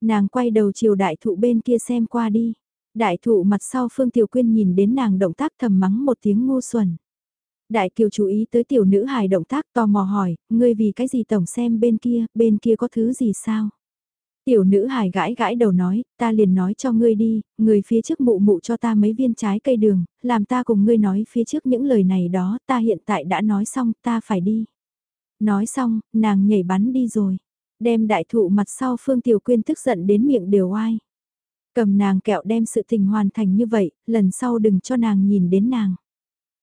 Nàng quay đầu chiều đại thụ bên kia xem qua đi. Đại thụ mặt sau Phương Tiểu Quyên nhìn đến nàng động tác thầm mắng một tiếng ngu xuẩn. Đại Kiều chú ý tới tiểu nữ hài động tác tò mò hỏi, ngươi vì cái gì tổng xem bên kia, bên kia có thứ gì sao? Tiểu nữ hài gãi gãi đầu nói, ta liền nói cho ngươi đi, người phía trước mụ mụ cho ta mấy viên trái cây đường, làm ta cùng ngươi nói phía trước những lời này đó, ta hiện tại đã nói xong, ta phải đi. Nói xong, nàng nhảy bắn đi rồi, đem đại thụ mặt sau Phương Tiểu Quyên tức giận đến miệng đều oai. Cầm nàng kẹo đem sự tình hoàn thành như vậy, lần sau đừng cho nàng nhìn đến nàng.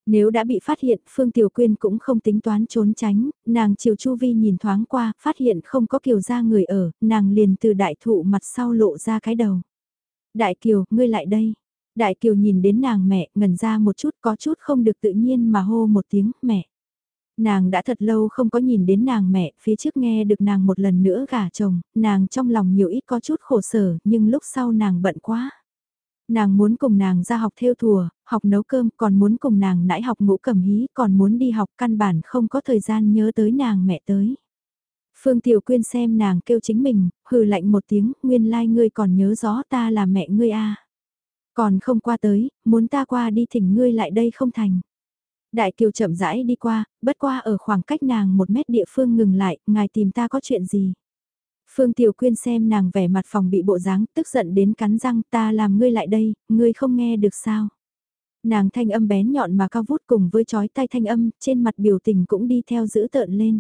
Nếu đã bị phát hiện, Phương Tiểu Quyên cũng không tính toán trốn tránh, nàng chiều Chu Vi nhìn thoáng qua, phát hiện không có Kiều gia người ở, nàng liền từ đại thụ mặt sau lộ ra cái đầu. Đại Kiều, ngươi lại đây. Đại Kiều nhìn đến nàng mẹ, ngẩn ra một chút có chút không được tự nhiên mà hô một tiếng, mẹ. Nàng đã thật lâu không có nhìn đến nàng mẹ, phía trước nghe được nàng một lần nữa gả chồng, nàng trong lòng nhiều ít có chút khổ sở, nhưng lúc sau nàng bận quá. Nàng muốn cùng nàng ra học theo thùa, học nấu cơm, còn muốn cùng nàng nãy học ngũ cẩm hí, còn muốn đi học căn bản không có thời gian nhớ tới nàng mẹ tới. Phương Tiểu Quyên xem nàng kêu chính mình, hừ lạnh một tiếng, nguyên lai like ngươi còn nhớ rõ ta là mẹ ngươi a à. Còn không qua tới, muốn ta qua đi thỉnh ngươi lại đây không thành. Đại Kiều chậm rãi đi qua, bất qua ở khoảng cách nàng một mét địa phương ngừng lại, ngài tìm ta có chuyện gì. Phương Tiểu Quyên xem nàng vẻ mặt phòng bị bộ dáng, tức giận đến cắn răng ta làm ngươi lại đây, ngươi không nghe được sao. Nàng thanh âm bén nhọn mà cao vút cùng với chói tai thanh âm, trên mặt biểu tình cũng đi theo giữ tợn lên.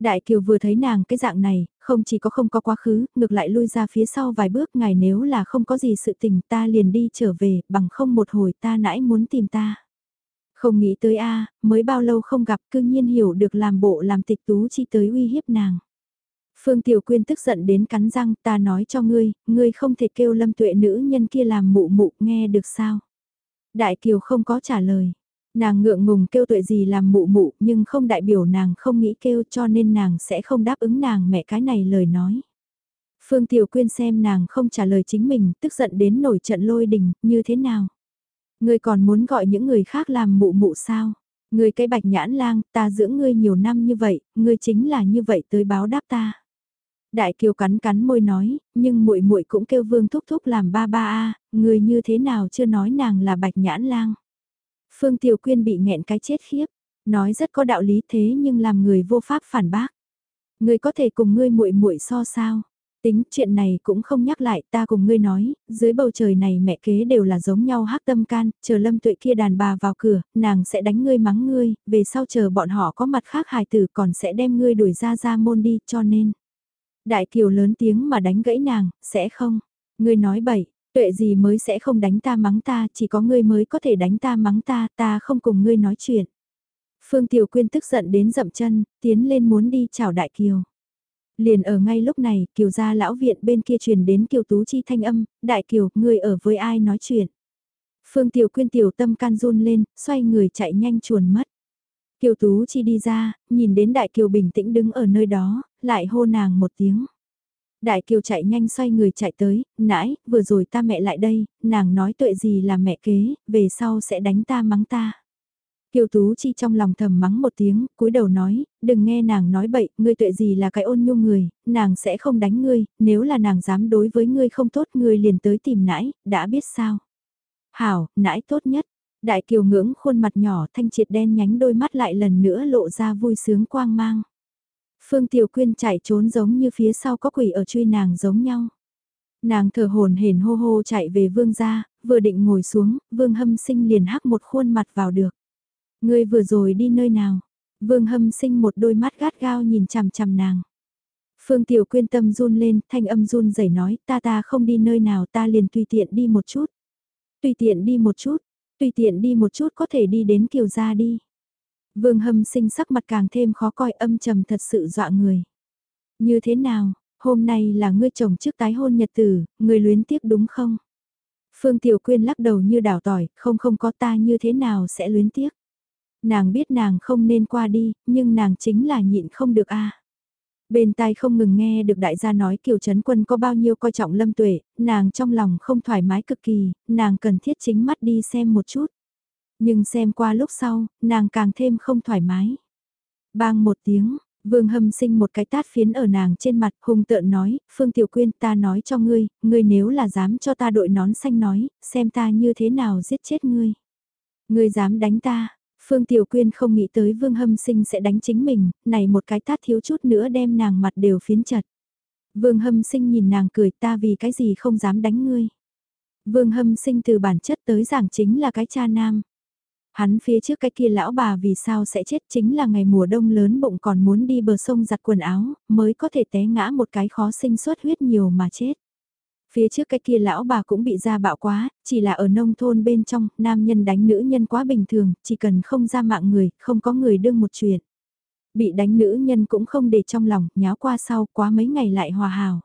Đại Kiều vừa thấy nàng cái dạng này, không chỉ có không có quá khứ, ngược lại lui ra phía sau vài bước ngài nếu là không có gì sự tình ta liền đi trở về, bằng không một hồi ta nãy muốn tìm ta. Không nghĩ tới a mới bao lâu không gặp cư nhiên hiểu được làm bộ làm tịch tú chi tới uy hiếp nàng. Phương Tiểu Quyên tức giận đến cắn răng, ta nói cho ngươi, ngươi không thể kêu lâm tuệ nữ nhân kia làm mụ mụ, nghe được sao? Đại Kiều không có trả lời. Nàng ngượng ngùng kêu tuệ gì làm mụ mụ nhưng không đại biểu nàng không nghĩ kêu cho nên nàng sẽ không đáp ứng nàng mẹ cái này lời nói. Phương Tiểu Quyên xem nàng không trả lời chính mình, tức giận đến nổi trận lôi đình, như thế nào? Ngươi còn muốn gọi những người khác làm mụ mụ sao? Ngươi cái bạch nhãn lang, ta dưỡng ngươi nhiều năm như vậy, ngươi chính là như vậy tới báo đáp ta. Đại Kiều cắn cắn môi nói, nhưng muội muội cũng kêu Vương thúc thúc làm ba ba a, người như thế nào chưa nói nàng là bạch nhãn lang. Phương Tiểu Quyên bị nghẹn cái chết khiếp, nói rất có đạo lý thế nhưng làm người vô pháp phản bác. người có thể cùng ngươi muội muội so sao? Tính chuyện này cũng không nhắc lại ta cùng ngươi nói, dưới bầu trời này mẹ kế đều là giống nhau hắc tâm can, chờ lâm tuệ kia đàn bà vào cửa, nàng sẽ đánh ngươi mắng ngươi, về sau chờ bọn họ có mặt khác hài tử còn sẽ đem ngươi đuổi ra ra môn đi cho nên. Đại kiều lớn tiếng mà đánh gãy nàng, sẽ không, ngươi nói bậy, tuệ gì mới sẽ không đánh ta mắng ta, chỉ có ngươi mới có thể đánh ta mắng ta, ta không cùng ngươi nói chuyện. Phương Tiểu Quyên tức giận đến dậm chân, tiến lên muốn đi chào Đại Kiều. Liền ở ngay lúc này, Kiều gia lão viện bên kia truyền đến Kiều Tú Chi thanh âm, Đại Kiều, ngươi ở với ai nói chuyện. Phương Tiểu Quyên tiểu tâm can run lên, xoay người chạy nhanh chuồn mất. Kiều Tú Chi đi ra, nhìn đến Đại Kiều bình tĩnh đứng ở nơi đó, lại hô nàng một tiếng. Đại Kiều chạy nhanh xoay người chạy tới, nãy, vừa rồi ta mẹ lại đây, nàng nói tuệ gì là mẹ kế, về sau sẽ đánh ta mắng ta. Kiều Tú Chi trong lòng thầm mắng một tiếng, cúi đầu nói, đừng nghe nàng nói bậy, ngươi tuệ gì là cái ôn nhu người, nàng sẽ không đánh ngươi, nếu là nàng dám đối với ngươi không tốt ngươi liền tới tìm nãi, đã biết sao. Hảo, nãi tốt nhất. Đại Kiều ngưỡng khuôn mặt nhỏ thanh triệt đen nhánh đôi mắt lại lần nữa lộ ra vui sướng quang mang. Phương Tiểu Quyên chạy trốn giống như phía sau có quỷ ở truy nàng giống nhau. Nàng thở hồn hển hô hô chạy về vương gia, vừa định ngồi xuống, vương hâm sinh liền hắc một khuôn mặt vào được. Ngươi vừa rồi đi nơi nào? Vương hâm sinh một đôi mắt gắt gao nhìn chằm chằm nàng. Phương Tiểu Quyên tâm run lên, thanh âm run rẩy nói, ta ta không đi nơi nào ta liền tùy tiện đi một chút. Tùy tiện đi một chút, tùy tiện đi một chút có thể đi đến kiều gia đi. Vương hâm sinh sắc mặt càng thêm khó coi âm trầm thật sự dọa người. Như thế nào, hôm nay là ngươi chồng trước tái hôn nhật tử, ngươi luyến tiếc đúng không? Phương Tiểu Quyên lắc đầu như đảo tỏi, không không có ta như thế nào sẽ luyến tiếc. Nàng biết nàng không nên qua đi, nhưng nàng chính là nhịn không được a. Bên tai không ngừng nghe được đại gia nói Kiều Trấn Quân có bao nhiêu coi trọng Lâm Tuệ, nàng trong lòng không thoải mái cực kỳ, nàng cần thiết chính mắt đi xem một chút. Nhưng xem qua lúc sau, nàng càng thêm không thoải mái. Bang một tiếng, Vương Hâm sinh một cái tát phiến ở nàng trên mặt hung tợn nói, Phương Tiểu Quyên ta nói cho ngươi, ngươi nếu là dám cho ta đội nón xanh nói, xem ta như thế nào giết chết ngươi. Ngươi dám đánh ta, Phương Tiểu Quyên không nghĩ tới Vương Hâm Sinh sẽ đánh chính mình, này một cái tát thiếu chút nữa đem nàng mặt đều phiến chật. Vương Hâm Sinh nhìn nàng cười ta vì cái gì không dám đánh ngươi. Vương Hâm Sinh từ bản chất tới giảng chính là cái cha nam. Hắn phía trước cái kia lão bà vì sao sẽ chết chính là ngày mùa đông lớn bụng còn muốn đi bờ sông giặt quần áo, mới có thể té ngã một cái khó sinh xuất huyết nhiều mà chết. Phía trước cái kia lão bà cũng bị ra bạo quá, chỉ là ở nông thôn bên trong, nam nhân đánh nữ nhân quá bình thường, chỉ cần không ra mạng người, không có người đương một chuyện. Bị đánh nữ nhân cũng không để trong lòng, nháo qua sau, quá mấy ngày lại hòa hào.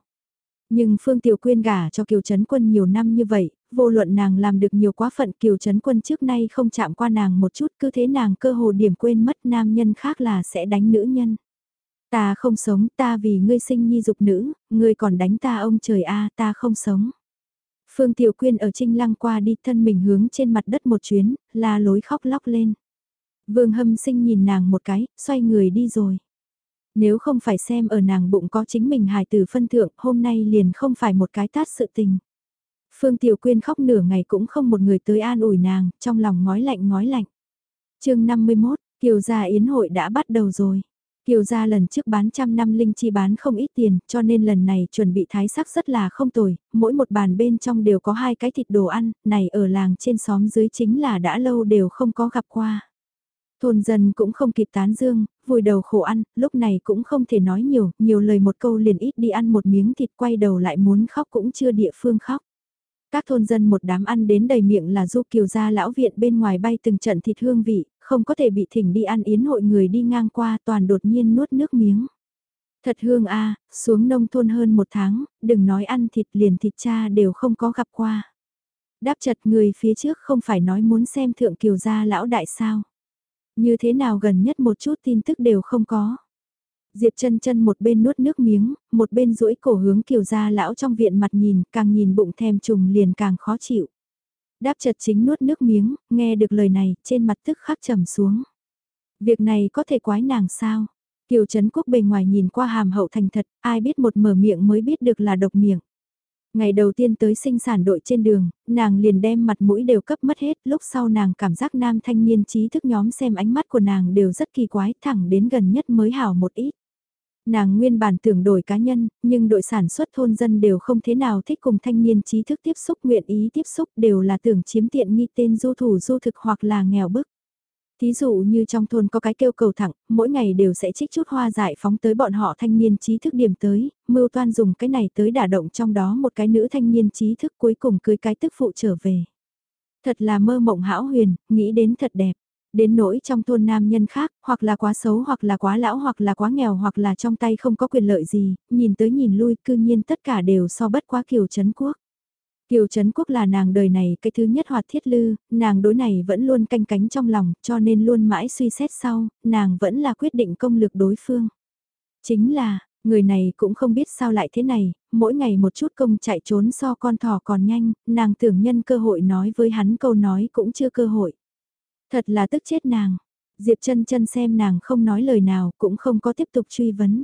Nhưng Phương Tiểu Quyên gả cho Kiều Trấn Quân nhiều năm như vậy, vô luận nàng làm được nhiều quá phận Kiều Trấn Quân trước nay không chạm qua nàng một chút, cứ thế nàng cơ hồ điểm quên mất nam nhân khác là sẽ đánh nữ nhân. Ta không sống, ta vì ngươi sinh nhi dục nữ, ngươi còn đánh ta ông trời a, ta không sống. Phương Tiểu Quyên ở Trinh Lăng qua đi thân mình hướng trên mặt đất một chuyến, la lối khóc lóc lên. Vương Hâm Sinh nhìn nàng một cái, xoay người đi rồi. Nếu không phải xem ở nàng bụng có chính mình hài tử phân thượng, hôm nay liền không phải một cái tát sự tình. Phương Tiểu Quyên khóc nửa ngày cũng không một người tới an ủi nàng, trong lòng ngói lạnh ngói lạnh. chương 51, Kiều Gia Yến hội đã bắt đầu rồi. Kiều gia lần trước bán trăm năm linh chi bán không ít tiền, cho nên lần này chuẩn bị thái sắc rất là không tồi, mỗi một bàn bên trong đều có hai cái thịt đồ ăn, này ở làng trên xóm dưới chính là đã lâu đều không có gặp qua. Thôn dân cũng không kịp tán dương, vùi đầu khổ ăn, lúc này cũng không thể nói nhiều, nhiều lời một câu liền ít đi ăn một miếng thịt quay đầu lại muốn khóc cũng chưa địa phương khóc. Các thôn dân một đám ăn đến đầy miệng là du kiều gia lão viện bên ngoài bay từng trận thịt hương vị, không có thể bị thỉnh đi ăn yến hội người đi ngang qua toàn đột nhiên nuốt nước miếng. Thật hương a xuống nông thôn hơn một tháng, đừng nói ăn thịt liền thịt cha đều không có gặp qua. Đáp chật người phía trước không phải nói muốn xem thượng kiều gia lão đại sao. Như thế nào gần nhất một chút tin tức đều không có. Diệp chân chân một bên nuốt nước miếng, một bên duỗi cổ hướng kiều gia lão trong viện mặt nhìn, càng nhìn bụng thèm trùng liền càng khó chịu. Đáp chật chính nuốt nước miếng, nghe được lời này, trên mặt tức khắc trầm xuống. Việc này có thể quái nàng sao? Kiều Trấn Quốc bề ngoài nhìn qua hàm hậu thành thật, ai biết một mở miệng mới biết được là độc miệng. Ngày đầu tiên tới sinh sản đội trên đường, nàng liền đem mặt mũi đều cấp mất hết, lúc sau nàng cảm giác nam thanh niên trí thức nhóm xem ánh mắt của nàng đều rất kỳ quái, thẳng đến gần nhất mới hảo một ít. Nàng nguyên bản tưởng đổi cá nhân, nhưng đội sản xuất thôn dân đều không thế nào thích cùng thanh niên trí thức tiếp xúc nguyện ý tiếp xúc đều là tưởng chiếm tiện nghi tên du thủ du thực hoặc là nghèo bức. Thí dụ như trong thôn có cái kêu cầu thẳng, mỗi ngày đều sẽ trích chút hoa giải phóng tới bọn họ thanh niên trí thức điểm tới, mưu toan dùng cái này tới đả động trong đó một cái nữ thanh niên trí thức cuối cùng cưới cái tức phụ trở về. Thật là mơ mộng hão huyền, nghĩ đến thật đẹp. Đến nỗi trong thôn nam nhân khác, hoặc là quá xấu hoặc là quá lão hoặc là quá nghèo hoặc là trong tay không có quyền lợi gì, nhìn tới nhìn lui cư nhiên tất cả đều so bất quá kiều chấn quốc. Kiều Trấn Quốc là nàng đời này cái thứ nhất hoạt thiết lư, nàng đối này vẫn luôn canh cánh trong lòng, cho nên luôn mãi suy xét sau, nàng vẫn là quyết định công lực đối phương. Chính là, người này cũng không biết sao lại thế này, mỗi ngày một chút công chạy trốn so con thỏ còn nhanh, nàng tưởng nhân cơ hội nói với hắn câu nói cũng chưa cơ hội. Thật là tức chết nàng. Diệp chân chân xem nàng không nói lời nào cũng không có tiếp tục truy vấn.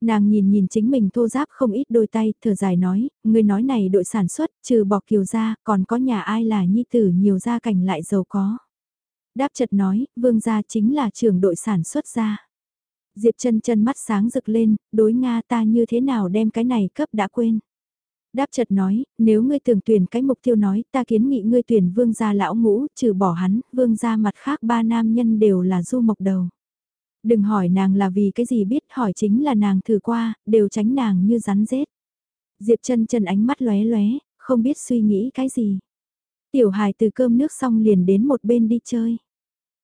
Nàng nhìn nhìn chính mình thô giáp không ít đôi tay, thở dài nói, người nói này đội sản xuất, trừ bỏ kiều gia, còn có nhà ai là nhi tử nhiều gia cảnh lại giàu có. Đáp chật nói, vương gia chính là trưởng đội sản xuất gia. Diệp chân chân mắt sáng rực lên, đối Nga ta như thế nào đem cái này cấp đã quên. Đáp chật nói, nếu ngươi tưởng tuyển cái mục tiêu nói, ta kiến nghị ngươi tuyển vương gia lão ngũ, trừ bỏ hắn, vương gia mặt khác ba nam nhân đều là du mộc đầu. Đừng hỏi nàng là vì cái gì biết hỏi chính là nàng thử qua, đều tránh nàng như rắn rết. Diệp chân chân ánh mắt lóe lóe, không biết suy nghĩ cái gì. Tiểu hài từ cơm nước xong liền đến một bên đi chơi.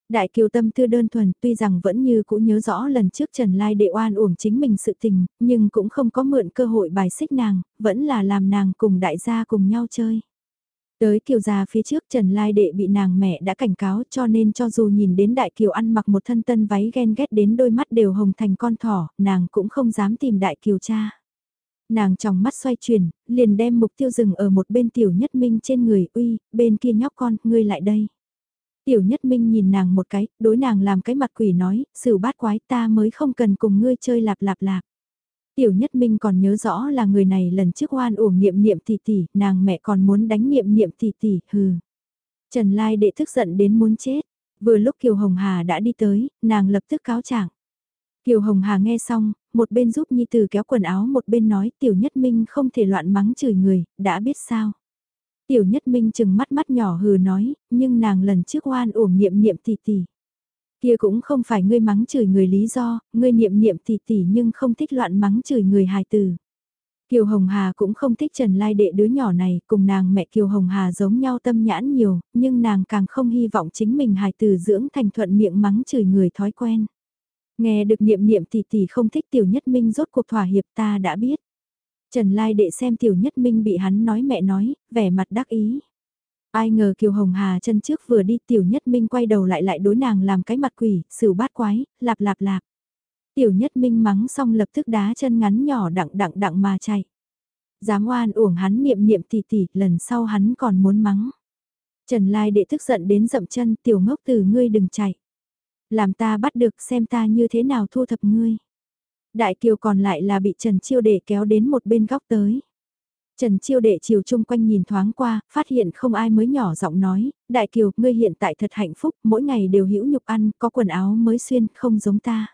Đại kiều tâm tư đơn thuần tuy rằng vẫn như cũ nhớ rõ lần trước Trần Lai đệ oan uổng chính mình sự tình, nhưng cũng không có mượn cơ hội bài xích nàng, vẫn là làm nàng cùng đại gia cùng nhau chơi. Tới kiều già phía trước Trần Lai Đệ bị nàng mẹ đã cảnh cáo cho nên cho dù nhìn đến đại kiều ăn mặc một thân tân váy ghen ghét đến đôi mắt đều hồng thành con thỏ, nàng cũng không dám tìm đại kiều cha. Nàng trong mắt xoay chuyển, liền đem mục tiêu rừng ở một bên tiểu nhất minh trên người, uy, bên kia nhóc con, ngươi lại đây. Tiểu nhất minh nhìn nàng một cái, đối nàng làm cái mặt quỷ nói, xử bát quái ta mới không cần cùng ngươi chơi lạp lạp lạp. Tiểu nhất minh còn nhớ rõ là người này lần trước oan uổng niệm niệm tỷ tỷ, nàng mẹ còn muốn đánh niệm niệm tỷ tỷ, hừ. Trần Lai đệ tức giận đến muốn chết, vừa lúc Kiều Hồng Hà đã đi tới, nàng lập tức cáo trạng. Kiều Hồng Hà nghe xong, một bên giúp Nhi Tử kéo quần áo một bên nói Tiểu Nhất Minh không thể loạn mắng chửi người, đã biết sao. Tiểu Nhất Minh chừng mắt mắt nhỏ hừ nói, nhưng nàng lần trước oan uổng niệm niệm tỷ tỷ. Kia cũng không phải ngươi mắng chửi người lý do, ngươi niệm niệm tỷ tỷ nhưng không thích loạn mắng chửi người hài tử. Kiều Hồng Hà cũng không thích Trần Lai đệ đứa nhỏ này, cùng nàng mẹ Kiều Hồng Hà giống nhau tâm nhãn nhiều, nhưng nàng càng không hy vọng chính mình hài tử dưỡng thành thuận miệng mắng chửi người thói quen. Nghe được niệm niệm tỷ tỷ không thích tiểu nhất minh rốt cuộc thỏa hiệp ta đã biết. Trần Lai đệ xem tiểu nhất minh bị hắn nói mẹ nói, vẻ mặt đắc ý. Ai ngờ Kiều Hồng Hà chân trước vừa đi tiểu nhất minh quay đầu lại lại đối nàng làm cái mặt quỷ, xử bát quái, lạp lạp lạp. Tiểu nhất minh mắng xong lập tức đá chân ngắn nhỏ đặng đặng đặng mà chạy. Dám oan uổng hắn niệm niệm tỉ tỉ, lần sau hắn còn muốn mắng. Trần Lai đệ tức giận đến dậm chân tiểu ngốc từ ngươi đừng chạy. Làm ta bắt được xem ta như thế nào thu thập ngươi. Đại kiều còn lại là bị Trần Chiêu đệ kéo đến một bên góc tới. Trần Chiêu đệ chiều chung quanh nhìn thoáng qua, phát hiện không ai mới nhỏ giọng nói, Đại Kiều, ngươi hiện tại thật hạnh phúc, mỗi ngày đều hữu nhục ăn, có quần áo mới xuyên, không giống ta.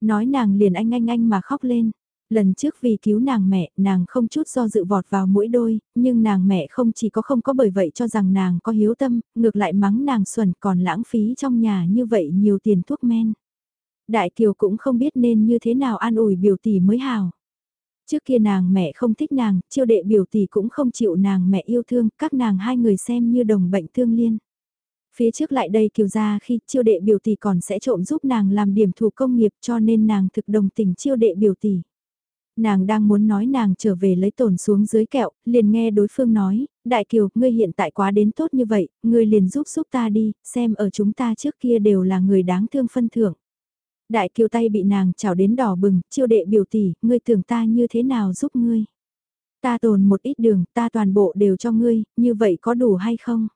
Nói nàng liền anh anh anh mà khóc lên. Lần trước vì cứu nàng mẹ, nàng không chút do dự vọt vào mũi đôi, nhưng nàng mẹ không chỉ có không có bởi vậy cho rằng nàng có hiếu tâm, ngược lại mắng nàng xuẩn còn lãng phí trong nhà như vậy nhiều tiền thuốc men. Đại Kiều cũng không biết nên như thế nào an ủi biểu tỷ mới hào. Trước kia nàng mẹ không thích nàng, chiêu đệ biểu tỷ cũng không chịu nàng mẹ yêu thương, các nàng hai người xem như đồng bệnh thương liên. Phía trước lại đây kiều ra khi chiêu đệ biểu tỷ còn sẽ trộm giúp nàng làm điểm thủ công nghiệp cho nên nàng thực đồng tình chiêu đệ biểu tỷ. Nàng đang muốn nói nàng trở về lấy tổn xuống dưới kẹo, liền nghe đối phương nói, Đại Kiều, ngươi hiện tại quá đến tốt như vậy, ngươi liền giúp giúp ta đi, xem ở chúng ta trước kia đều là người đáng thương phân thưởng. Đại Kiều tay bị nàng chảo đến đỏ bừng, chiêu đệ biểu tỷ, ngươi tưởng ta như thế nào giúp ngươi. Ta tồn một ít đường, ta toàn bộ đều cho ngươi, như vậy có đủ hay không?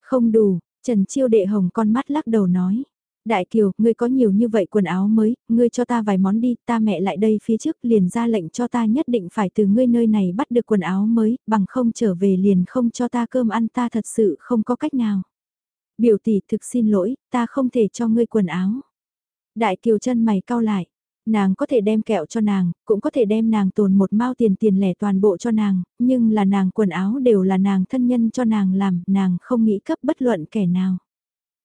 Không đủ, Trần Chiêu đệ hồng con mắt lắc đầu nói. Đại Kiều, ngươi có nhiều như vậy quần áo mới, ngươi cho ta vài món đi, ta mẹ lại đây phía trước liền ra lệnh cho ta nhất định phải từ ngươi nơi này bắt được quần áo mới, bằng không trở về liền không cho ta cơm ăn ta thật sự không có cách nào. Biểu tỷ thực xin lỗi, ta không thể cho ngươi quần áo. Đại Kiều chân mày cau lại, nàng có thể đem kẹo cho nàng, cũng có thể đem nàng tồn một mao tiền tiền lẻ toàn bộ cho nàng, nhưng là nàng quần áo đều là nàng thân nhân cho nàng làm, nàng không nghĩ cấp bất luận kẻ nào.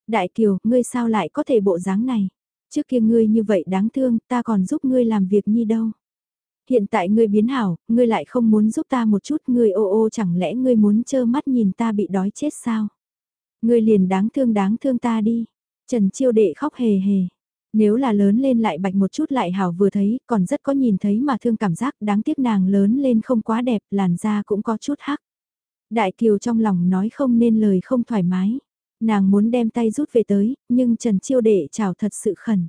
Đại Kiều, ngươi sao lại có thể bộ dáng này? Trước kia ngươi như vậy đáng thương, ta còn giúp ngươi làm việc như đâu. Hiện tại ngươi biến hảo, ngươi lại không muốn giúp ta một chút, ngươi ô ô chẳng lẽ ngươi muốn trơ mắt nhìn ta bị đói chết sao? Ngươi liền đáng thương đáng thương ta đi. Trần Chiêu Đệ khóc hề hề. Nếu là lớn lên lại bạch một chút lại hảo vừa thấy, còn rất có nhìn thấy mà thương cảm giác đáng tiếc nàng lớn lên không quá đẹp, làn da cũng có chút hắc. Đại Kiều trong lòng nói không nên lời không thoải mái. Nàng muốn đem tay rút về tới, nhưng Trần Chiêu Đệ chào thật sự khẩn.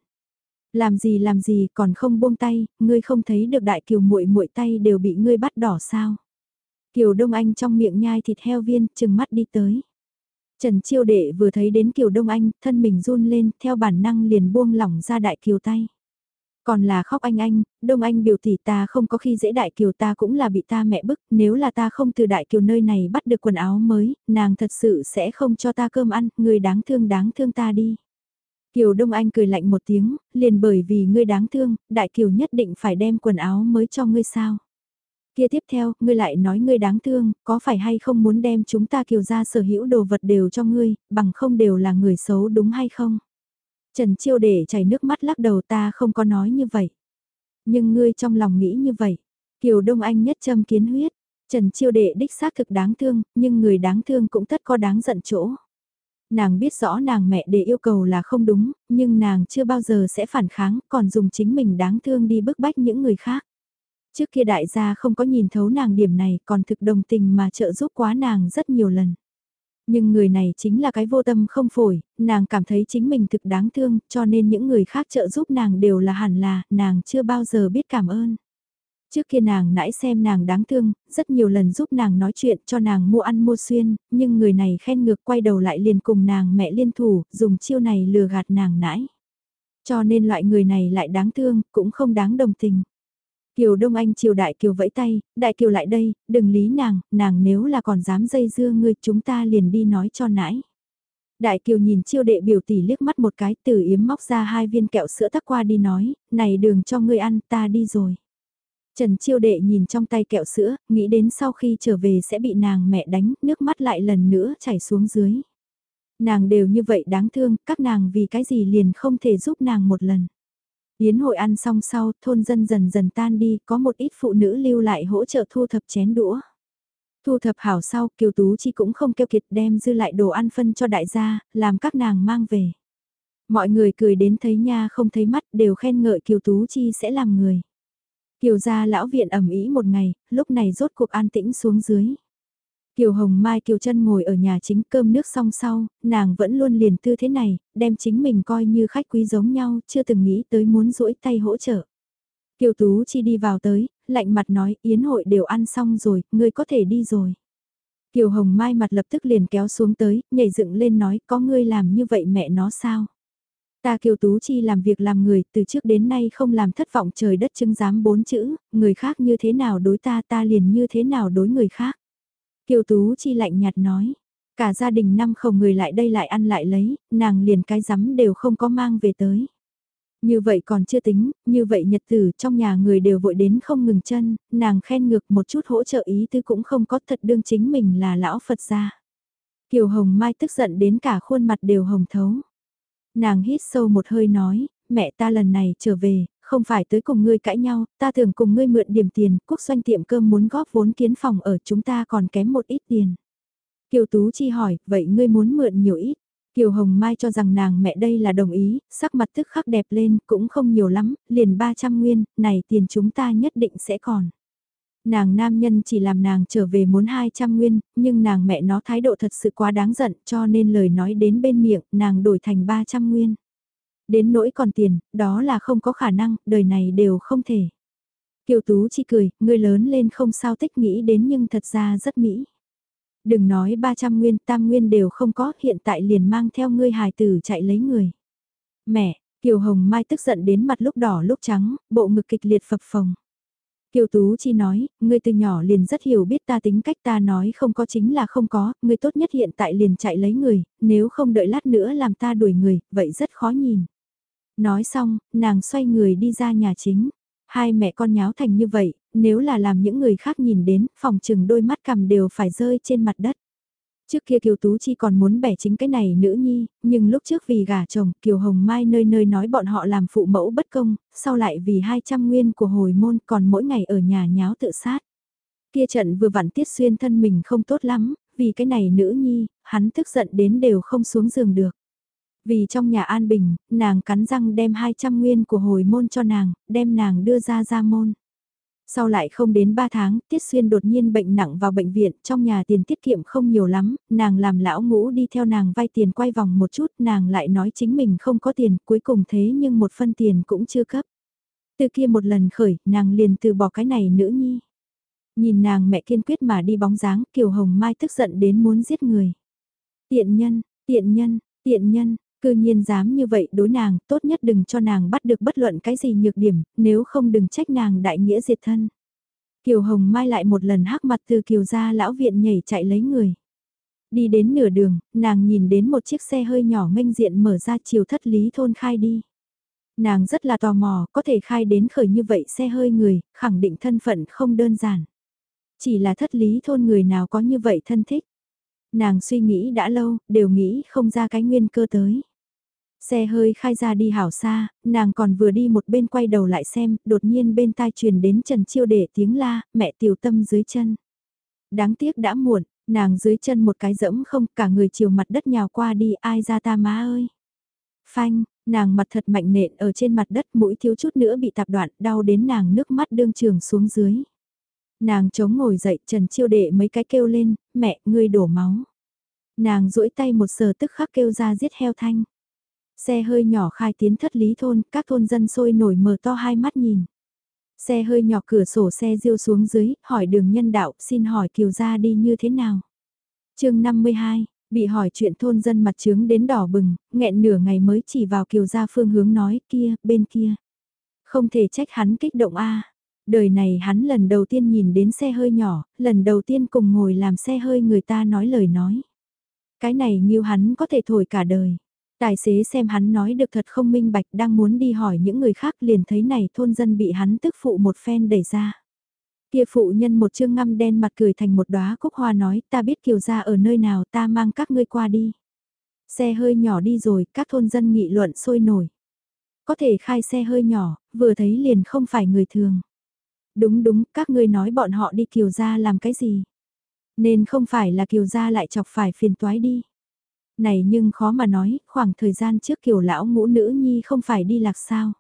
Làm gì làm gì còn không buông tay, ngươi không thấy được đại kiều muội muội tay đều bị ngươi bắt đỏ sao. Kiều Đông Anh trong miệng nhai thịt heo viên, chừng mắt đi tới. Trần Chiêu Đệ vừa thấy đến Kiều Đông Anh, thân mình run lên, theo bản năng liền buông lỏng ra đại kiều tay. Còn là khóc anh anh, đông anh biểu tỷ ta không có khi dễ đại kiều ta cũng là bị ta mẹ bức, nếu là ta không từ đại kiều nơi này bắt được quần áo mới, nàng thật sự sẽ không cho ta cơm ăn, người đáng thương đáng thương ta đi. Kiều Đông Anh cười lạnh một tiếng, liền bởi vì ngươi đáng thương, đại kiều nhất định phải đem quần áo mới cho ngươi sao. Kia tiếp theo, ngươi lại nói ngươi đáng thương, có phải hay không muốn đem chúng ta kiều ra sở hữu đồ vật đều cho ngươi, bằng không đều là người xấu đúng hay không? Trần Chiêu để chảy nước mắt lắc đầu ta không có nói như vậy. Nhưng ngươi trong lòng nghĩ như vậy. Kiều Đông Anh nhất châm kiến huyết. Trần Chiêu đệ đích xác thực đáng thương, nhưng người đáng thương cũng tất có đáng giận chỗ. Nàng biết rõ nàng mẹ để yêu cầu là không đúng, nhưng nàng chưa bao giờ sẽ phản kháng, còn dùng chính mình đáng thương đi bức bách những người khác. Trước kia đại gia không có nhìn thấu nàng điểm này còn thực đồng tình mà trợ giúp quá nàng rất nhiều lần. Nhưng người này chính là cái vô tâm không phổi, nàng cảm thấy chính mình thực đáng thương, cho nên những người khác trợ giúp nàng đều là hẳn là, nàng chưa bao giờ biết cảm ơn. Trước kia nàng nãy xem nàng đáng thương, rất nhiều lần giúp nàng nói chuyện cho nàng mua ăn mua xuyên, nhưng người này khen ngược quay đầu lại liền cùng nàng mẹ liên thủ, dùng chiêu này lừa gạt nàng nãy. Cho nên loại người này lại đáng thương, cũng không đáng đồng tình. Kiều Đông Anh chiều Đại Kiều vẫy tay, Đại Kiều lại đây, đừng lý nàng, nàng nếu là còn dám dây dưa ngươi chúng ta liền đi nói cho nãi. Đại Kiều nhìn chiêu đệ biểu tỷ liếc mắt một cái từ yếm móc ra hai viên kẹo sữa tắc qua đi nói, này đường cho ngươi ăn ta đi rồi. Trần chiêu đệ nhìn trong tay kẹo sữa, nghĩ đến sau khi trở về sẽ bị nàng mẹ đánh, nước mắt lại lần nữa chảy xuống dưới. Nàng đều như vậy đáng thương, các nàng vì cái gì liền không thể giúp nàng một lần. Yến hội ăn xong sau, thôn dân dần dần tan đi, có một ít phụ nữ lưu lại hỗ trợ thu thập chén đũa. Thu thập hảo sau, Kiều Tú Chi cũng không keo kiệt đem dư lại đồ ăn phân cho đại gia, làm các nàng mang về. Mọi người cười đến thấy nha không thấy mắt đều khen ngợi Kiều Tú Chi sẽ làm người. Kiều gia lão viện ẩm ý một ngày, lúc này rốt cuộc an tĩnh xuống dưới. Kiều Hồng Mai Kiều chân ngồi ở nhà chính cơm nước xong sau, nàng vẫn luôn liền tư thế này, đem chính mình coi như khách quý giống nhau, chưa từng nghĩ tới muốn duỗi tay hỗ trợ. Kiều Tú Chi đi vào tới, lạnh mặt nói, yến hội đều ăn xong rồi, ngươi có thể đi rồi. Kiều Hồng Mai mặt lập tức liền kéo xuống tới, nhảy dựng lên nói, có ngươi làm như vậy mẹ nó sao? Ta Kiều Tú Chi làm việc làm người, từ trước đến nay không làm thất vọng trời đất chứng giám bốn chữ, người khác như thế nào đối ta ta liền như thế nào đối người khác. Kiều Tú Chi lạnh nhạt nói, cả gia đình năm không người lại đây lại ăn lại lấy, nàng liền cái rắm đều không có mang về tới. Như vậy còn chưa tính, như vậy nhật tử trong nhà người đều vội đến không ngừng chân, nàng khen ngược một chút hỗ trợ ý tư cũng không có thật đương chính mình là lão Phật gia. Kiều Hồng Mai tức giận đến cả khuôn mặt đều hồng thấu. Nàng hít sâu một hơi nói, mẹ ta lần này trở về, không phải tới cùng ngươi cãi nhau, ta thường cùng ngươi mượn điểm tiền, quốc doanh tiệm cơm muốn góp vốn kiến phòng ở chúng ta còn kém một ít tiền. Kiều Tú Chi hỏi, vậy ngươi muốn mượn nhiều ít? Kiều Hồng Mai cho rằng nàng mẹ đây là đồng ý, sắc mặt tức khắc đẹp lên, cũng không nhiều lắm, liền 300 nguyên, này tiền chúng ta nhất định sẽ còn. Nàng nam nhân chỉ làm nàng trở về muốn 200 nguyên, nhưng nàng mẹ nó thái độ thật sự quá đáng giận cho nên lời nói đến bên miệng, nàng đổi thành 300 nguyên. Đến nỗi còn tiền, đó là không có khả năng, đời này đều không thể. Kiều Tú chỉ cười, người lớn lên không sao tích nghĩ đến nhưng thật ra rất mỹ. Đừng nói 300 nguyên, tam nguyên đều không có, hiện tại liền mang theo ngươi hài tử chạy lấy người. Mẹ, Kiều Hồng Mai tức giận đến mặt lúc đỏ lúc trắng, bộ ngực kịch liệt phập phồng. Kiều Tú Chi nói, ngươi từ nhỏ liền rất hiểu biết ta tính cách ta nói không có chính là không có, ngươi tốt nhất hiện tại liền chạy lấy người, nếu không đợi lát nữa làm ta đuổi người, vậy rất khó nhìn. Nói xong, nàng xoay người đi ra nhà chính. Hai mẹ con nháo thành như vậy, nếu là làm những người khác nhìn đến, phòng chừng đôi mắt cầm đều phải rơi trên mặt đất. Trước kia Kiều Tú Chi còn muốn bẻ chính cái này nữ nhi, nhưng lúc trước vì gả chồng, Kiều Hồng Mai nơi nơi nói bọn họ làm phụ mẫu bất công, sau lại vì 200 nguyên của hồi môn còn mỗi ngày ở nhà nháo tự sát. Kia trận vừa vặn tiết xuyên thân mình không tốt lắm, vì cái này nữ nhi, hắn tức giận đến đều không xuống giường được. Vì trong nhà an bình, nàng cắn răng đem 200 nguyên của hồi môn cho nàng, đem nàng đưa ra ra môn. Sau lại không đến 3 tháng, Tiết Xuyên đột nhiên bệnh nặng vào bệnh viện, trong nhà tiền tiết kiệm không nhiều lắm, nàng làm lão ngũ đi theo nàng vay tiền quay vòng một chút, nàng lại nói chính mình không có tiền, cuối cùng thế nhưng một phân tiền cũng chưa cấp. Từ kia một lần khởi, nàng liền từ bỏ cái này nữ nhi. Nhìn nàng mẹ kiên quyết mà đi bóng dáng, Kiều Hồng Mai tức giận đến muốn giết người. Tiện nhân, tiện nhân, tiện nhân, Cư nhiên dám như vậy đối nàng, tốt nhất đừng cho nàng bắt được bất luận cái gì nhược điểm, nếu không đừng trách nàng đại nghĩa diệt thân. Kiều Hồng Mai lại một lần hắc mặt từ Kiều gia lão viện nhảy chạy lấy người. Đi đến nửa đường, nàng nhìn đến một chiếc xe hơi nhỏ mênh diện mở ra chiều thất lý thôn khai đi. Nàng rất là tò mò, có thể khai đến khởi như vậy xe hơi người, khẳng định thân phận không đơn giản. Chỉ là thất lý thôn người nào có như vậy thân thích. Nàng suy nghĩ đã lâu, đều nghĩ không ra cái nguyên cơ tới. Xe hơi khai ra đi hảo xa, nàng còn vừa đi một bên quay đầu lại xem, đột nhiên bên tai truyền đến Trần Chiêu để tiếng la, mẹ tiểu tâm dưới chân. Đáng tiếc đã muộn, nàng dưới chân một cái dẫm không, cả người chiều mặt đất nhào qua đi, ai ra ta má ơi. Phanh, nàng mặt thật mạnh nện ở trên mặt đất mũi thiếu chút nữa bị tạp đoạn, đau đến nàng nước mắt đương trường xuống dưới. Nàng chống ngồi dậy, Trần Chiêu đệ mấy cái kêu lên, mẹ, ngươi đổ máu. Nàng duỗi tay một sờ tức khắc kêu ra giết heo thanh. Xe hơi nhỏ khai tiến thất lý thôn, các thôn dân sôi nổi mở to hai mắt nhìn. Xe hơi nhỏ cửa sổ xe riêu xuống dưới, hỏi đường nhân đạo, xin hỏi kiều gia đi như thế nào? chương 52, bị hỏi chuyện thôn dân mặt trướng đến đỏ bừng, nghẹn nửa ngày mới chỉ vào kiều gia phương hướng nói kia, bên kia. Không thể trách hắn kích động a Đời này hắn lần đầu tiên nhìn đến xe hơi nhỏ, lần đầu tiên cùng ngồi làm xe hơi người ta nói lời nói. Cái này như hắn có thể thổi cả đời. Tài xế xem hắn nói được thật không minh bạch đang muốn đi hỏi những người khác liền thấy này thôn dân bị hắn tức phụ một phen đẩy ra. Kia phụ nhân một chương ngăm đen mặt cười thành một đóa cúc hoa nói ta biết kiều gia ở nơi nào ta mang các ngươi qua đi. Xe hơi nhỏ đi rồi các thôn dân nghị luận sôi nổi. Có thể khai xe hơi nhỏ, vừa thấy liền không phải người thường. Đúng đúng, các ngươi nói bọn họ đi kiều gia làm cái gì? Nên không phải là kiều gia lại chọc phải phiền toái đi. Này nhưng khó mà nói, khoảng thời gian trước kiểu lão ngũ nữ nhi không phải đi lạc sao.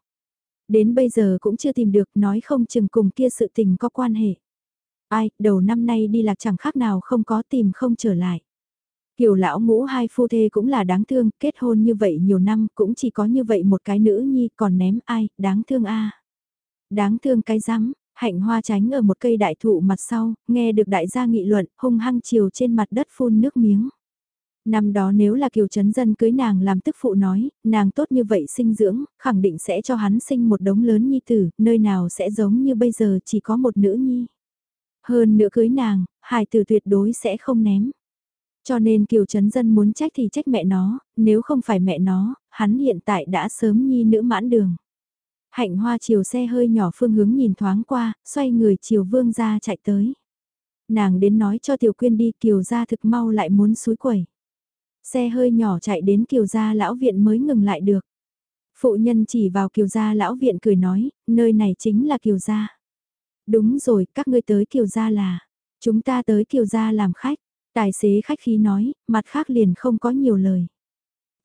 Đến bây giờ cũng chưa tìm được nói không chừng cùng kia sự tình có quan hệ. Ai, đầu năm nay đi lạc chẳng khác nào không có tìm không trở lại. Kiều lão ngũ hai phu thê cũng là đáng thương, kết hôn như vậy nhiều năm cũng chỉ có như vậy một cái nữ nhi còn ném ai, đáng thương a Đáng thương cái rắm hạnh hoa tránh ở một cây đại thụ mặt sau, nghe được đại gia nghị luận, hung hăng chiều trên mặt đất phun nước miếng. Năm đó nếu là kiều chấn dân cưới nàng làm tức phụ nói, nàng tốt như vậy sinh dưỡng, khẳng định sẽ cho hắn sinh một đống lớn nhi tử, nơi nào sẽ giống như bây giờ chỉ có một nữ nhi. Hơn nữa cưới nàng, hài tử tuyệt đối sẽ không ném. Cho nên kiều chấn dân muốn trách thì trách mẹ nó, nếu không phải mẹ nó, hắn hiện tại đã sớm nhi nữ mãn đường. Hạnh hoa chiều xe hơi nhỏ phương hướng nhìn thoáng qua, xoay người chiều vương ra chạy tới. Nàng đến nói cho tiểu quyên đi kiều ra thực mau lại muốn suối quẩy. Xe hơi nhỏ chạy đến kiều gia lão viện mới ngừng lại được. Phụ nhân chỉ vào kiều gia lão viện cười nói, nơi này chính là kiều gia. Đúng rồi, các ngươi tới kiều gia là, chúng ta tới kiều gia làm khách. Tài xế khách khí nói, mặt khác liền không có nhiều lời.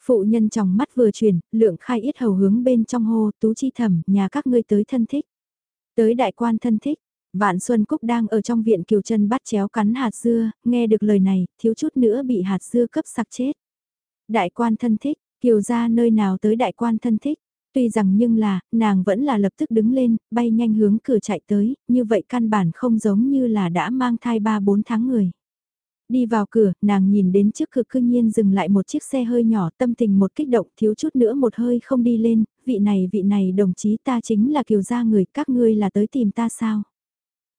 Phụ nhân trong mắt vừa chuyển, lượng khai yết hầu hướng bên trong hô, tú chi thẩm, nhà các ngươi tới thân thích. Tới đại quan thân thích, Vạn Xuân Cúc đang ở trong viện kiều chân bắt chéo cắn hạt dưa, nghe được lời này, thiếu chút nữa bị hạt dưa cấp sặc chết. Đại quan thân thích, kiều ra nơi nào tới đại quan thân thích, tuy rằng nhưng là, nàng vẫn là lập tức đứng lên, bay nhanh hướng cửa chạy tới, như vậy căn bản không giống như là đã mang thai 3-4 tháng người. Đi vào cửa, nàng nhìn đến trước cửa cư nhiên dừng lại một chiếc xe hơi nhỏ tâm tình một kích động thiếu chút nữa một hơi không đi lên, vị này vị này đồng chí ta chính là kiều gia người, các ngươi là tới tìm ta sao?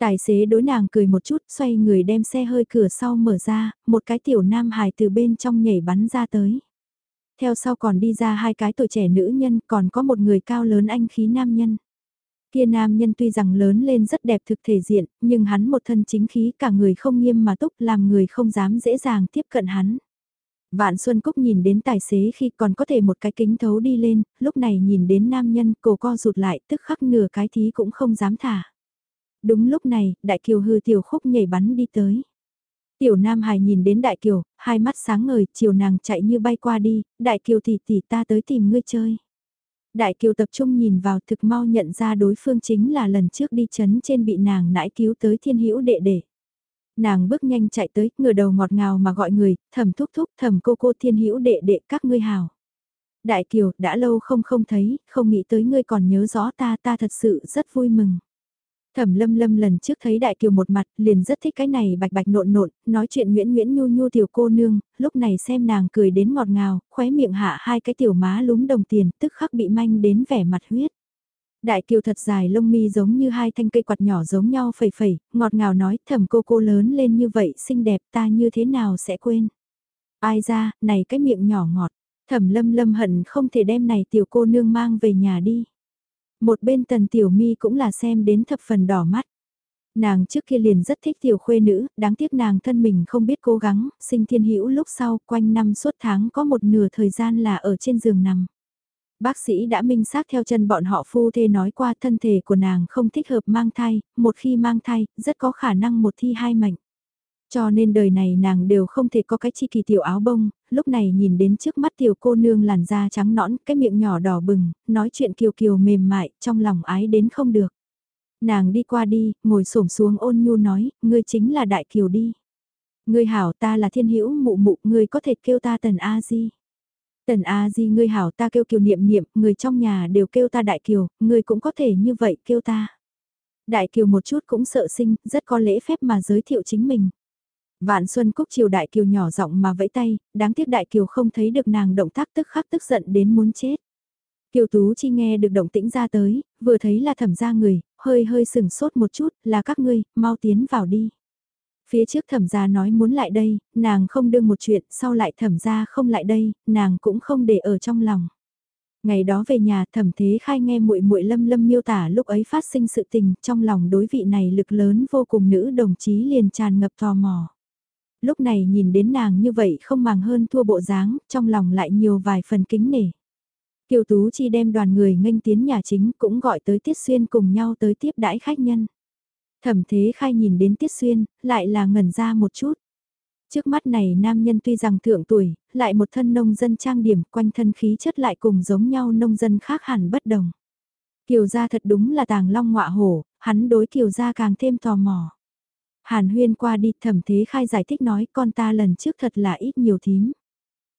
Tài xế đối nàng cười một chút, xoay người đem xe hơi cửa sau mở ra, một cái tiểu nam hài từ bên trong nhảy bắn ra tới. Theo sau còn đi ra hai cái tuổi trẻ nữ nhân, còn có một người cao lớn anh khí nam nhân. Kia nam nhân tuy rằng lớn lên rất đẹp thực thể diện, nhưng hắn một thân chính khí cả người không nghiêm mà túc làm người không dám dễ dàng tiếp cận hắn. Vạn Xuân Cúc nhìn đến tài xế khi còn có thể một cái kính thấu đi lên, lúc này nhìn đến nam nhân cổ co rụt lại tức khắc nửa cái thí cũng không dám thả. Đúng lúc này, Đại Kiều hư tiểu khúc nhảy bắn đi tới. Tiểu Nam Hải nhìn đến Đại Kiều, hai mắt sáng ngời, chiều nàng chạy như bay qua đi, Đại Kiều tỷ tỷ ta tới tìm ngươi chơi. Đại Kiều tập trung nhìn vào thực mau nhận ra đối phương chính là lần trước đi chấn trên bị nàng nãi cứu tới thiên hữu đệ đệ. Nàng bước nhanh chạy tới, ngửa đầu ngọt ngào mà gọi người, thầm thúc thúc thầm cô cô thiên hữu đệ đệ các ngươi hào. Đại Kiều, đã lâu không không thấy, không nghĩ tới ngươi còn nhớ rõ ta ta thật sự rất vui mừng. Thẩm lâm lâm lần trước thấy đại kiều một mặt, liền rất thích cái này bạch bạch nộn nộn, nói chuyện nguyễn nguyễn nhu nhu tiểu cô nương, lúc này xem nàng cười đến ngọt ngào, khóe miệng hạ hai cái tiểu má lúm đồng tiền, tức khắc bị manh đến vẻ mặt huyết. Đại kiều thật dài lông mi giống như hai thanh cây quạt nhỏ giống nhau phẩy phẩy, ngọt ngào nói thẩm cô cô lớn lên như vậy xinh đẹp ta như thế nào sẽ quên. Ai ra, này cái miệng nhỏ ngọt, thẩm lâm lâm hận không thể đem này tiểu cô nương mang về nhà đi. Một bên tần tiểu mi cũng là xem đến thập phần đỏ mắt. Nàng trước kia liền rất thích tiểu khuê nữ, đáng tiếc nàng thân mình không biết cố gắng, sinh thiên hữu lúc sau quanh năm suốt tháng có một nửa thời gian là ở trên giường nằm. Bác sĩ đã minh xác theo chân bọn họ phu thê nói qua thân thể của nàng không thích hợp mang thai, một khi mang thai, rất có khả năng một thi hai mệnh. Cho nên đời này nàng đều không thể có cái chi kỳ tiểu áo bông, lúc này nhìn đến trước mắt tiểu cô nương làn da trắng nõn, cái miệng nhỏ đỏ bừng, nói chuyện kiều kiều mềm mại, trong lòng ái đến không được. Nàng đi qua đi, ngồi xổm xuống ôn nhu nói, ngươi chính là đại kiều đi. Ngươi hảo ta là thiên hữu mụ mụ, ngươi có thể kêu ta tần A-di. Tần A-di ngươi hảo ta kêu kiều niệm niệm, người trong nhà đều kêu ta đại kiều, ngươi cũng có thể như vậy kêu ta. Đại kiều một chút cũng sợ sinh, rất có lễ phép mà giới thiệu chính mình. Vạn Xuân Cúc chiều Đại Kiều nhỏ giọng mà vẫy tay, đáng tiếc Đại Kiều không thấy được nàng động tác tức khắc tức giận đến muốn chết. Kiều Tú Chi nghe được động tĩnh ra tới, vừa thấy là thẩm gia người, hơi hơi sừng sốt một chút, là các ngươi, mau tiến vào đi. Phía trước thẩm gia nói muốn lại đây, nàng không đương một chuyện, sau lại thẩm gia không lại đây, nàng cũng không để ở trong lòng. Ngày đó về nhà thẩm thế khai nghe muội muội lâm lâm miêu tả lúc ấy phát sinh sự tình, trong lòng đối vị này lực lớn vô cùng nữ đồng chí liền tràn ngập tò mò lúc này nhìn đến nàng như vậy không màng hơn thua bộ dáng, trong lòng lại nhiều vài phần kính nể. Kiều Tú Chi đem đoàn người nghênh tiến nhà chính cũng gọi tới Tiết Xuyên cùng nhau tới tiếp đãi khách nhân. Thẩm Thế Khai nhìn đến Tiết Xuyên, lại là ngẩn ra một chút. Trước mắt này nam nhân tuy rằng thượng tuổi, lại một thân nông dân trang điểm quanh thân khí chất lại cùng giống nhau nông dân khác hẳn bất đồng. Kiều gia thật đúng là tàng long ngọa hổ, hắn đối Kiều gia càng thêm tò mò. Hàn huyên qua đi thẩm thế khai giải thích nói con ta lần trước thật là ít nhiều thím.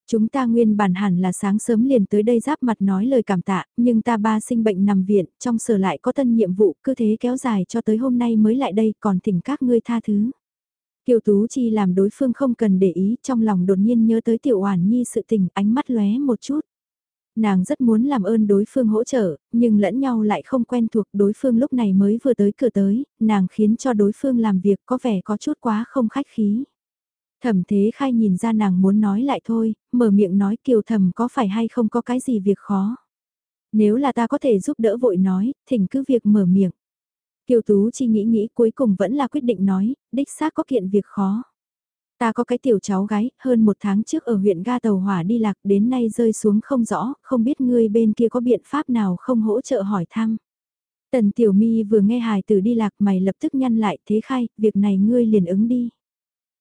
Chúng ta nguyên bản hẳn là sáng sớm liền tới đây giáp mặt nói lời cảm tạ, nhưng ta ba sinh bệnh nằm viện, trong sở lại có tân nhiệm vụ, cứ thế kéo dài cho tới hôm nay mới lại đây, còn thỉnh các ngươi tha thứ. Kiều Tú Chi làm đối phương không cần để ý, trong lòng đột nhiên nhớ tới tiểu oản nhi sự tình, ánh mắt lóe một chút. Nàng rất muốn làm ơn đối phương hỗ trợ, nhưng lẫn nhau lại không quen thuộc đối phương lúc này mới vừa tới cửa tới, nàng khiến cho đối phương làm việc có vẻ có chút quá không khách khí. Thẩm thế khai nhìn ra nàng muốn nói lại thôi, mở miệng nói kiều thầm có phải hay không có cái gì việc khó. Nếu là ta có thể giúp đỡ vội nói, thỉnh cứ việc mở miệng. Kiều Tú chi nghĩ nghĩ cuối cùng vẫn là quyết định nói, đích xác có kiện việc khó. Ta có cái tiểu cháu gái, hơn một tháng trước ở huyện ga tàu hỏa đi lạc đến nay rơi xuống không rõ, không biết ngươi bên kia có biện pháp nào không hỗ trợ hỏi thăm. Tần tiểu mi vừa nghe hài tử đi lạc mày lập tức nhăn lại thế khai, việc này ngươi liền ứng đi.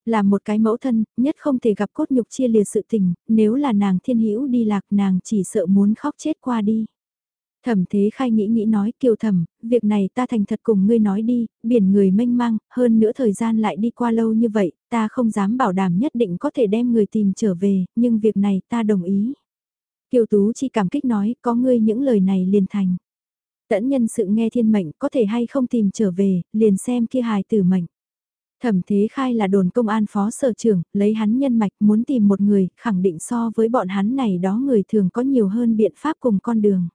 Là một cái mẫu thân, nhất không thể gặp cốt nhục chia lìa sự tình, nếu là nàng thiên hữu đi lạc nàng chỉ sợ muốn khóc chết qua đi. Thẩm thế khai nghĩ nghĩ nói kiều thẩm, việc này ta thành thật cùng ngươi nói đi, biển người mênh mang, hơn nữa thời gian lại đi qua lâu như vậy, ta không dám bảo đảm nhất định có thể đem người tìm trở về, nhưng việc này ta đồng ý. Kiều Tú chỉ cảm kích nói, có ngươi những lời này liền thành. Tẫn nhân sự nghe thiên mệnh có thể hay không tìm trở về, liền xem kia hài tử mệnh. Thẩm Thế Khai là đồn công an phó sở trưởng, lấy hắn nhân mạch muốn tìm một người, khẳng định so với bọn hắn này đó người thường có nhiều hơn biện pháp cùng con đường.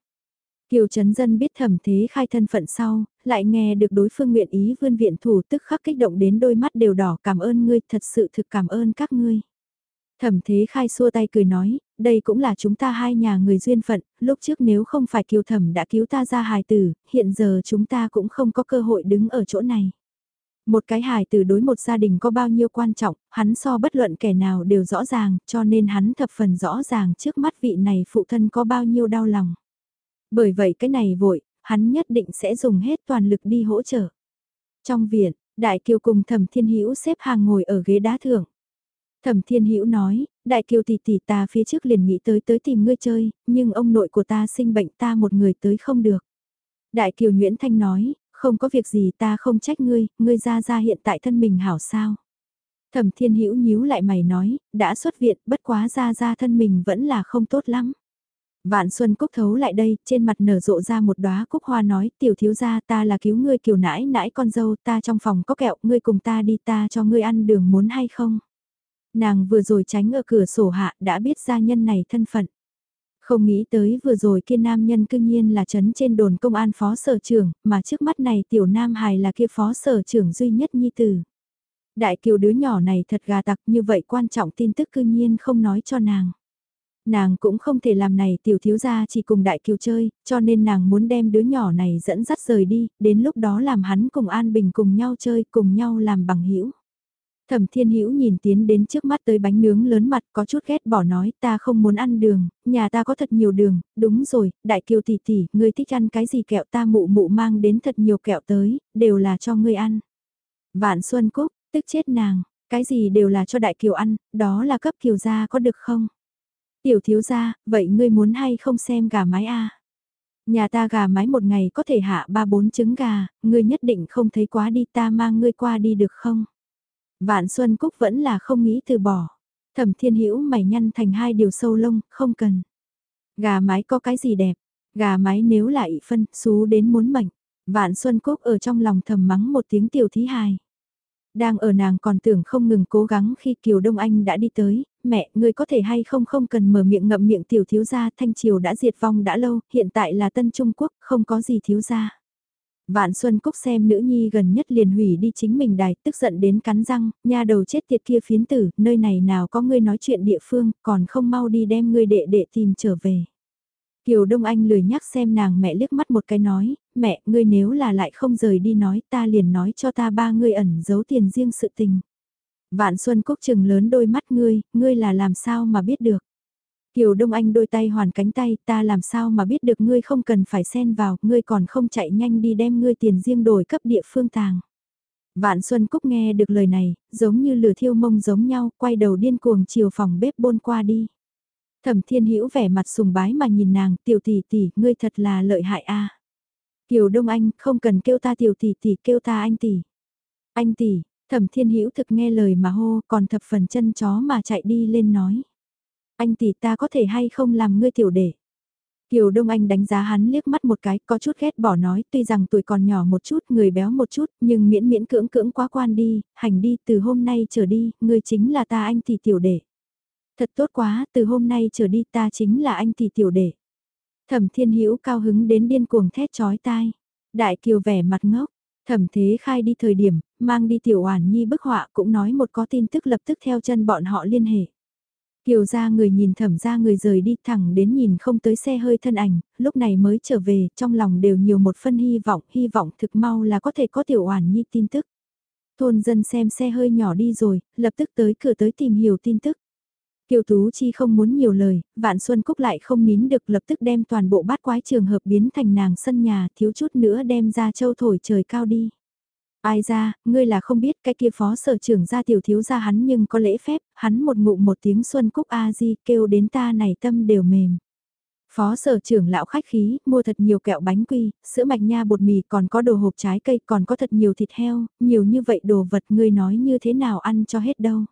Kiều Trấn Dân biết thẩm thế khai thân phận sau, lại nghe được đối phương nguyện ý vươn viện thủ tức khắc kích động đến đôi mắt đều đỏ cảm ơn ngươi, thật sự thực cảm ơn các ngươi. Thẩm thế khai xua tay cười nói, đây cũng là chúng ta hai nhà người duyên phận, lúc trước nếu không phải kiều thẩm đã cứu ta ra hài tử, hiện giờ chúng ta cũng không có cơ hội đứng ở chỗ này. Một cái hài tử đối một gia đình có bao nhiêu quan trọng, hắn so bất luận kẻ nào đều rõ ràng, cho nên hắn thập phần rõ ràng trước mắt vị này phụ thân có bao nhiêu đau lòng. Bởi vậy cái này vội, hắn nhất định sẽ dùng hết toàn lực đi hỗ trợ. Trong viện, Đại Kiều cùng Thẩm Thiên Hữu xếp hàng ngồi ở ghế đá thưởng. Thẩm Thiên Hữu nói, Đại Kiều tỷ tỷ ta phía trước liền nghĩ tới tới tìm ngươi chơi, nhưng ông nội của ta sinh bệnh ta một người tới không được. Đại Kiều Nguyễn Thanh nói, không có việc gì ta không trách ngươi, ngươi ra ra hiện tại thân mình hảo sao. Thẩm Thiên Hữu nhíu lại mày nói, đã xuất viện, bất quá ra ra thân mình vẫn là không tốt lắm. Vạn Xuân Cúc thấu lại đây, trên mặt nở rộ ra một đóa cúc hoa nói, tiểu thiếu gia ta là cứu ngươi kiều nãi nãi con dâu, ta trong phòng có kẹo, ngươi cùng ta đi ta cho ngươi ăn đường muốn hay không? Nàng vừa rồi tránh ở cửa sổ hạ, đã biết gia nhân này thân phận. Không nghĩ tới vừa rồi kia nam nhân cương nhiên là chấn trên đồn công an phó sở trưởng, mà trước mắt này tiểu nam hài là kia phó sở trưởng duy nhất nhi tử. Đại kiều đứa nhỏ này thật gà tặc như vậy quan trọng tin tức cương nhiên không nói cho nàng nàng cũng không thể làm này tiểu thiếu gia chỉ cùng đại kiều chơi, cho nên nàng muốn đem đứa nhỏ này dẫn dắt rời đi, đến lúc đó làm hắn cùng An Bình cùng nhau chơi, cùng nhau làm bằng hữu. Thẩm Thiên Hữu nhìn tiến đến trước mắt tới bánh nướng lớn mặt có chút ghét bỏ nói ta không muốn ăn đường, nhà ta có thật nhiều đường, đúng rồi, đại kiều tỷ tỷ, ngươi thích ăn cái gì kẹo ta mụ mụ mang đến thật nhiều kẹo tới, đều là cho ngươi ăn. Vạn Xuân Cúc, tức chết nàng, cái gì đều là cho đại kiều ăn, đó là cấp kiều gia có được không? Tiểu thiếu gia, vậy ngươi muốn hay không xem gà mái a? Nhà ta gà mái một ngày có thể hạ ba bốn trứng gà, ngươi nhất định không thấy quá đi ta mang ngươi qua đi được không? Vạn Xuân Cúc vẫn là không nghĩ từ bỏ. Thẩm Thiên Hữu mày nhăn thành hai điều sâu lông, không cần. Gà mái có cái gì đẹp? Gà mái nếu là phân, xú đến muốn mệnh. Vạn Xuân Cúc ở trong lòng thầm mắng một tiếng tiểu thí hài. Đang ở nàng còn tưởng không ngừng cố gắng khi Kiều Đông Anh đã đi tới, mẹ, ngươi có thể hay không không cần mở miệng ngậm miệng tiểu thiếu gia, thanh triều đã diệt vong đã lâu, hiện tại là tân Trung Quốc, không có gì thiếu gia. Vạn Xuân Cúc xem nữ nhi gần nhất liền hủy đi chính mình đài, tức giận đến cắn răng, nha đầu chết tiệt kia phiến tử, nơi này nào có ngươi nói chuyện địa phương, còn không mau đi đem ngươi đệ đệ tìm trở về. Kiều Đông Anh lười nhắc xem nàng mẹ liếc mắt một cái nói, mẹ, ngươi nếu là lại không rời đi nói ta liền nói cho ta ba ngươi ẩn giấu tiền riêng sự tình. Vạn Xuân Cúc chừng lớn đôi mắt ngươi, ngươi là làm sao mà biết được. Kiều Đông Anh đôi tay hoàn cánh tay, ta làm sao mà biết được ngươi không cần phải xen vào, ngươi còn không chạy nhanh đi đem ngươi tiền riêng đổi cấp địa phương tàng. Vạn Xuân Cúc nghe được lời này, giống như lửa thiêu mông giống nhau, quay đầu điên cuồng chiều phòng bếp bôn qua đi. Thẩm Thiên Hữu vẻ mặt sùng bái mà nhìn nàng, tiểu tỷ tỷ, ngươi thật là lợi hại a. Kiều Đông Anh, không cần kêu ta tiểu tỷ tỷ, kêu ta anh tỷ. Anh tỷ, Thẩm Thiên Hữu thực nghe lời mà hô, còn thập phần chân chó mà chạy đi lên nói. Anh tỷ ta có thể hay không làm ngươi tiểu đệ. Kiều Đông Anh đánh giá hắn liếc mắt một cái, có chút ghét bỏ nói, tuy rằng tuổi còn nhỏ một chút, người béo một chút, nhưng miễn miễn cưỡng cưỡng quá quan đi, hành đi, từ hôm nay trở đi, ngươi chính là ta anh tỷ tiểu đệ. Thật tốt quá, từ hôm nay trở đi ta chính là anh tỷ tiểu đệ. Thẩm Thiên Hữu cao hứng đến điên cuồng thét chói tai. Đại Kiều vẻ mặt ngốc, Thẩm Thế Khai đi thời điểm, mang đi tiểu oản nhi bức họa cũng nói một có tin tức lập tức theo chân bọn họ liên hệ. Kiều gia người nhìn thẩm gia người rời đi thẳng đến nhìn không tới xe hơi thân ảnh, lúc này mới trở về, trong lòng đều nhiều một phân hy vọng, hy vọng thực mau là có thể có tiểu oản nhi tin tức. Thôn dân xem xe hơi nhỏ đi rồi, lập tức tới cửa tới tìm hiểu tin tức. Kiều Tú Chi không muốn nhiều lời, Vạn Xuân Cúc lại không nín được lập tức đem toàn bộ bát quái trường hợp biến thành nàng sân nhà thiếu chút nữa đem ra châu thổi trời cao đi. Ai ra, ngươi là không biết cái kia phó sở trưởng gia tiểu thiếu gia hắn nhưng có lễ phép, hắn một ngụ một tiếng xuân cúc A-di kêu đến ta này tâm đều mềm. Phó sở trưởng lão khách khí, mua thật nhiều kẹo bánh quy, sữa mạch nha bột mì còn có đồ hộp trái cây còn có thật nhiều thịt heo, nhiều như vậy đồ vật ngươi nói như thế nào ăn cho hết đâu.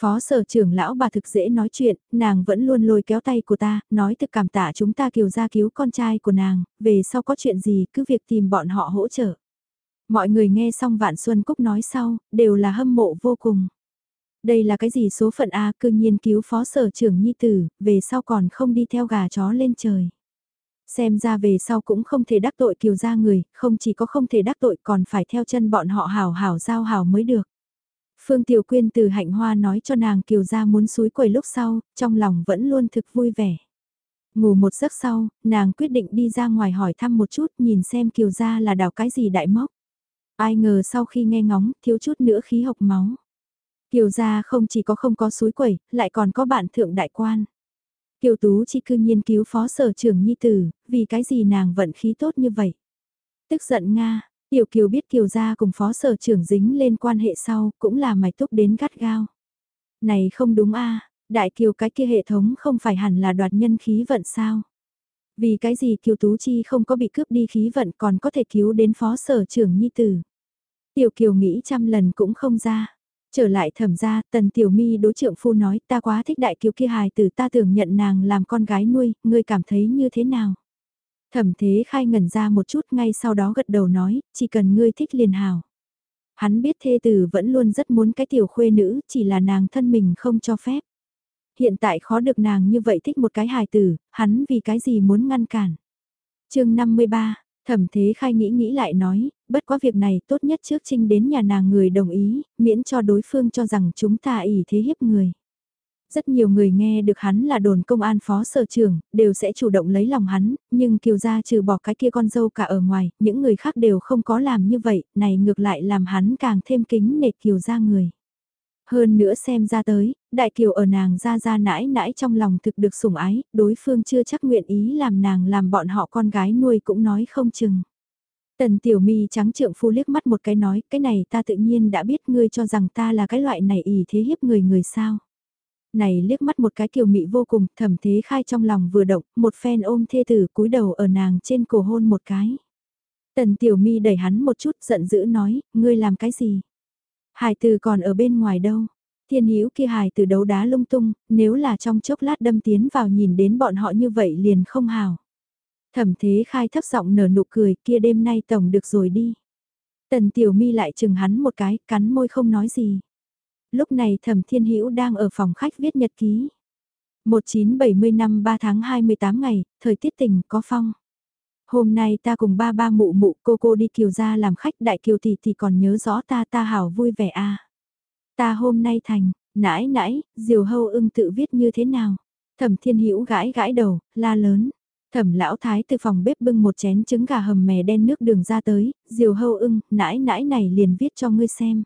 Phó sở trưởng lão bà thực dễ nói chuyện, nàng vẫn luôn lôi kéo tay của ta, nói thực cảm tạ chúng ta kiều ra cứu con trai của nàng, về sau có chuyện gì cứ việc tìm bọn họ hỗ trợ. Mọi người nghe xong Vạn Xuân Cúc nói sau, đều là hâm mộ vô cùng. Đây là cái gì số phận A cư nhiên cứu phó sở trưởng nhi tử, về sau còn không đi theo gà chó lên trời. Xem ra về sau cũng không thể đắc tội kiều gia người, không chỉ có không thể đắc tội còn phải theo chân bọn họ hảo hảo giao hảo mới được. Phương Tiểu Quyên từ hạnh hoa nói cho nàng kiều gia muốn suối quầy lúc sau, trong lòng vẫn luôn thực vui vẻ. Ngủ một giấc sau, nàng quyết định đi ra ngoài hỏi thăm một chút nhìn xem kiều gia là đào cái gì đại mốc. Ai ngờ sau khi nghe ngóng, thiếu chút nữa khí hộc máu. Kiều gia không chỉ có không có suối quẩy, lại còn có bạn thượng đại quan. Kiều Tú chỉ cư nhiên cứu phó sở trưởng nhi tử, vì cái gì nàng vận khí tốt như vậy. Tức giận Nga, Tiểu Kiều biết Kiều gia cùng phó sở trưởng dính lên quan hệ sau, cũng là mày túc đến gắt gao. Này không đúng a đại Kiều cái kia hệ thống không phải hẳn là đoạt nhân khí vận sao. Vì cái gì Kiều Tú Chi không có bị cướp đi khí vận còn có thể cứu đến phó sở trưởng nhi tử. Tiểu Kiều nghĩ trăm lần cũng không ra. Trở lại thẩm ra, tần tiểu mi đối trượng phu nói ta quá thích đại kiều kia hài tử ta tưởng nhận nàng làm con gái nuôi, ngươi cảm thấy như thế nào? Thẩm thế khai ngẩn ra một chút ngay sau đó gật đầu nói, chỉ cần ngươi thích liền hào. Hắn biết thê tử vẫn luôn rất muốn cái tiểu khuê nữ, chỉ là nàng thân mình không cho phép. Hiện tại khó được nàng như vậy thích một cái hài tử, hắn vì cái gì muốn ngăn cản. chương 53, Thẩm thế khai nghĩ nghĩ lại nói, bất quá việc này tốt nhất trước trinh đến nhà nàng người đồng ý, miễn cho đối phương cho rằng chúng ta ỉ thế hiếp người. Rất nhiều người nghe được hắn là đồn công an phó sở trưởng, đều sẽ chủ động lấy lòng hắn, nhưng kiều gia trừ bỏ cái kia con dâu cả ở ngoài, những người khác đều không có làm như vậy, này ngược lại làm hắn càng thêm kính nể kiều gia người. Hơn nữa xem ra tới, đại kiều ở nàng ra ra nãi nãi trong lòng thực được sủng ái, đối phương chưa chắc nguyện ý làm nàng làm bọn họ con gái nuôi cũng nói không chừng. Tần tiểu mi trắng trượng phu liếc mắt một cái nói, cái này ta tự nhiên đã biết ngươi cho rằng ta là cái loại này ỉ thế hiếp người người sao. Này liếc mắt một cái kiều mị vô cùng, thẩm thế khai trong lòng vừa động, một phen ôm thê tử cúi đầu ở nàng trên cổ hôn một cái. Tần tiểu mi đẩy hắn một chút giận dữ nói, ngươi làm cái gì? Hải từ còn ở bên ngoài đâu? Thiên hữu kia hải từ đấu đá lung tung, nếu là trong chốc lát đâm tiến vào nhìn đến bọn họ như vậy liền không hào. Thẩm thế khai thấp giọng nở nụ cười kia đêm nay tổng được rồi đi. Tần tiểu mi lại chừng hắn một cái, cắn môi không nói gì. Lúc này thẩm thiên hữu đang ở phòng khách viết nhật ký. 1970 năm 3 tháng 28 ngày, thời tiết tình có phong. Hôm nay ta cùng ba ba mụ mụ cô cô đi kiều ra làm khách đại kiều tỷ thì còn nhớ rõ ta ta hảo vui vẻ a Ta hôm nay thành, nãi nãi, diều hâu ưng tự viết như thế nào? Thẩm thiên hữu gãi gãi đầu, la lớn. Thẩm lão thái từ phòng bếp bưng một chén trứng gà hầm mè đen nước đường ra tới, diều hâu ưng, nãi nãi này liền viết cho ngươi xem.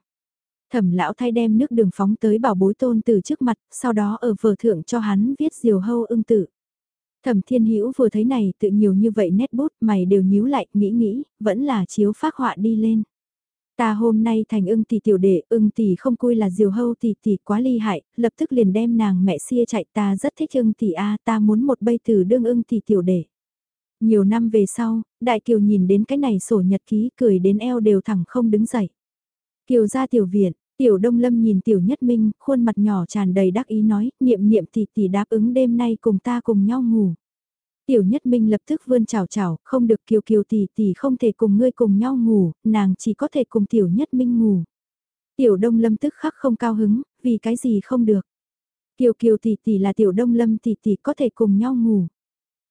Thẩm lão thay đem nước đường phóng tới bảo bối tôn từ trước mặt, sau đó ở vở thượng cho hắn viết diều hâu ưng tự. Thẩm Thiên Hữu vừa thấy này tự nhiều như vậy nét bút mày đều nhíu lại, nghĩ nghĩ, vẫn là chiếu phác họa đi lên. Ta hôm nay thành ưng tỷ tiểu đệ, ưng tỷ không cui là diều hâu tỷ tỷ quá ly hại, lập tức liền đem nàng mẹ xia chạy ta rất thích ưng tỷ a ta muốn một bây từ đương ưng tỷ tiểu đệ. Nhiều năm về sau, đại kiều nhìn đến cái này sổ nhật ký cười đến eo đều thẳng không đứng dậy. Kiều ra tiểu viện, tiểu đông lâm nhìn tiểu nhất minh, khuôn mặt nhỏ tràn đầy đắc ý nói, niệm niệm thì tỷ đáp ứng đêm nay cùng ta cùng nhau ngủ. Tiểu nhất minh lập tức vươn chào chào, không được kiều kiều tỷ tỷ không thể cùng ngươi cùng nhau ngủ, nàng chỉ có thể cùng tiểu nhất minh ngủ. Tiểu đông lâm tức khắc không cao hứng, vì cái gì không được. Kiều kiều tỷ tỷ là tiểu đông lâm tỷ tỷ có thể cùng nhau ngủ.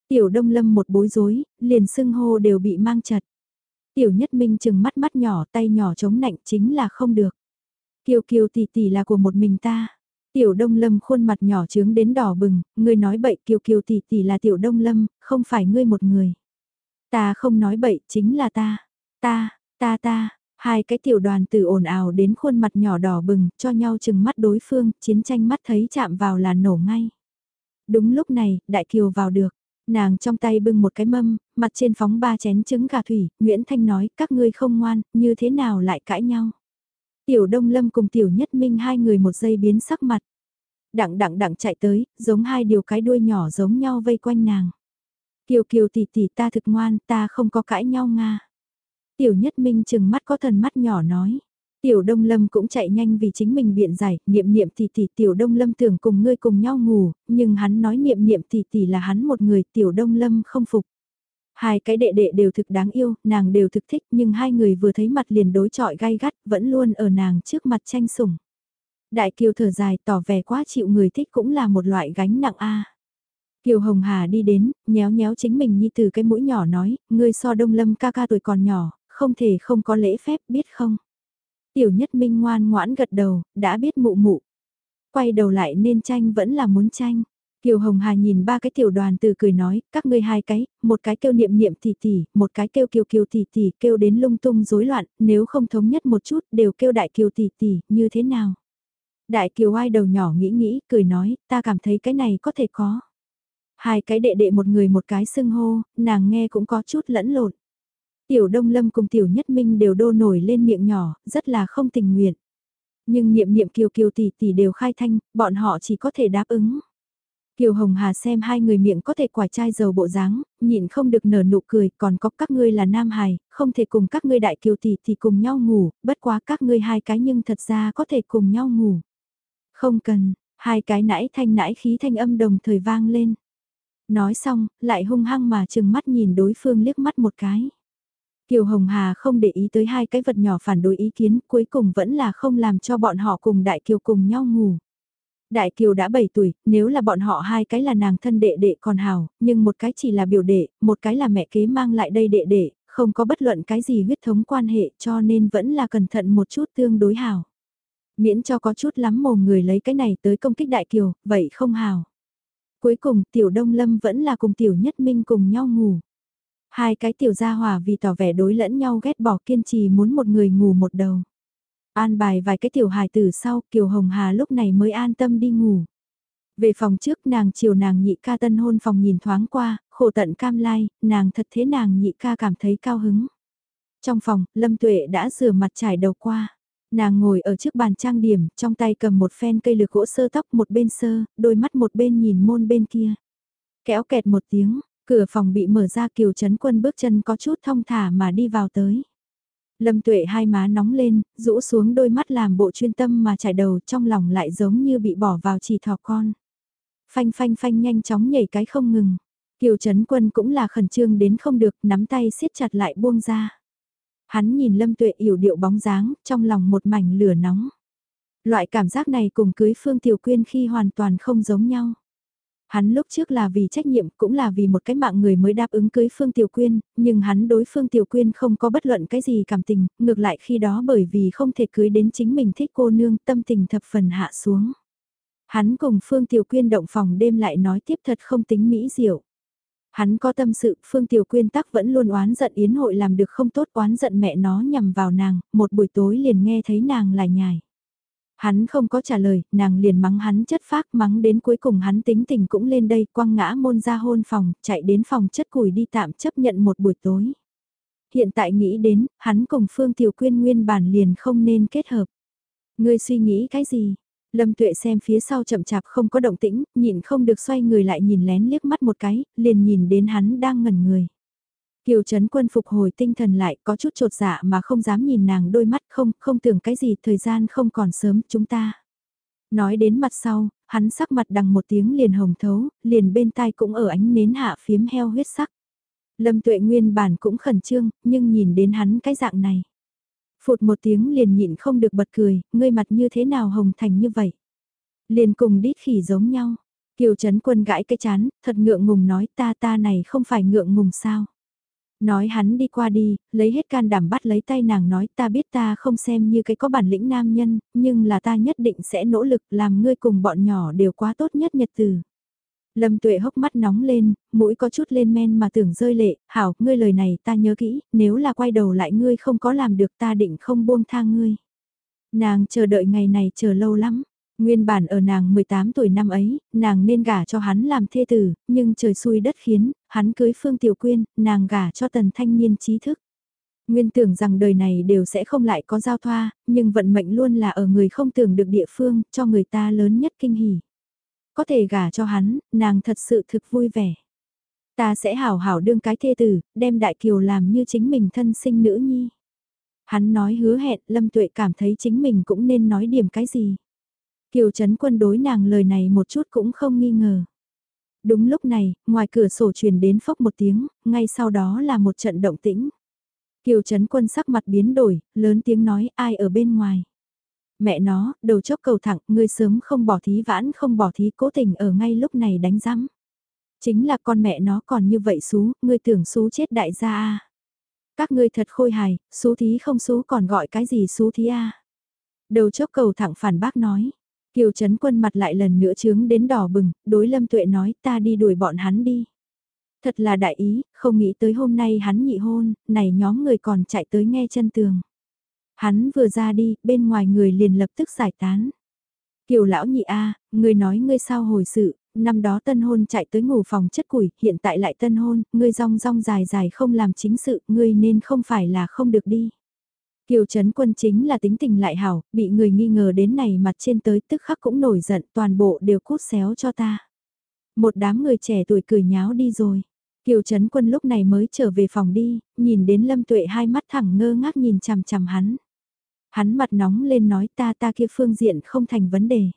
Tiểu đông lâm một bối rối, liền sưng hô đều bị mang chặt. Tiểu nhất minh chừng mắt mắt nhỏ tay nhỏ chống nạnh chính là không được. Kiều kiều tỷ tỷ là của một mình ta. Tiểu Đông Lâm khuôn mặt nhỏ trướng đến đỏ bừng, ngươi nói bậy kiều kiều tỷ tỷ là Tiểu Đông Lâm, không phải ngươi một người. Ta không nói bậy, chính là ta. Ta, ta ta, hai cái tiểu đoàn tử ồn ào đến khuôn mặt nhỏ đỏ bừng, cho nhau chừng mắt đối phương, chiến tranh mắt thấy chạm vào là nổ ngay. Đúng lúc này, Đại Kiều vào được. Nàng trong tay bưng một cái mâm, mặt trên phóng ba chén trứng gà thủy, Nguyễn Thanh nói các ngươi không ngoan, như thế nào lại cãi nhau. Tiểu Đông Lâm cùng Tiểu Nhất Minh hai người một giây biến sắc mặt. Đặng đặng đặng chạy tới, giống hai điều cái đuôi nhỏ giống nhau vây quanh nàng. Kiều Kiều tỷ tỷ ta thực ngoan, ta không có cãi nhau Nga. Tiểu Nhất Minh chừng mắt có thần mắt nhỏ nói. Tiểu Đông Lâm cũng chạy nhanh vì chính mình biện giải, niệm niệm tỷ tỷ Tiểu Đông Lâm tưởng cùng ngươi cùng nhau ngủ, nhưng hắn nói niệm niệm tỷ tỷ là hắn một người, Tiểu Đông Lâm không phục. Hai cái đệ đệ đều thực đáng yêu, nàng đều thực thích, nhưng hai người vừa thấy mặt liền đối trọi gai gắt, vẫn luôn ở nàng trước mặt tranh sủng. Đại Kiều thở dài tỏ vẻ quá chịu người thích cũng là một loại gánh nặng a. Kiều Hồng Hà đi đến, nhéo nhéo chính mình như từ cái mũi nhỏ nói, ngươi so Đông Lâm ca ca tuổi còn nhỏ, không thể không có lễ phép biết không. Tiểu nhất minh ngoan ngoãn gật đầu, đã biết mụ mụ. Quay đầu lại nên tranh vẫn là muốn tranh. Kiều Hồng Hà nhìn ba cái tiểu đoàn từ cười nói, các ngươi hai cái, một cái kêu niệm niệm tỷ tỷ, một cái kêu kiều kiều tỷ tỷ, kêu đến lung tung rối loạn, nếu không thống nhất một chút, đều kêu đại kiều tỷ tỷ, như thế nào? Đại kiều ai đầu nhỏ nghĩ nghĩ, cười nói, ta cảm thấy cái này có thể có. Hai cái đệ đệ một người một cái xưng hô, nàng nghe cũng có chút lẫn lộn. Tiểu Đông Lâm cùng Tiểu Nhất Minh đều đô nổi lên miệng nhỏ, rất là không tình nguyện. Nhưng niệm niệm kiều kiều tỷ tỷ đều khai thanh, bọn họ chỉ có thể đáp ứng. Kiều Hồng Hà xem hai người miệng có thể quả chai dầu bộ dáng, nhịn không được nở nụ cười, còn có các ngươi là nam hài, không thể cùng các ngươi đại kiều tỷ thì cùng nhau ngủ, bất quá các ngươi hai cái nhưng thật ra có thể cùng nhau ngủ. Không cần, hai cái nãi thanh nãi khí thanh âm đồng thời vang lên. Nói xong, lại hung hăng mà chừng mắt nhìn đối phương liếc mắt một cái. Kiều Hồng Hà không để ý tới hai cái vật nhỏ phản đối ý kiến, cuối cùng vẫn là không làm cho bọn họ cùng Đại Kiều cùng nhau ngủ. Đại Kiều đã 7 tuổi, nếu là bọn họ hai cái là nàng thân đệ đệ còn hào, nhưng một cái chỉ là biểu đệ, một cái là mẹ kế mang lại đây đệ đệ, không có bất luận cái gì huyết thống quan hệ cho nên vẫn là cẩn thận một chút tương đối hào. Miễn cho có chút lắm mồm người lấy cái này tới công kích Đại Kiều, vậy không hào. Cuối cùng Tiểu Đông Lâm vẫn là cùng Tiểu Nhất Minh cùng nhau ngủ. Hai cái tiểu gia hòa vì tỏ vẻ đối lẫn nhau ghét bỏ kiên trì muốn một người ngủ một đầu. An bài vài cái tiểu hài tử sau, Kiều Hồng Hà lúc này mới an tâm đi ngủ. Về phòng trước nàng chiều nàng nhị ca tân hôn phòng nhìn thoáng qua, khổ tận cam lai, nàng thật thế nàng nhị ca cảm thấy cao hứng. Trong phòng, Lâm Tuệ đã rửa mặt trải đầu qua. Nàng ngồi ở trước bàn trang điểm, trong tay cầm một phen cây lược gỗ sơ tóc một bên sơ, đôi mắt một bên nhìn môn bên kia. Kéo kẹt một tiếng, Cửa phòng bị mở ra kiều chấn quân bước chân có chút thong thả mà đi vào tới. Lâm tuệ hai má nóng lên, rũ xuống đôi mắt làm bộ chuyên tâm mà trải đầu trong lòng lại giống như bị bỏ vào chỉ thỏ con. Phanh phanh phanh nhanh chóng nhảy cái không ngừng. Kiều chấn quân cũng là khẩn trương đến không được nắm tay siết chặt lại buông ra. Hắn nhìn lâm tuệ yểu điệu bóng dáng, trong lòng một mảnh lửa nóng. Loại cảm giác này cùng cưới Phương Tiểu Quyên khi hoàn toàn không giống nhau. Hắn lúc trước là vì trách nhiệm cũng là vì một cái mạng người mới đáp ứng cưới Phương Tiểu Quyên, nhưng hắn đối Phương Tiểu Quyên không có bất luận cái gì cảm tình, ngược lại khi đó bởi vì không thể cưới đến chính mình thích cô nương tâm tình thập phần hạ xuống. Hắn cùng Phương Tiểu Quyên động phòng đêm lại nói tiếp thật không tính mỹ diệu. Hắn có tâm sự, Phương Tiểu Quyên tắc vẫn luôn oán giận Yến hội làm được không tốt oán giận mẹ nó nhằm vào nàng, một buổi tối liền nghe thấy nàng lại nhài. Hắn không có trả lời, nàng liền mắng hắn chất phác mắng đến cuối cùng hắn tính tình cũng lên đây quăng ngã môn ra hôn phòng, chạy đến phòng chất củi đi tạm chấp nhận một buổi tối. Hiện tại nghĩ đến, hắn cùng Phương Tiểu Quyên nguyên bản liền không nên kết hợp. Ngươi suy nghĩ cái gì? Lâm Tuệ xem phía sau chậm chạp không có động tĩnh, nhịn không được xoay người lại nhìn lén liếc mắt một cái, liền nhìn đến hắn đang ngẩn người. Kiều Trấn Quân phục hồi tinh thần lại, có chút trột dạ mà không dám nhìn nàng đôi mắt không, không tưởng cái gì, thời gian không còn sớm, chúng ta. Nói đến mặt sau, hắn sắc mặt đằng một tiếng liền hồng thấu, liền bên tai cũng ở ánh nến hạ phiếm heo huyết sắc. Lâm tuệ nguyên bản cũng khẩn trương, nhưng nhìn đến hắn cái dạng này. Phụt một tiếng liền nhịn không được bật cười, ngươi mặt như thế nào hồng thành như vậy. Liền cùng đít khỉ giống nhau. Kiều Trấn Quân gãi cái chán, thật ngượng ngùng nói ta ta này không phải ngượng ngùng sao. Nói hắn đi qua đi, lấy hết can đảm bắt lấy tay nàng nói ta biết ta không xem như cái có bản lĩnh nam nhân, nhưng là ta nhất định sẽ nỗ lực làm ngươi cùng bọn nhỏ đều quá tốt nhất nhật từ. Lâm tuệ hốc mắt nóng lên, mũi có chút lên men mà tưởng rơi lệ, hảo, ngươi lời này ta nhớ kỹ, nếu là quay đầu lại ngươi không có làm được ta định không buông tha ngươi. Nàng chờ đợi ngày này chờ lâu lắm, Nguyên bản ở nàng 18 tuổi năm ấy, nàng nên gả cho hắn làm thê tử, nhưng trời xui đất khiến, hắn cưới Phương Tiểu Quyên, nàng gả cho tần thanh niên trí thức. Nguyên tưởng rằng đời này đều sẽ không lại có giao thoa, nhưng vận mệnh luôn là ở người không tưởng được địa phương, cho người ta lớn nhất kinh hỉ. Có thể gả cho hắn, nàng thật sự thực vui vẻ. Ta sẽ hảo hảo đương cái thê tử, đem đại kiều làm như chính mình thân sinh nữ nhi. Hắn nói hứa hẹn, Lâm Tuệ cảm thấy chính mình cũng nên nói điểm cái gì. Kiều Trấn Quân đối nàng lời này một chút cũng không nghi ngờ. Đúng lúc này, ngoài cửa sổ truyền đến phốc một tiếng, ngay sau đó là một trận động tĩnh. Kiều Trấn Quân sắc mặt biến đổi, lớn tiếng nói ai ở bên ngoài. Mẹ nó, đầu chốc cầu thẳng, ngươi sớm không bỏ thí vãn không bỏ thí cố tình ở ngay lúc này đánh rắm. Chính là con mẹ nó còn như vậy xú, ngươi tưởng xú chết đại gia à? Các ngươi thật khôi hài, xú thí không xú còn gọi cái gì xú thí à? Đầu chốc cầu thẳng phản bác nói. Kiều Trấn Quân mặt lại lần nữa chướng đến đỏ bừng, đối Lâm Tuệ nói ta đi đuổi bọn hắn đi. Thật là đại ý, không nghĩ tới hôm nay hắn nhị hôn, này nhóm người còn chạy tới nghe chân tường. Hắn vừa ra đi, bên ngoài người liền lập tức giải tán. Kiều lão nhị A, người nói ngươi sao hồi sự, năm đó tân hôn chạy tới ngủ phòng chất củi, hiện tại lại tân hôn, ngươi rong rong dài dài không làm chính sự, ngươi nên không phải là không được đi. Kiều Trấn Quân chính là tính tình lại hảo, bị người nghi ngờ đến này mặt trên tới tức khắc cũng nổi giận toàn bộ đều cút xéo cho ta. Một đám người trẻ tuổi cười nháo đi rồi. Kiều Trấn Quân lúc này mới trở về phòng đi, nhìn đến Lâm Tuệ hai mắt thẳng ngơ ngác nhìn chằm chằm hắn. Hắn mặt nóng lên nói ta ta kia phương diện không thành vấn đề.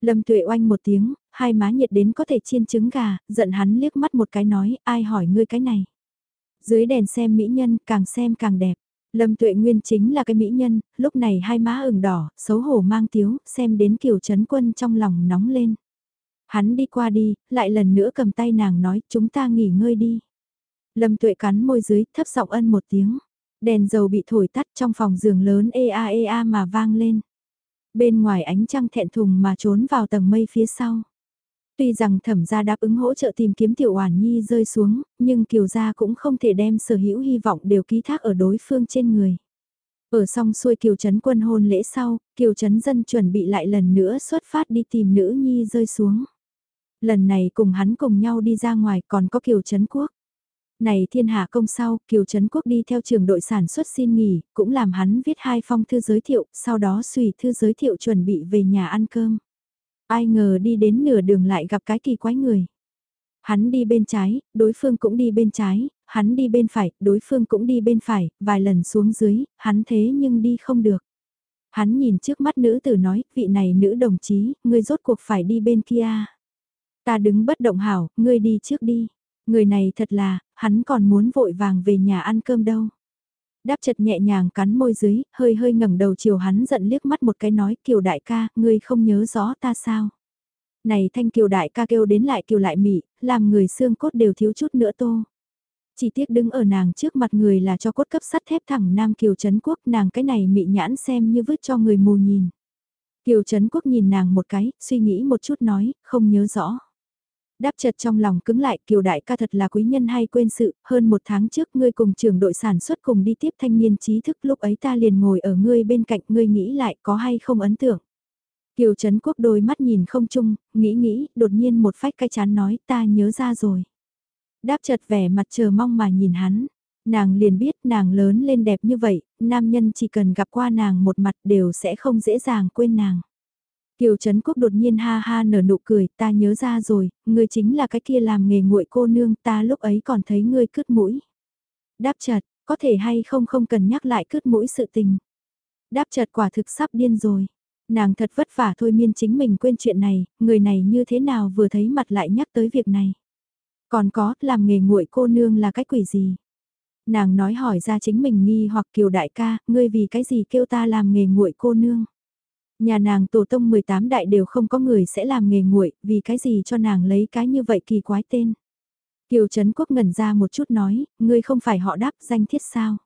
Lâm Tuệ oanh một tiếng, hai má nhiệt đến có thể chiên trứng gà, giận hắn liếc mắt một cái nói ai hỏi ngươi cái này. Dưới đèn xem mỹ nhân càng xem càng đẹp. Lâm Tuệ Nguyên chính là cái mỹ nhân, lúc này hai má ửng đỏ, xấu hổ mang tiếu, xem đến Kiều Trấn Quân trong lòng nóng lên. Hắn đi qua đi, lại lần nữa cầm tay nàng nói chúng ta nghỉ ngơi đi. Lâm Tuệ cắn môi dưới, thấp giọng ân một tiếng. Đèn dầu bị thổi tắt trong phòng giường lớn ea ea mà vang lên. Bên ngoài ánh trăng thẹn thùng mà trốn vào tầng mây phía sau. Tuy rằng thẩm gia đáp ứng hỗ trợ tìm kiếm tiểu oản nhi rơi xuống, nhưng kiều gia cũng không thể đem sở hữu hy vọng đều ký thác ở đối phương trên người. Ở xong xuôi kiều trấn quân hôn lễ sau, kiều trấn dân chuẩn bị lại lần nữa xuất phát đi tìm nữ nhi rơi xuống. Lần này cùng hắn cùng nhau đi ra ngoài còn có kiều trấn quốc. Này thiên hạ công sau, Kiều Trấn Quốc đi theo trường đội sản xuất xin nghỉ, cũng làm hắn viết hai phong thư giới thiệu, sau đó xùy thư giới thiệu chuẩn bị về nhà ăn cơm. Ai ngờ đi đến nửa đường lại gặp cái kỳ quái người. Hắn đi bên trái, đối phương cũng đi bên trái, hắn đi bên phải, đối phương cũng đi bên phải, vài lần xuống dưới, hắn thế nhưng đi không được. Hắn nhìn trước mắt nữ tử nói, vị này nữ đồng chí, ngươi rốt cuộc phải đi bên kia. Ta đứng bất động hảo, ngươi đi trước đi. Người này thật là, hắn còn muốn vội vàng về nhà ăn cơm đâu. Đáp chật nhẹ nhàng cắn môi dưới, hơi hơi ngẩng đầu chiều hắn giận liếc mắt một cái nói kiều đại ca, ngươi không nhớ rõ ta sao. Này thanh kiều đại ca kêu đến lại kiều lại mị, làm người xương cốt đều thiếu chút nữa tô. Chỉ tiếc đứng ở nàng trước mặt người là cho cốt cấp sắt thép thẳng Nam Kiều Trấn Quốc nàng cái này mị nhãn xem như vứt cho người mù nhìn. Kiều Trấn Quốc nhìn nàng một cái, suy nghĩ một chút nói, không nhớ rõ. Đáp chật trong lòng cứng lại kiều đại ca thật là quý nhân hay quên sự, hơn một tháng trước ngươi cùng trường đội sản xuất cùng đi tiếp thanh niên trí thức lúc ấy ta liền ngồi ở ngươi bên cạnh ngươi nghĩ lại có hay không ấn tượng. Kiều Trấn Quốc đôi mắt nhìn không chung, nghĩ nghĩ, đột nhiên một phách cái chán nói ta nhớ ra rồi. Đáp chật vẻ mặt chờ mong mà nhìn hắn, nàng liền biết nàng lớn lên đẹp như vậy, nam nhân chỉ cần gặp qua nàng một mặt đều sẽ không dễ dàng quên nàng. Kiều Trấn Quốc đột nhiên ha ha nở nụ cười, ta nhớ ra rồi, ngươi chính là cái kia làm nghề nguội cô nương, ta lúc ấy còn thấy ngươi cứt mũi. Đáp chặt, có thể hay không không cần nhắc lại cứt mũi sự tình. Đáp chặt quả thực sắp điên rồi. Nàng thật vất vả thôi miên chính mình quên chuyện này, người này như thế nào vừa thấy mặt lại nhắc tới việc này. Còn có, làm nghề nguội cô nương là cái quỷ gì? Nàng nói hỏi ra chính mình nghi hoặc kiều đại ca, ngươi vì cái gì kêu ta làm nghề nguội cô nương? Nhà nàng tổ tông 18 đại đều không có người sẽ làm nghề nguội, vì cái gì cho nàng lấy cái như vậy kỳ quái tên. Kiều Trấn Quốc ngẩn ra một chút nói, ngươi không phải họ đáp danh thiết sao.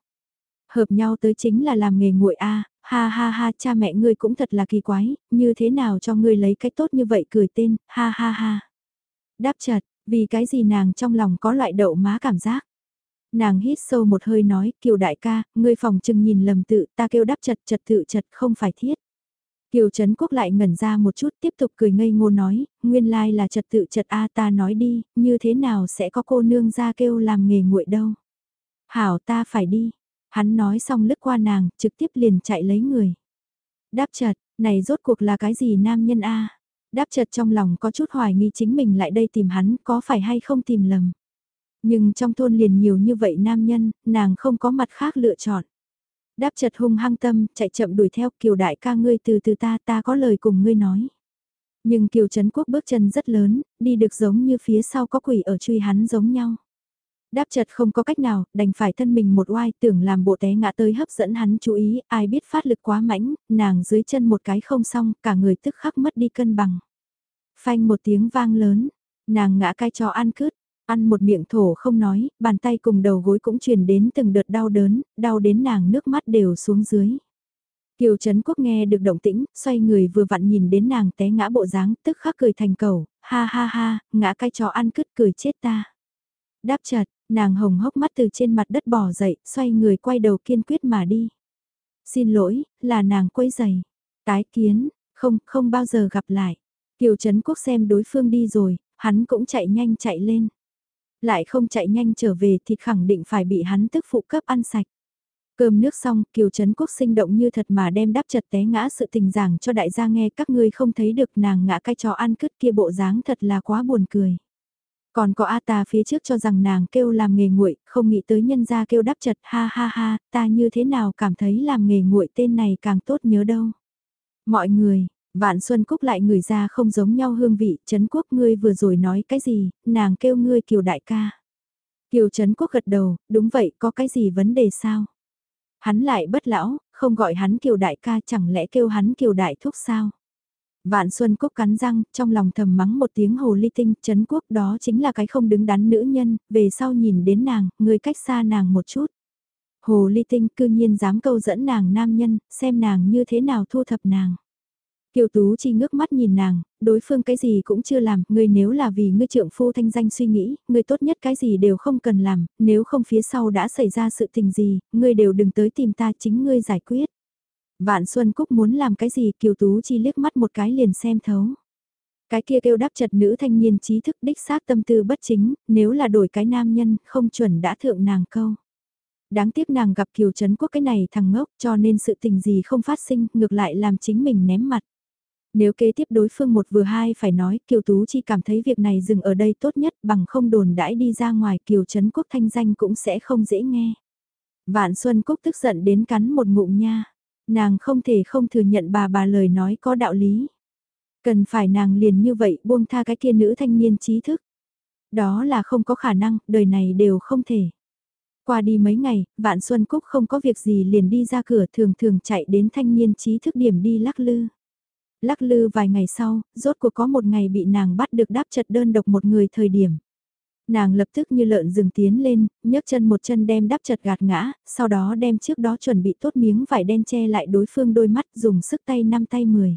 Hợp nhau tới chính là làm nghề nguội a ha ha ha cha mẹ ngươi cũng thật là kỳ quái, như thế nào cho ngươi lấy cách tốt như vậy cười tên, ha ha ha. Đáp chật, vì cái gì nàng trong lòng có loại đậu má cảm giác. Nàng hít sâu một hơi nói, kiều đại ca, ngươi phòng chừng nhìn lầm tự, ta kêu đáp chật chật tự chật không phải thiết. Kiều Trấn Quốc lại ngẩn ra một chút tiếp tục cười ngây ngô nói, nguyên lai là trật tự trật A ta nói đi, như thế nào sẽ có cô nương ra kêu làm nghề nguội đâu. Hảo ta phải đi. Hắn nói xong lướt qua nàng, trực tiếp liền chạy lấy người. Đáp chật, này rốt cuộc là cái gì nam nhân A? Đáp chật trong lòng có chút hoài nghi chính mình lại đây tìm hắn có phải hay không tìm lầm. Nhưng trong thôn liền nhiều như vậy nam nhân, nàng không có mặt khác lựa chọn. Đáp chật hung hăng tâm, chạy chậm đuổi theo kiều đại ca ngươi từ từ ta ta có lời cùng ngươi nói. Nhưng kiều Trấn quốc bước chân rất lớn, đi được giống như phía sau có quỷ ở truy hắn giống nhau. Đáp chật không có cách nào, đành phải thân mình một oai tưởng làm bộ té ngã tới hấp dẫn hắn chú ý, ai biết phát lực quá mãnh, nàng dưới chân một cái không xong, cả người tức khắc mất đi cân bằng. Phanh một tiếng vang lớn, nàng ngã cai cho ăn cướp, ăn một miệng thổ không nói, bàn tay cùng đầu gối cũng truyền đến từng đợt đau đớn, đau đến nàng nước mắt đều xuống dưới. Kiều Trấn Quốc nghe được động tĩnh, xoay người vừa vặn nhìn đến nàng té ngã bộ dáng, tức khắc cười thành cầu, ha ha ha, ngã cai chó ăn cứt cười chết ta. Đáp chặt, nàng hồng hốc mắt từ trên mặt đất bỏ dậy, xoay người quay đầu kiên quyết mà đi. Xin lỗi, là nàng quấy giày. Tái kiến, không, không bao giờ gặp lại. Kiều Trấn Quốc xem đối phương đi rồi, hắn cũng chạy nhanh chạy lên. Lại không chạy nhanh trở về thì khẳng định phải bị hắn tức phụ cấp ăn sạch. Cơm nước xong, Kiều Trấn Quốc sinh động như thật mà đem đáp chật té ngã sự tình giảng cho đại gia nghe các ngươi không thấy được nàng ngã cái chó ăn cứt kia bộ dáng thật là quá buồn cười. Còn có A ta phía trước cho rằng nàng kêu làm nghề nguội, không nghĩ tới nhân gia kêu đáp chật ha ha ha, ta như thế nào cảm thấy làm nghề nguội tên này càng tốt nhớ đâu. Mọi người, Vạn Xuân Cúc lại người ra không giống nhau hương vị, Trấn Quốc ngươi vừa rồi nói cái gì, nàng kêu ngươi kiều đại ca. Kiều Trấn Quốc gật đầu, đúng vậy, có cái gì vấn đề sao? Hắn lại bất lão, không gọi hắn kiều đại ca chẳng lẽ kêu hắn kiều đại thúc sao? Vạn Xuân Cúc cắn răng, trong lòng thầm mắng một tiếng hồ ly tinh, Trấn Quốc đó chính là cái không đứng đắn nữ nhân, về sau nhìn đến nàng, người cách xa nàng một chút. Hồ ly tinh cư nhiên dám câu dẫn nàng nam nhân, xem nàng như thế nào thu thập nàng. Kiều Tú Chi ngước mắt nhìn nàng, đối phương cái gì cũng chưa làm, ngươi nếu là vì ngươi trượng phu thanh danh suy nghĩ, ngươi tốt nhất cái gì đều không cần làm, nếu không phía sau đã xảy ra sự tình gì, ngươi đều đừng tới tìm ta chính ngươi giải quyết. Vạn Xuân Cúc muốn làm cái gì Kiều Tú Chi liếc mắt một cái liền xem thấu. Cái kia kêu đáp chật nữ thanh niên trí thức đích xác tâm tư bất chính, nếu là đổi cái nam nhân, không chuẩn đã thượng nàng câu. Đáng tiếc nàng gặp Kiều Trấn Quốc cái này thằng ngốc cho nên sự tình gì không phát sinh, ngược lại làm chính mình ném mặt. Nếu kế tiếp đối phương một vừa hai phải nói Kiều Tú Chi cảm thấy việc này dừng ở đây tốt nhất bằng không đồn đãi đi ra ngoài Kiều Trấn Quốc thanh danh cũng sẽ không dễ nghe. Vạn Xuân Cúc tức giận đến cắn một ngụm nha. Nàng không thể không thừa nhận bà bà lời nói có đạo lý. Cần phải nàng liền như vậy buông tha cái kia nữ thanh niên trí thức. Đó là không có khả năng, đời này đều không thể. Qua đi mấy ngày, Vạn Xuân Cúc không có việc gì liền đi ra cửa thường thường chạy đến thanh niên trí thức điểm đi lắc lư. Lắc lư vài ngày sau, rốt cuộc có một ngày bị nàng bắt được đáp chật đơn độc một người thời điểm. Nàng lập tức như lợn rừng tiến lên, nhấc chân một chân đem đáp chật gạt ngã, sau đó đem trước đó chuẩn bị tốt miếng vải đen che lại đối phương đôi mắt dùng sức tay năm tay mười.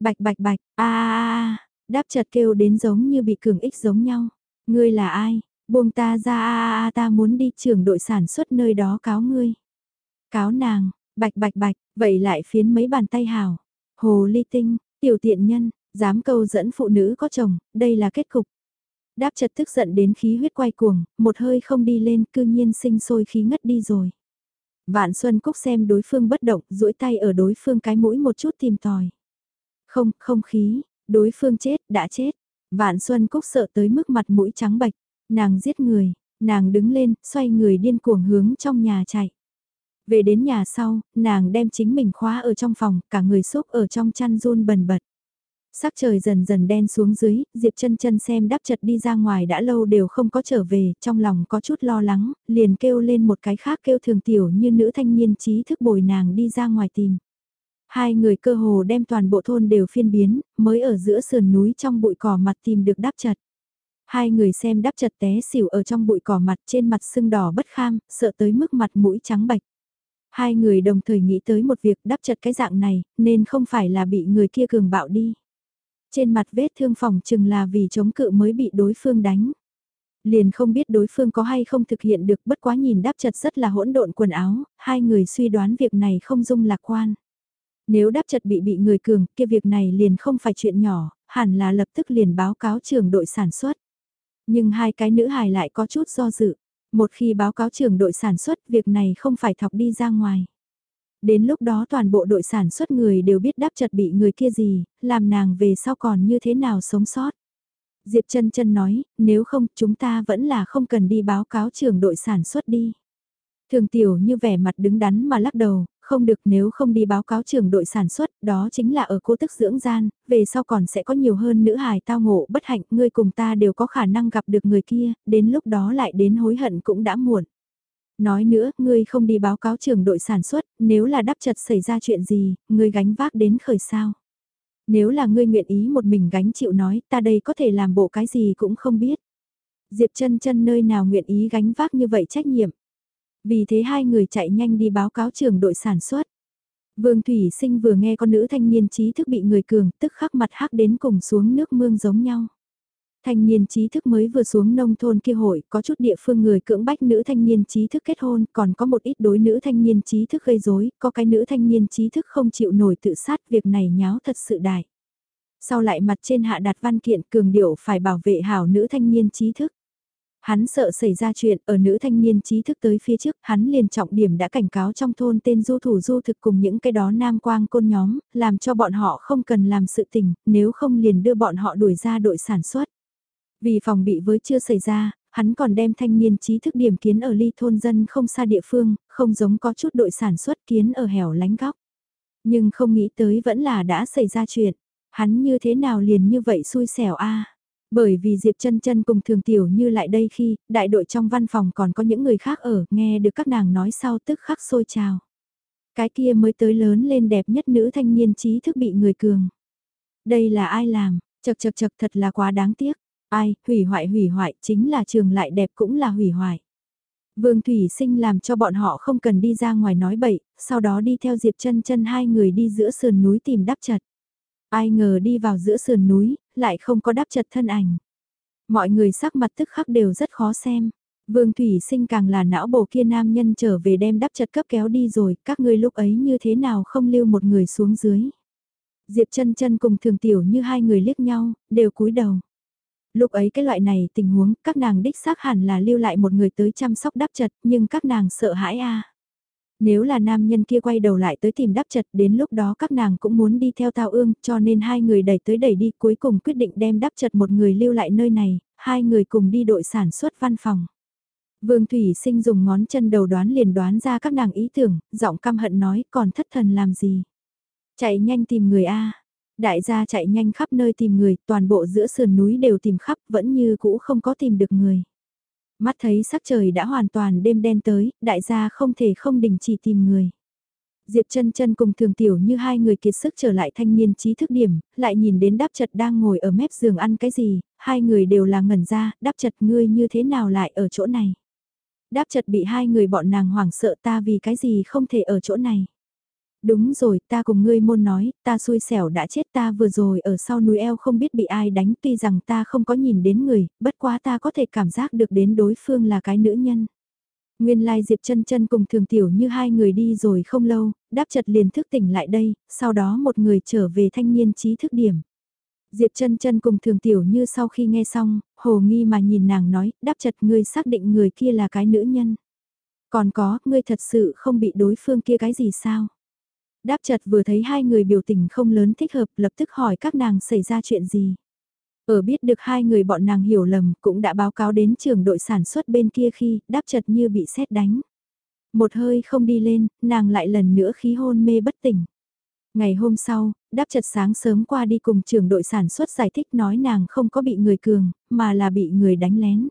Bạch bạch bạch, a a a, đáp chật kêu đến giống như bị cường ích giống nhau. Ngươi là ai? Buông ta ra a a ta muốn đi trường đội sản xuất nơi đó cáo ngươi. Cáo nàng, bạch bạch bạch, vậy lại phiến mấy bàn tay hào. Hồ ly tinh, tiểu tiện nhân, dám câu dẫn phụ nữ có chồng, đây là kết cục. Đáp chật tức giận đến khí huyết quay cuồng, một hơi không đi lên cư nhiên sinh sôi khí ngất đi rồi. Vạn Xuân Cúc xem đối phương bất động, duỗi tay ở đối phương cái mũi một chút tìm tòi. Không, không khí, đối phương chết, đã chết. Vạn Xuân Cúc sợ tới mức mặt mũi trắng bạch, nàng giết người, nàng đứng lên, xoay người điên cuồng hướng trong nhà chạy. Về đến nhà sau, nàng đem chính mình khóa ở trong phòng, cả người xúc ở trong chăn run bần bật. Sắc trời dần dần đen xuống dưới, Diệp chân chân xem đắp chật đi ra ngoài đã lâu đều không có trở về, trong lòng có chút lo lắng, liền kêu lên một cái khác kêu thường tiểu như nữ thanh niên trí thức bồi nàng đi ra ngoài tìm. Hai người cơ hồ đem toàn bộ thôn đều phiên biến, mới ở giữa sườn núi trong bụi cỏ mặt tìm được đắp chật. Hai người xem đắp chật té xỉu ở trong bụi cỏ mặt trên mặt sưng đỏ bất kham, sợ tới mức mặt mũi trắng bạch. Hai người đồng thời nghĩ tới một việc đắp chật cái dạng này, nên không phải là bị người kia cường bạo đi. Trên mặt vết thương phòng chừng là vì chống cự mới bị đối phương đánh. Liền không biết đối phương có hay không thực hiện được bất quá nhìn đáp chật rất là hỗn độn quần áo, hai người suy đoán việc này không dung lạc quan. Nếu đáp chật bị bị người cường, kia việc này liền không phải chuyện nhỏ, hẳn là lập tức liền báo cáo trưởng đội sản xuất. Nhưng hai cái nữ hài lại có chút do dự. Một khi báo cáo trưởng đội sản xuất, việc này không phải thọc đi ra ngoài. Đến lúc đó toàn bộ đội sản xuất người đều biết đáp chật bị người kia gì, làm nàng về sau còn như thế nào sống sót. Diệp chân chân nói, nếu không chúng ta vẫn là không cần đi báo cáo trưởng đội sản xuất đi. Thường tiểu như vẻ mặt đứng đắn mà lắc đầu, không được nếu không đi báo cáo trưởng đội sản xuất, đó chính là ở cố tức dưỡng gian, về sau còn sẽ có nhiều hơn nữ hài tao ngộ bất hạnh, ngươi cùng ta đều có khả năng gặp được người kia, đến lúc đó lại đến hối hận cũng đã muộn. Nói nữa, ngươi không đi báo cáo trưởng đội sản xuất, nếu là đắp chật xảy ra chuyện gì, ngươi gánh vác đến khởi sao. Nếu là ngươi nguyện ý một mình gánh chịu nói, ta đây có thể làm bộ cái gì cũng không biết. Diệp chân chân nơi nào nguyện ý gánh vác như vậy trách nhiệm. Vì thế hai người chạy nhanh đi báo cáo trưởng đội sản xuất. Vương Thủy Sinh vừa nghe con nữ thanh niên trí thức bị người cường, tức khắc mặt hắc đến cùng xuống nước mương giống nhau. Thanh niên trí thức mới vừa xuống nông thôn kia hội, có chút địa phương người cưỡng bách nữ thanh niên trí thức kết hôn, còn có một ít đối nữ thanh niên trí thức gây rối, có cái nữ thanh niên trí thức không chịu nổi tự sát, việc này nháo thật sự đại. Sau lại mặt trên hạ đặt văn kiện cường điệu phải bảo vệ hảo nữ thanh niên trí thức. Hắn sợ xảy ra chuyện ở nữ thanh niên trí thức tới phía trước, hắn liền trọng điểm đã cảnh cáo trong thôn tên du thủ du thực cùng những cái đó nam quang côn nhóm, làm cho bọn họ không cần làm sự tình, nếu không liền đưa bọn họ đuổi ra đội sản xuất. Vì phòng bị với chưa xảy ra, hắn còn đem thanh niên trí thức điểm kiến ở ly thôn dân không xa địa phương, không giống có chút đội sản xuất kiến ở hẻo lánh góc. Nhưng không nghĩ tới vẫn là đã xảy ra chuyện, hắn như thế nào liền như vậy xui xẻo a bởi vì Diệp chân chân cùng thường tiểu như lại đây khi, đại đội trong văn phòng còn có những người khác ở, nghe được các nàng nói sau tức khắc sôi trào. Cái kia mới tới lớn lên đẹp nhất nữ thanh niên trí thức bị người cường. Đây là ai làm, chật chật chật thật là quá đáng tiếc. Ai, hủy hoại hủy hoại, chính là trường lại đẹp cũng là hủy hoại. Vương Thủy Sinh làm cho bọn họ không cần đi ra ngoài nói bậy, sau đó đi theo Diệp chân chân hai người đi giữa sườn núi tìm đắp chật. Ai ngờ đi vào giữa sườn núi, lại không có đáp chật thân ảnh. Mọi người sắc mặt tức khắc đều rất khó xem. Vương Thủy Sinh càng là não bổ kia nam nhân trở về đem đắp chật cấp kéo đi rồi, các ngươi lúc ấy như thế nào không lưu một người xuống dưới. Diệp chân chân cùng thường tiểu như hai người liếc nhau, đều cúi đầu. Lúc ấy cái loại này tình huống, các nàng đích xác hẳn là lưu lại một người tới chăm sóc đắp chật, nhưng các nàng sợ hãi a. Nếu là nam nhân kia quay đầu lại tới tìm đắp chật đến lúc đó các nàng cũng muốn đi theo tao ương cho nên hai người đẩy tới đẩy đi cuối cùng quyết định đem đắp chật một người lưu lại nơi này, hai người cùng đi đội sản xuất văn phòng. Vương Thủy Sinh dùng ngón chân đầu đoán liền đoán ra các nàng ý tưởng, giọng căm hận nói còn thất thần làm gì. Chạy nhanh tìm người A, Đại gia chạy nhanh khắp nơi tìm người, toàn bộ giữa sườn núi đều tìm khắp, vẫn như cũ không có tìm được người. Mắt thấy sắc trời đã hoàn toàn đêm đen tới, đại gia không thể không đình chỉ tìm người. Diệp chân chân cùng thường tiểu như hai người kiệt sức trở lại thanh niên trí thức điểm, lại nhìn đến đáp chật đang ngồi ở mép giường ăn cái gì, hai người đều là ngẩn ra, đáp chật ngươi như thế nào lại ở chỗ này. Đáp chật bị hai người bọn nàng hoảng sợ ta vì cái gì không thể ở chỗ này. Đúng rồi, ta cùng ngươi môn nói, ta xui xẻo đã chết ta vừa rồi ở sau núi eo không biết bị ai đánh tuy rằng ta không có nhìn đến người, bất quá ta có thể cảm giác được đến đối phương là cái nữ nhân. Nguyên lai Diệp chân chân cùng thường tiểu như hai người đi rồi không lâu, đáp chật liền thức tỉnh lại đây, sau đó một người trở về thanh niên trí thức điểm. Diệp chân chân cùng thường tiểu như sau khi nghe xong, hồ nghi mà nhìn nàng nói, đáp chật ngươi xác định người kia là cái nữ nhân. Còn có, ngươi thật sự không bị đối phương kia cái gì sao? Đáp chật vừa thấy hai người biểu tình không lớn thích hợp lập tức hỏi các nàng xảy ra chuyện gì. Ở biết được hai người bọn nàng hiểu lầm cũng đã báo cáo đến trường đội sản xuất bên kia khi đáp chật như bị xét đánh. Một hơi không đi lên, nàng lại lần nữa khí hôn mê bất tỉnh. Ngày hôm sau, đáp chật sáng sớm qua đi cùng trường đội sản xuất giải thích nói nàng không có bị người cường, mà là bị người đánh lén.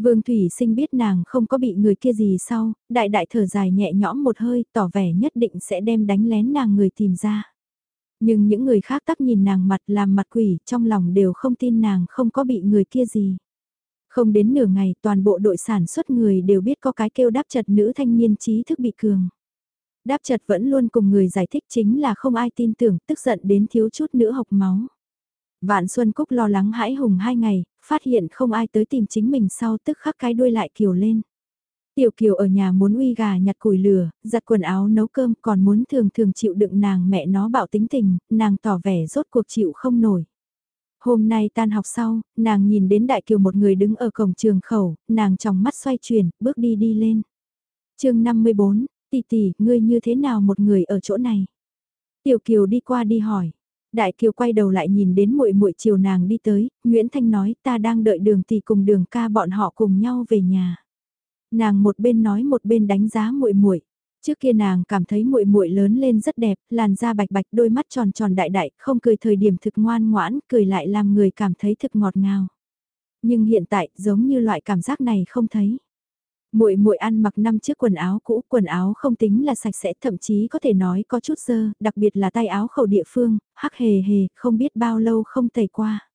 Vương Thủy Sinh biết nàng không có bị người kia gì sau, đại đại thở dài nhẹ nhõm một hơi, tỏ vẻ nhất định sẽ đem đánh lén nàng người tìm ra. Nhưng những người khác tắc nhìn nàng mặt làm mặt quỷ, trong lòng đều không tin nàng không có bị người kia gì. Không đến nửa ngày, toàn bộ đội sản xuất người đều biết có cái kêu đáp chật nữ thanh niên trí thức bị cường. Đáp chật vẫn luôn cùng người giải thích chính là không ai tin tưởng, tức giận đến thiếu chút nữa học máu. Vạn Xuân Cúc lo lắng hãi hùng hai ngày, phát hiện không ai tới tìm chính mình sau tức khắc cái đuôi lại kiều lên. Tiểu Kiều ở nhà muốn uy gà nhặt củi lửa, giặt quần áo nấu cơm còn muốn thường thường chịu đựng nàng mẹ nó bạo tính tình, nàng tỏ vẻ rốt cuộc chịu không nổi. Hôm nay tan học sau, nàng nhìn đến Đại Kiều một người đứng ở cổng trường khẩu, nàng trong mắt xoay chuyển, bước đi đi lên. chương 54, tỷ tỷ, ngươi như thế nào một người ở chỗ này? Tiểu Kiều đi qua đi hỏi. Đại Kiều quay đầu lại nhìn đến muội muội chiều nàng đi tới, Nguyễn Thanh nói ta đang đợi đường tỷ cùng đường ca bọn họ cùng nhau về nhà. Nàng một bên nói một bên đánh giá muội muội. Trước kia nàng cảm thấy muội muội lớn lên rất đẹp, làn da bạch bạch, đôi mắt tròn tròn đại đại, không cười thời điểm thực ngoan ngoãn, cười lại làm người cảm thấy thực ngọt ngào. Nhưng hiện tại, giống như loại cảm giác này không thấy. Muội muội ăn mặc năm chiếc quần áo cũ, quần áo không tính là sạch sẽ, thậm chí có thể nói có chút dơ, đặc biệt là tay áo khẩu địa phương, hắc hề hề, không biết bao lâu không tẩy qua.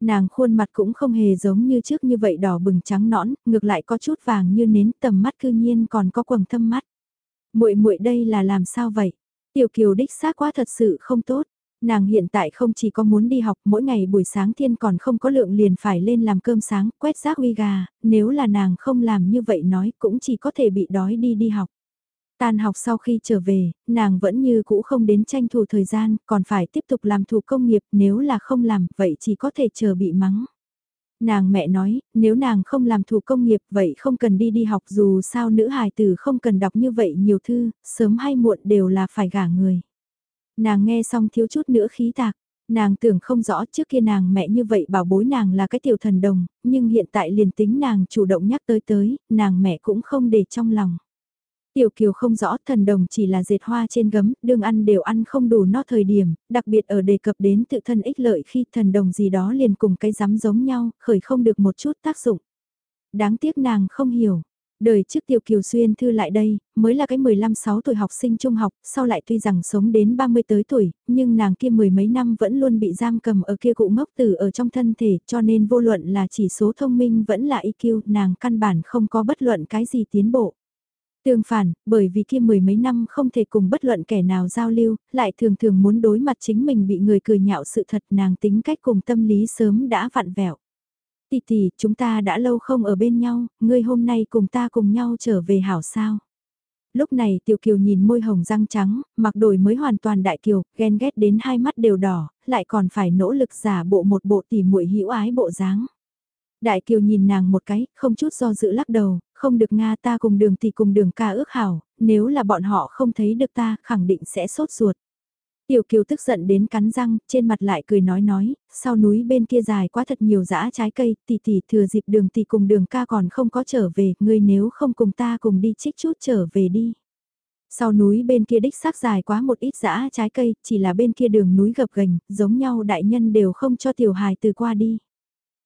Nàng khuôn mặt cũng không hề giống như trước như vậy đỏ bừng trắng nõn, ngược lại có chút vàng như nến, tầm mắt cư nhiên còn có quầng thâm mắt. Muội muội đây là làm sao vậy? Tiểu Kiều đích xác quá thật sự không tốt. Nàng hiện tại không chỉ có muốn đi học, mỗi ngày buổi sáng thiên còn không có lượng liền phải lên làm cơm sáng, quét rác uy gà, nếu là nàng không làm như vậy nói cũng chỉ có thể bị đói đi đi học. Tan học sau khi trở về, nàng vẫn như cũ không đến tranh thủ thời gian, còn phải tiếp tục làm thủ công nghiệp, nếu là không làm, vậy chỉ có thể chờ bị mắng. Nàng mẹ nói, nếu nàng không làm thủ công nghiệp vậy không cần đi đi học dù sao nữ hài tử không cần đọc như vậy nhiều thư, sớm hay muộn đều là phải gả người. Nàng nghe xong thiếu chút nữa khí tạc, nàng tưởng không rõ trước kia nàng mẹ như vậy bảo bối nàng là cái tiểu thần đồng, nhưng hiện tại liền tính nàng chủ động nhắc tới tới, nàng mẹ cũng không để trong lòng. Tiểu Kiều không rõ thần đồng chỉ là dệt hoa trên gấm, đương ăn đều ăn không đủ no thời điểm, đặc biệt ở đề cập đến tự thân ích lợi khi thần đồng gì đó liền cùng cái rắm giống nhau, khởi không được một chút tác dụng. Đáng tiếc nàng không hiểu. Đời trước Tiểu Kiều Xuyên thư lại đây, mới là cái 15-6 tuổi học sinh trung học, sau lại tuy rằng sống đến 30 tới tuổi, nhưng nàng kia mười mấy năm vẫn luôn bị giam cầm ở kia cụ ngốc tử ở trong thân thể, cho nên vô luận là chỉ số thông minh vẫn là IQ, nàng căn bản không có bất luận cái gì tiến bộ. Tương phản, bởi vì kia mười mấy năm không thể cùng bất luận kẻ nào giao lưu, lại thường thường muốn đối mặt chính mình bị người cười nhạo sự thật nàng tính cách cùng tâm lý sớm đã vặn vẹo. Tì tì, chúng ta đã lâu không ở bên nhau, ngươi hôm nay cùng ta cùng nhau trở về hảo sao. Lúc này Tiểu Kiều nhìn môi hồng răng trắng, mặc đổi mới hoàn toàn đại kiều, ghen ghét đến hai mắt đều đỏ, lại còn phải nỗ lực giả bộ một bộ tỉ muội hữu ái bộ dáng. Đại Kiều nhìn nàng một cái, không chút do dự lắc đầu, không được Nga ta cùng đường thì cùng đường ca ước hảo, nếu là bọn họ không thấy được ta, khẳng định sẽ sốt ruột. Tiểu Kiều tức giận đến cắn răng, trên mặt lại cười nói nói, sau núi bên kia dài quá thật nhiều dã trái cây, tỷ tỷ thừa dịp đường tỷ cùng đường ca còn không có trở về, ngươi nếu không cùng ta cùng đi chích chút trở về đi. Sau núi bên kia đích xác dài quá một ít dã trái cây, chỉ là bên kia đường núi gập ghềnh, giống nhau đại nhân đều không cho tiểu hài từ qua đi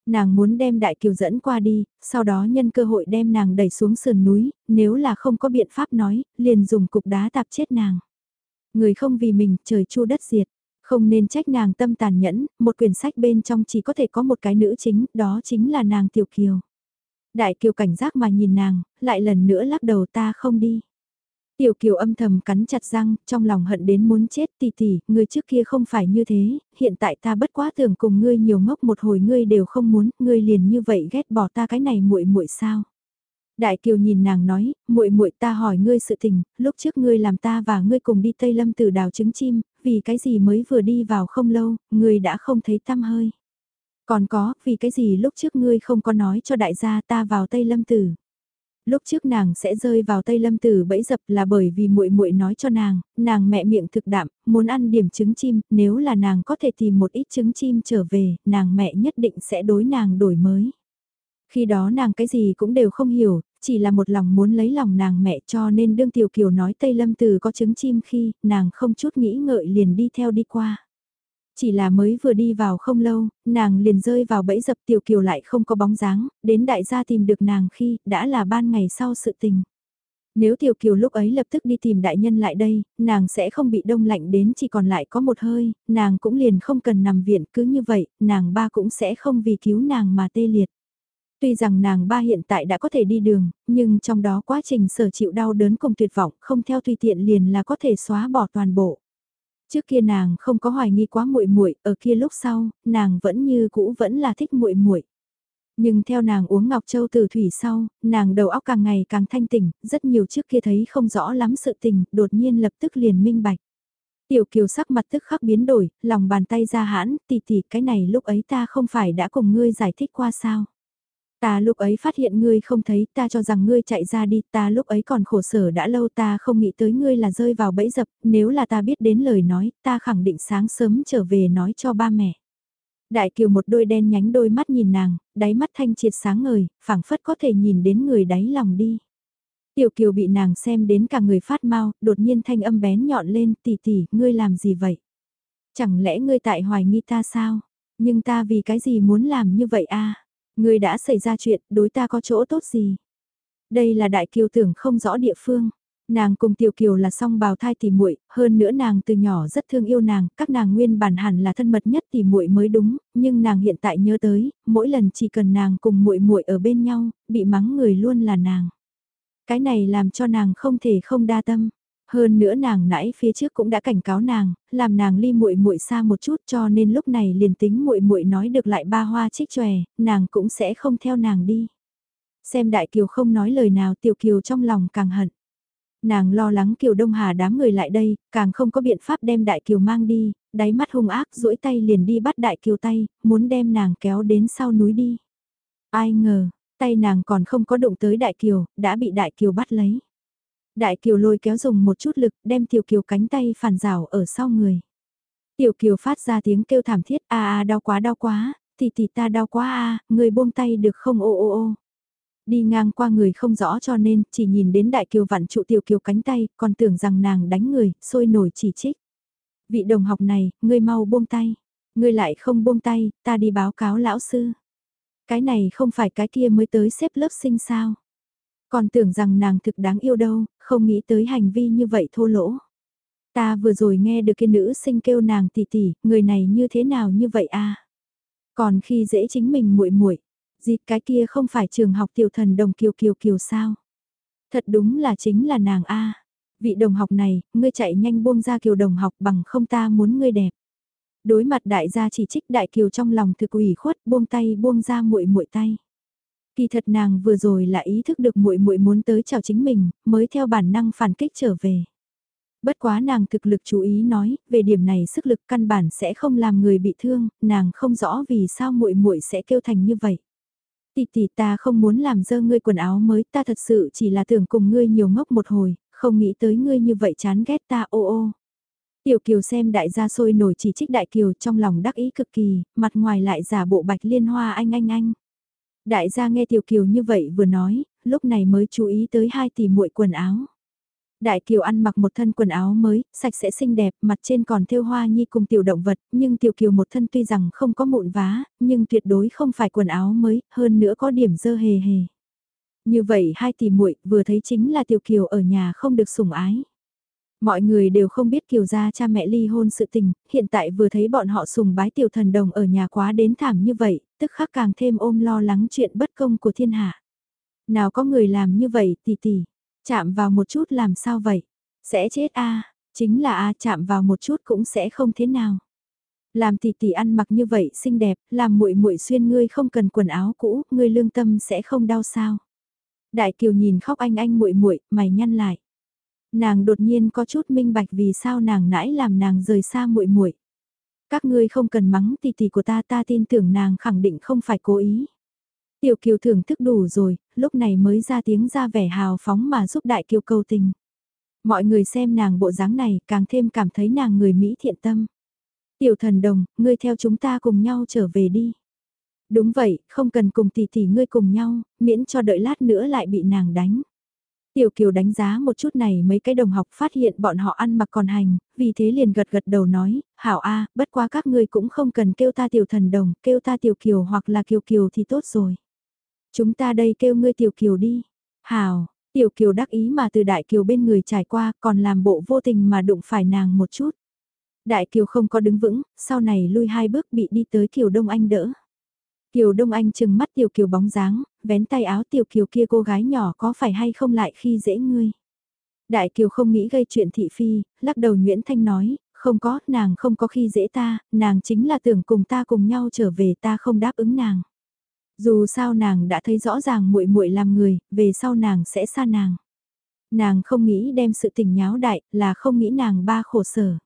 nàng muốn đem đại kiều dẫn qua đi, sau đó nhân cơ hội đem nàng đẩy xuống sườn núi, nếu là không có biện pháp nói, liền dùng cục đá tạp chết nàng. Người không vì mình, trời chu đất diệt. Không nên trách nàng tâm tàn nhẫn, một quyển sách bên trong chỉ có thể có một cái nữ chính, đó chính là nàng Tiểu Kiều. Đại Kiều cảnh giác mà nhìn nàng, lại lần nữa lắc đầu ta không đi. Tiểu Kiều âm thầm cắn chặt răng, trong lòng hận đến muốn chết tỷ tỷ, người trước kia không phải như thế, hiện tại ta bất quá tưởng cùng ngươi nhiều ngốc một hồi ngươi đều không muốn, ngươi liền như vậy ghét bỏ ta cái này muội muội sao? Đại Kiều nhìn nàng nói, muội muội ta hỏi ngươi sự tình, lúc trước ngươi làm ta và ngươi cùng đi Tây Lâm từ đào trứng chim, vì cái gì mới vừa đi vào không lâu, ngươi đã không thấy tăm hơi. Còn có, vì cái gì lúc trước ngươi không có nói cho đại gia ta vào Tây Lâm tử. Lúc trước nàng sẽ rơi vào Tây Lâm Tử bẫy dập là bởi vì muội muội nói cho nàng, nàng mẹ miệng thực đạm, muốn ăn điểm trứng chim, nếu là nàng có thể tìm một ít trứng chim trở về, nàng mẹ nhất định sẽ đối nàng đổi mới. Khi đó nàng cái gì cũng đều không hiểu, chỉ là một lòng muốn lấy lòng nàng mẹ cho nên đương tiểu kiều nói Tây Lâm từ có trứng chim khi nàng không chút nghĩ ngợi liền đi theo đi qua. Chỉ là mới vừa đi vào không lâu, nàng liền rơi vào bẫy dập tiểu kiều lại không có bóng dáng, đến đại gia tìm được nàng khi đã là ban ngày sau sự tình. Nếu tiểu kiều lúc ấy lập tức đi tìm đại nhân lại đây, nàng sẽ không bị đông lạnh đến chỉ còn lại có một hơi, nàng cũng liền không cần nằm viện cứ như vậy, nàng ba cũng sẽ không vì cứu nàng mà tê liệt. Tuy rằng nàng ba hiện tại đã có thể đi đường, nhưng trong đó quá trình sở chịu đau đớn cùng tuyệt vọng không theo tùy tiện liền là có thể xóa bỏ toàn bộ. Trước kia nàng không có hoài nghi quá muội muội, ở kia lúc sau, nàng vẫn như cũ vẫn là thích muội muội. Nhưng theo nàng uống Ngọc Châu từ thủy sau, nàng đầu óc càng ngày càng thanh tỉnh, rất nhiều trước kia thấy không rõ lắm sự tình, đột nhiên lập tức liền minh bạch. Tiểu kiều sắc mặt tức khắc biến đổi, lòng bàn tay ra hãn, tỷ tỷ cái này lúc ấy ta không phải đã cùng ngươi giải thích qua sao. Ta lúc ấy phát hiện ngươi không thấy, ta cho rằng ngươi chạy ra đi, ta lúc ấy còn khổ sở đã lâu ta không nghĩ tới ngươi là rơi vào bẫy dập, nếu là ta biết đến lời nói, ta khẳng định sáng sớm trở về nói cho ba mẹ. Đại kiều một đôi đen nhánh đôi mắt nhìn nàng, đáy mắt thanh triệt sáng ngời, phảng phất có thể nhìn đến người đáy lòng đi. Tiểu kiều bị nàng xem đến cả người phát mau, đột nhiên thanh âm bén nhọn lên, tỷ tỷ, ngươi làm gì vậy? Chẳng lẽ ngươi tại hoài nghi ta sao? Nhưng ta vì cái gì muốn làm như vậy a? Người đã xảy ra chuyện, đối ta có chỗ tốt gì? Đây là đại kiều tưởng không rõ địa phương. Nàng cùng Tiểu Kiều là song bào thai tỷ muội, hơn nữa nàng từ nhỏ rất thương yêu nàng, các nàng nguyên bản hẳn là thân mật nhất tỷ muội mới đúng, nhưng nàng hiện tại nhớ tới, mỗi lần chỉ cần nàng cùng muội muội ở bên nhau, bị mắng người luôn là nàng. Cái này làm cho nàng không thể không đa tâm. Hơn nữa nàng nãy phía trước cũng đã cảnh cáo nàng, làm nàng ly muội muội xa một chút cho nên lúc này liền tính muội muội nói được lại ba hoa trích chòe, nàng cũng sẽ không theo nàng đi. Xem đại kiều không nói lời nào tiểu kiều trong lòng càng hận. Nàng lo lắng Kiều Đông Hà đám người lại đây, càng không có biện pháp đem Đại Kiều mang đi, đáy mắt hung ác duỗi tay liền đi bắt Đại Kiều tay, muốn đem nàng kéo đến sau núi đi. Ai ngờ, tay nàng còn không có đụng tới Đại Kiều, đã bị Đại Kiều bắt lấy. Đại Kiều lôi kéo dùng một chút lực đem Tiểu Kiều cánh tay phản rào ở sau người. Tiểu Kiều phát ra tiếng kêu thảm thiết a a đau quá đau quá, thì thì ta đau quá a, người buông tay được không ô ô ô. Đi ngang qua người không rõ cho nên chỉ nhìn đến đại kiều vặn trụ tiểu kiều cánh tay, còn tưởng rằng nàng đánh người, sôi nổi chỉ trích. Vị đồng học này, ngươi mau buông tay. Ngươi lại không buông tay, ta đi báo cáo lão sư. Cái này không phải cái kia mới tới xếp lớp sinh sao. Còn tưởng rằng nàng thực đáng yêu đâu, không nghĩ tới hành vi như vậy thô lỗ. Ta vừa rồi nghe được cái nữ sinh kêu nàng tỷ tỷ, người này như thế nào như vậy a? Còn khi dễ chính mình muội muội, Dịp cái kia không phải trường học tiểu thần đồng kiều kiều kiều sao? Thật đúng là chính là nàng A. Vị đồng học này, ngươi chạy nhanh buông ra kiều đồng học bằng không ta muốn ngươi đẹp. Đối mặt đại gia chỉ trích đại kiều trong lòng thực ủy khuất buông tay buông ra muội muội tay. Kỳ thật nàng vừa rồi là ý thức được muội muội muốn tới chào chính mình, mới theo bản năng phản kích trở về. Bất quá nàng thực lực chú ý nói, về điểm này sức lực căn bản sẽ không làm người bị thương, nàng không rõ vì sao muội muội sẽ kêu thành như vậy tỷ tỷ ta không muốn làm dơ ngươi quần áo mới, ta thật sự chỉ là tưởng cùng ngươi nhiều ngốc một hồi, không nghĩ tới ngươi như vậy chán ghét ta ô ô. Tiểu Kiều xem đại gia sôi nổi chỉ trích Đại Kiều trong lòng đắc ý cực kỳ, mặt ngoài lại giả bộ bạch liên hoa anh anh anh. Đại gia nghe Tiểu Kiều như vậy vừa nói, lúc này mới chú ý tới hai tỷ muội quần áo. Đại Kiều ăn mặc một thân quần áo mới, sạch sẽ xinh đẹp, mặt trên còn thêu hoa nhi cùng tiểu động vật, nhưng Tiểu Kiều một thân tuy rằng không có mụn vá, nhưng tuyệt đối không phải quần áo mới, hơn nữa có điểm dơ hề hề. Như vậy hai tỷ muội vừa thấy chính là Tiểu Kiều ở nhà không được sủng ái. Mọi người đều không biết Kiều gia cha mẹ ly hôn sự tình, hiện tại vừa thấy bọn họ sùng bái tiểu thần đồng ở nhà quá đến thảm như vậy, tức khắc càng thêm ôm lo lắng chuyện bất công của thiên hạ. Nào có người làm như vậy tỷ tỷ, Chạm vào một chút làm sao vậy? Sẽ chết a chính là a chạm vào một chút cũng sẽ không thế nào. Làm tỷ tỷ ăn mặc như vậy xinh đẹp, làm muội muội xuyên ngươi không cần quần áo cũ, ngươi lương tâm sẽ không đau sao? Đại Kiều nhìn khóc anh anh muội muội, mày nhăn lại. Nàng đột nhiên có chút minh bạch vì sao nàng nãy làm nàng rời xa muội muội. Các ngươi không cần mắng tỷ tỷ của ta, ta tin tưởng nàng khẳng định không phải cố ý. Tiểu kiều thưởng thức đủ rồi, lúc này mới ra tiếng ra vẻ hào phóng mà giúp đại kiều cầu tình. Mọi người xem nàng bộ dáng này càng thêm cảm thấy nàng người Mỹ thiện tâm. Tiểu thần đồng, ngươi theo chúng ta cùng nhau trở về đi. Đúng vậy, không cần cùng tỷ tỷ ngươi cùng nhau, miễn cho đợi lát nữa lại bị nàng đánh. Tiểu Kiều đánh giá một chút này mấy cái đồng học phát hiện bọn họ ăn mặc còn hành, vì thế liền gật gật đầu nói, hảo a, bất quá các ngươi cũng không cần kêu ta tiểu thần đồng, kêu ta tiểu Kiều hoặc là Kiều Kiều thì tốt rồi. Chúng ta đây kêu ngươi tiểu kiều đi. Hảo, tiểu kiều đắc ý mà từ đại kiều bên người trải qua còn làm bộ vô tình mà đụng phải nàng một chút. Đại kiều không có đứng vững, sau này lui hai bước bị đi tới kiều đông anh đỡ. Kiều Đông Anh chừng mắt Tiểu Kiều bóng dáng, vén tay áo Tiểu Kiều kia cô gái nhỏ có phải hay không lại khi dễ ngươi. Đại Kiều không nghĩ gây chuyện thị phi, lắc đầu Nguyễn Thanh nói, không có, nàng không có khi dễ ta, nàng chính là tưởng cùng ta cùng nhau trở về ta không đáp ứng nàng. Dù sao nàng đã thấy rõ ràng muội muội làm người, về sau nàng sẽ xa nàng. Nàng không nghĩ đem sự tình nháo đại, là không nghĩ nàng ba khổ sở.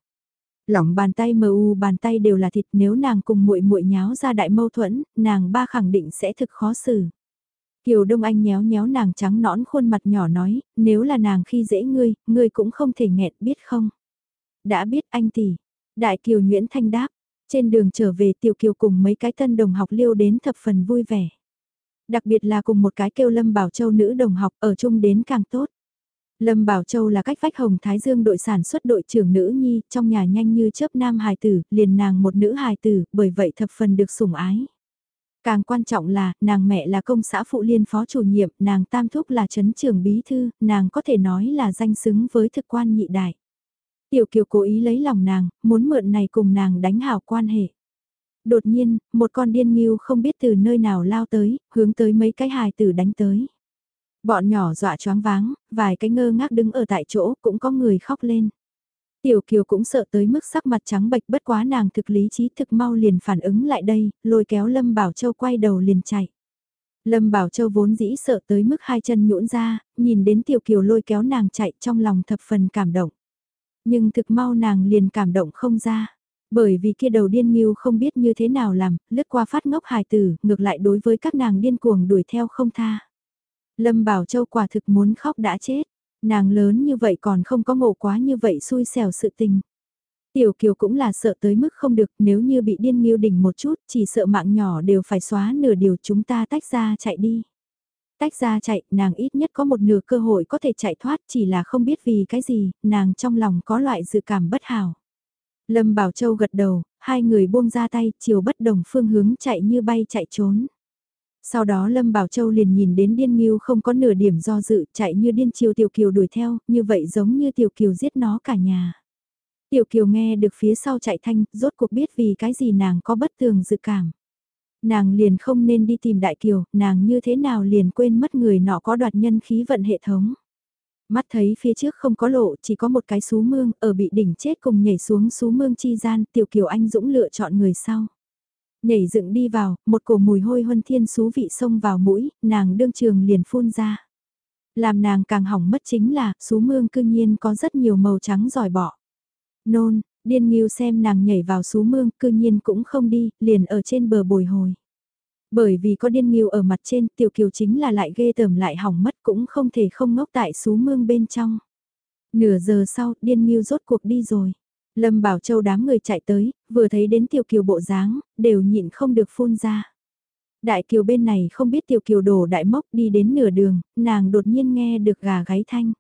Lỏng bàn tay mờ u bàn tay đều là thịt nếu nàng cùng muội muội nháo ra đại mâu thuẫn, nàng ba khẳng định sẽ thực khó xử. Kiều Đông Anh nhéo nhéo nàng trắng nõn khuôn mặt nhỏ nói, nếu là nàng khi dễ ngươi, ngươi cũng không thể nghẹt biết không. Đã biết anh tỷ. Đại Kiều Nguyễn Thanh đáp, trên đường trở về Tiểu Kiều cùng mấy cái tân đồng học liêu đến thập phần vui vẻ. Đặc biệt là cùng một cái kêu Lâm Bảo Châu nữ đồng học ở chung đến càng tốt. Lâm Bảo Châu là cách vách Hồng Thái Dương đội sản xuất đội trưởng nữ nhi, trong nhà nhanh như chớp nam hài tử, liền nàng một nữ hài tử, bởi vậy thập phần được sủng ái. Càng quan trọng là, nàng mẹ là công xã phụ liên phó chủ nhiệm, nàng tam thúc là chấn trưởng bí thư, nàng có thể nói là danh xứng với thực quan nhị đại. Tiểu Kiều cố ý lấy lòng nàng, muốn mượn này cùng nàng đánh hảo quan hệ. Đột nhiên, một con điên nghiêu không biết từ nơi nào lao tới, hướng tới mấy cái hài tử đánh tới. Bọn nhỏ dọa choáng váng, vài cái ngơ ngác đứng ở tại chỗ cũng có người khóc lên. Tiểu Kiều cũng sợ tới mức sắc mặt trắng bệch bất quá nàng thực lý trí thực mau liền phản ứng lại đây, lôi kéo Lâm Bảo Châu quay đầu liền chạy. Lâm Bảo Châu vốn dĩ sợ tới mức hai chân nhũn ra, nhìn đến Tiểu Kiều lôi kéo nàng chạy trong lòng thập phần cảm động. Nhưng thực mau nàng liền cảm động không ra. Bởi vì kia đầu điên nghiêu không biết như thế nào làm, lướt qua phát ngốc hài tử, ngược lại đối với các nàng điên cuồng đuổi theo không tha. Lâm Bảo Châu quả thực muốn khóc đã chết, nàng lớn như vậy còn không có ngộ quá như vậy xui xẻo sự tình. Tiểu Kiều cũng là sợ tới mức không được nếu như bị điên nghiêu đỉnh một chút chỉ sợ mạng nhỏ đều phải xóa nửa điều chúng ta tách ra chạy đi. Tách ra chạy, nàng ít nhất có một nửa cơ hội có thể chạy thoát chỉ là không biết vì cái gì, nàng trong lòng có loại dự cảm bất hảo. Lâm Bảo Châu gật đầu, hai người buông ra tay, chiều bất đồng phương hướng chạy như bay chạy trốn. Sau đó Lâm Bảo Châu liền nhìn đến điên nghiêu không có nửa điểm do dự, chạy như điên chiều Tiểu Kiều đuổi theo, như vậy giống như Tiểu Kiều giết nó cả nhà. Tiểu Kiều nghe được phía sau chạy thanh, rốt cuộc biết vì cái gì nàng có bất thường dự cảm. Nàng liền không nên đi tìm Đại Kiều, nàng như thế nào liền quên mất người nọ có đoạt nhân khí vận hệ thống. Mắt thấy phía trước không có lộ, chỉ có một cái sú mương, ở bị đỉnh chết cùng nhảy xuống sú mương chi gian, Tiểu Kiều Anh Dũng lựa chọn người sau. Nhảy dựng đi vào, một cổ mùi hôi huân thiên xú vị xông vào mũi, nàng đương trường liền phun ra. Làm nàng càng hỏng mất chính là, xú mương cương nhiên có rất nhiều màu trắng giỏi bỏ. Nôn, điên nghiêu xem nàng nhảy vào xú mương cương nhiên cũng không đi, liền ở trên bờ bồi hồi. Bởi vì có điên nghiêu ở mặt trên, tiểu kiều chính là lại ghê tởm lại hỏng mất cũng không thể không ngốc tại xú mương bên trong. Nửa giờ sau, điên nghiêu rốt cuộc đi rồi. Lâm Bảo Châu đám người chạy tới, vừa thấy đến Tiểu Kiều bộ dáng, đều nhịn không được phun ra. Đại Kiều bên này không biết Tiểu Kiều đổ đại mốc đi đến nửa đường, nàng đột nhiên nghe được gà gáy thanh.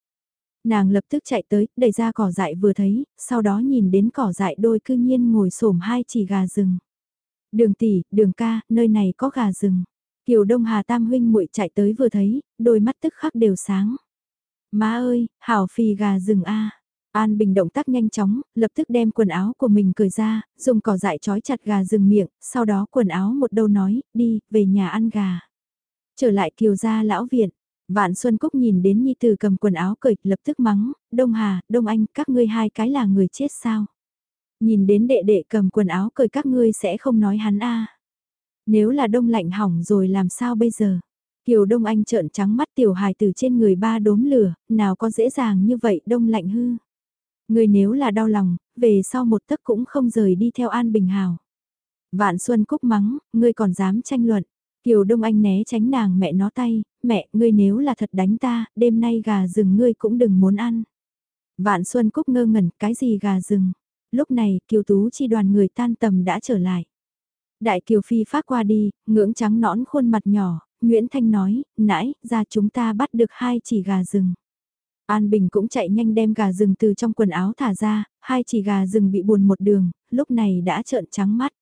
Nàng lập tức chạy tới, đẩy ra cỏ dại vừa thấy, sau đó nhìn đến cỏ dại đôi cư nhiên ngồi xổm hai chỉ gà rừng. Đường tỷ, đường ca, nơi này có gà rừng. Kiều Đông Hà Tam huynh muội chạy tới vừa thấy, đôi mắt tức khắc đều sáng. Má ơi, hảo phì gà rừng a. An Bình động tác nhanh chóng, lập tức đem quần áo của mình cởi ra, dùng cỏ dại trói chặt gà rừng miệng, sau đó quần áo một đầu nói, đi, về nhà ăn gà. Trở lại kiều gia lão viện, Vạn Xuân Cúc nhìn đến Nhi Tử cầm quần áo cởi, lập tức mắng, Đông Hà, Đông Anh, các ngươi hai cái là người chết sao? Nhìn đến đệ đệ cầm quần áo cởi các ngươi sẽ không nói hắn a Nếu là đông lạnh hỏng rồi làm sao bây giờ? Kiều Đông Anh trợn trắng mắt tiểu hài từ trên người ba đốm lửa, nào có dễ dàng như vậy đông lạnh hư. Người nếu là đau lòng, về sau một tấc cũng không rời đi theo An Bình Hào. Vạn Xuân Cúc mắng, ngươi còn dám tranh luận. Kiều Đông Anh né tránh nàng mẹ nó tay, mẹ, ngươi nếu là thật đánh ta, đêm nay gà rừng ngươi cũng đừng muốn ăn. Vạn Xuân Cúc ngơ ngẩn, cái gì gà rừng? Lúc này, Kiều Tú chi đoàn người tan tầm đã trở lại. Đại Kiều Phi phát qua đi, ngưỡng trắng nõn khuôn mặt nhỏ, Nguyễn Thanh nói, nãy, ra chúng ta bắt được hai chỉ gà rừng. An Bình cũng chạy nhanh đem gà rừng từ trong quần áo thả ra, hai chỉ gà rừng bị buồn một đường, lúc này đã trợn trắng mắt.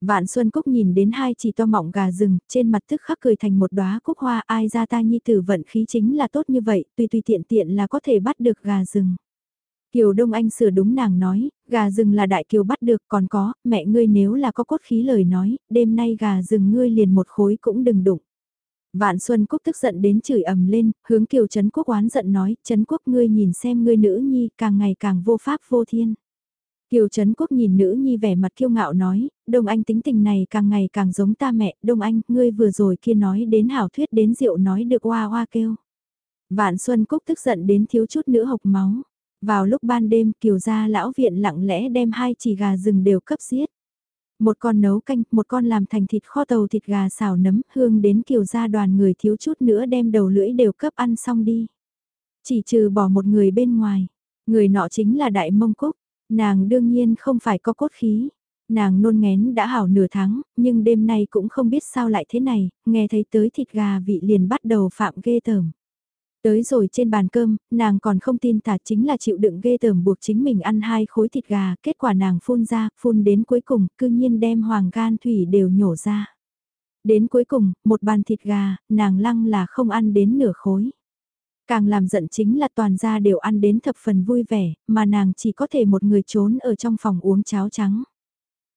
Vạn Xuân Cúc nhìn đến hai chỉ to mọng gà rừng, trên mặt tức khắc cười thành một đóa cúc hoa ai ra ta nhi tử vận khí chính là tốt như vậy, tùy tùy tiện tiện là có thể bắt được gà rừng. Kiều Đông Anh sửa đúng nàng nói, gà rừng là đại kiều bắt được còn có, mẹ ngươi nếu là có cốt khí lời nói, đêm nay gà rừng ngươi liền một khối cũng đừng đụng. Vạn Xuân Cúc tức giận đến chửi ầm lên, hướng Kiều Trấn Quốc oán giận nói, Trấn Quốc ngươi nhìn xem ngươi nữ nhi càng ngày càng vô pháp vô thiên. Kiều Trấn Quốc nhìn nữ nhi vẻ mặt kiêu ngạo nói, Đông Anh tính tình này càng ngày càng giống ta mẹ, Đông Anh, ngươi vừa rồi kia nói đến hảo thuyết đến rượu nói được hoa hoa kêu. Vạn Xuân Cúc tức giận đến thiếu chút nữa hộc máu. Vào lúc ban đêm Kiều gia lão viện lặng lẽ đem hai chỉ gà rừng đều cấp giết. Một con nấu canh, một con làm thành thịt kho tàu thịt gà xào nấm, hương đến Kiều gia đoàn người thiếu chút nữa đem đầu lưỡi đều cấp ăn xong đi. Chỉ trừ bỏ một người bên ngoài, người nọ chính là Đại Mông Cúc, nàng đương nhiên không phải có cốt khí. Nàng nôn ngén đã hảo nửa tháng, nhưng đêm nay cũng không biết sao lại thế này, nghe thấy tới thịt gà vị liền bắt đầu phạm ghê tởm. Tới rồi trên bàn cơm, nàng còn không tin tả chính là chịu đựng ghê tởm buộc chính mình ăn hai khối thịt gà, kết quả nàng phun ra, phun đến cuối cùng, cư nhiên đem hoàng gan thủy đều nhổ ra. Đến cuối cùng, một bàn thịt gà, nàng lăng là không ăn đến nửa khối. Càng làm giận chính là toàn gia đều ăn đến thập phần vui vẻ, mà nàng chỉ có thể một người trốn ở trong phòng uống cháo trắng.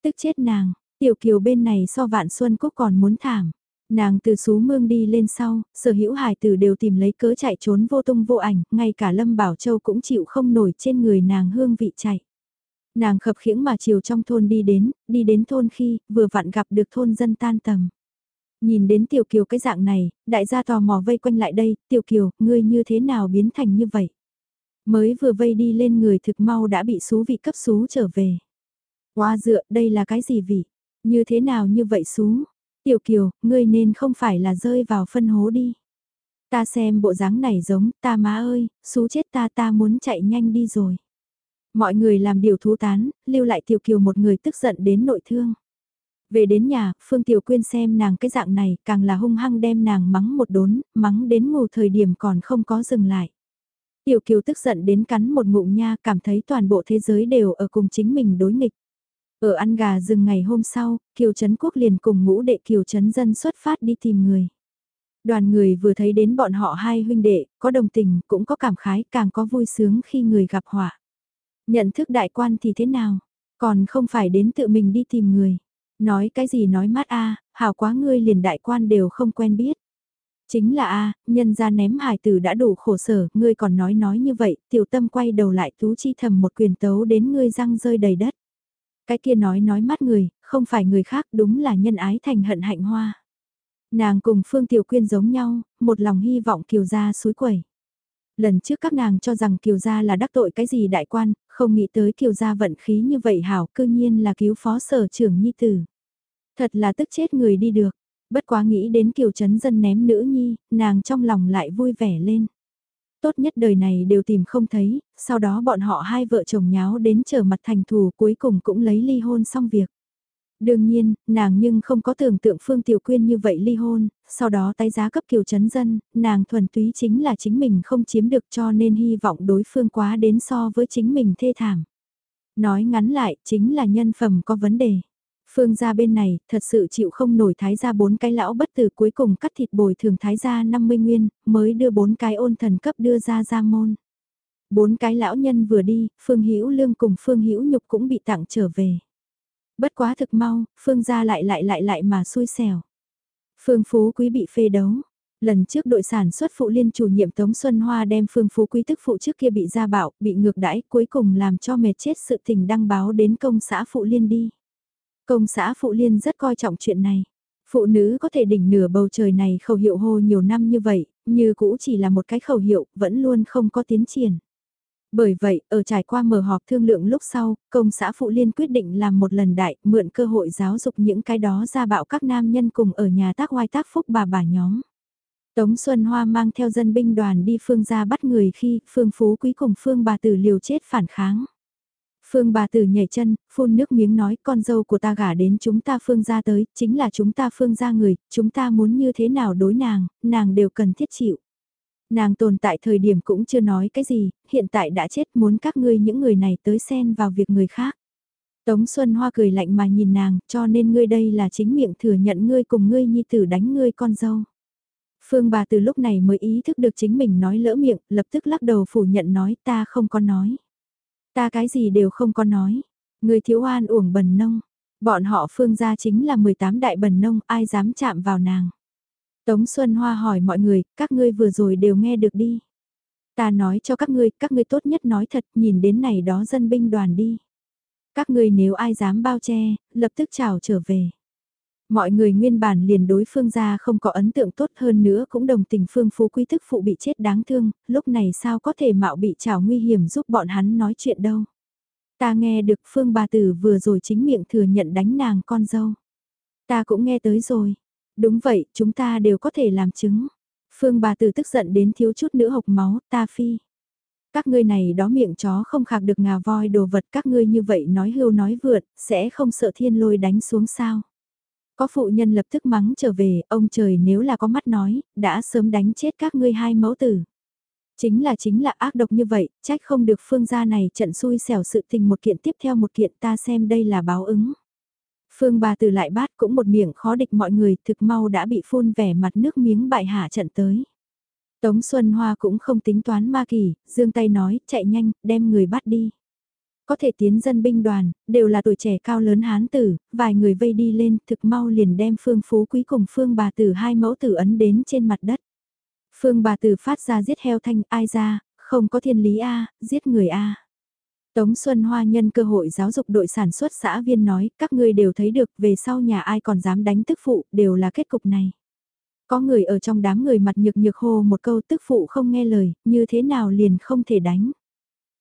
Tức chết nàng, tiểu kiều bên này so vạn xuân cúc còn muốn thảm. Nàng từ xú mương đi lên sau, sở hữu hải tử đều tìm lấy cớ chạy trốn vô tung vô ảnh, ngay cả Lâm Bảo Châu cũng chịu không nổi trên người nàng hương vị chạy. Nàng khập khiễng mà chiều trong thôn đi đến, đi đến thôn khi, vừa vặn gặp được thôn dân tan tầm. Nhìn đến Tiểu Kiều cái dạng này, đại gia tò mò vây quanh lại đây, Tiểu Kiều, ngươi như thế nào biến thành như vậy? Mới vừa vây đi lên người thực mau đã bị xú vị cấp xú trở về. Qua dựa, đây là cái gì vị? Như thế nào như vậy xú? Tiểu Kiều, ngươi nên không phải là rơi vào phân hố đi. Ta xem bộ dáng này giống, ta má ơi, xú chết ta ta muốn chạy nhanh đi rồi. Mọi người làm điều thú tán, lưu lại Tiểu Kiều một người tức giận đến nội thương. Về đến nhà, Phương Tiểu Quyên xem nàng cái dạng này, càng là hung hăng đem nàng mắng một đốn, mắng đến ngủ thời điểm còn không có dừng lại. Tiểu Kiều tức giận đến cắn một ngụm nha, cảm thấy toàn bộ thế giới đều ở cùng chính mình đối nghịch. Ở ăn gà rừng ngày hôm sau, Kiều Trấn Quốc liền cùng ngũ đệ Kiều Trấn Dân xuất phát đi tìm người. Đoàn người vừa thấy đến bọn họ hai huynh đệ, có đồng tình, cũng có cảm khái, càng có vui sướng khi người gặp họa. Nhận thức đại quan thì thế nào? Còn không phải đến tự mình đi tìm người. Nói cái gì nói mát a hảo quá ngươi liền đại quan đều không quen biết. Chính là a nhân ra ném hài tử đã đủ khổ sở, ngươi còn nói nói như vậy, tiểu tâm quay đầu lại tú chi thầm một quyền tấu đến ngươi răng rơi đầy đất. Cái kia nói nói mắt người, không phải người khác đúng là nhân ái thành hận hạnh hoa. Nàng cùng Phương Tiểu Quyên giống nhau, một lòng hy vọng Kiều Gia suối quẩy. Lần trước các nàng cho rằng Kiều Gia là đắc tội cái gì đại quan, không nghĩ tới Kiều Gia vận khí như vậy hảo cư nhiên là cứu phó sở trưởng nhi tử. Thật là tức chết người đi được, bất quá nghĩ đến Kiều Trấn Dân ném nữ nhi, nàng trong lòng lại vui vẻ lên tốt nhất đời này đều tìm không thấy, sau đó bọn họ hai vợ chồng nháo đến trở mặt thành thù cuối cùng cũng lấy ly hôn xong việc. Đương nhiên, nàng nhưng không có tưởng tượng Phương Tiểu Quyên như vậy ly hôn, sau đó tái giá cấp kiều chấn dân, nàng thuần túy chính là chính mình không chiếm được cho nên hy vọng đối phương quá đến so với chính mình thê thảm. Nói ngắn lại, chính là nhân phẩm có vấn đề. Phương gia bên này, thật sự chịu không nổi thái gia bốn cái lão bất tử cuối cùng cắt thịt bồi thường thái gia 50 nguyên, mới đưa bốn cái ôn thần cấp đưa ra ra môn. Bốn cái lão nhân vừa đi, Phương Hữu Lương cùng Phương Hữu Nhục cũng bị tặng trở về. Bất quá thực mau, Phương gia lại lại lại lại mà xui xẻo. Phương Phú Quý bị phê đấu. Lần trước đội sản xuất phụ liên chủ nhiệm Tống Xuân Hoa đem Phương Phú Quý tức phụ trước kia bị gia bạo, bị ngược đãi, cuối cùng làm cho mệt chết sự tình đăng báo đến công xã phụ liên đi. Công xã Phụ Liên rất coi trọng chuyện này. Phụ nữ có thể đỉnh nửa bầu trời này khẩu hiệu hô nhiều năm như vậy, như cũ chỉ là một cái khẩu hiệu, vẫn luôn không có tiến triển. Bởi vậy, ở trải qua mở họp thương lượng lúc sau, công xã Phụ Liên quyết định làm một lần đại, mượn cơ hội giáo dục những cái đó ra bạo các nam nhân cùng ở nhà tác hoai tác phúc bà bà nhóm. Tống Xuân Hoa mang theo dân binh đoàn đi phương ra bắt người khi phương phú quý cùng phương bà tử liều chết phản kháng. Phương bà tử nhảy chân, phun nước miếng nói con dâu của ta gả đến chúng ta phương gia tới, chính là chúng ta phương gia người, chúng ta muốn như thế nào đối nàng, nàng đều cần thiết chịu. Nàng tồn tại thời điểm cũng chưa nói cái gì, hiện tại đã chết muốn các ngươi những người này tới xen vào việc người khác. Tống Xuân Hoa cười lạnh mà nhìn nàng, cho nên ngươi đây là chính miệng thừa nhận ngươi cùng ngươi nhi tử đánh ngươi con dâu. Phương bà từ lúc này mới ý thức được chính mình nói lỡ miệng, lập tức lắc đầu phủ nhận nói ta không có nói. Ta cái gì đều không có nói. Người thiếu an uổng bần nông. Bọn họ phương gia chính là 18 đại bần nông, ai dám chạm vào nàng. Tống Xuân Hoa hỏi mọi người, các ngươi vừa rồi đều nghe được đi. Ta nói cho các ngươi, các ngươi tốt nhất nói thật, nhìn đến này đó dân binh đoàn đi. Các ngươi nếu ai dám bao che, lập tức chào trở về. Mọi người nguyên bản liền đối phương ra không có ấn tượng tốt hơn nữa cũng đồng tình phương phú quý thức phụ bị chết đáng thương, lúc này sao có thể mạo bị trào nguy hiểm giúp bọn hắn nói chuyện đâu. Ta nghe được phương bà tử vừa rồi chính miệng thừa nhận đánh nàng con dâu. Ta cũng nghe tới rồi. Đúng vậy, chúng ta đều có thể làm chứng. Phương bà tử tức giận đến thiếu chút nữa hộc máu, ta phi. Các ngươi này đó miệng chó không khạc được ngà voi đồ vật các ngươi như vậy nói hưu nói vượt, sẽ không sợ thiên lôi đánh xuống sao. Có phụ nhân lập tức mắng trở về, ông trời nếu là có mắt nói, đã sớm đánh chết các ngươi hai mẫu tử. Chính là chính là ác độc như vậy, trách không được phương gia này trận xui xẻo sự tình một kiện tiếp theo một kiện ta xem đây là báo ứng. Phương bà từ lại bát cũng một miệng khó địch mọi người thực mau đã bị phun vẻ mặt nước miếng bại hạ trận tới. Tống Xuân Hoa cũng không tính toán ma kỳ, dương tay nói, chạy nhanh, đem người bắt đi. Có thể tiến dân binh đoàn, đều là tuổi trẻ cao lớn hán tử, vài người vây đi lên, thực mau liền đem phương phú quý cùng phương bà tử hai mẫu tử ấn đến trên mặt đất. Phương bà tử phát ra giết heo thanh, ai ra, không có thiên lý A, giết người A. Tống Xuân Hoa nhân cơ hội giáo dục đội sản xuất xã viên nói, các ngươi đều thấy được về sau nhà ai còn dám đánh tức phụ, đều là kết cục này. Có người ở trong đám người mặt nhược nhược hô một câu tức phụ không nghe lời, như thế nào liền không thể đánh.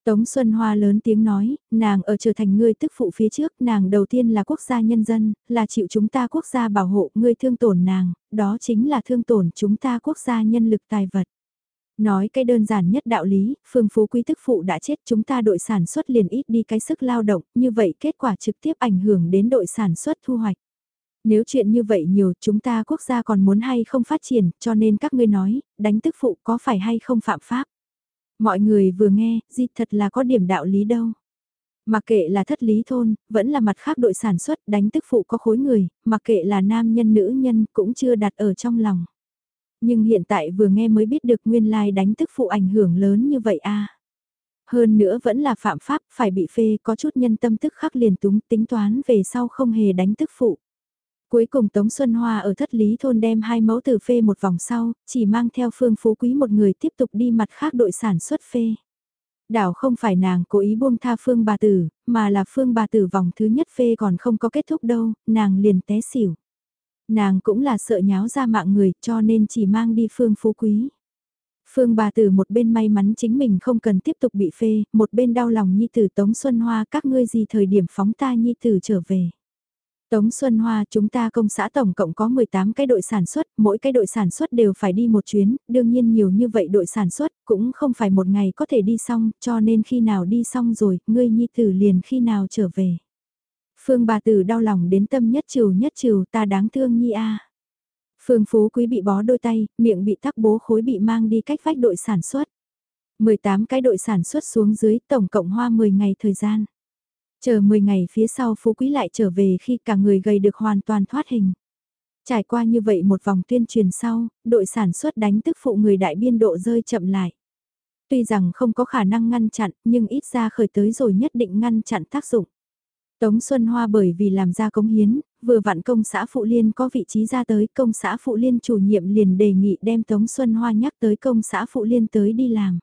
Tống Xuân Hoa lớn tiếng nói, nàng ở trở thành ngươi tức phụ phía trước, nàng đầu tiên là quốc gia nhân dân, là chịu chúng ta quốc gia bảo hộ, ngươi thương tổn nàng, đó chính là thương tổn chúng ta quốc gia nhân lực tài vật. Nói cái đơn giản nhất đạo lý, phương phú quý tức phụ đã chết chúng ta đội sản xuất liền ít đi cái sức lao động, như vậy kết quả trực tiếp ảnh hưởng đến đội sản xuất thu hoạch. Nếu chuyện như vậy nhiều chúng ta quốc gia còn muốn hay không phát triển, cho nên các ngươi nói, đánh tức phụ có phải hay không phạm pháp. Mọi người vừa nghe, di thật là có điểm đạo lý đâu. Mặc kệ là thất lý thôn, vẫn là mặt khác đội sản xuất đánh tức phụ có khối người, mặc kệ là nam nhân nữ nhân cũng chưa đặt ở trong lòng. Nhưng hiện tại vừa nghe mới biết được nguyên lai đánh tức phụ ảnh hưởng lớn như vậy a Hơn nữa vẫn là phạm pháp, phải bị phê có chút nhân tâm tức khắc liền túng tính toán về sau không hề đánh tức phụ. Cuối cùng Tống Xuân Hoa ở thất lý thôn đem hai mẫu tử phê một vòng sau, chỉ mang theo phương phú quý một người tiếp tục đi mặt khác đội sản xuất phê. Đảo không phải nàng cố ý buông tha phương bà tử, mà là phương bà tử vòng thứ nhất phê còn không có kết thúc đâu, nàng liền té xỉu. Nàng cũng là sợ nháo ra mạng người cho nên chỉ mang đi phương phú quý. Phương bà tử một bên may mắn chính mình không cần tiếp tục bị phê, một bên đau lòng nhi tử Tống Xuân Hoa các ngươi gì thời điểm phóng ta nhi tử trở về. Tống Xuân Hoa chúng ta công xã tổng cộng có 18 cái đội sản xuất, mỗi cái đội sản xuất đều phải đi một chuyến, đương nhiên nhiều như vậy đội sản xuất cũng không phải một ngày có thể đi xong, cho nên khi nào đi xong rồi, ngươi nhi tử liền khi nào trở về. Phương bà tử đau lòng đến tâm nhất trừ nhất trừ ta đáng thương nhi a. Phương Phú Quý bị bó đôi tay, miệng bị tắc bố khối bị mang đi cách vách đội sản xuất. 18 cái đội sản xuất xuống dưới tổng cộng hoa 10 ngày thời gian. Chờ 10 ngày phía sau Phú Quý lại trở về khi cả người gầy được hoàn toàn thoát hình. Trải qua như vậy một vòng tuyên truyền sau, đội sản xuất đánh tức phụ người đại biên độ rơi chậm lại. Tuy rằng không có khả năng ngăn chặn, nhưng ít ra khởi tới rồi nhất định ngăn chặn tác dụng. Tống Xuân Hoa bởi vì làm ra cống hiến, vừa vặn công xã Phụ Liên có vị trí ra tới công xã Phụ Liên chủ nhiệm liền đề nghị đem Tống Xuân Hoa nhắc tới công xã Phụ Liên tới đi làm.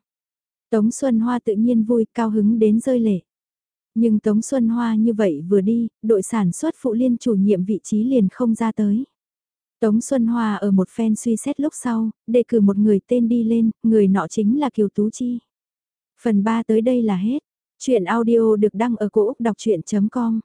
Tống Xuân Hoa tự nhiên vui cao hứng đến rơi lệ. Nhưng Tống Xuân Hoa như vậy vừa đi, đội sản xuất Phụ Liên chủ nhiệm vị trí liền không ra tới. Tống Xuân Hoa ở một phen suy xét lúc sau, đề cử một người tên đi lên, người nọ chính là Kiều Tú Chi. Phần 3 tới đây là hết. Chuyện audio được đăng ở cổ Úc đọc chuyện.com